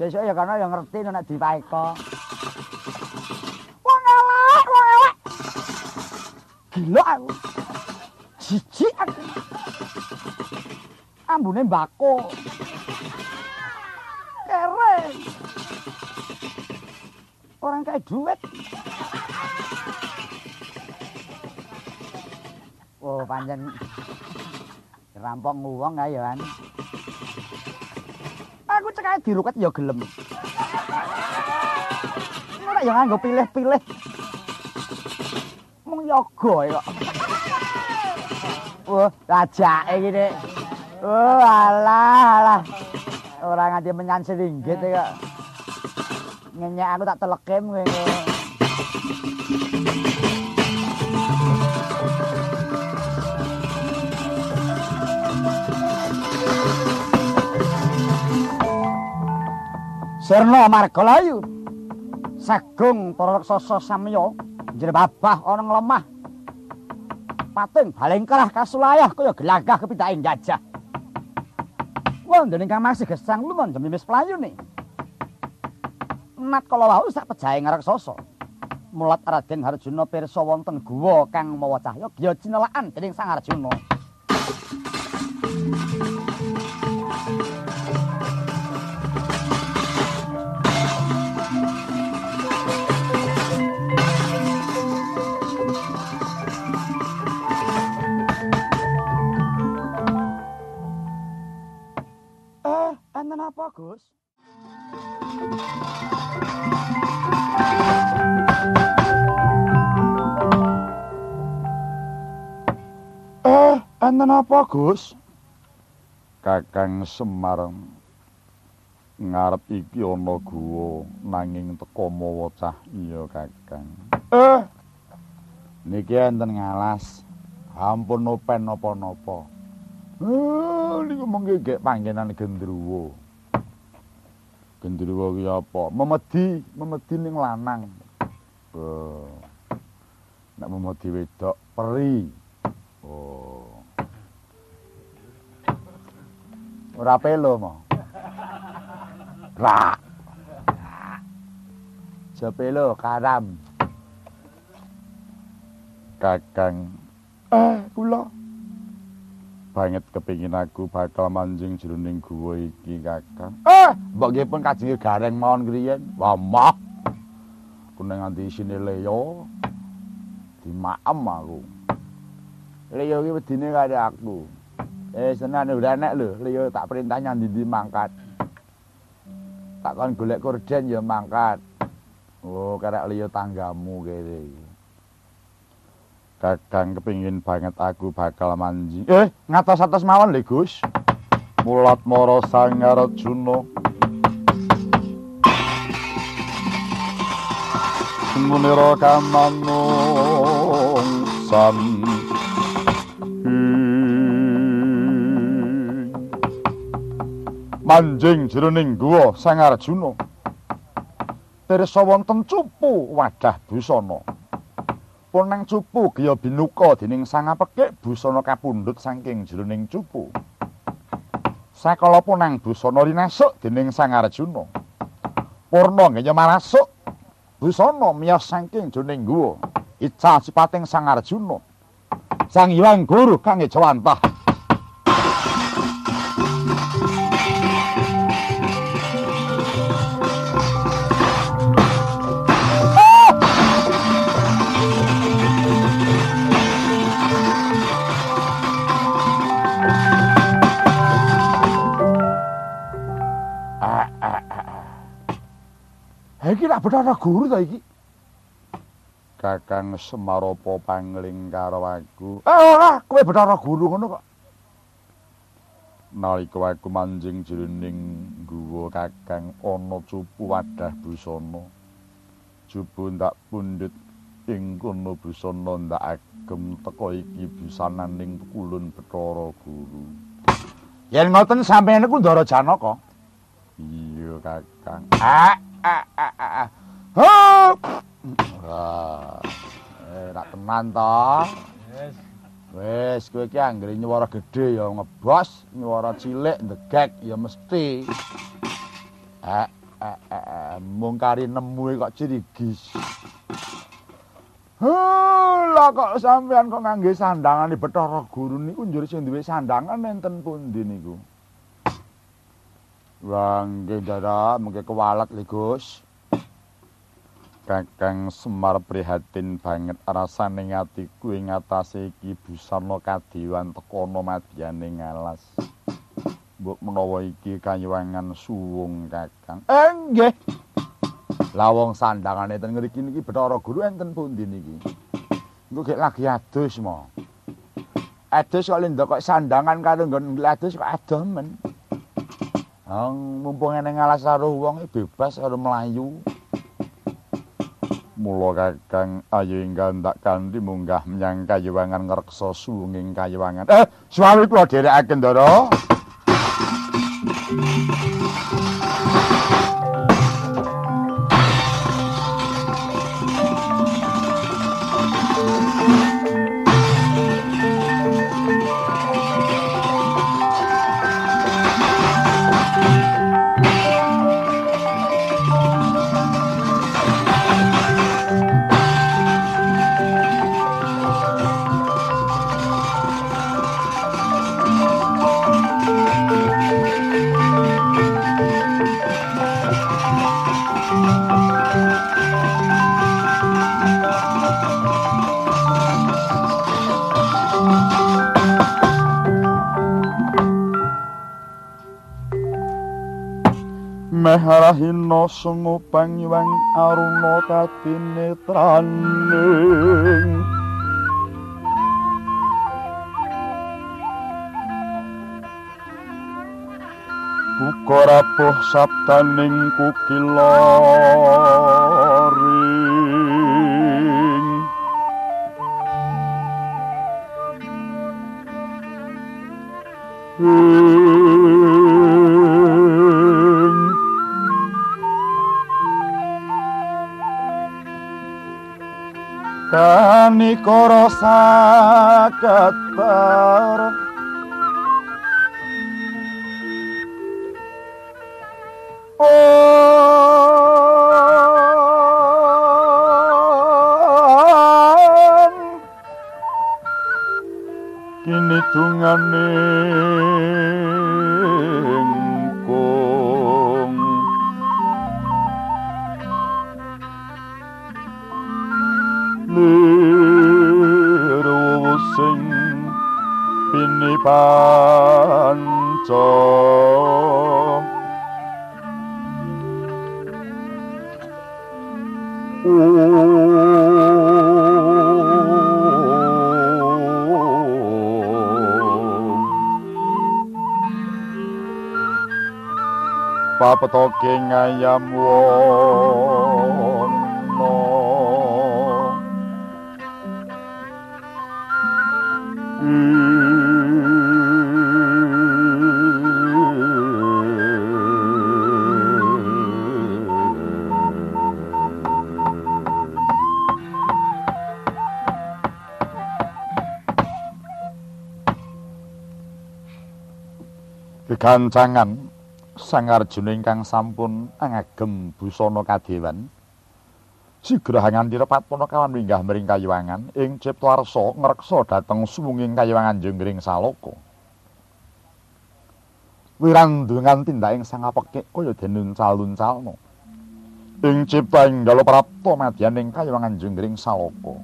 Sesuk ya karena ya ngerti nek dipaeka. Wong elek, wong elek. Gila aku. Jijik aku. Ambune mbako. Keren. Orang kayak duit. Oh, panjen rampong wong kae ya kan. Aku cekae diruket ya gelem. Ora ya nganggo pilih-pilih. Mung yoga kok. Wah, rajake iki, Dik. Oh, alah, alah. Ora nganti menyan seringgit kok. Ngenyek aku tak telekem ngene. Sirna Margalayu. Sagung para raksasa samya njrebabah ana nglemah. Pating balengkrah kasulayah kaya gelagah kepindake njajah. Wonten ingkang masih gesang lumon wis playune. Nat kala wau sak pejahe ngaraksasa. Mulat Raden Harjuna pirsa wonten guwa kang mawa cahya giya cinelaan dening Sang Arjuna. Napa, Gus? Eh, enten apa, Gus? Kakang Semar ngarep iki ana guwa nanging teka mawa cah iya Kakang. Eh, niki enten ngalas. Ampun open napa-napa. Eh, niku mengke gek panggenan gendruwo. Gendruwo ki apa? Memedi, memedi ning lanang. Eh. Nek memedi wedok peri. Oh. Ora pelo mo. Ra. Sepelo karam. Kakang. Eh, kula. Banget kepingin aku bakal manjing jroning guwa iki, Kakang. Eh, mbok nggih pun kajenge gareng mawon griyen. Wah, mah. Kuwi nganti isine leyo. Dimaem aku. Leyo ki wedine karo aku. Eh senane ora enek lho, Leyo tak perintah nyandi mangkat. Tak kon golek korden ya mangkat. Oh, karek Leyo tanggamu kene iki. Kakang kepingin banget aku bakal manji. Eh, ngatos-atos mawon lho, Gus. Mulat mara Sangarjuna. Munira kamanung san manjing jroning guwa Sang Arjuna. Pirsa wonten cupu wadah busana. Punang cupu giya binuka dening Sang Apekik busana kapundhut saking jroning cupu. Sakala punang busana rinasuk dening Sang Arjuna. Purna ngenya marasuk busana miyos saking jroning guwa. Ical sipating Sang Arjuna. Sang Hyang Guru kang jawantah Iki lak Bathara Guru ta iki? Kakang Semarapa pangling karo aku. Eh ora, kowe Bathara Guru ngono kok. Nalika aku manjing jroning guwa Kakang ana cupu wadah busana. Jubu ndak pundhut ing kono busana ndak agem teka iki busananing kulun Bathara Guru. Yen ngoten sampeyan niku Ndara Janaka. Iya, Kakang. Ah, ah, ah, ah. ah. Ah. Eh, rak tenan to. Wis. Wis, kowe iki anggere nyuwara gedhe ya ngebos, nyuwara cilik ndegek ya mesti. Ah, ah, ah, mung kari nemu kok cirigis. Lah kok sampean kok ngangge sandangane Bathara Guru niku njur sing duwe sandangan enten pundi niku? Wah, nggih Ndara, mengke kewalet lho, Gus. Kakang Semar prihatin banget rasane atiku ing atase iki busana kadewan tekono madyane ngalas. Mbok menawa iki kayuwangan suwung Kakang. Eh, nggih. Lah wong sandangane ten ngriki niki Bathara Guru enten pundi niki? Engko gek lagi adus mo. Adus kok lendok kok sandangan karo nggon adus kok adomen. Ang mumpung ene ngalas karo wong bebas karo mlayu. Mula Kakang ayo ingkang tak kanthi munggah menyang kayuwangan ngreksa suwunging kayuwangan. Eh, suwi kula dherekaken Ndara. Rahina sungu pangyuwang aruna katinetraning Buka rapuh sabdaning kukiloring Ing Kanikara sakatar Om pinipanca Papetoke ngayam wono Kegancangan Sang Arjuna ingkang sampun ngagem busana kadewan. Sigrahangan direpatana kawan minggah mring kayuwangan ing ciptaarsa ngreksa dhateng suwunging kayuwangan jenggring saloko wirandungan tindaking sang apekik kaya denun calun-calno ing cipta inggala prapta madyan ing kayuwangan jenggring saloko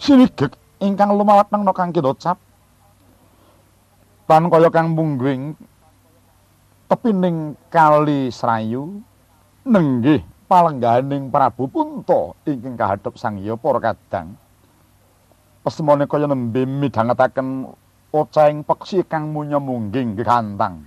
sinigek ingkang lumawat nang kang kidocap tan kaya kang mungging tepining kali Srayu nenggih palenggahaning Prabu Punta ingkang kahadhep Sang Hyang para kadang. Pesemone kaya nembe midhangetaken ocahing peksi kang munya mungging gegantang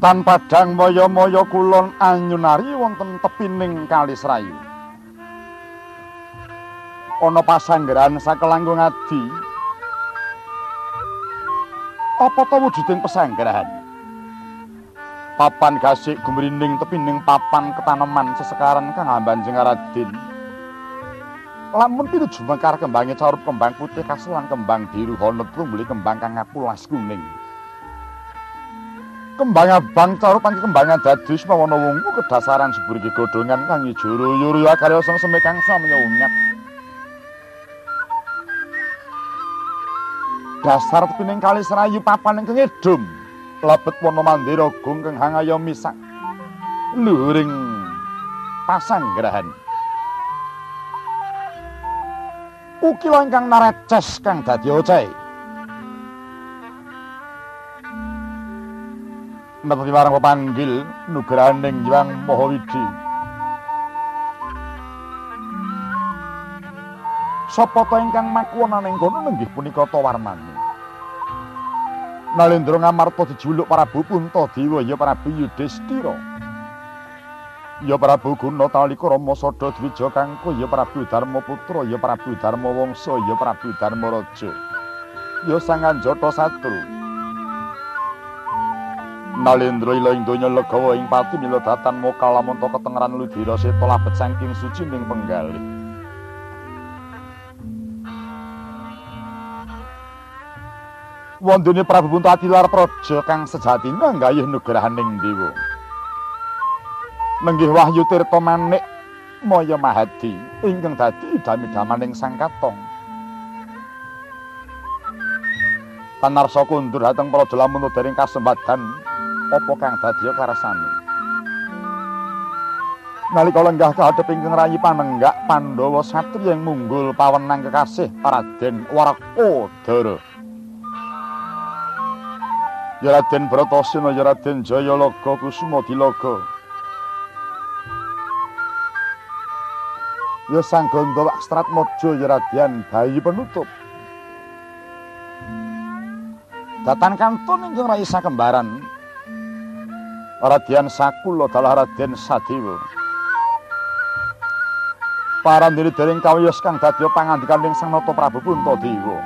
Wetan Padang moyo-moyo kulon anyunari wonten tepining Kali Serayu. Ana pasanggeran sakelangkung adi. Apa to wujuding pasanggeran? Papan gasik gumrinding tepining papan ketaneman sesekaran kang ambanjeng Raden. Lamun pinuju mengkar kembange carup kembang putih kaselan kembang biru hono trumbuli kembang kang ngapulas kuning. Kembang abang carup panci kembangan dadis mawana wungu kedasaran seburiki godhongan kang ijo ruyur akarya sang semekang samya unyap. Dasar tepining kali serayu papan ing kengedum. Lebet wana mandira gung kang hangaya misak. Luring pasanggrahan. Ukila ingkang nareces kang dadi oceh. Netepi warang pepanggil nugraning Hyang Mahawidi. Sapa ta ingkang makuwona ning kono nenggih punika Tawarmani. Nalendra ngamarta dijuluk Prabu Puntadewa ya Prabu Yudhistira. Ya Prabu Guna talika Rama Sada Dwija kangko ya Prabu Darmaputra ya Prabu Darmawangsa ya Prabu Darmaraja. Ya Sang Anjata Satru. Nalendra ila ing donya legawa ing pati mila datan mokal lamun to ketengeran ludira seta labet saking suci ning penggalih. wondene Prabu Puntatilar Praja kang sejatine nggayuh nugrahaning dewa. Nenggih Wahyu Tirta Manik Maya Mahadi ingkang dadi idami-damaning Sang Katong. Panarsa kundur dhateng Praja lamun daring kasembadan apa kang dadi karsane. Nalika lenggah kahadep ingkang rayi panenggak Pandhawa satriya yang munggul pawenang kekasih Raden Warakadara. Ya Raden Bratasena, ya Raden Jayalaga Kusuma Dilaga. Ya Sang Gandha Stratmaja, ya Raden Bayi Penutup. Datan kantun ingkang raisa kembaran. Raden Sakula dalah Raden Sadewa. Parandene dereng kawiyos kang dadi pangandikaning Sang Nata Prabu Puntadewa.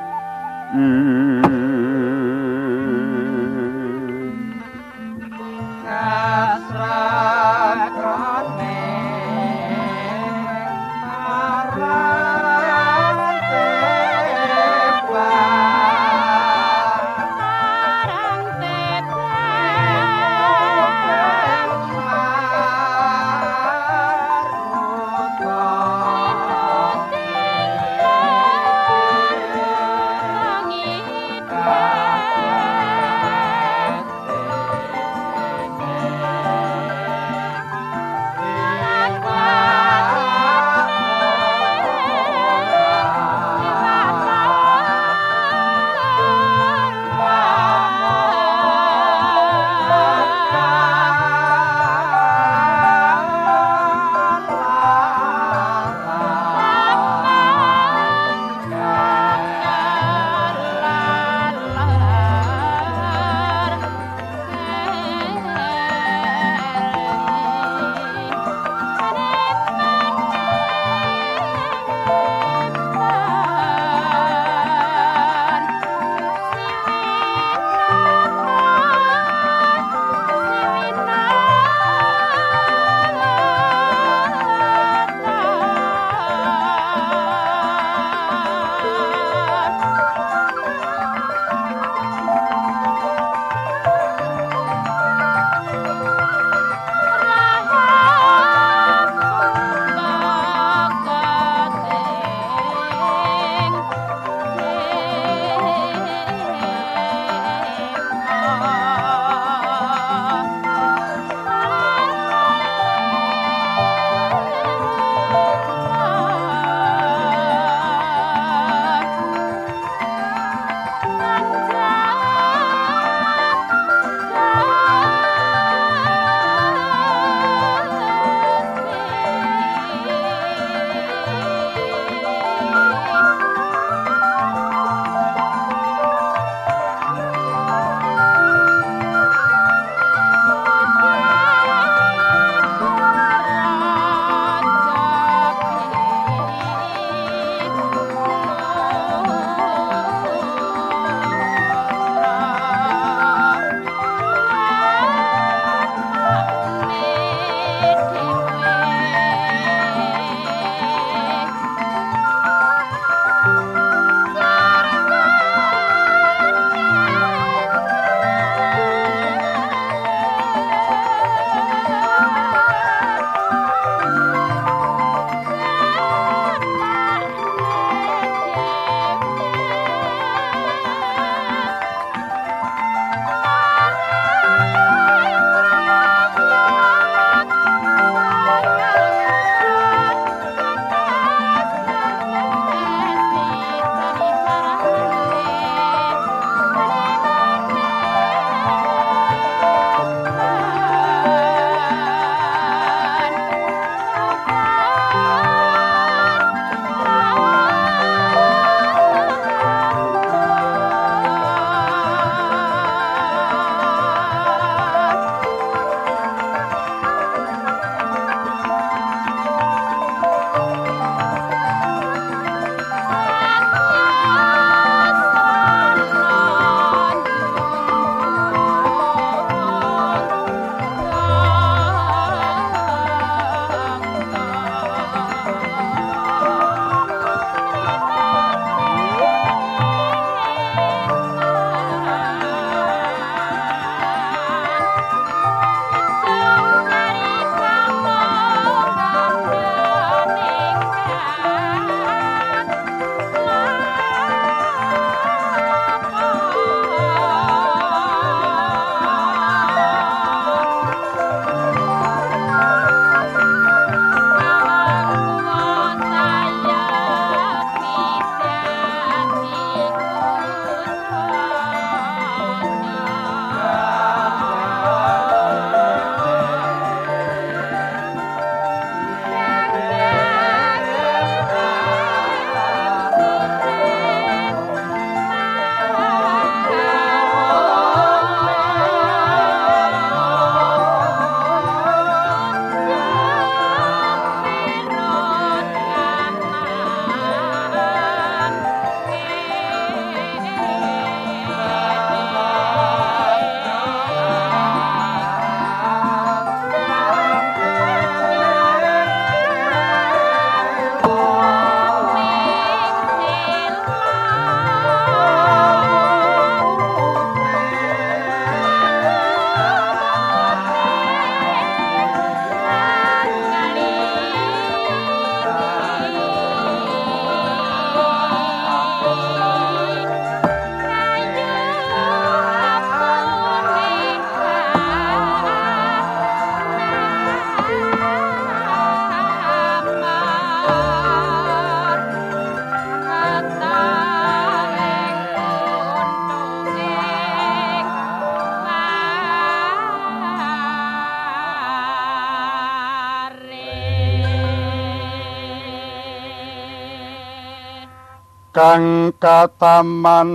Kang kataman.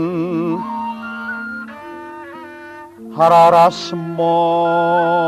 Hararasmara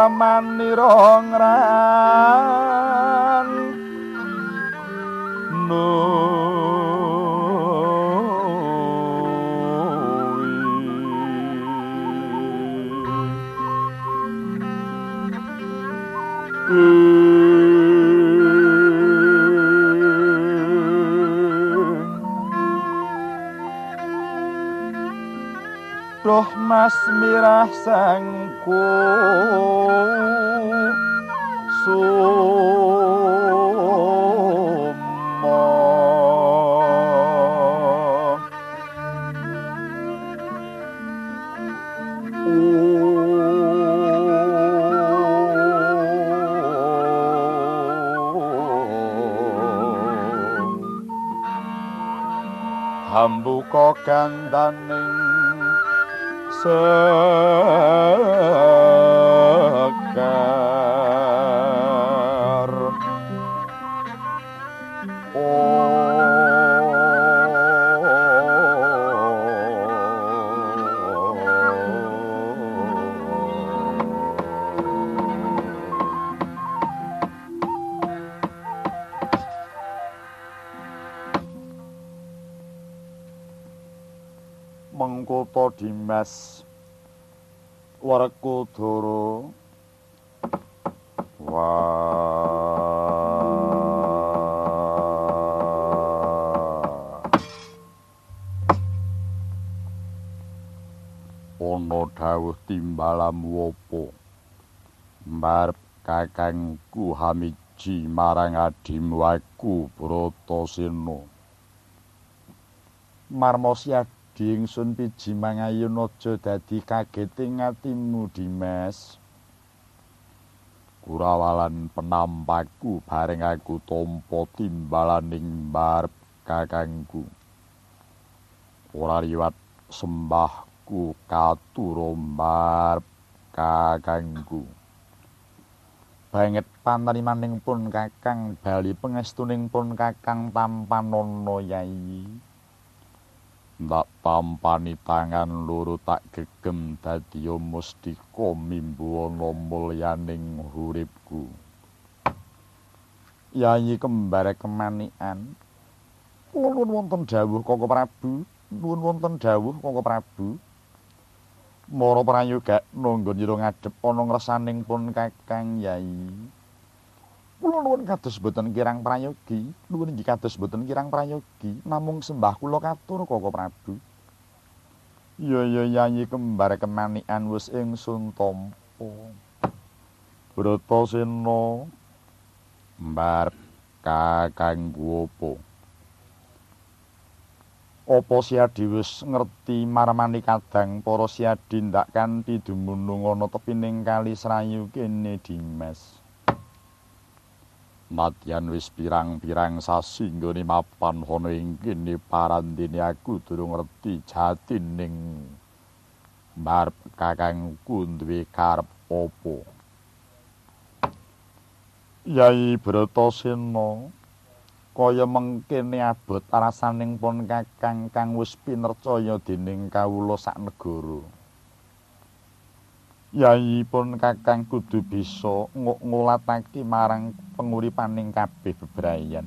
រមន្និរងរ mas mirah sangku sumo Hambuka gandaning So. Dimas Werkudara Wah. Ana dawuh timbalamu apa Mbarep kakangku Hamiji marang adimu aku Bratasena. Marmosi adi ingsun piji mangayun aja dadi kageting atimu Dimas Kurawalan penampaku bareng aku tampa timbalaning mbarep kakangku. Ora liwat sembahku katura mbarep kakangku. Banget panarimaning pun kakang bali pengestuning pun kakang tampanana yai ndak tampani tangan loro tak gegem dadi mustika mimbu ana mulyaning uripku Yayi kembar kemanikan. Nuwun wonten dawuh Koko Prabu. Nuwun wonten dawuh Koko Prabu. Mara prayoga nangga nyira ngadhep ana ngresaning pun Kakang Yayi Kula nuwun kados boten kirang prayogi, nuwun inggih kados boten kirang prayogi, namung sembah kula katur Koko Prabu. Ya ya yayi kembar kemanikan wis ingsun tampa. Bratasena mbar kakangku apa? Apa Siadi wis ngerti marmani kadang para Siadi ndak kanthi dumunung ana tepining kali Srayu kene Dimas. Madyan wis pirang-pirang sasi nggone mapan ana ing kene parandene aku durung ngerti jatining mbarep kakangku duwe karep apa. Yai Bratasena kaya mengkene abot rasaning pun kakang kang wis pinercaya dening kawula sak negara. Yayi pun kakang kudu bisa ngulatake marang penguripaning kabeh bebrayan.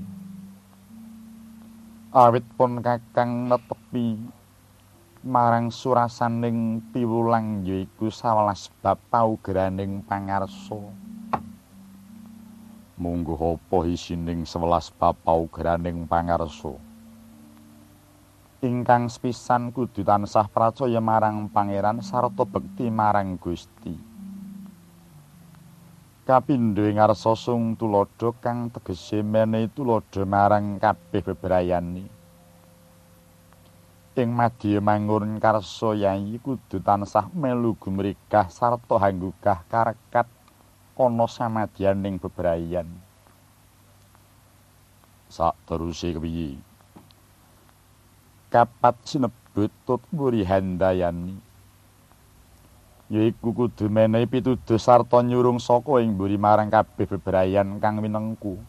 Awit pun kakang netepi marang surasaning piwulang yaiku 11 bab paugeraning pangarsa. mungguh apa isining 11 bab paugraning pangarsa ingkang sepisan kudu tansah percaya marang pangeran sarta bekti marang Gusti kapindho ngarsa sung tulodo kang tegese menehi tulodo marang kabeh bebrayane ing madya mangun karsa yai kudu tansah melu gumregah sarta hanggugah karekat ana samadyaning bebrayan. Sak teruse kepiye? Kapat sinebut tut muri handayani. Yaiku kudu menehi pituduh sarta nyurung saka ing mburi marang kabeh bebrayan kang minengku.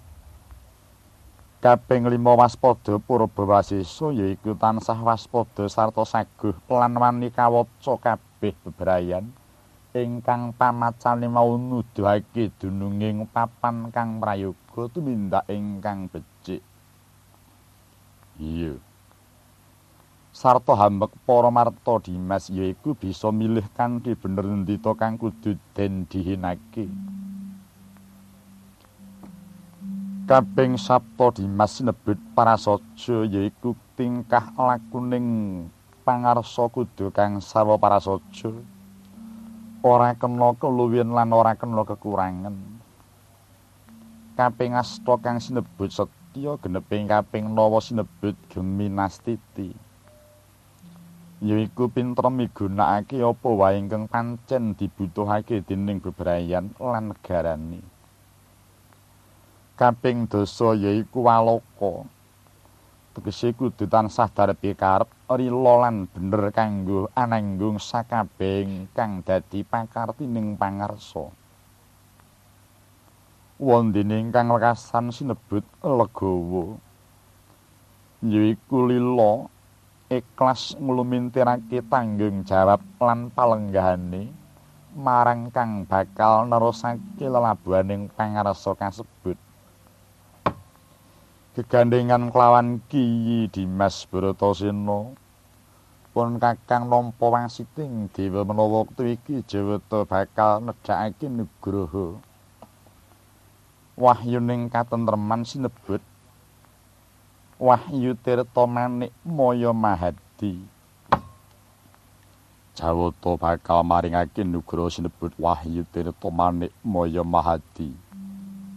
Kaping 5 waspada purba wasesa yaiku tansah waspada sarta saguh lan wani kawaca kabeh bebrayan. ingkang pamacane mau nuduhake dununging papan kang prayoga tumindak ingkang becik. Iya. Sarta hambek para marta Dimas yaiku bisa milih kanthi bener ndita kang kudu den dihinake. Kaping Sabta Dimas nebut parasaja yaiku tingkah lakuning pangarsa kudu kang sarwa parasaja. ora kena keluwihan lan ora kena kekurangan. Kaping asta kang sinebut setya geneping kaping nawa sinebut geminastiti. Yaiku pinter migunakake apa wae ingkang pancen dibutuhake dening bebrayan lan negarane. Kaping dosa yaiku waloka. Tegese kudu tansah darepi karep rila lan bener kanggo ananggung sakabeng kang dadi pakartining pangarsa. Wondene ingkang lekasan sinebut legawa. Yaiku lila ikhlas nglumintirake tanggung jawab lan palenggahane marang kang bakal nerusake lelabuhaning pangarsa kasebut. gegandengan kelawan Kiyi Dimas Bratasena pun kakang nampa wangsiting dewa menawa wektu iki Jawata bakal nedhakake nugraha wahyuning katentreman sinebut Wahyu Tirta Manik Maya Mahadi. Jawata bakal maringake nugraha sinebut Wahyu Tirta Manik Maya Mahadi.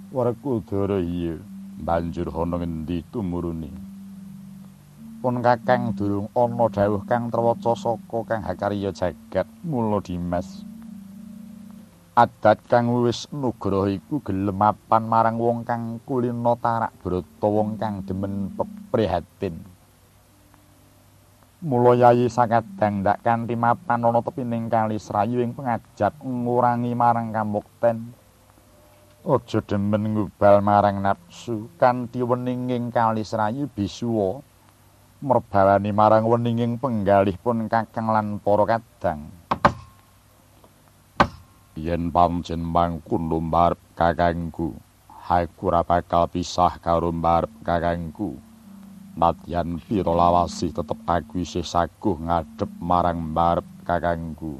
Werkudara iya banjur ana ngendi tumurune? Pun kakang durung ana dawuh kang trewaca saka kang hakarya jagat mula dimas adat kang wis nugraha iku gelem mapan marang wong kang kulina tarak brata wong kang demen peprihatin mula yayi sakadang ndak kanthi mapan ana tepining kali srayu ing pengajat ngurangi marang kamukten Aja demen ngubal marang nafsu kanthi weninging kali serayu bisuwa merbawani marang weninging penggalih pun kakang lan para kadang. Yen pancen mangkun lumbar kakangku, aku ora bakal pisah karo mbarep kakangku. Nadyan pira lawasih tetep aku isih saguh ngadep marang mbarep kakangku.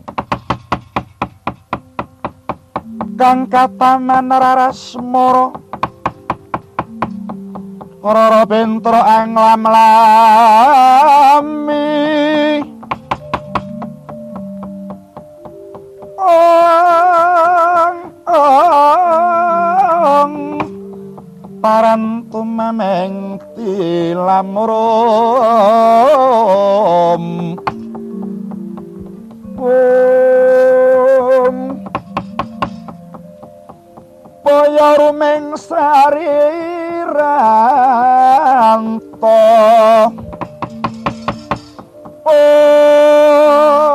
kang kataman rarasmara rara bentra anglam lami ong ong. Parantum mameng tilamrom kaya rumeng sariranto ong ong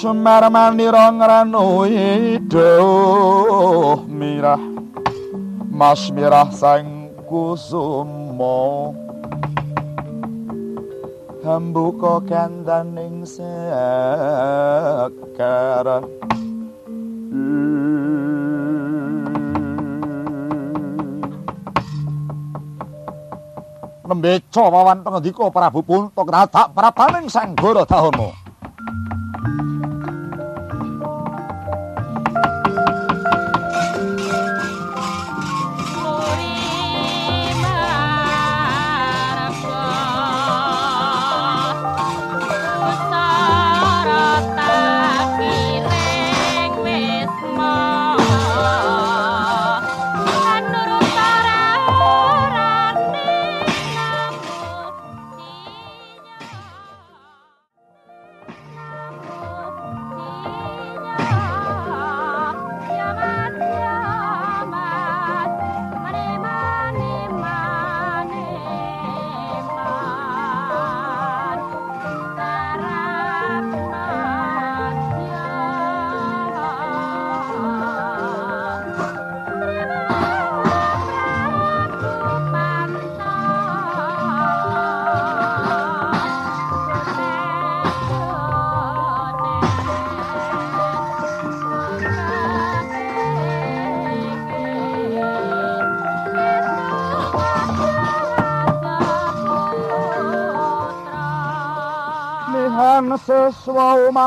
Semar manira ngranui duh mirah. Mas mirah sang kusuma Hambuka kandaning sekara Nembeca wawan pengendika Prabu Punta kradak prabaning Sang.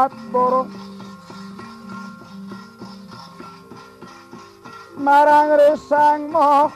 Seswa umat boro Marang resang moha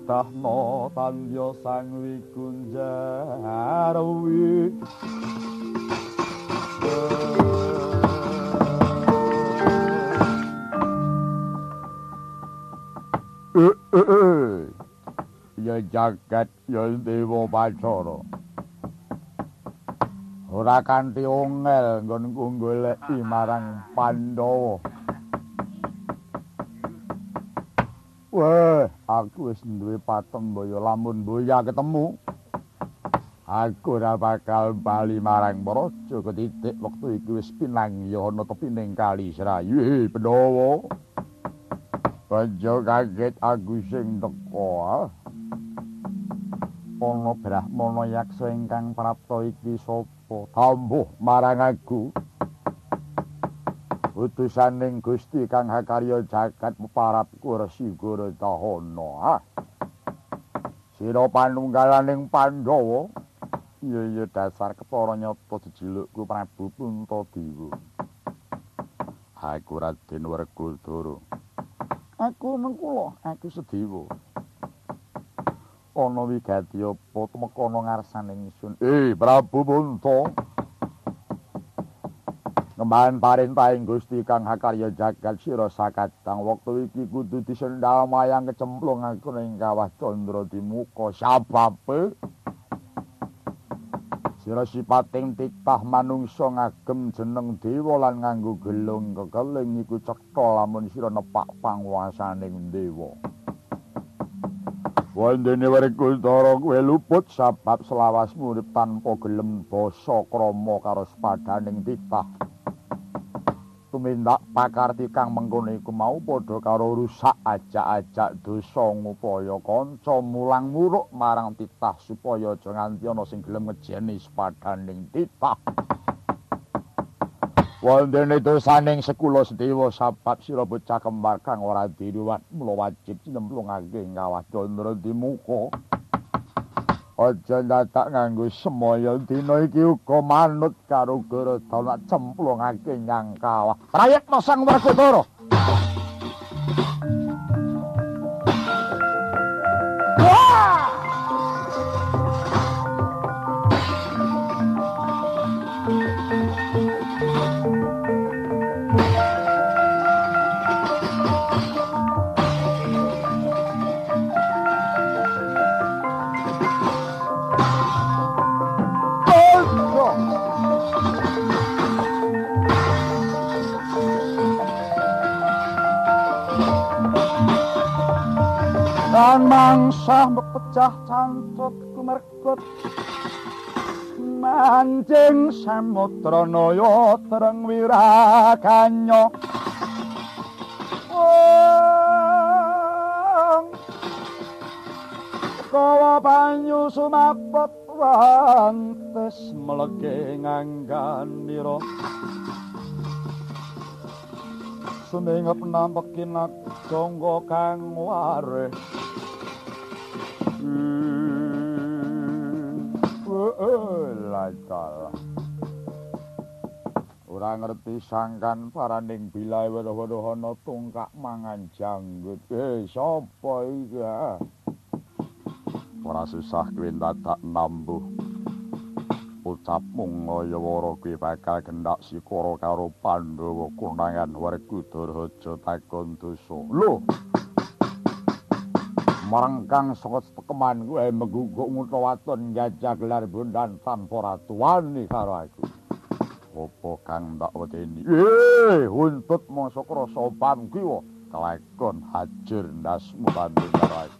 ulun tetahna tandya sang wikunjarwi. Eh, eh, eh. Ya jagat ya dewa pacara. Ora kanthi ongel nggonku goleki marang Pandhawa. Wah, aku wis duwe patem boyo lamun boya ketemu. Aku ora bakal bali marang Praja ketitik wektu iki wis pinang ya ana tepining kali Serayu. Hei, Pandhawa. Aja kaget aku sing teko. Ah. Ana Brahmana yaksa ingkang prapta iki sapa? Tambuh marang aku. Utusaning Gusti Kang Hakarya jagat peparapku Resi Gorodahana. Sira panunggalaning Pandhawa. Iya iya dasar kepara nyata jejilukku Prabu Puntadewa. Aku Raden Werkudara. Aku nengkula, aku Sedewa. Ana wigati apa tumeka ana ngarsaning ingsun? Eh, Prabu Punta. Kembahan parintahing Gusti Kang Hakarya jagat sira sakatang wektu iki kudu disendal mayang kecemplung aku ning kawah Candra Dimuka sababe. Sira sipating titah manungsa ngagem jeneng dewa lan nganggo gelung kekeling iku cetha lamun sira nepak panguwasaning dewa. Wandene Werkudara kowe luput sabab selawasmu urip tanpa gelem basa krama karo sepadaning titah tumindak pakarti kang mengkono iku mau padha karo rusak ajak-ajak dosa ngupaya kanca mulang muruk marang titah supaya aja nganti ana sing gelem ngejeni sepadaning titah. Wondene dosaning sekula sedewa sabab sira bocah kembar kang ora diruwat mula wajib cinemplungake ing kawah Candra Dimuka. Aja dadak nganggo semaya dina iki uga manut karo Garadana cemplungake nyang kawah. Prayekna Sang Werkudara. Lan mangsa mepecah cantut kumerkut Manjing samudra naya tereng wiraganyo Wong. Kawa banyu sumapet wantes melege ngangganira Sumingep nampekinak jangga kang wareh Lacala. Ora ngerti sangkan paraning bilae weruh-weruh ana tungkak mangan janggut. Eh, sapa iki? Ora susah kuwi dadak nambuh. Ucapmu ngayawara kuwi bakal gendak sikara karo Pandhawa kunangan Werkudara takon dosa. Lho, marengkang saka tekeman kuwi mengguguk mutawaton jajak gelar bundan tanpa ratuwani karo aku. Apa kang ndak wedeni? Eh, huntut mangsa krasa wa kelakon hajur ndasmu banding karo aku.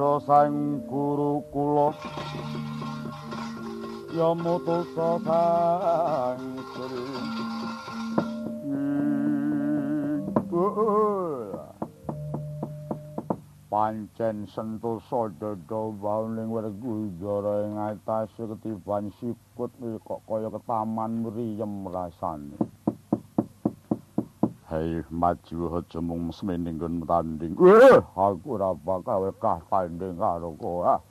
Kutha sang guru kula. Ya mutusa sang sri pancen sentosa dada wauning werkudara ing atase ketiban sikut kok kaya ketaman mriyem rasane Hei, maju hojo mung semening kan tanding. Eh, aku rapa bakal kah tanding karo kowe. Ah.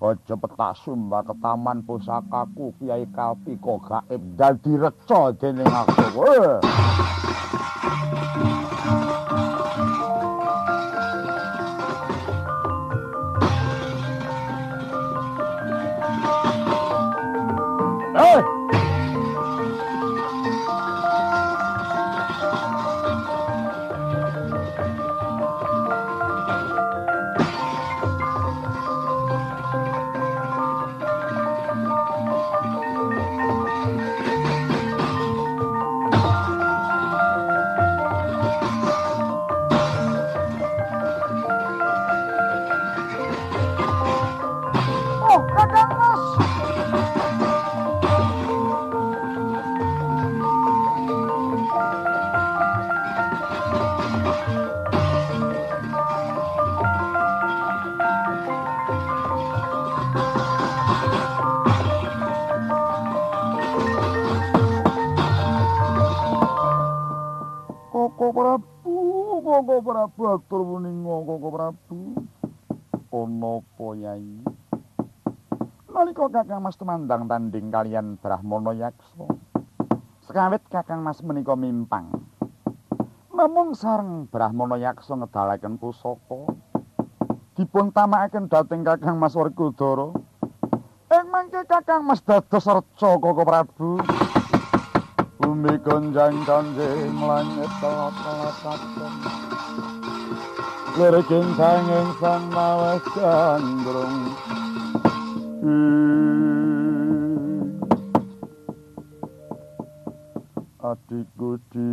Hojo petak sumba ke taman pusakaku kiai kapi kok gaib dan direco jeneng aku. Eh. Hey! Tumandang tanding kalian Brahmana Yaksa. Sekawit Kakang Mas menika mimpang. Namung sareng Brahmana Yaksa ngedalaken pusaka. Dipun tamakaken dhateng Kakang Mas Werkudara. Ing mangke Kakang Mas dados reca Koko Prabu. Bumi gonjang kanjeng langit telat-telat katon. Lirikin sanging sang mawes gandrung. Adikku di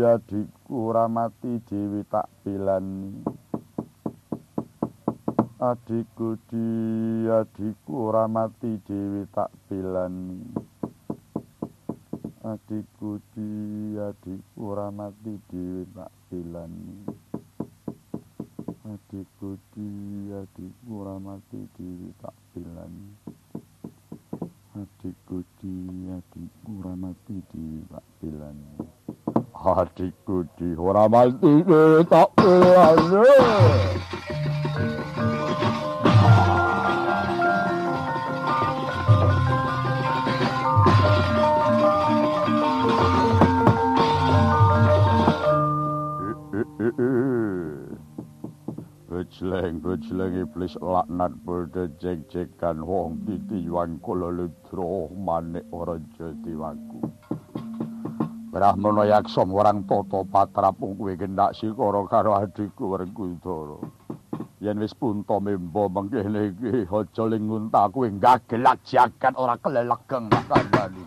adikku ramati dewi tak bilani. Adikku di adikku ramati dewi tak bilani. Adikku di adikku ramati dewi tak bilani. Adikku di adikku ramati dewi tak bilani. Adikku di adikku ramati dewi tak. Adikku di ramati dewi tak bilani. Bejleng bejleng iblis laknat bodho jek-jekan wong titiwan kula ludra manik ora jadiwaku. Brahmana yaksa warang tata patrapung kuwi kendak sikara karo adikku Werkudara. Yen wis punta memba mengkene iki aja lingunta kuwi gagelak jagat ora kelelegeng kandhani.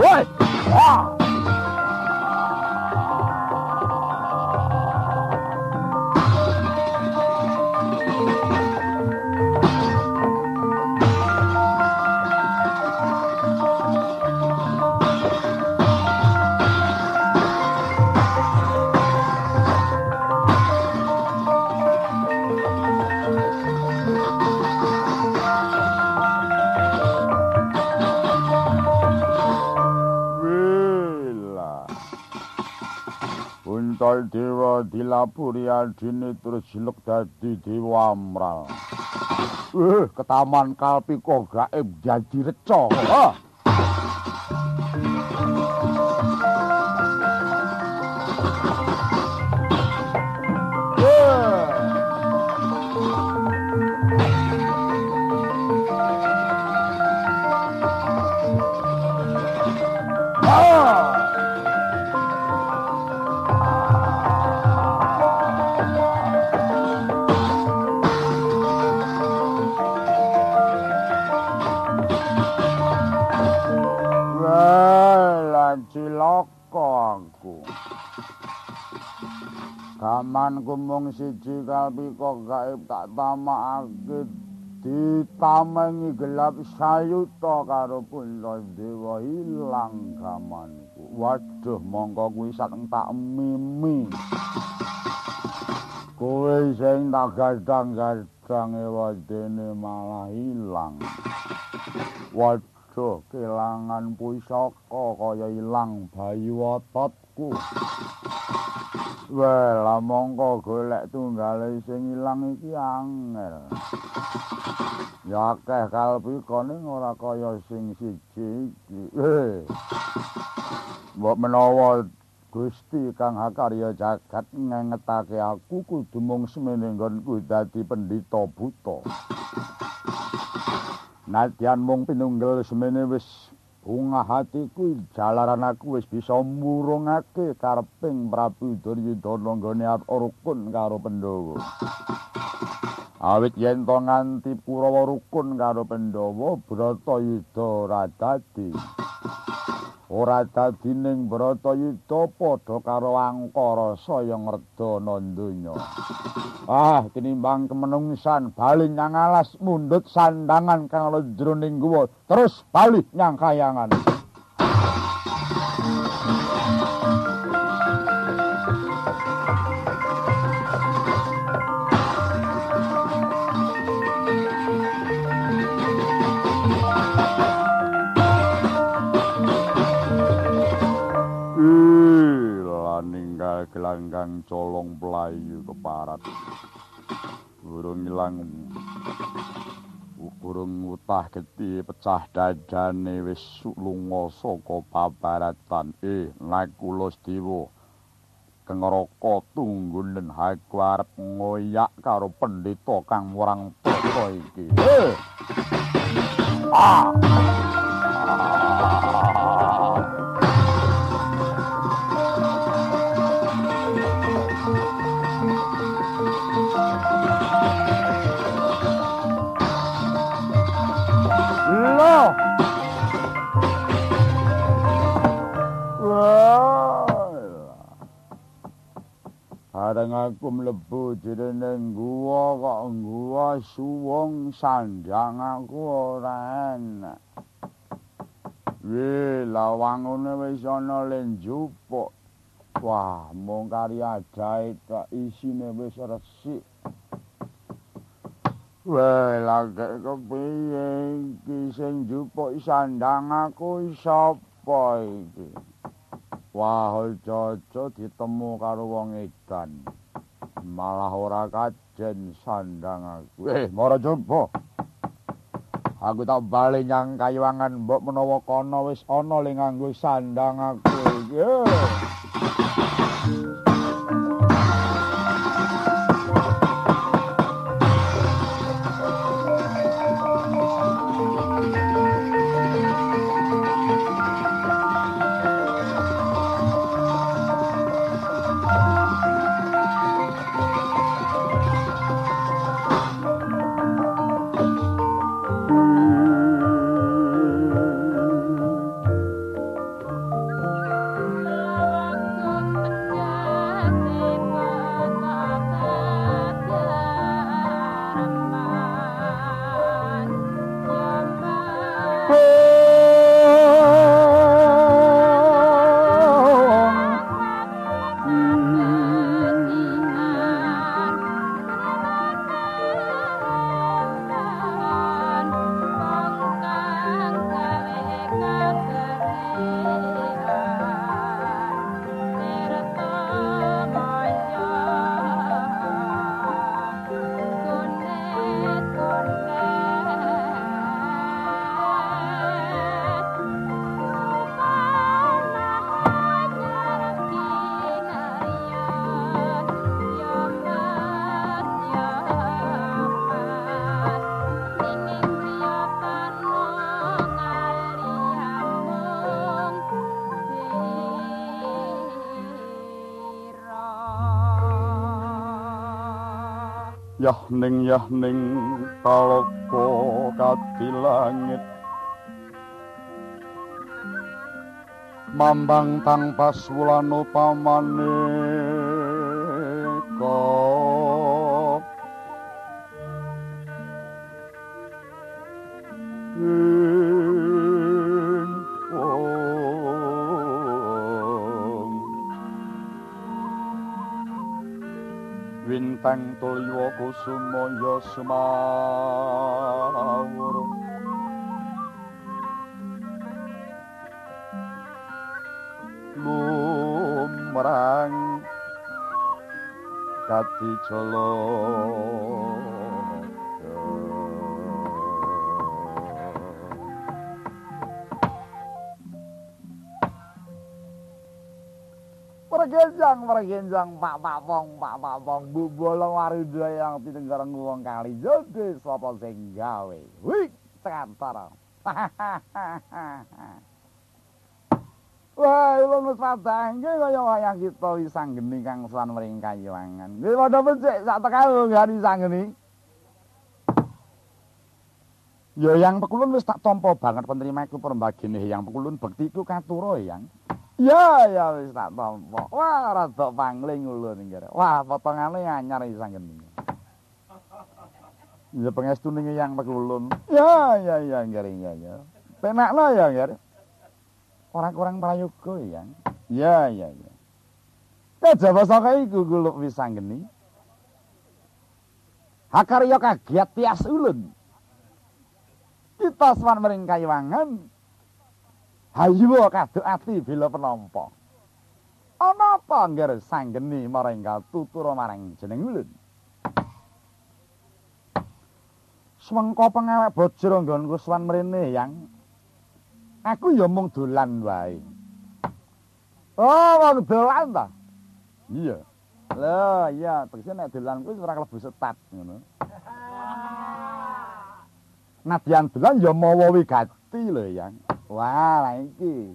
Woi! Ah! Untal dewa dilapuri adine terus jiluk dadi dewa amral. Eh, ketaman kalpi kok gaib dadi reca. Ha. Gamanku mung siji kalpi kok gaib tak tamakake ditamengi gelap sayuta karo punta dewa ilang gamanku. Waduh, mongko kuwi sak tak mimi. Kowe sing tak gadang-gadang ewadene malah ilang. Waduh, kelangan pusaka kaya ilang bayi wototku. Wela mongko golek tunggale sing ilang iki angel. Ya akeh koning ora kaya sing siji iki. Mbok menawa Gusti Kang Hakarya jagat ngengetake aku kudu mung semene nggonku dadi pendhita buta. Nadyan mung pinunggel semene wis bungah hatiku jalaran aku wis bisa murungake kareping Prabu Duryudana nggone rukun karo Pandhawa. Awit yen to nganti Kurawa rukun karo Pandhawa, Bratayuda ora dadi. Ora dadi ning Bratayuda padha karo Angkara saya ngredana donya. Ah, tinimbang kemenungsan bali nyang alas mundhut sandangan kang ana jroning guwa, terus bali nyang kayangan. Gelanggang colong pelayu keparat burung ilang. Burung utah geti pecah dadane wis lunga saka pabaratan eh naik kula Dewa. Kengroko tunggulen aku arep ngoyak karo pendeta kang murang tata iki. Eh! Ah! Loh. Bareng aku mlebu jeneng gua kok gua suwung sandang aku ora enak. Wih, lawangune wis ana lenjupuk. Wah, mung kari ajae tok isine wis resik. Wah, lagi kepiye iki sing njupuk sandang aku sapa iki? Wah, aja-aja ditemu karo wong edan. Malah ora kajen sandang aku. Eh, mara coba. Aku tak bali nyang kayuwangan mbok menawa kono wis ana ling nganggo sandang aku iki. Eh. Yah ning yah ning talaka kati langit Mambang tang paswulan upamane Wintang tuliwa kusumaya semawur Lumrang kati jala Pergenjang, pergenjang, pak pak pong, pak pak pong, bu bolong warida yang tinenggareng wong kali jadi sapa sing gawe. Wih, tekantor. Wah, lu wis padangke kaya wayang kita wisanggeni kang suwan mring kayuwangan. Nggih padha becik sak tekalu gari sanggeni. Ya yang pekulun wis tak tampa banget penerima iku perembagine yang pekulun bekti iku katuro yang. Ya ya wis tak tampa. Wah rada pangling ulun nggih. Wah potongane anyar iki sanggeni. Ya pengestune yang pekulun. Ya ya ya nggih ya ya. Penakno ya nggih. Ora kurang prayoga ya. Ya ya ya. Kejaba saka iku kuluk wis sanggeni. Hakarya kagiat tias ulun. Kita swan mering kayuwangan. Hayu kaduk ati bila penampa. Ana Napa ngger sanggeni maring katutura marang jeneng ulun. Swengko pengawek bojro nggonku swan mrene yang. Aku ya mung dolan wae. Oh, wong dolan ta? Iya. Lah, iya, tegese nek dolan kuwi ora klebu setat ngono. Nadyan dolan ya mawa wigati lho, Yang. Wah, lah iki.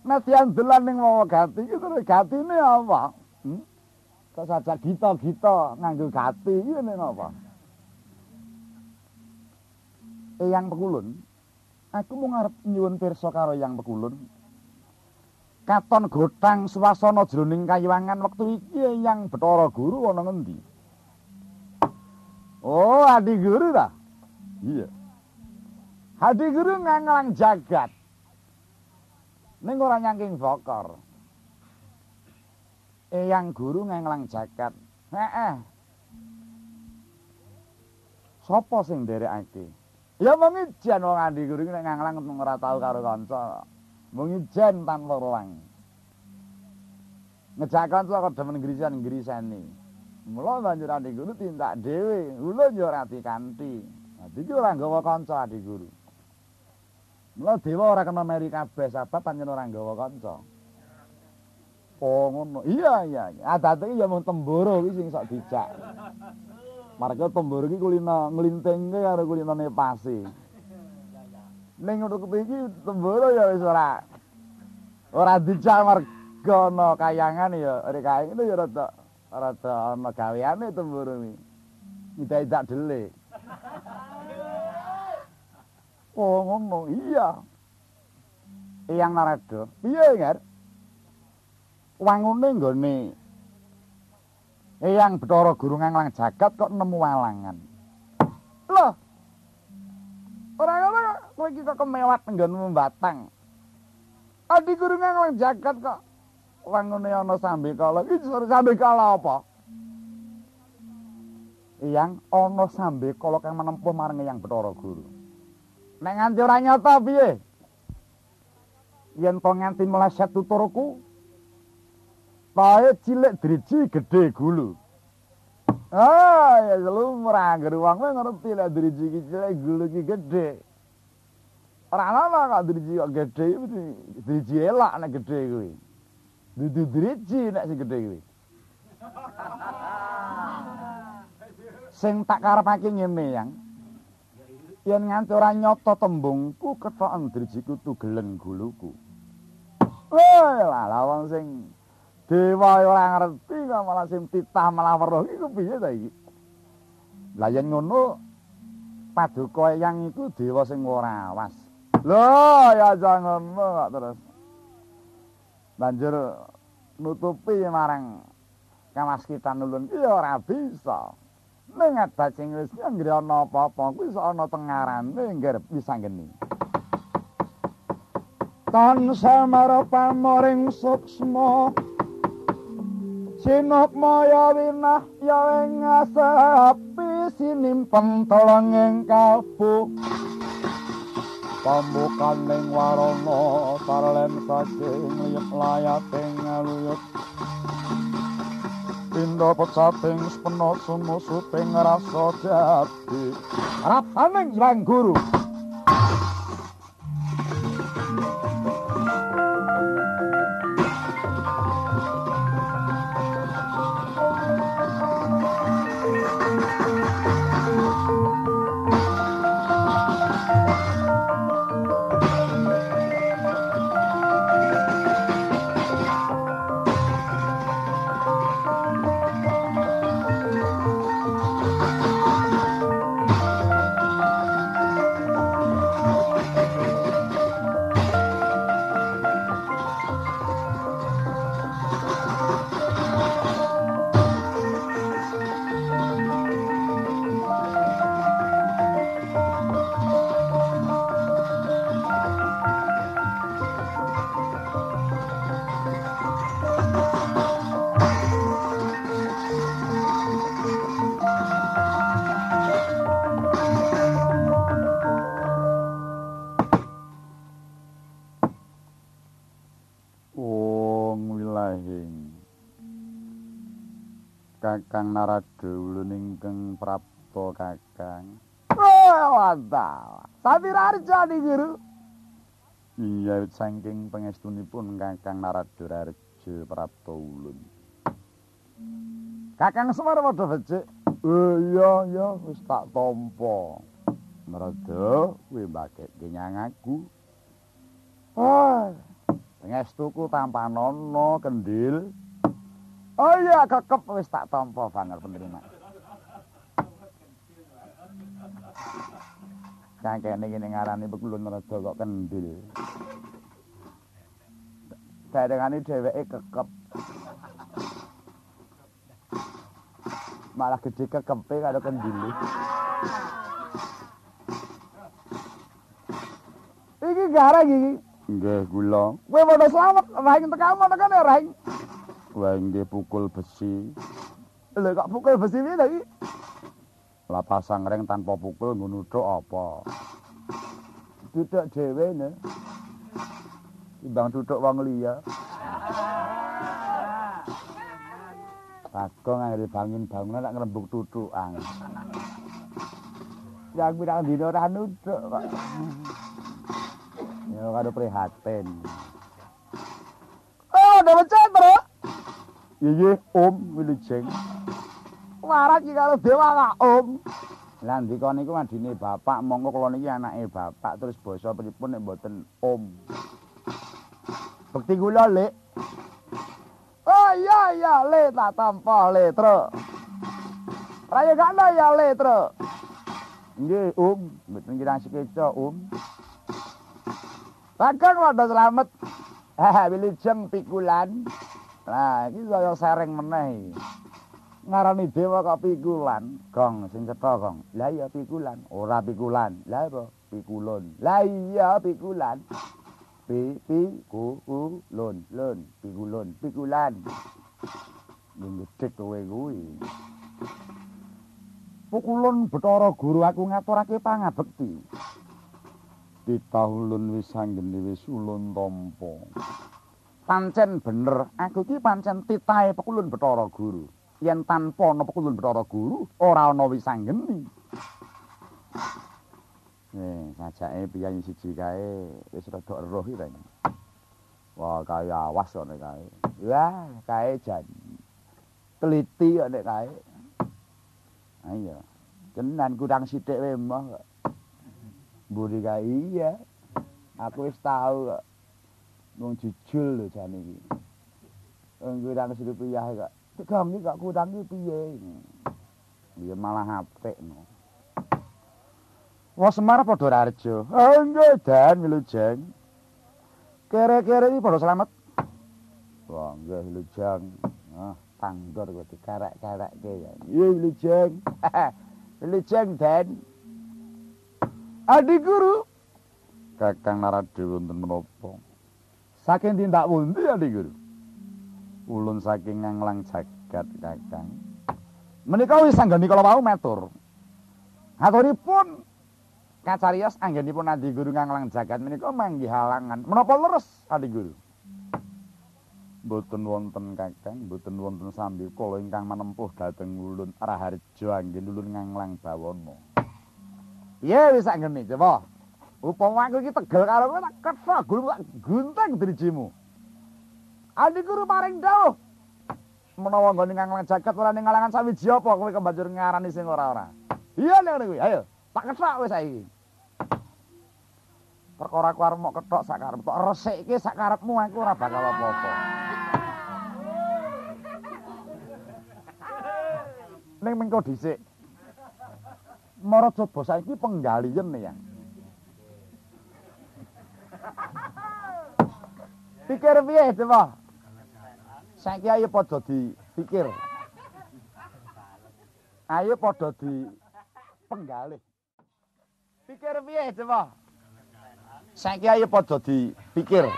Nadyan dolan ning mawa gati iki terus gatine apa? Hmm? Kok saja gita-gita nganggo gati iki ning apa? Eyang Pekulun, aku mau ngarep nyuwun pirsa karo Eyang Pekulun. Katon gotang swasana jroning kayuwangan wektu iki Eyang Bathara Guru ana ngendi? Oh, Adi Guru ta? Iya. Adi Guru nganglang jagat. Ning ora nyangking bokor. Eyang Guru nganglang jagat. Heeh. Sopo sing nderekake? Ya mung ijen wong Andi Guru nek nganglang ora tau karo kanca. Mung ijen tanpa ruang. Ngejak kanca kok demen ngrisan-ngrisani. Mula banjur Andi Guru tindak dhewe, ulun yo ora dikanthi. Dadi ora nggawa kanca Andi Guru. Mula dewa ora kena meri kabeh sebab pancen ora nggawa kanca. Oh ngono. Iya iya. Adate ya mung temboro iki sing sok dijak. Marga tembur iki kulina nglintingke karo kulinane pasi. Ning ngono iki tembur ya wis ora ora dijak marga ana kayangan ya rek ngene ya rada rada ana gaweane tembur iki. Tidak delik. Oh ngono iya. Eyang Narada. Piye, Ngar? Wangune nggone Eyang Bathara Guru nganglang jagat kok nemu walangan. Loh. Ora ngono kowe iki kok kemewat nggonmu batang. Adi Guru nganglang jagat kok wangune ana sambe kala. Iki sambe kala apa? Eyang ana sambe kala kang menempuh marang Eyang Bathara Guru. Nek nganti ora nyata piye? Yen to nganti meleset tuturku, Pae cilik driji gedhe gulu. Ah, ya lumrah anggere wong ngerti lek driji iki cilik gulu iki gedhe. Ora ana kok driji kok gedhe driji elak nek gedhe kuwi. Dudu driji nek sing gedhe kuwi. Sing tak karepake ngene yang yen nganti ora nyata tembungku ketoken drijiku tugelen guluku. Wah, lah wong sing Dewa ora ngerti kok malah sing titah malah weruh iku piye ta iki? Lah yen ngono paduka yang iku dewa sing ora awas. Lho ya aja ngono kok terus. Banjur nutupi marang kamaskitan ulun iki ora bisa. Ning bacing wis anggere ana apa-apa kuwi iso ana tengarane ngger bisa geni. Tan samara pamoring suksma Sinop maya winah ya ing asapi sinimpen tolong ing kalbu Pambukan ning warana sarlen saking liyep layating aluyut Pindo pecating sepeno sumusuping rasa jati. Rapaning Sang Guru Kakang Narada ulun ingkang prapta Kakang. Oh, mantap. Samirarja nih guru. Iya saking pangestunipun Kakang Narada Rarja prapta ulun. Kakang Semar padha becik. Eh iya iya wis tak tampa. Narada kuwi nyang aku. Oh, Pangestuku tampanono kendil. Oh iya kekep wis tak tampa banget penerima. Kakene kene ngarani pekulun rada kok kendil. Dadengane dheweke kekep. Malah gede kekepe karo kendile. Iki gareng iki. Nggih kula. Kowe padha slamet, rahing tekamu tekan ya rahing. Wah nggih pukul besi. Lho kok pukul besi piye to iki? Lah pasang ring tanpa pukul ngono tok apa? Duduk dhewe ne. Timbang duduk wong liya. Bagong akhire bangin bangunan tak ngrembug tutukan. Yang pirang dina ora nuduk kok. Ya karo prihatin. Oh, udah becek, Iya Om Wilujeng. Waras iki karo dewa Om. Lah ndika niku adine bapak, monggo kula niki anake bapak terus basa pripun nek mboten Om. Bekti kula, Lek. Oh iya iya, le tak tampa le, Tru. Raya gak ada ya le, Tru. Nggih, Om. Mboten kira sekeca, Om. Kakang padha slamet. Haha, Wilujeng pikulan. Lah, iki kaya sereng meneh. Ngarani dewa kok pikulan. Gong sing cetha, Gong. Lah iya pikulan, ora pikulan. Lah apa? Pikulun. Lah iya pikulan. Pi pi ku u lun lun pikulun pikulan. Ngedek kowe kuwi. Pukulun Bathara Guru aku ngaturake pangabekti. Pitahulun wis anggene wis ulun tampa. Pancen bener, aku iki pancen titahe Pukulun Bathara Guru. Yen tanpa ana Pukulun Bathara Guru, ora ana wisanggeni. Eh, sajake piyayi siji kae wis rada eruh iki. Wah, kaya awas nek kae. Wah, kae jan. Teliti nek kae. Ayo. Tenan kurang sithik wae kok. Mburi kae iya. Aku wis tau kok. Wong jujul lho jan iki. Wong kurang sithik piyah kok. Tegam iki kok kurang iki piye? Dia malah apik no. Wah Semar padha Rarjo. Oh, nggih, Dan Wilujeng. Kere-kere iki padha slamet. Wah, nggih Wilujeng. Ah, tanggor kok dikarek-karekke ya. Iya, Wilujeng. Wilujeng, Dan. Adi Guru, Kakang Narada wonten menapa? Saking tindak pundi Adi Guru? Ulun saking nganglang jagat, Kakang. Menika wis anggeni kala wau matur. Aturipun kacarios anggenipun Adi Guru nganglang jagat menika manggih halangan. Menapa leres Adi Guru? Mboten wonten Kakang, mboten wonten sambi kala ingkang manempuh dhateng ulun Raharja anggen ulun nganglang bawana. Iya wis anggeni coba. Upama aku iki tegel karo kowe tak ketha guru tak gunteng drijimu. Adi Guru paring dawuh. Menawa nggone nganglang jagat ora ning ngalangan sawiji apa kowe kebanjur ngarani sing ora-ora. Iya nek kuwi, ayo. Tak kethok wis saiki. Perkara ku arep mok kethok sak karep tok resikke sak karepmu aku ora bakal apa-apa. Ning mengko dhisik. Marajaba saiki penggalian ya. Pikir piye, Dewa? Saiki ayo padha dipikir. Ayo padha di penggalih. Pikir piye, Dewa? Saiki ayo padha dipikir.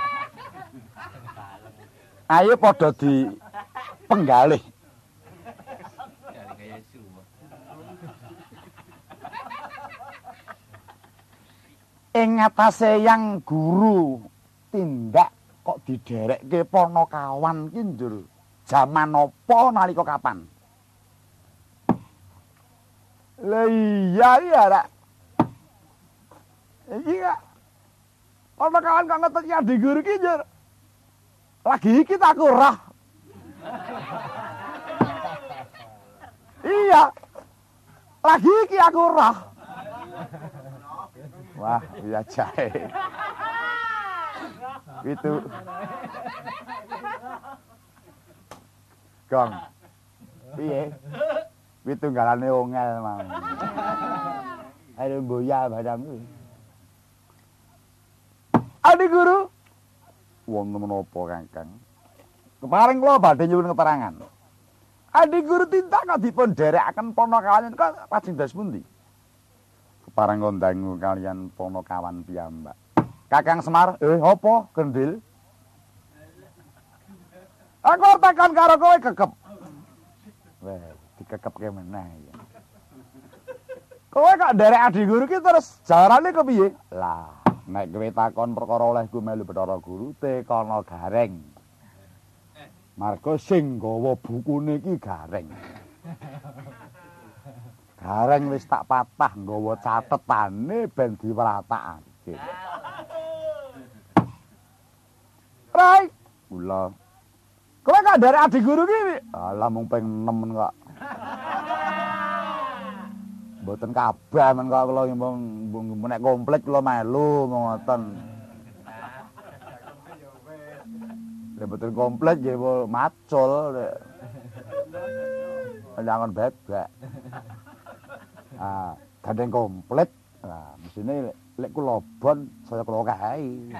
Ayo padha di penggalih. Ing atase yang guru tindak kok diderekke ponokawan ki njur jaman apa nalika kapan? Lah iya iya rak. Iki kak. Ana kawan kok ngetet ki adik guru ki njur. Lagi iki tak iya. Lagi iki aku. Wah, iya jahe. Itu. Gong. Piye? Kuwi tunggalane ongel mau. Ayo boya badamku. Adi guru. Wonten menapa Kakang? Kemarin kula badhe nyuwun keterangan. Adi guru tinta kok dipun derekaken ponokawan kok lajeng das pundi? Kepareng kondangu kalian ponokawan piyambak. Kakang Semar, eh apa kendil? Aku tekan karo kowe kekep. Weh, dikekepke meneh ya. Kowe kok nderek adi guru ki terus jarane kepiye? Lah, nek kowe takon perkara olehku melu Bathara Guru tekono gareng. Marga sing gawa bukune iki gareng. Gareng wis tak patah nggawa catetane ben diwratakake. Rai, kula. Kowe kok nderek adi guru ki? Alah mung ping 6 kok. Mboten kabeh men kok kula mung nek komplit kula melu ngoten. Lek mboten komplit nggih macul. Jangan bebek. Ah, gandeng komplit. Nah, mesine lek, lek kula bon saya kula kae.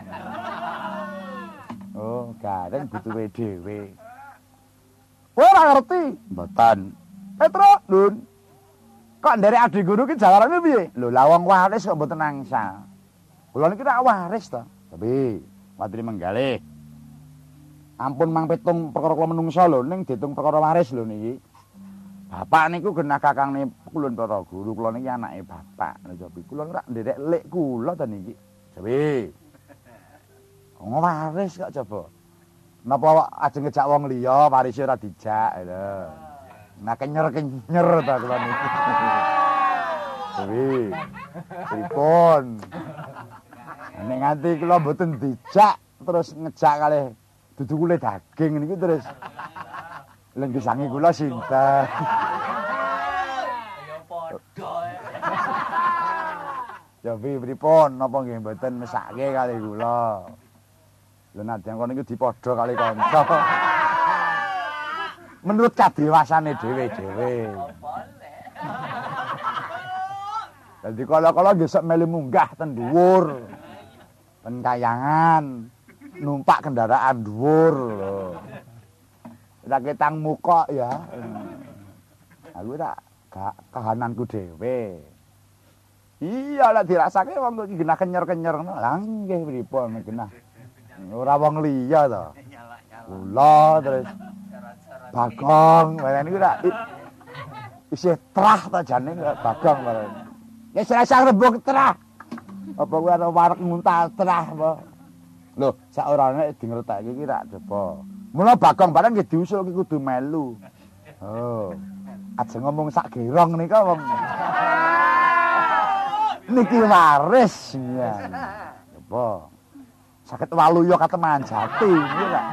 Oh, gandeng butuhe dhewe. Kowe ora ngerti? Mboten. Petro, Dun. Kok nderek adik guru ki jalarane piye? Lho, la wong waris kok mboten angsal. Kula niki rak waris to. Tapi watri menggalih. Ampun mang pitung perkara kula menungsa lho ning ditung perkara waris lho niki. Bapak niku genah kakangne kulun para guru, kula niki anake bapak. Lha Jobi kula rak nderek lek kula to niki. Jobi. Wong waris kok coba. Napa ajeng ngejak wong liya warise ora dijak lho. Nah kenyer-kenyer ta kula niki. Jobi. Pripun? Nek nganti kula mboten dijak terus ngejak kalih dudu kule daging niku terus lenggisangi kula sinten. Ya padha. Jobi pripun napa nggih mboten mesake kali kula. Lha nadyan kono iku dipadha kali kanca. Menurut kadewasane dhewe-dhewe. Dadi kala-kala nggih sok melu munggah ten dhuwur. Ten kayangan numpak kendaraan dhuwur lho. Ketang muka ya. Aku tak kahananku dhewe. Iya lah dirasake wong iki genah kenyer-kenyer ngono. Lah nggih pripun genah. Ora wong liya to. Kula terus Bagong, bareng niku rak isih trah ta jane Bagong bareng. Ya serasa rembug trah. Apa kuwi ana warek muntah trah apa? Lho, sak orane dingertake iki rak coba. Mula Bagong bareng nggih diusul ki kudu melu. Oh. Aja ngomong sak gerong nika wong. Niki waris ya. Coba. Sakit waluya kateman jati iki rak.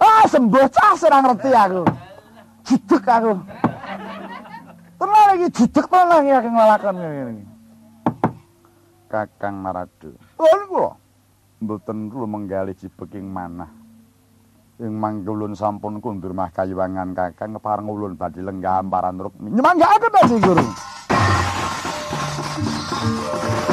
Ah, sembuh cah ora ngerti aku. Judek aku. Tenan iki judek tenan iki aku nglakon ngene iki. Kakang Naradu. Lha niku mboten kula menggali jibeking manah. Ing mangkulun sampun kundur mah kayuwangan Kakang kepareng ulun badhe lenggah amparan rukmi. Nyemanggaaken ta Guru. Lah,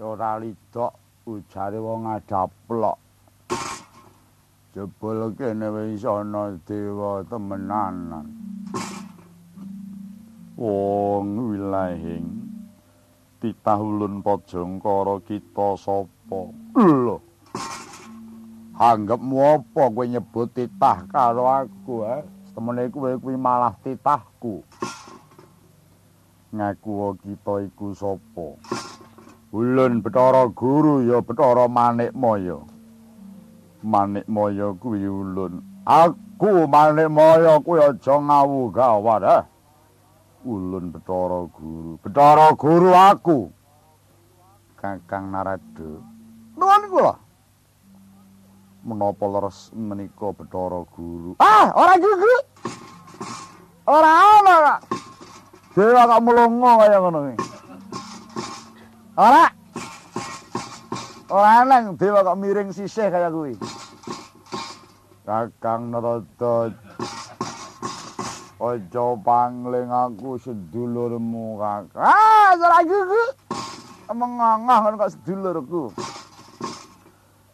ora lidok ujare wong adaplok. Jebul kene wis ana dewa temenanan. Wong wilahing titah ulun pajangkara kita sapa? Lho. Anggepmu apa kowe nyebut titah karo aku, ha? Temene kowe kuwi malah titahku. Ngaku kita iku sapa? Ulun Bathara Guru ya Bathara Manikmaya. Manikmaya kuwi ulun. Aku Manikmaya kuwi aja ngawu gawat, ha? Ulun Bathara Guru. Bathara Guru aku. Kakang Narada. Nuwun kula. Menapa leres menika Bathara Guru? Ah, ora gugu. Ora ana. Dewa kok melongo kaya ngono iki. Ora. Ora nang dewa kok miring sisih kaya kuwi. Kakang Narada Ojo pangling aku sedulurmu kakak. Ah, gugu. Mengangah kan kok sedulurku.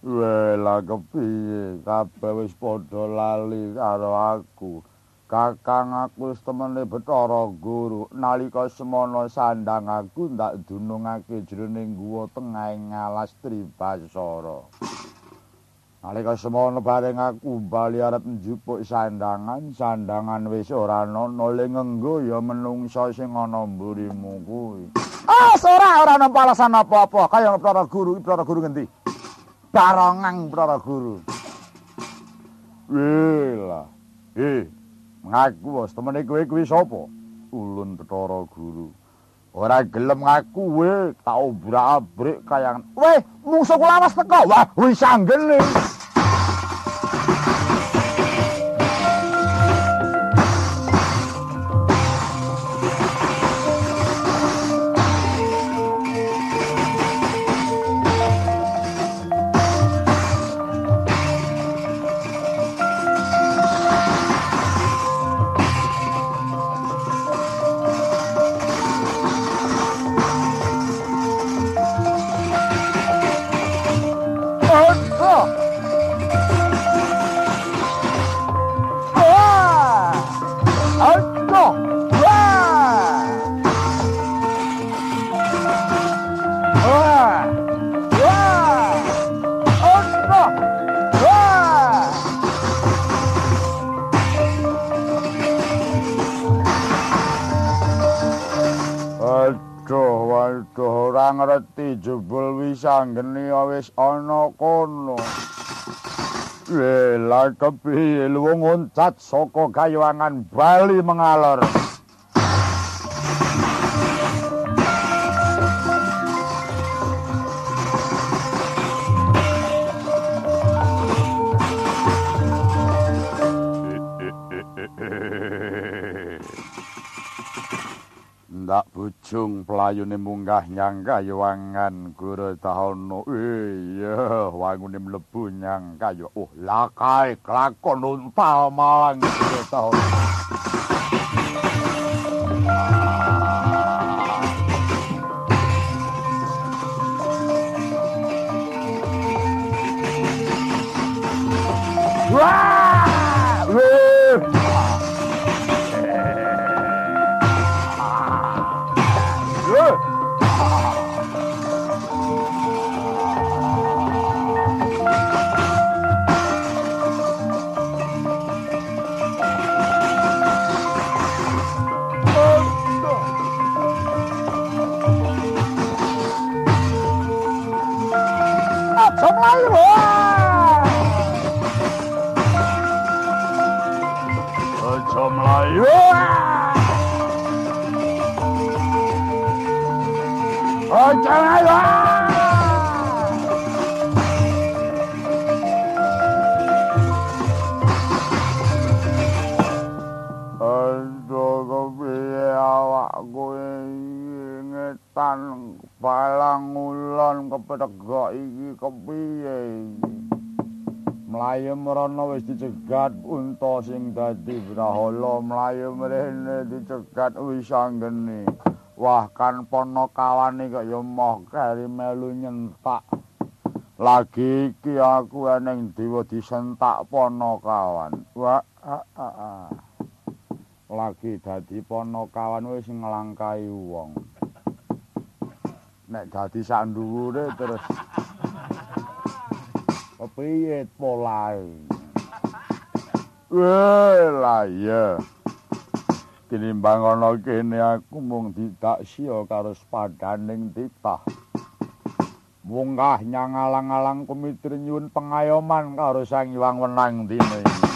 Wela kepiye kabeh wis padha lali karo aku. Kakang aku wis temene Bathara Guru nalika semana sandang aku ndak dunungake jroning guwa tengahing alas Tribasara. Nalika semana bareng aku bali arep njupuk sandangan, sandangan wis ora ana ling ngenggo ya menungsa sing ana mburimu kuwi. Ah, ora ora ana alasan apa-apa, kaya Bathara Guru, Bathara Guru ngendi? Barongang Bathara Guru. Wela. Eh, ngaku bos, temene kowe kuwi sapa? Ulun Bathara Guru. Ora gelem ngaku we, tak obrak-abrik kaya Weh, musuh kula wis teko. Wah, wis anggene. Jebul wis ana kono. Wela kepiye luwung uncat saka gaywangan Bali mengalor. Ndak bujung pelayune munggah nyang kayuwangan guru tahono. Iya, wangune mlebu nyang kayu. Oh, lakae kelakon untal malang guru tahono. Wah! Wah! Kepiye iki? Mlayu mrana wis dicegat unta sing dadi brahala mlayu mrene dicegat wis anggene. Wah kan ponokawane kok ya moh kari melu nyentak. Lagi iki aku eneng dewa disentak ponokawan. Wah ah, ah, ah. Lagi dadi ponokawan wis nglangkai wong. Nek dadi sanduwure terus kepiye polae Weh lah ya tinimbang ana kene aku mung didak sia karo spadaning titah. Munggah nyang alang-alang kumitri nyuwun pengayoman karo Sang Hyang Wenang dina iki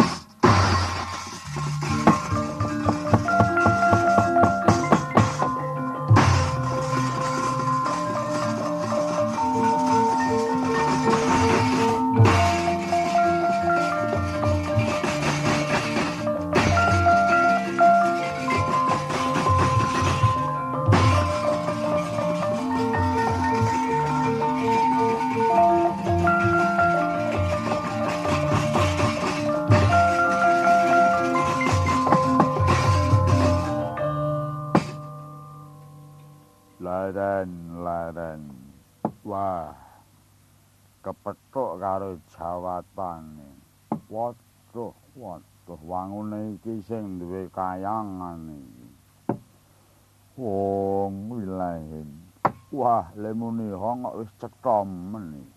waduh wangune iki sing duwe kayangan iki. Wong wilahen. Wah, lemune hong wis cetha men iki.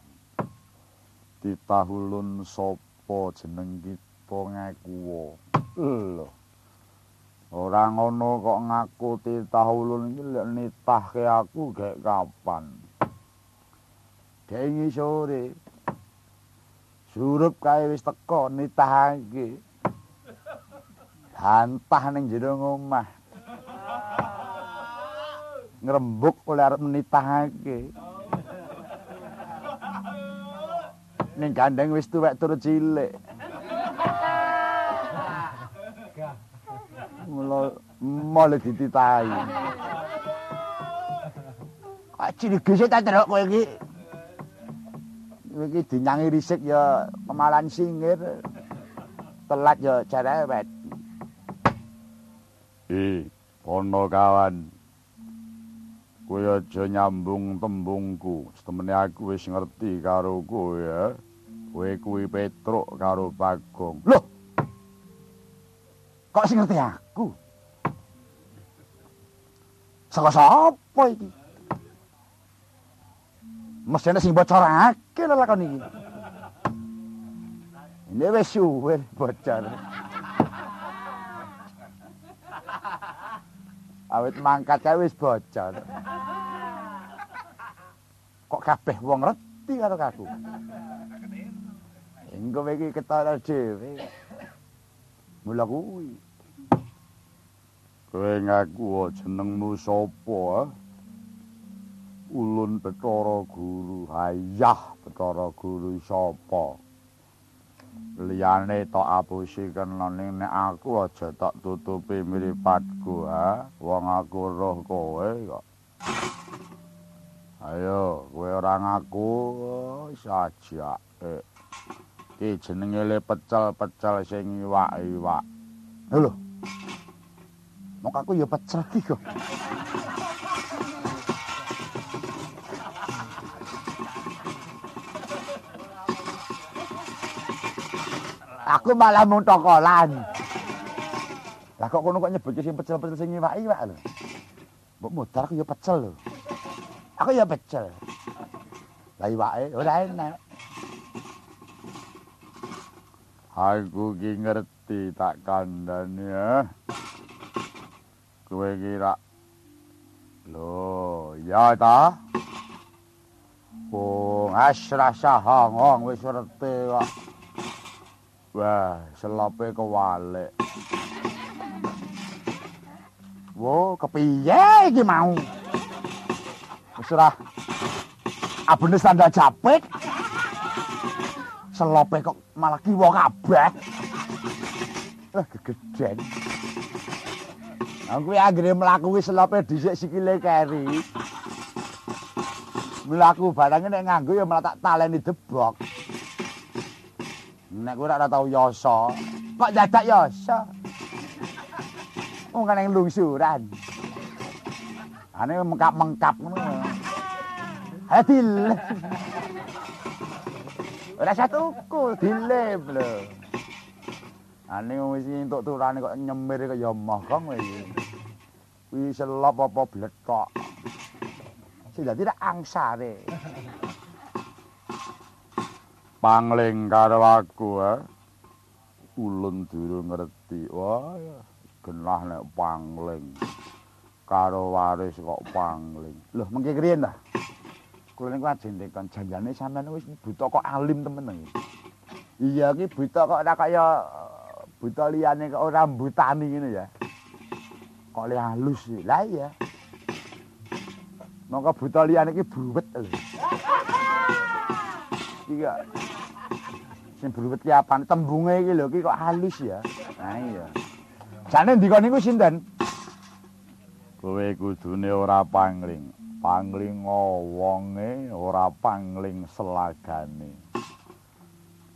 Ditahulun sapa jeneng kita ngekuwa. Lho. Ora ngono kok ngaku titah ulun iki lek nitahke aku gek kapan. Dengi sore. Surup kae wis teko nitahake. Hantah ning jero omah. Ngrembug oleh arep nitahake. Ning gandeng wis tuwek turut cilik. mula male dititahi. Kok ciriges ta teruk kowe iki. Iki dinyangi risik ya kemalan singir. Telat ya cerewet. Eh, kono kawan. Kowe aja nyambung tembungku. Setemene aku wis ngerti karo kowe. Kowe kuwi Petruk karo Bagong. Loh, Kok sing ngerti aku? Saka sapa iki? Mesine sing bocorake lelakon iki. Ini wis suwe bocor. Awit mangkat kae wis bocor. Kok kabeh wong ngerti karo aku? Engko iki ketara dhewe. Mula kuwi. Kowe ngaku jenengmu sapa? Ulun Betara Guru. Hayah Betara Guru sapa? Liyane tok apusi kenane nek aku aja tak tutupi mripatku ha. Wong aku roh kowe kok. Ayo, kowe ora ngaku saja. Iki jenenge le pecel-pecel sing iwak-iwak. Lho. Mok aku ya pecel iki kok. Aku malah mung tokolan. Lah kok kono kok nyebut sing pecel-pecel sing iwak-iwak lho. Mbok modal aku ya pecel lho. Aku ya pecel. Lah iwake ora enak. Aku ki ngerti tak kandhani ya. Kowe kira Lho, ya ta? Wong asrah sahangong wis ngerti kok. Wah, selope kewalik. Wo, kepiye iki mau? Wis ora abene sandal japit. Selope kok malah kiwa kabeh. Eh, gegeden. Aku anggere mlaku wis selope dhisik sikile keri. Mlaku barang nek nganggo ya malah tak taleni debok. Nek kowe ora tau yasa, kok dadak yasa? Wong kan yang lungsuran. Ane mengkap-mengkap ngono. Dilem. Ora satuku dilem lho. Ane wis entuk turane kok nyemir kok ya mogong kowe iki. Kuwi selop apa blethok. Sing dadi angsare. Pangling karo aku. Ulun durung ngerti. Wah, genah nek pangling. Karo waris kok pangling. Loh, mengke kriyen ta? Kula niku ajeng tekan janjane sampean wis buta kok alim temen iki. Iya iki buta kok ora kaya buta liyane kok ora mbutani ngene ya. Kok le halus. Lah iya. Mongko buta liyane iki bruwet lho. Iki sing bruwet ki apane tembunge iki lho iki kok halus ya. Nah iya. Jane ndika niku sinten? Kowe kudune ora pangling. Pangling wonge ora pangling selagane.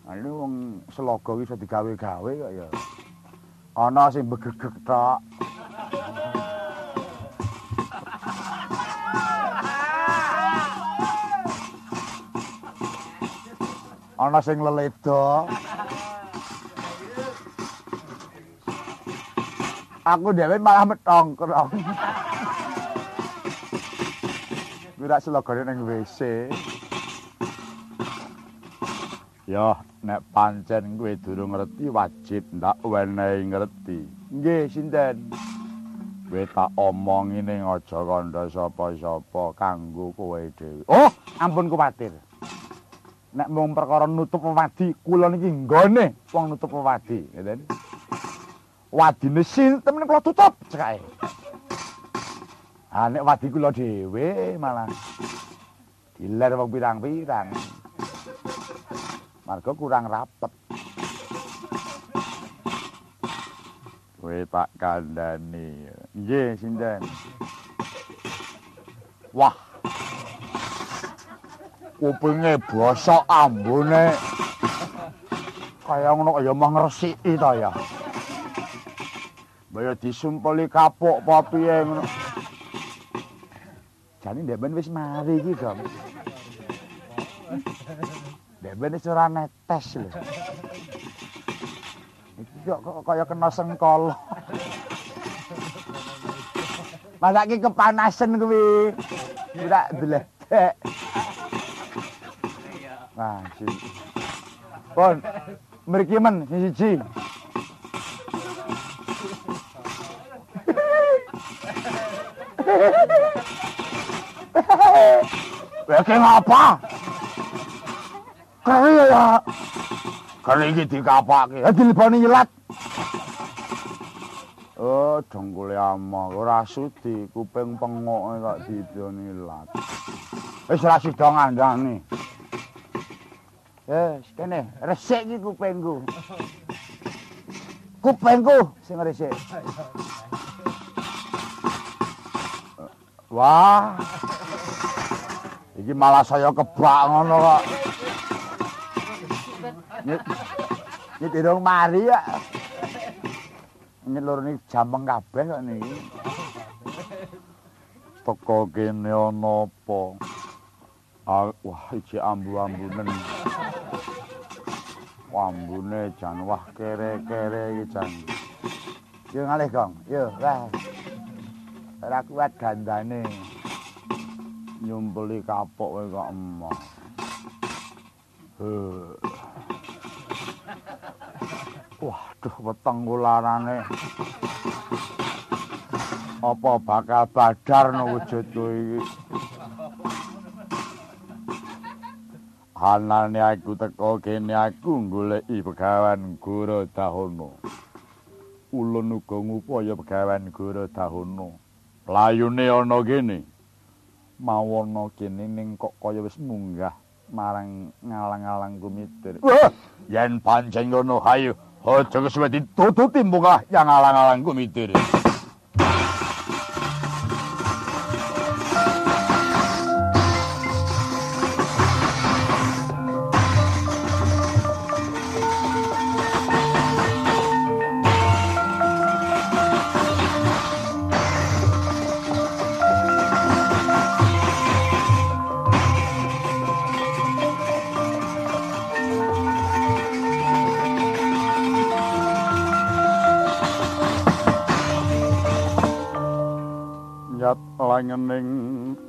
Ane wong selaga iso digawe-gawe kok ya. Ana sing begegek tok. Ana sing leledo. Aku dhewe malah metongkrong. Kuwi selagane ning WC. Ya, nek pancen kowe durung ngerti wajib ndak wenehi ngerti. Nggih, sinten? Kowe tak omongi ning aja kandha sapa-sapa kanggo kowe dhewe. Oh, ampun kuwatir. Nek mung perkara nutup wadi, kula niki nggone wong nutup wadi, ngeten. Wadine sinten kula tutup cekake. Ah nek wadi kula dhewe malah diler wong pirang-pirang. Marga kurang rapet. Kowe tak kandhani. Nggih, sinten? Wah. Kupinge bosok ambune. Kaya ngono kaya mah ngresiki ta ya. Baya disumpeli kapuk apa piye ngono. Jane ndek ben wis mari iki, Gam. Ndek ben wis ora netes lho. Iki kok kaya kena sengkala. Masa ki kepanasan kuwi. Ora bledek. Nah, sing. Pon. Mriki men sing siji. Weke ngapa? Kari ya. Kari iki dikapake. Ha dileboni nyelat. Oh, dengkule amah ora sudi kuping pengoke kok didoni lat. Wis ra sida ngandani. Wes, kene resik iki kupingku. Kupingku sing resik. Wah. Iki malah saya kebak ngono kok. Nyet durung mari ya. Nyelur niki jampeng kabeh kok niki. Teko kene ana apa? Ah, wah, iki ambu-ambunen. Ambune jan wah kere-kere iki jan. Yo ngalih, Gong. Yo, wah. Ora kuat gandane. Nyumpeli kapok kowe kok emoh. Waduh, weteng kularane. Apa bakal badar no wujudku iki? Anane aku teko kene aku goleki pegawan Guru Dahono. Ulun uga ngupaya pegawan Guru Dahono. Layune ana kene. Mawono kene ning kok kaya wis munggah marang ngalang-alang kumitir. Wah, yen pancen ngono hayu aja kesuwe ditututi munggah yang ngalang-alang kumitir.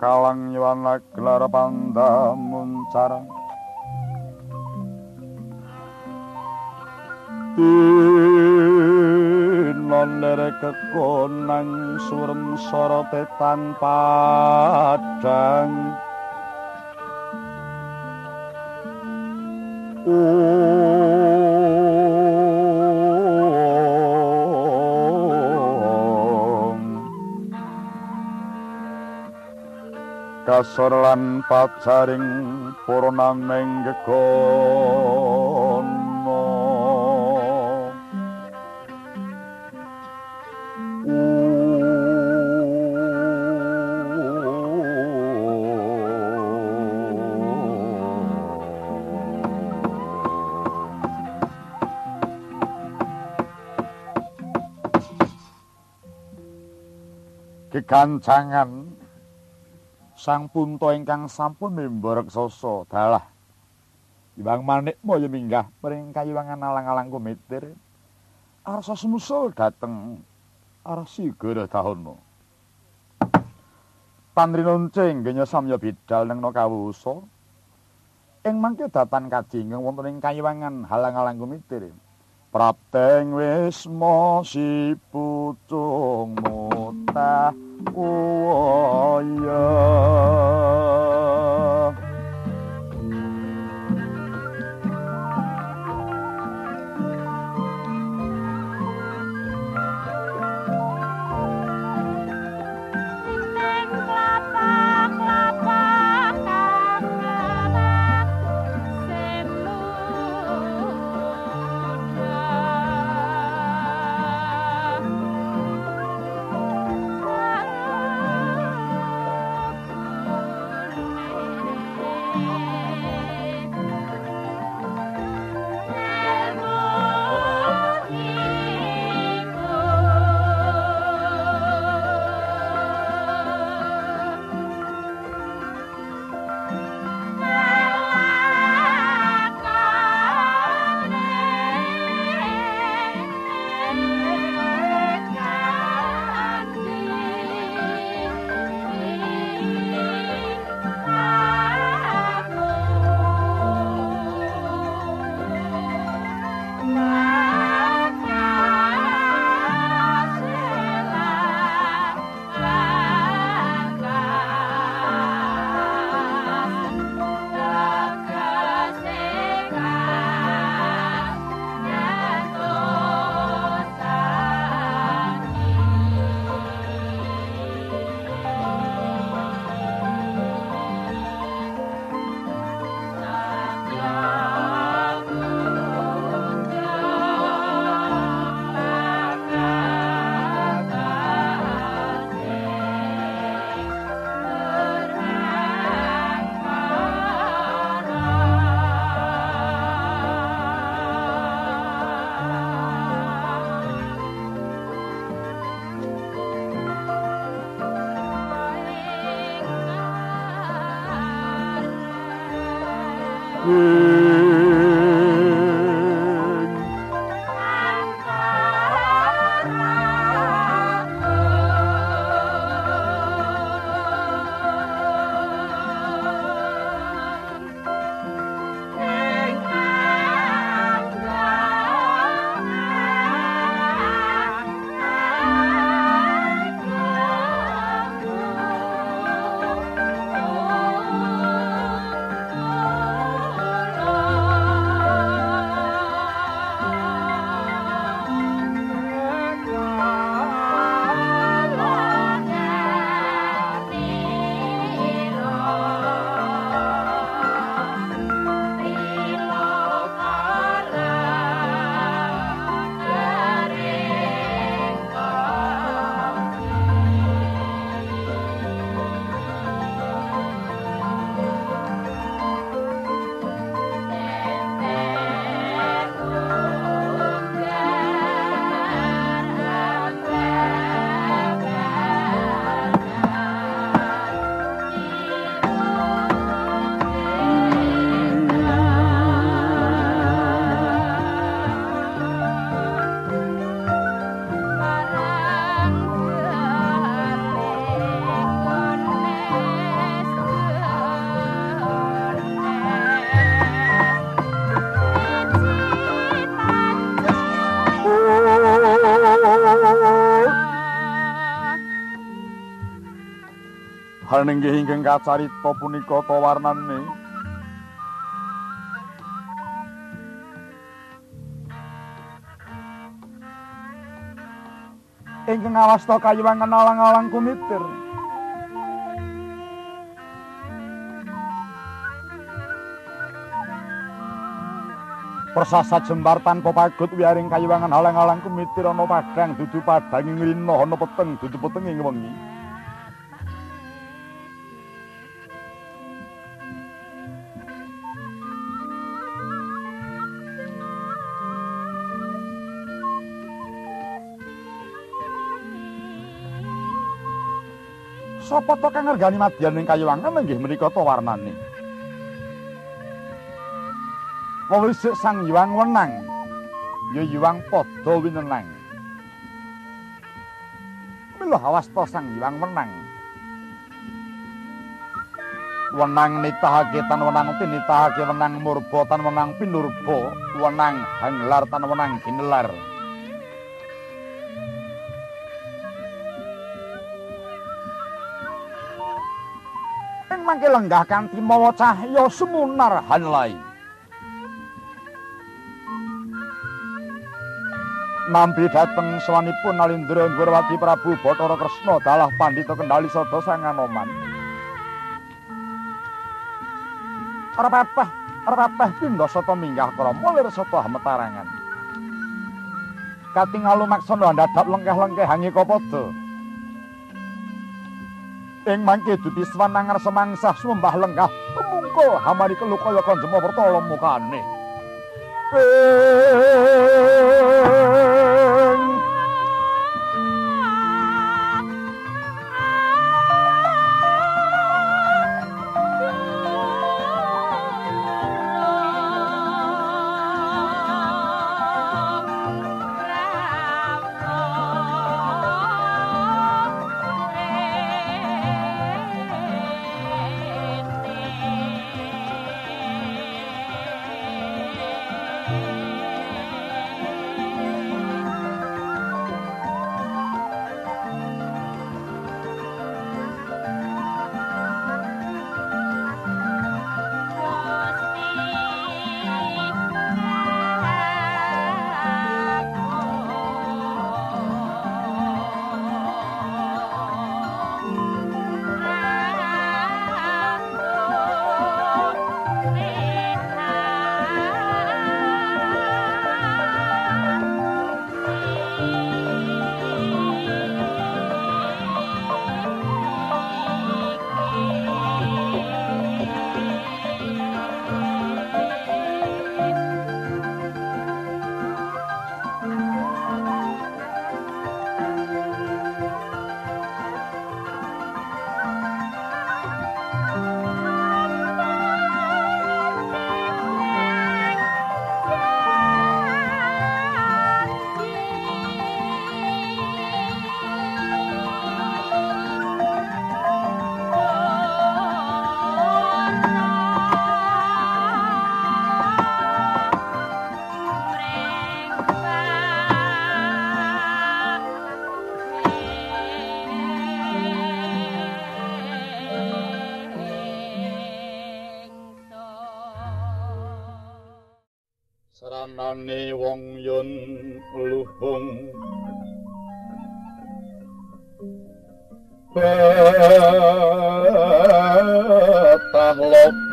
Kalang yuwana gelar pandamuncar Dinon lere kekonang surem sorote tanpa adang kasor lan pacaring purna menggegono kekancangan sang punto ingkang sampun mimba reksasa dalah. Ibang manik moyo minggah pring kayuwangan alang-alang kumitir. Arsa semusul dateng. Arsi gara dahono. Pandrinonce nggenya samya bidal nang kawusa ing mangke datan kajingeng wonten ing kayuwangan halang-alang kumitir. Prapteng wisma si pucung mutah uwaya Ning Hal ninggih ingkang kacarita punika ta warnane. Ingkang awasta kayuwangan alang-alang kumitir. Persasat jembar tanpa pagut wiaring kayuwangan alang-alang kumitir ana padang dudu padang ing rina ana peteng dudu peteng ing wengi. Sapa to kang ngergani madyan ing kayuwangan inggih menika to warnane. Pawisik Sang Hyang wenang. Ya Hyang padha winenang. Mila awasta Sang Hyang wenang. Wenang nitahake tan wenang tinitahake wenang murba tan wenang pinurba, wenang hanglar tan wenang ginelar. Mangke lenggah kanthi mawa cahya sumunar hanlai. Nampi dateng sawanipun Nalindra Ngurwati Prabu Bathara Kresna dalah pandhita kendali sada sang Anoman. Ora apa-apa, ora apa-apa pindha sata minggah krama lir sata hametarangan. Katingal lumaksana ndadap lengkeh-lengkeh hangi kapada. Ing mangke duti swanang ngarsa mangsah sumembah lenggah tumungkul hamari kelukaya kanjema pertala mukane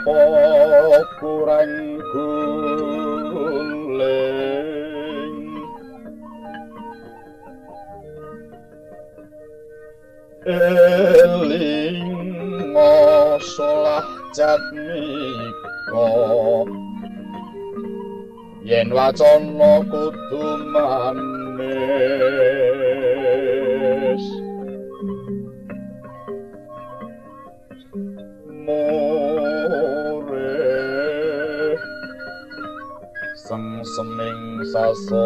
lopo kurang guling Eling ngosolah jatmiko yen wacana kudu manis seming saso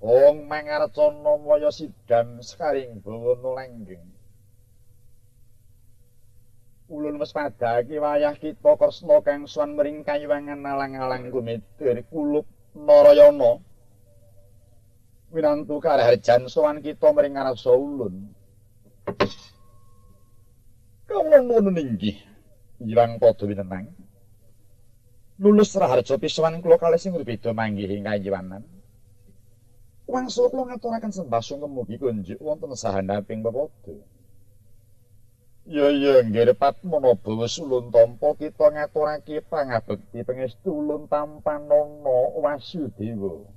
Wong mangarcana waya sidan sekaring bawana langgeng. Ulun sampun mespadhake wayah kita Kresna kang suwan mring kayuwangan alang-alang gumedir kulup Narayana. Winantu karaharjan sowan kita mring Arasa Ulun. Kawula nuwun inggih. Iwang padha winenang. Lulus raharja pisuwan kula kalih sing berbeda manggih ing kayiwanan. Wangsul kula ngaturaken sembah sungkem mugi kunjuk wonten sahandaping pepodo. Ya ya nggih Patmana bawa sulun tampa kita ngaturake pangabekti pangestu ulun tampanana Wasudewa.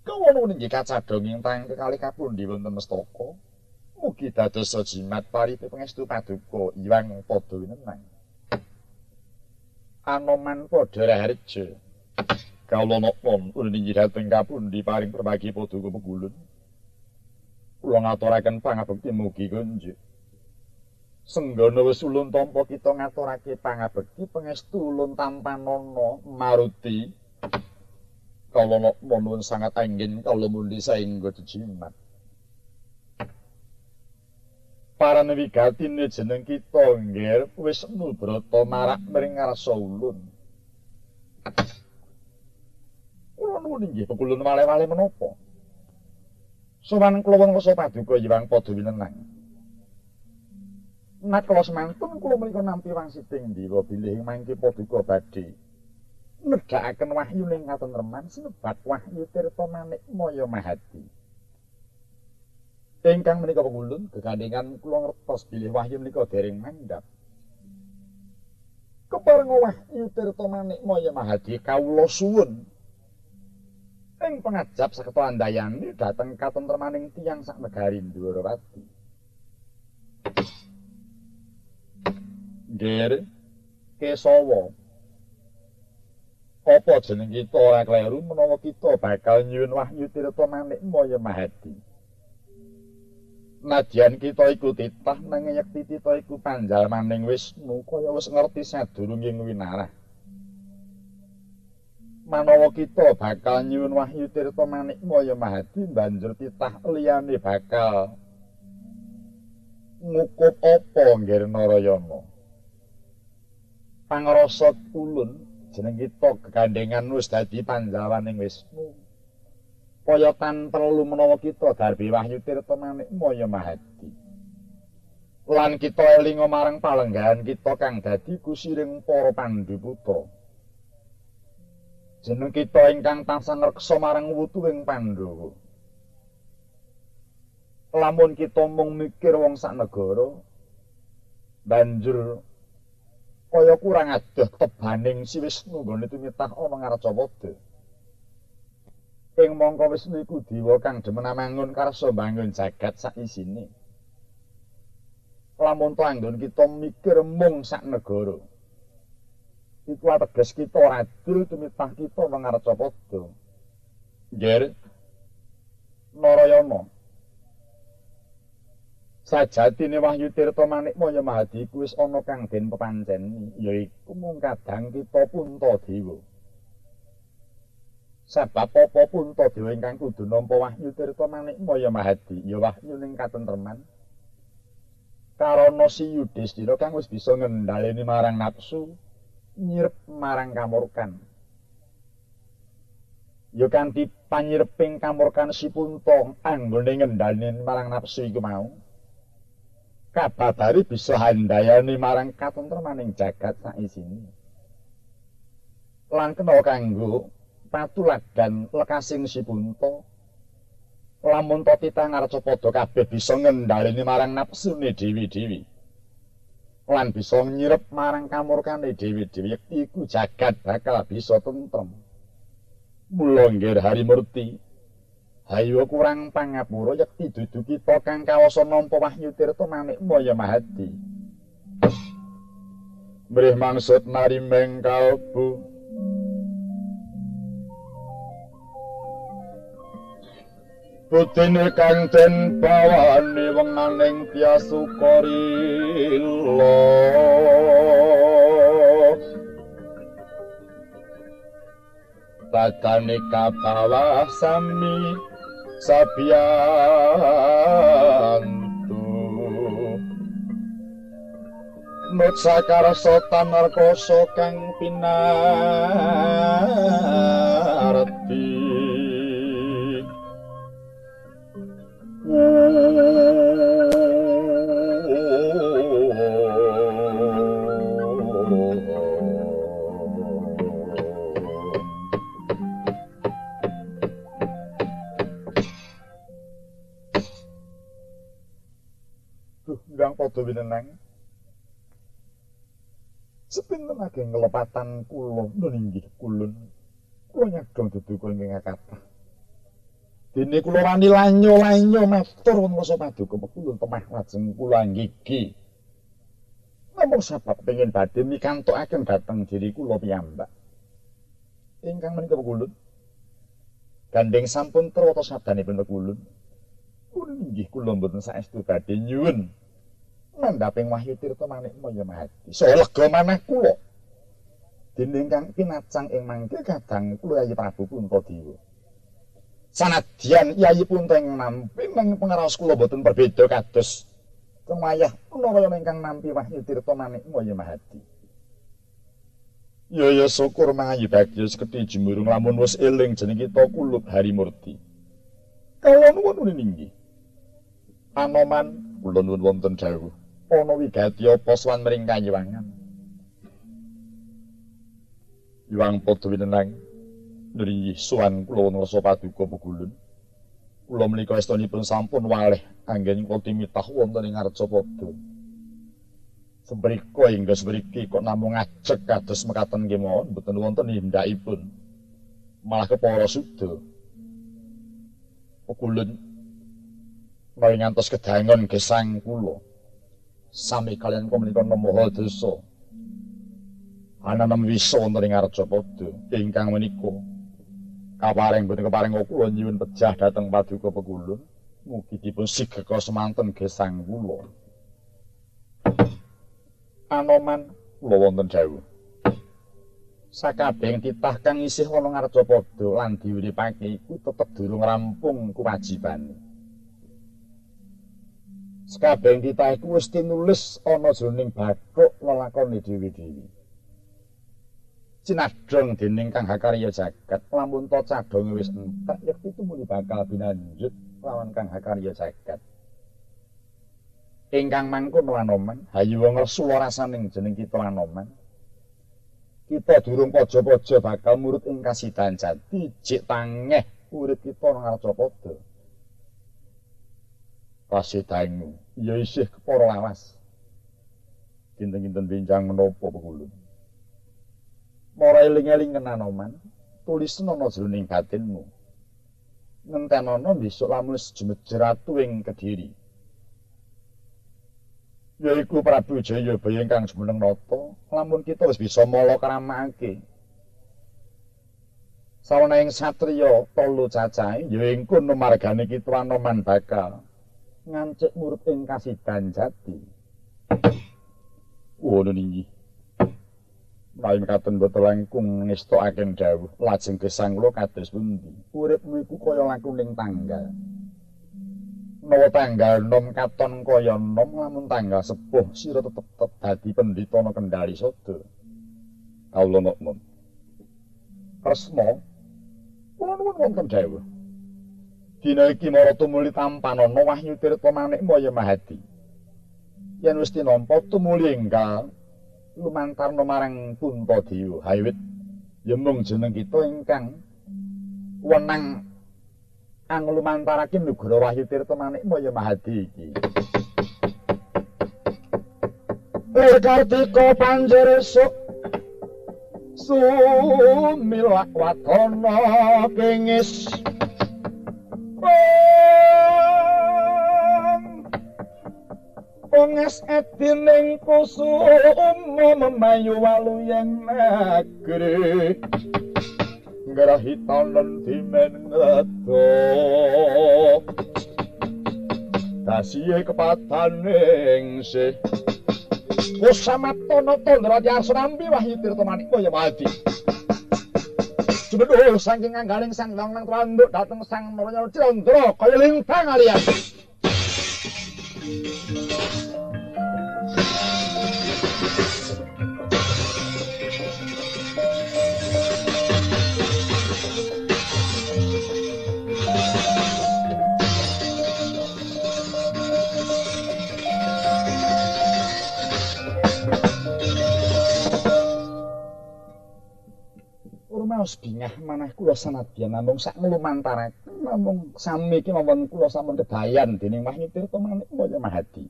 Kawono nggih kacadhong ingkang kekali kapundi wonten mestaka. Mugi dados jimat paripe pangestu paduka iwang padha winenang. Anoman padha raharja. Kawula nopon ulun inggih dhateng kapundi paring perbagi paduka pegulun. Kula ngaturaken pangabekti mugi kunjuk. Senggana wis ulun tampa kita ngaturake pangabekti pangestu ulun tampanana Maruti. Kala nuwun sangat anggen kala mundi saengga jimat. Para nawigatine jeneng kita nggih wis nubrata marak mring ngarsa ulun. Kula nuwun inggih pekulun wale-wale menapa? Sowan kula wong paduka Hyang Padha winenang. Nek kula semantun kula menika nampi wangsiting dewa bilih mangke paduka badhe nedhakaken wahyu ning katentreman sinebat wahyu tirta manik maya mahati. Ingkang menika pengulun gegandingan kula ngertos bilih wahyu menika dereng mandhap. Kepareng wahyu tirta manik maya mahati kawula suwun ing pengajap saketa andayani dhateng katentremaning tiyang sak negari Ndwarawati. Ger Kesawa. Apa jeneng kita ora kleru menawa kita bakal nyuwun wahyu tirta manik maya mahati. Nadyan kita iku titah nang yekti tita iku panjalmaning Wisnu kaya wis ngerti sadurunging winarah. Manawa kita bakal nyuwun wahyu tirta manik maya mahati banjur titah liyane bakal ngukup apa nggih Narayana. pangrasa ulun jeneng kita kegandengan wis dadi panjawaning Wisnu. Kaya tan perlu menawa kita darbi wahyu tirta manik maya mahati. Lan kita eling marang palenggahan kita kang dadi kusiring para pandu. Jeneng kita ingkang tansah ngreksa marang wutuwing Pandhawa. Lamun kita mung mikir wong sak negara banjur kaya kurang adoh tebaning si Wisnu nggone tumitah ana Ngarcapada. Ing mangka Wisnu iku dewa kang demen mangun karsa bangun jagat sak isine. Lamun tanggon kita mikir mung sak negara. Iku ateges kita ora adil tumitah kita ana Ngarcapada. Nggih. Narayana. Sajatine wahyu tirta manik maya mahadi kuwi wis ana kang den pepanceni yaiku mung kadang kita punta dewa. Sebab apa punta dewa ingkang kudu nampa wahyu tirta manik maya mahadi? Ya wahyu ning katentreman. Karana si Yudhistira kang wis bisa ngendhaleni marang nafsu nyirep marang kamurkan. Ya kanthi panyireping kamurkan si punta anggone ngendhaleni marang nafsu iku mau kababari bisa handayani marang katentremaning jagat sak isine. Lan kena kanggo patuladan lekasing si punta. Lamun to titah ngarca padha kabeh bisa ngendhaleni marang napsune dewi-dewi. Lan bisa nyirep marang kamurkane dewi-dewi iku jagat bakal bisa tentrem. Mula nggih hari murti Hayo kurang pangapura yekti dudu kita kang kawasa nampa wahyu tirta manik maya mahati. Mrih mangsud narimeng kalbu. Putine kang den bawane wenganing piasukarila. Padane kabawa sami sabiyantu. Manut sakarsa tanarkasa kang pinarti Duh, ndang padha wineneng. Sepinten ageng ngelepatan kula nun inggih kulun. Kula nyadong duduka ingkang kathah. Dene kula wani lanyo-lanyo matur wonten wasa paduka kulun temah lajeng kula nggigi. Namung sebab pengen badhe mikantokaken dhateng diri kula piyambak. Ingkang menika kulun. Gandeng sampun terwata sabdanipun kulun. Kulun inggih kula mboten saestu badhe nyuwun nandhaping Wahyu Tirta Manik Maya Mahadi. Saya lega manah kula. Dene ingkang pinacang ing mangke kadang kula Yayi Prabu Puntadewa. Sanadyan Yayi Punta ing nampi nang pangaraos kula boten berbeda kados kang wayah menawa ingkang nampi Wahyu Tirta Manik Maya Mahadi. Ya ya syukur mangayu bagya sekedhi jemurung lamun wis eling jeneng kita kulub Harimurti. Kawon nuwun inggih. Anoman kula nuwun wonten dawuh. Ana wigati apa sowan mring kayuwangan. Yuwang padha winenang nri sowan kula wonten rasa paduka pegulun. Kula menika estunipun sampun walih anggen koti mitah wonten ing Arcapada. Sembrika hingga sembriki kok namung ngajek kados mekaten nggih mawon mboten wonten indakipun. Malah kepara suda. Pegulun Mari ngantos kedangon gesang kula. Sami kalian kok menika nemoho desa. Ana nem wisa wonten ing Arcapada ingkang menika kaparing boten keparing kula nyuwun pejah dhateng paduka pegulun. Mugi dipun sigeka semanten gesang kula. Anoman kula wonten dawuh. Sakabehing titah kang isih ana Ngarcapada lan diuripake iku tetep durung rampung kewajibane. Sakabehing titah iku wis tinulis ana jroning bathuk lelakone dewi-dewi. Cinadhong dening Kang Hakarya Jagat lamun to cadhonge wis entek yekti tumuli bakal binanjut lawan Kang Hakarya Jagat. Ingkang mangkon Wanoman, hayu wong resula rasaning jeneng kita Wanoman. Kita durung pojo-pojo bakal murut ing kasidan jati, jik tangeh urip kita nang Arcapada. Kasidanmu ya isih kepara lawas. Kinten-kinten bincang menapa pengulun. Mora eling-eling kenanoman, tulisna ana jroning batinmu. Ngentenono besok lamun sejemet-jeratu ing Kediri. yaiku Prabu Jayabaya ingkang jumeneng nata lamun kita wis bisa mala kramakake sawana ing satriya telu cacahe ya engko margane kita anoman bakal ngancik murid ing kasidan jati. Wono niki Lain katen boten langkung ngestokaken dawuh. Lajeng gesang kula kados pundi? Uripmu iku kaya langkuning tanggal. Menawa tanggal nom katon kaya nom lamun tanggal sepuh sira tetep tetep dadi pendhita ana kendali sada kawula nom Kresna kula nuwun wonten dawuh dina iki mara tumuli tampan ana wahyu tirta manik maya mahadi yen wis tinampa tumuli enggal lumantarna marang punta dewa. Haiwit yemung jeneng kita ingkang wenang anglumantarake Nugroho Wahyu Tirta Manik Maya Mahadi iki. Lir Kartika Panjeresuk Sumilak Watana Kengis Penges edining kusum memayu walu yang negeri. Grahitanen dimen ngedo dasihe kepadaning se Kusamatono tondra diarsunambi wahyu tirta manik kaya mati Sebeduh saking anggaling sang lang tuanduk dateng sang noranya cilondro kaya lintang alias raos bingah manah kula sanadyan namung sak nglumantaraken namung sami iki mawon kula sampun kedayan dening Mahni Tirta Manik Moyo Mahadi.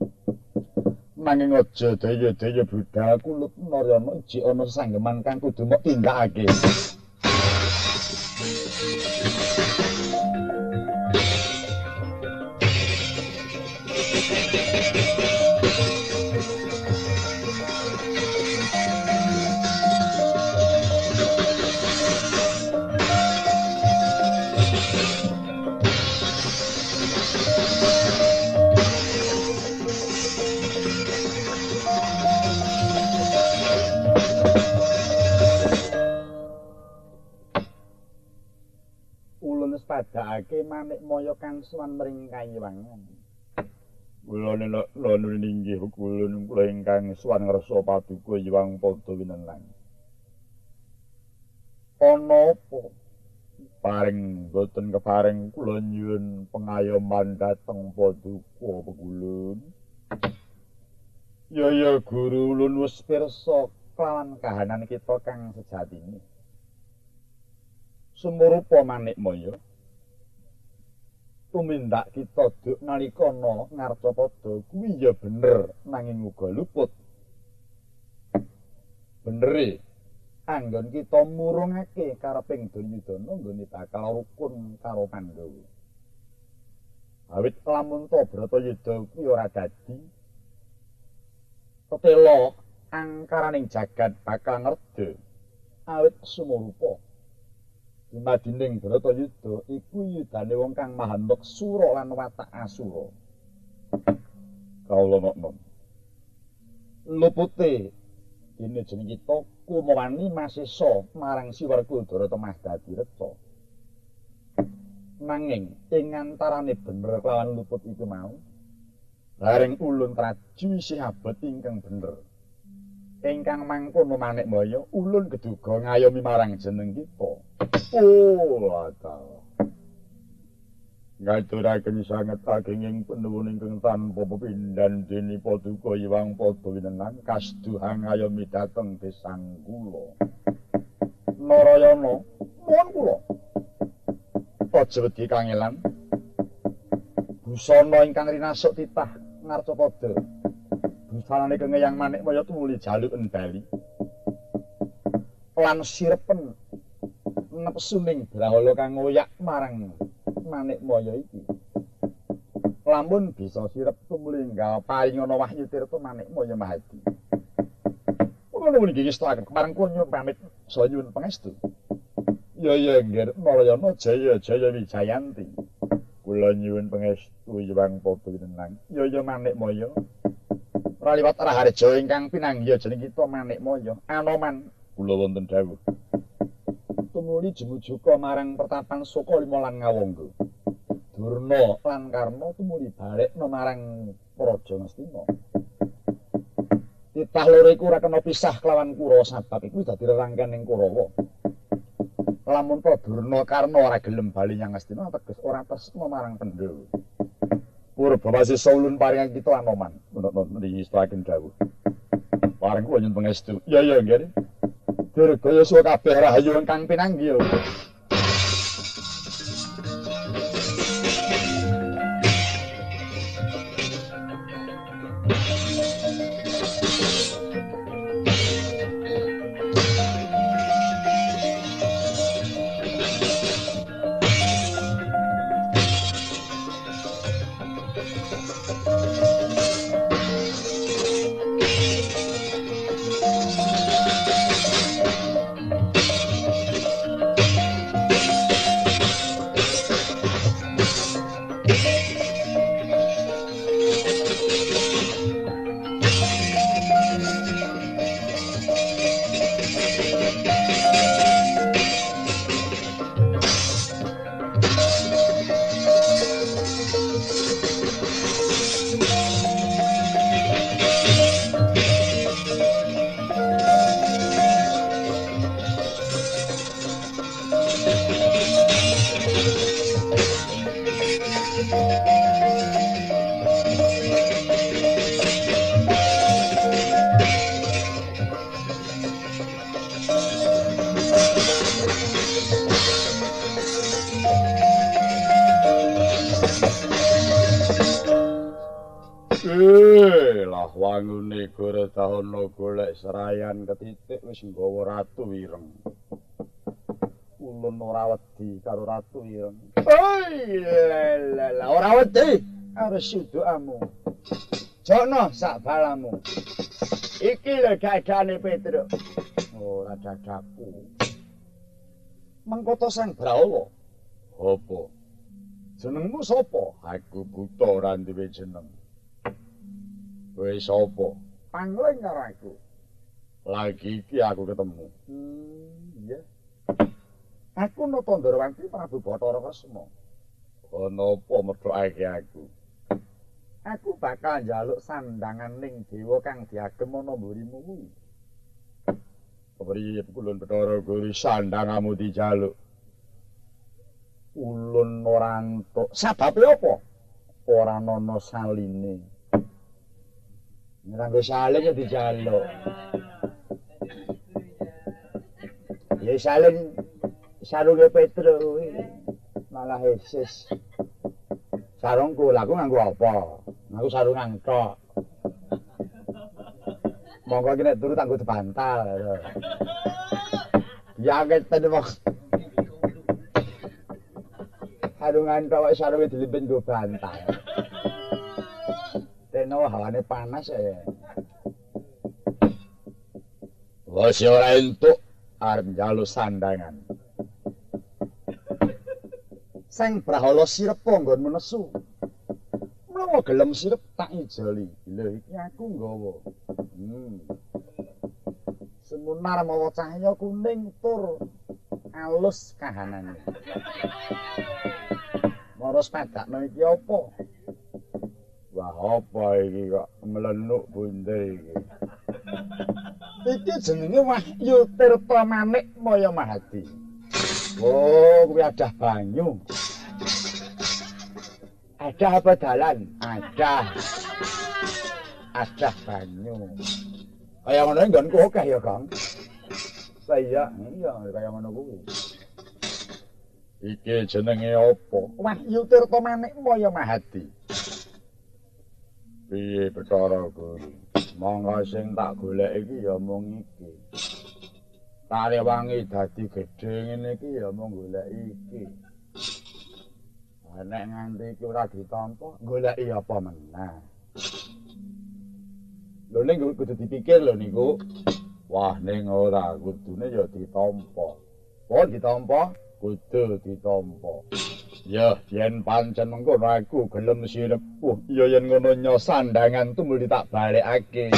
Nanging aja daya-daya budal kulut Narayana iki ana sanggeman kang kudu mok tindakake. Ulun padhakake manik moyo kang suwan mring kayiwangan. Kula nek lanun inggih kulun kula ingkang suwan ngrasa paduka Hyang Pada winenang. Ana apa? Paring boten keparing kula nyuwun pengayoman dhateng paduka pekulun. Ya ya guru ulun wis pirsa kelawan kahanan kita kang sejatine. Sumurupa manik moyo. Tumindak kita duk nalika ana ngarcapada kuwi ya bener nanging uga luput. Benere anggon kita murungake kareping Duryudana nggone bakal rukun karo Pandhawa. Awit lamun to Bratayuda kuwi ora dadi tetela angkaraning jagat bakal ngerda awit sumurupa dumadining Bratayuda iku yudane wong kang mahantuk sura lan watak asura Kawula nok-nok. lupute dene jeneng kita kumawani masisa marang Siwarga Darata Mahdadi Reca nanging ing antarane bener kelawan luput iku mau Bareng ulun traju isih abot ingkang bener. Ingkang mangkono manik moyo, ulun keduga ngayomi marang jeneng kita. Oh, ata. Ngaturaken sanget agenging penuwun ingkang tanpa pepindhan dene paduka Hyang Pada winenang kastuhang ngayomi dhateng desang kula. Narayana, nuwun kula. Aja wedi kangelan. Busana ingkang rinasuk titah ngarcapada. Busanane kengeyang manik kaya tumuli jaluk endali. Lan sirepen nepsuning brahala kang ngoyak marang manik moyo iki. Lamun bisa sirep tumuli nggal paring ana wahyu tirta manik moyo mahadi. Kula nuwun inggih ngestakaken kemareng kula nyuwun pamit saha nyuwun pangestu. Ya ya nggih Narayana Jaya Jaya Wijayanti. Kula nyuwun pangestu Hyang Pada winenang. Ya ya manik moyo. Praliwat Raharja ingkang pinanggih jeneng kita manik moyo. Anoman Kula wonten dawuh. tumuli jumujuka marang pertapan Soka Lima lan Ngawangga. Durna lan Karna tumuli balekna marang Praja Ngastina. Titah loro iku ora kena pisah kelawan Kura sebab iku dadi rerangkan ning Kurawa. Lamun Durna Karna ora gelem bali nyang Ngastina teges ora tresna marang Pandhawa. Purbawasi saulun paringan kita anoman. Menawa niki istaken dawuh. Paring kula nyuwun pangestu. Ya ya nggih. Dirgaya suwa kabeh rahayu ingkang pinanggih. Gorodahana golek serayan ketitik wis nggawa Ratu Wireng. Ulun ora wedi karo Ratu Wireng. Oi, lala, ora wedi karo sudukamu. Jono sak balamu. Iki lho dadane Petruk. Ora dadaku. Mengkoto sang Brawa. Apa? Jenengmu sapa? Aku buta ora duwe jeneng. Kowe sapa? Pangling karo aku. Lagi iki aku ketemu. Hmm, iya. Aku Natandrawati Prabu Bathara Kresna. Ana apa medhokake aku? Aku bakal njaluk sandangan ning dewa kang diagem ana mburimu kuwi. Kepriye kulun Bathara Guru sandangamu dijaluk? Ulun ora entuk. Sababe apa? Ora ana saline. Nganggo salin ya dijaluk. Ya salin sarunge Petro kuwi malah esis. Sarungku lha aku nganggo apa? Aku sarungan tok. Monggo iki nek turu tanggo debantal. Ya ngeten wong. Sarungan tok sarunge dilimpin go bantal. Teno hawane panas ya. Wes ora entuk arep njaluk sandangan. Sang Brahala sirep nggon menesu. Mlawa gelem sirep tak ijoli. Lho iki aku nggawa. Hmm. Semunar mawa cahya kuning tur alus kahanane. Maros padakno iki apa? Wah apa iki kok melenuk bunder iki. Iki jenenge Wahyu Tirta Manik Maya Mahadi. Oh, kuwi ada banyu. Ada apa dalan? Ada. Ada banyu. Kaya ngono nggonku akeh ya, Kang. Saya, iya kaya ngono kuwi. Iki jenenge apa? Wahyu Tirta Manik Maya Mahadi. Piye Bathara Guru? Monggo sing tak golek iki ya mung iki. Tare wangi dadi gedhe ngene iki ya mung golek iki. Nek nganti iki ora ditampa, goleki apa meneh. Lho ning kudu dipikir lho niku. Wah ning ora kudune ya ditampa. Pun ditampa, kudu ditampa. Ya, yen pancen mengkono aku gelem sirep. Uh, ya yen ngono nyo sandangan tumuli tak balekake.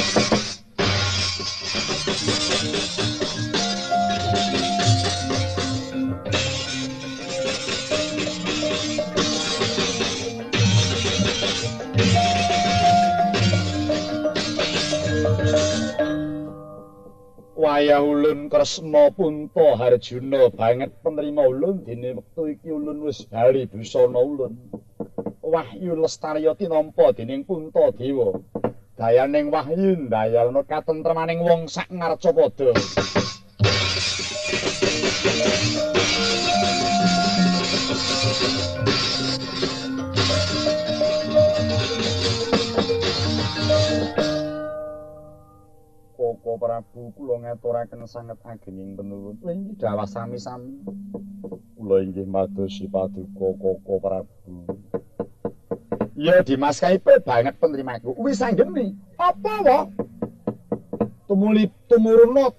Wayah ulun Kresna Punta Harjuna banget penerima ulun dene wektu iki ulun wis bali busana ulun. Wahyu Lestaryati nampa dening Punta Dewa. Dayaning wahyu ndayalna katentremaning wong sak ngarcapada. Koko Prabu kula ngaturaken sanget agenging penuwun. Inggih dawah sami-sami. Kula inggih madosi paduka Koko Prabu. Ya Dimas Kaipe banget penerimaku. Wis anggeni. Apa wae? Tumuli tumuruna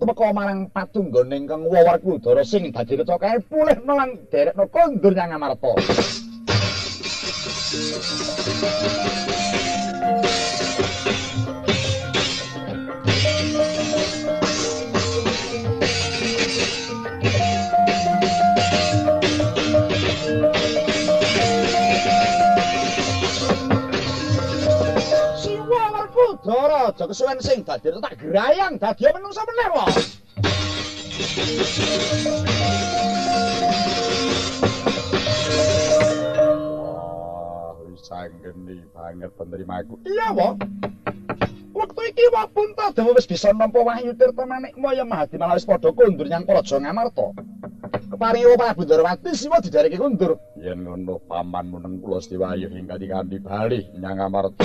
temeka marang patunggone ingkang Wawarku Dara sing dadi reca kae pulih melang derekno kondur nyang Amarta. Dara aja kesuwen sing dadi tak gerayang dadi menungsa meneh wae. Sanggeni banget penerimaku. Iya, Wong. Waktu iki wae punta dewe wis bisa nampa Wahyu Tirta Manik Maya Mahadi malah wis padha kundur nyang Praja Ngamarta. Kepariyo Prabu Darwati siwa dijareke kundur. Yen ngono paman muneng kula Setiwayu hingga dikanthi bali nyang Ngamarta.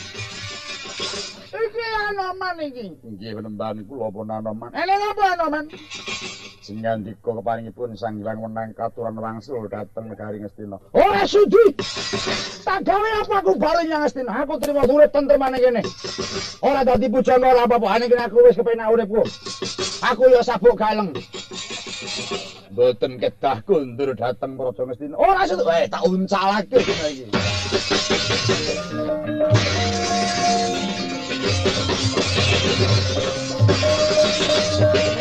Anoman iki. Nggih penemban kula pun anoman. Eling apa Anoman? Singandika keparingipun Sang Hyang Wenang katuran wangsul dhateng negari Ngastina. Ora sudi. Tak gawe apa aku bali nyang Astina. Aku terima urip tentremane kene. Ora dadi pujana ora apa-apa. Ane kene aku wis kepenak uripku. Aku ya sabuk galeng. Mboten kedah kundur dhateng Praja Ngastina. Ora sudi. Eh, tak uncalake kene iki. Thank you.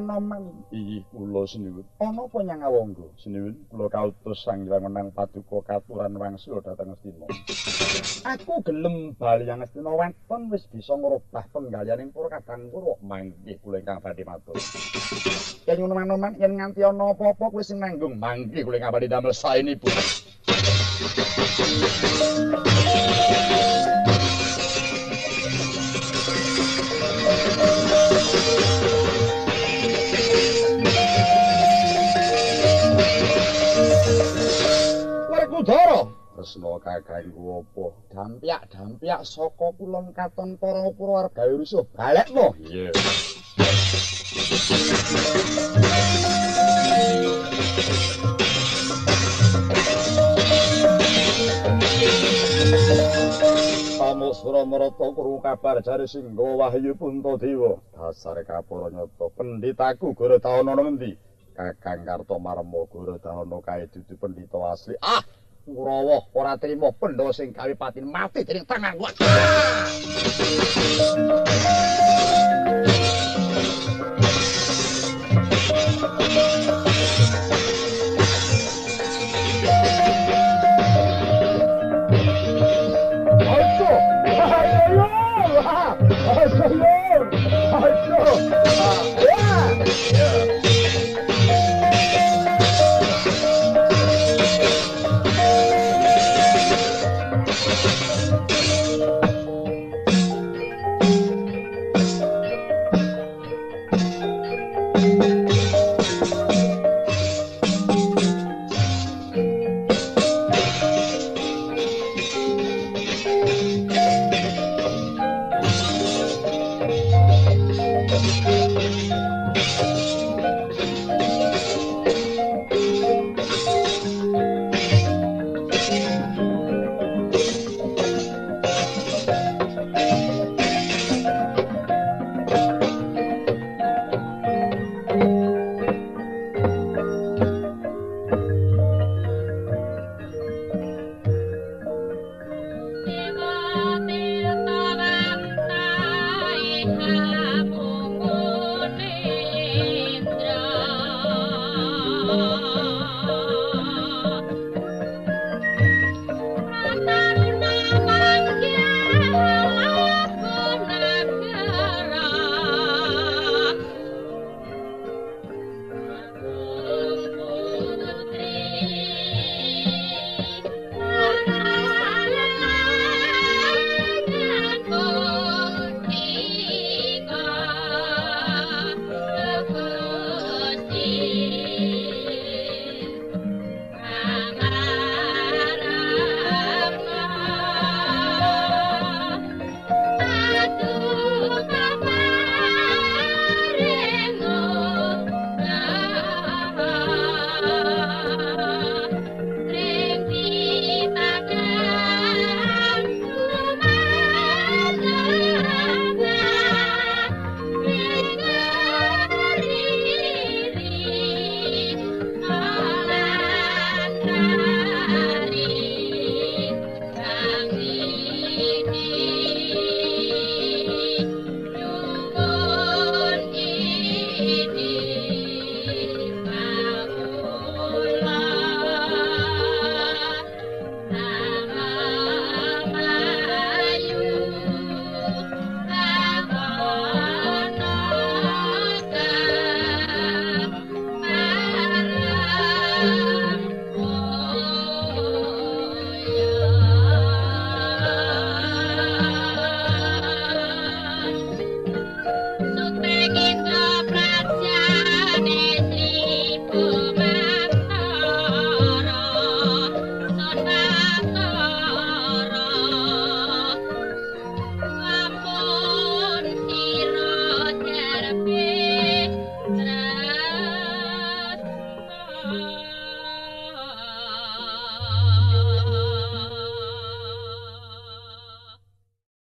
Anoman. Inggih kula siniwun. Ana apa nyang awangga? Siniwun kula kautus Sang Hyang Wenang paduka katuran wangsul dhateng Ngastina. Aku gelem bali nyang Astina weton wis bisa ngrobah penggalianing para kadang pura. Mangke kula ingkang badhe matur. Yen ngono manoman yen nganti ana apa-apa kowe sing nanggung. Mangke kula ingkang badhe damel saenipun. Werkudara. Tresna kakangku apa? Dampyak-dampyak saka kulon katon para Purwarga rusuh balekno. Iya. Tamu Suramarata krungu kabar jare Singgawa Wahyu Puntadewa. Dasar kapara nyata pendhitaku Gorodahana ngendi? Kakang Kartomarma Gorodahana kae dudu pendhita asli. Ah, Kurawa ora trima pendhawa sing gawe patin mati dening tanganku. Ayo,